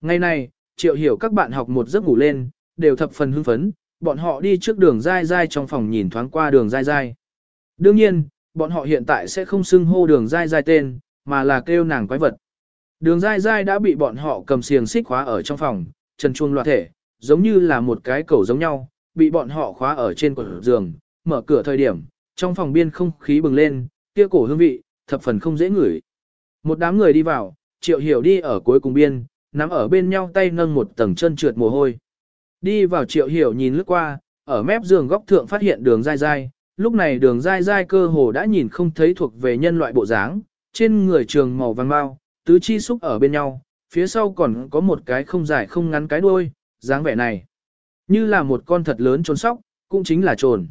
Ngày này, triệu hiểu các bạn học một giấc ngủ lên, đều thập phần hưng phấn, bọn họ đi trước đường dai dai trong phòng nhìn thoáng qua đường dai dai. Đương nhiên, bọn họ hiện tại sẽ không xưng hô đường dai dai tên, mà là kêu nàng quái vật. Đường dai dai đã bị bọn họ cầm xiềng xích khóa ở trong phòng, chân chuông loạt thể, giống như là một cái cầu giống nhau, bị bọn họ khóa ở trên cổ giường, mở cửa thời điểm, trong phòng biên không khí bừng lên, kia cổ hương vị, thập phần không dễ ngửi. Một đám người đi vào, triệu hiểu đi ở cuối cùng biên, nắm ở bên nhau tay nâng một tầng chân trượt mồ hôi. Đi vào triệu hiểu nhìn lướt qua, ở mép giường góc thượng phát hiện đường dai dai, lúc này đường dai dai cơ hồ đã nhìn không thấy thuộc về nhân loại bộ dáng, trên người trường màu vàng bao, tứ chi xúc ở bên nhau, phía sau còn có một cái không dài không ngắn cái đuôi, dáng vẻ này. Như là một con thật lớn trốn sóc, cũng chính là trồn.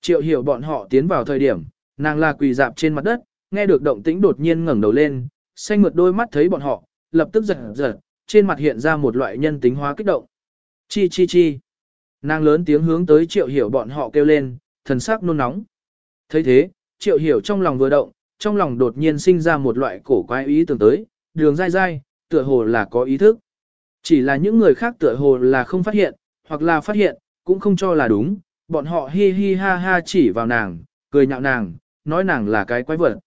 Triệu hiểu bọn họ tiến vào thời điểm, nàng là quỳ dạp trên mặt đất, nghe được động tĩnh đột nhiên ngẩng đầu lên, xanh mượt đôi mắt thấy bọn họ, lập tức giật giật, trên mặt hiện ra một loại nhân tính hóa kích động. Chi chi chi. Nàng lớn tiếng hướng tới triệu hiểu bọn họ kêu lên, thần sắc nôn nóng. thấy thế, triệu hiểu trong lòng vừa động, trong lòng đột nhiên sinh ra một loại cổ quái ý tưởng tới, đường dai dai, tựa hồ là có ý thức. Chỉ là những người khác tựa hồ là không phát hiện, hoặc là phát hiện, cũng không cho là đúng, bọn họ hi hi ha ha chỉ vào nàng, cười nhạo nàng, nói nàng là cái quái vật.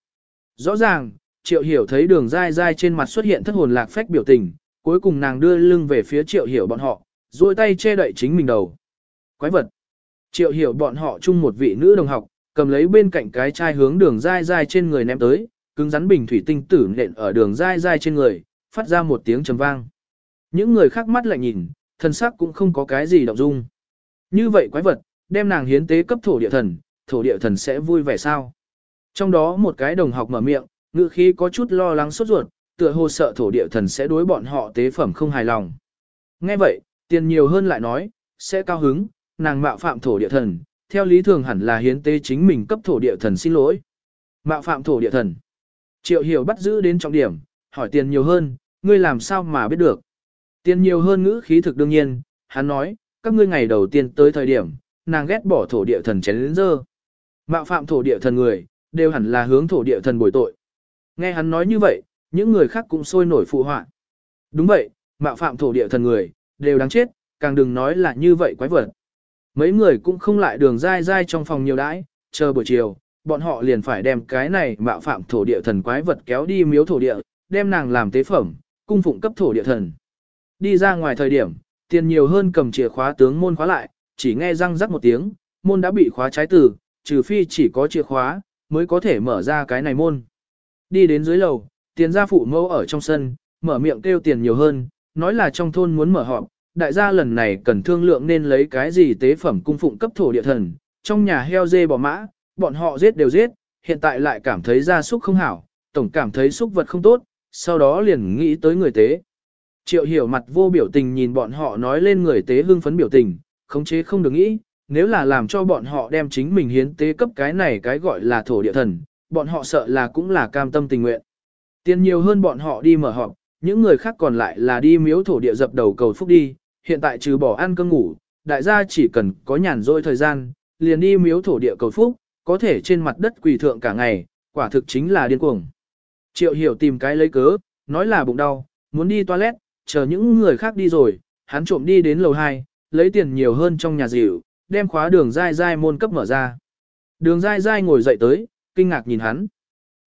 Rõ ràng, triệu hiểu thấy đường dai dai trên mặt xuất hiện thất hồn lạc phách biểu tình, cuối cùng nàng đưa lưng về phía triệu hiểu bọn họ, duỗi tay che đậy chính mình đầu. Quái vật. Triệu hiểu bọn họ chung một vị nữ đồng học, cầm lấy bên cạnh cái chai hướng đường dai dai trên người ném tới, cứng rắn bình thủy tinh tử nện ở đường dai dai trên người, phát ra một tiếng trầm vang. Những người khác mắt lại nhìn, thân sắc cũng không có cái gì động dung. Như vậy quái vật, đem nàng hiến tế cấp thổ địa thần, thổ địa thần sẽ vui vẻ sao? Trong đó một cái đồng học mở miệng, ngữ khí có chút lo lắng sốt ruột, tựa hồ sợ thổ địa thần sẽ đối bọn họ tế phẩm không hài lòng. Nghe vậy, tiền nhiều hơn lại nói, sẽ cao hứng, nàng mạo phạm thổ địa thần, theo lý thường hẳn là hiến tế chính mình cấp thổ địa thần xin lỗi. Mạo phạm thổ địa thần. Triệu hiểu bắt giữ đến trọng điểm, hỏi tiền nhiều hơn, ngươi làm sao mà biết được. Tiền nhiều hơn ngữ khí thực đương nhiên, hắn nói, các ngươi ngày đầu tiên tới thời điểm, nàng ghét bỏ thổ địa thần chén đến dơ. Mạo phạm thổ địa thần người, đều hẳn là hướng thổ địa thần bồi tội. Nghe hắn nói như vậy, những người khác cũng sôi nổi phụ họa. Đúng vậy, mạo phạm thổ địa thần người, đều đáng chết, càng đừng nói là như vậy quái vật. Mấy người cũng không lại đường dai dai trong phòng nhiều đãi, chờ buổi chiều, bọn họ liền phải đem cái này mạo phạm thổ địa thần quái vật kéo đi miếu thổ địa, đem nàng làm tế phẩm, cung phụng cấp thổ địa thần. Đi ra ngoài thời điểm, tiền nhiều hơn cầm chìa khóa tướng môn khóa lại, chỉ nghe răng rắc một tiếng, môn đã bị khóa trái từ, trừ phi chỉ có chìa khóa, mới có thể mở ra cái này môn. Đi đến dưới lầu, tiền gia phụ mẫu ở trong sân, mở miệng kêu tiền nhiều hơn, nói là trong thôn muốn mở họp, đại gia lần này cần thương lượng nên lấy cái gì tế phẩm cung phụng cấp thổ địa thần, trong nhà heo dê bò mã, bọn họ giết đều giết, hiện tại lại cảm thấy gia súc không hảo, tổng cảm thấy súc vật không tốt, sau đó liền nghĩ tới người tế. Triệu hiểu mặt vô biểu tình nhìn bọn họ nói lên người tế hưng phấn biểu tình, khống chế không được nghĩ, nếu là làm cho bọn họ đem chính mình hiến tế cấp cái này cái gọi là thổ địa thần, bọn họ sợ là cũng là cam tâm tình nguyện. Tiền nhiều hơn bọn họ đi mở họp, những người khác còn lại là đi miếu thổ địa dập đầu cầu phúc đi, hiện tại trừ bỏ ăn cơm ngủ, đại gia chỉ cần có nhàn rỗi thời gian, liền đi miếu thổ địa cầu phúc, có thể trên mặt đất quỳ thượng cả ngày, quả thực chính là điên cuồng. Triệu hiểu tìm cái lấy cớ, nói là bụng đau, muốn đi toilet, chờ những người khác đi rồi, hắn trộm đi đến lầu 2, lấy tiền nhiều hơn trong nhà dịu, đem khóa đường dai dai môn cấp mở ra. Đường dai dai ngồi dậy tới, kinh ngạc nhìn hắn.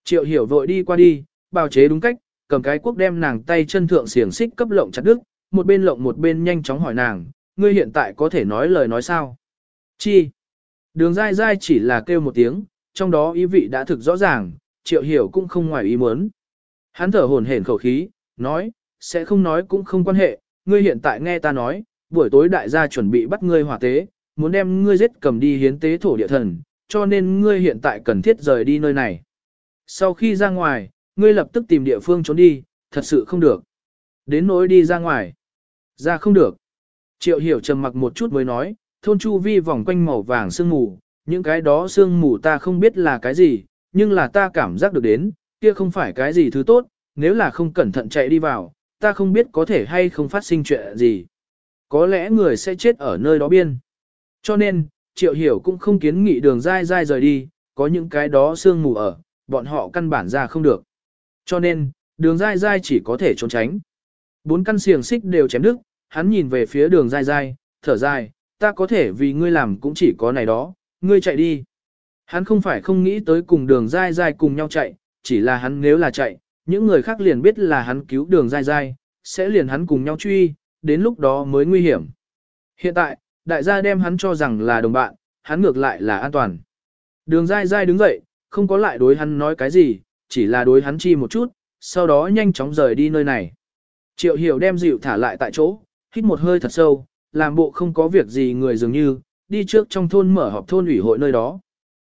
Triệu hiểu vội đi qua đi, bào chế đúng cách, cầm cái cuốc đem nàng tay chân thượng xiềng xích cấp lộng chặt đứt, một bên lộng một bên nhanh chóng hỏi nàng, ngươi hiện tại có thể nói lời nói sao? Chi? Đường dai dai chỉ là kêu một tiếng, trong đó ý vị đã thực rõ ràng, triệu hiểu cũng không ngoài ý muốn. Hắn thở hổn hển khẩu khí, nói, sẽ không nói cũng không quan hệ, ngươi hiện tại nghe ta nói, buổi tối đại gia chuẩn bị bắt ngươi hỏa tế, muốn đem ngươi giết cầm đi hiến tế thổ địa thần, cho nên ngươi hiện tại cần thiết rời đi nơi này. Sau khi ra ngoài, ngươi lập tức tìm địa phương trốn đi, thật sự không được. Đến nỗi đi ra ngoài. Ra không được. Triệu hiểu trầm mặc một chút mới nói, thôn chu vi vòng quanh màu vàng sương mù, những cái đó sương mù ta không biết là cái gì, nhưng là ta cảm giác được đến, kia không phải cái gì thứ tốt, nếu là không cẩn thận chạy đi vào, ta không biết có thể hay không phát sinh chuyện gì. Có lẽ người sẽ chết ở nơi đó biên. Cho nên, triệu hiểu cũng không kiến nghị đường dai dai rời đi, có những cái đó sương mù ở, bọn họ căn bản ra không được. Cho nên, đường dai dai chỉ có thể trốn tránh. Bốn căn xiềng xích đều chém đứt, hắn nhìn về phía đường dai dai, thở dài, ta có thể vì ngươi làm cũng chỉ có này đó, ngươi chạy đi. Hắn không phải không nghĩ tới cùng đường dai dai cùng nhau chạy, chỉ là hắn nếu là chạy, những người khác liền biết là hắn cứu đường dai dai, sẽ liền hắn cùng nhau truy, đến lúc đó mới nguy hiểm. Hiện tại, đại gia đem hắn cho rằng là đồng bạn, hắn ngược lại là an toàn. Đường dai dai đứng dậy, không có lại đối hắn nói cái gì, chỉ là đối hắn chi một chút, sau đó nhanh chóng rời đi nơi này. Triệu hiểu đem dịu thả lại tại chỗ, hít một hơi thật sâu, làm bộ không có việc gì người dường như, đi trước trong thôn mở họp thôn ủy hội nơi đó.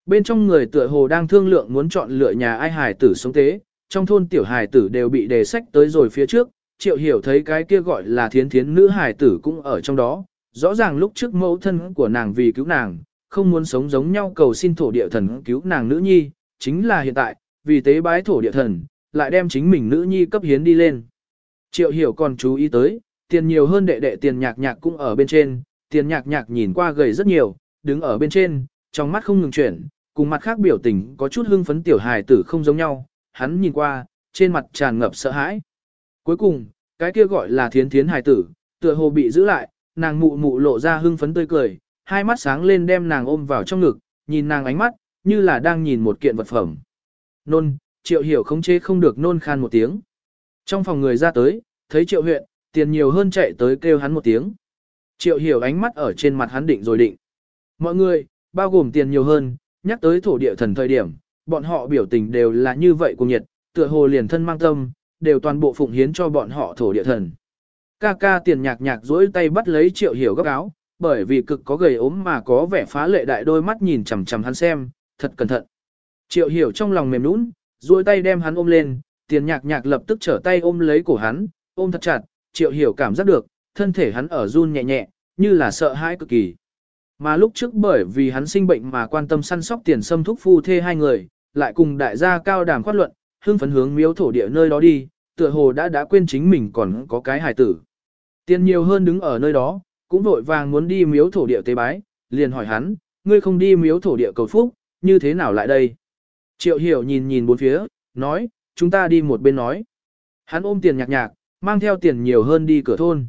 Bên trong người tựa hồ đang thương lượng muốn chọn lựa nhà ai hài tử sống tế, trong thôn tiểu hài tử đều bị đề sách tới rồi phía trước, triệu hiểu thấy cái kia gọi là thiến thiến nữ hài tử cũng ở trong đó, rõ ràng lúc trước mẫu thân của nàng vì cứu nàng, không muốn sống giống nhau cầu xin thổ địa thần cứu nàng nữ nhi, chính là hiện tại, vì tế bái thổ địa thần, lại đem chính mình nữ nhi cấp hiến đi lên. Triệu hiểu còn chú ý tới, tiền nhiều hơn đệ đệ tiền nhạc nhạc cũng ở bên trên, tiền nhạc nhạc nhìn qua gầy rất nhiều, đứng ở bên trên, trong mắt không ngừng chuyển, cùng mặt khác biểu tình có chút hưng phấn tiểu hài tử không giống nhau, hắn nhìn qua, trên mặt tràn ngập sợ hãi. Cuối cùng, cái kia gọi là thiến thiến hài tử, tựa hồ bị giữ lại, nàng mụ mụ lộ ra hưng phấn tươi cười, hai mắt sáng lên đem nàng ôm vào trong ngực, nhìn nàng ánh mắt, như là đang nhìn một kiện vật phẩm. Nôn, triệu hiểu không chế không được nôn khan một tiếng. Trong phòng người ra tới, thấy triệu huyện, tiền nhiều hơn chạy tới kêu hắn một tiếng. Triệu hiểu ánh mắt ở trên mặt hắn định rồi định. Mọi người, bao gồm tiền nhiều hơn, nhắc tới thổ địa thần thời điểm, bọn họ biểu tình đều là như vậy cùng nhiệt, tựa hồ liền thân mang tâm, đều toàn bộ phụng hiến cho bọn họ thổ địa thần. Ca ca tiền nhạc nhạc dỗi tay bắt lấy triệu hiểu góc áo, bởi vì cực có gầy ốm mà có vẻ phá lệ đại đôi mắt nhìn chằm chằm hắn xem, thật cẩn thận. Triệu hiểu trong lòng mềm nũng, dỗi tay đem hắn ôm lên, tiền nhạc nhạc lập tức trở tay ôm lấy cổ hắn, ôm thật chặt, triệu hiểu cảm giác được, thân thể hắn ở run nhẹ nhẹ, như là sợ hãi cực kỳ. Mà lúc trước bởi vì hắn sinh bệnh mà quan tâm săn sóc tiền xâm thúc phu thê hai người, lại cùng đại gia cao đàm khoát luận, hương phấn hướng miếu thổ địa nơi đó đi, tựa hồ đã đã quên chính mình còn có cái hài tử. Tiền nhiều hơn đứng ở nơi đó, cũng vội vàng muốn đi miếu thổ địa tế bái, liền hỏi hắn, ngươi không đi miếu thổ địa cầu phúc, như thế nào lại đây? Triệu hiểu nhìn nhìn bốn phía, nói, chúng ta đi một bên nói. Hắn ôm tiền nhạc nhạc, mang theo tiền nhiều hơn đi cửa thôn.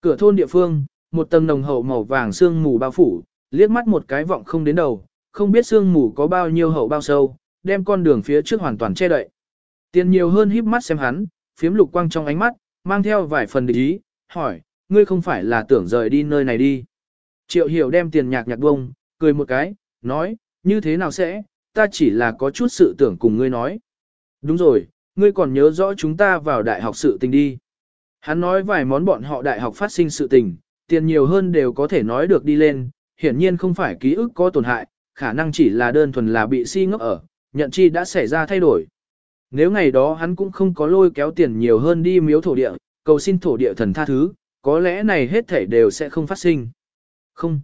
Cửa thôn địa phương, một tầng nồng hậu màu vàng sương mù bao phủ, liếc mắt một cái vọng không đến đầu, không biết sương mù có bao nhiêu hậu bao sâu, đem con đường phía trước hoàn toàn che đậy. Tiền nhiều hơn híp mắt xem hắn, phiếm lục quang trong ánh mắt, mang theo vài phần địch ý, hỏi, ngươi không phải là tưởng rời đi nơi này đi. Triệu hiểu đem tiền nhạc nhạc bông, cười một cái, nói, như thế nào sẽ, ta chỉ là có chút sự tưởng cùng ngươi nói. Đúng rồi, ngươi còn nhớ rõ chúng ta vào đại học sự tình đi. Hắn nói vài món bọn họ đại học phát sinh sự tình, tiền nhiều hơn đều có thể nói được đi lên, hiển nhiên không phải ký ức có tổn hại, khả năng chỉ là đơn thuần là bị si ngốc ở, nhận chi đã xảy ra thay đổi. Nếu ngày đó hắn cũng không có lôi kéo tiền nhiều hơn đi miếu thổ địa, cầu xin thổ địa thần tha thứ, có lẽ này hết thảy đều sẽ không phát sinh. Không.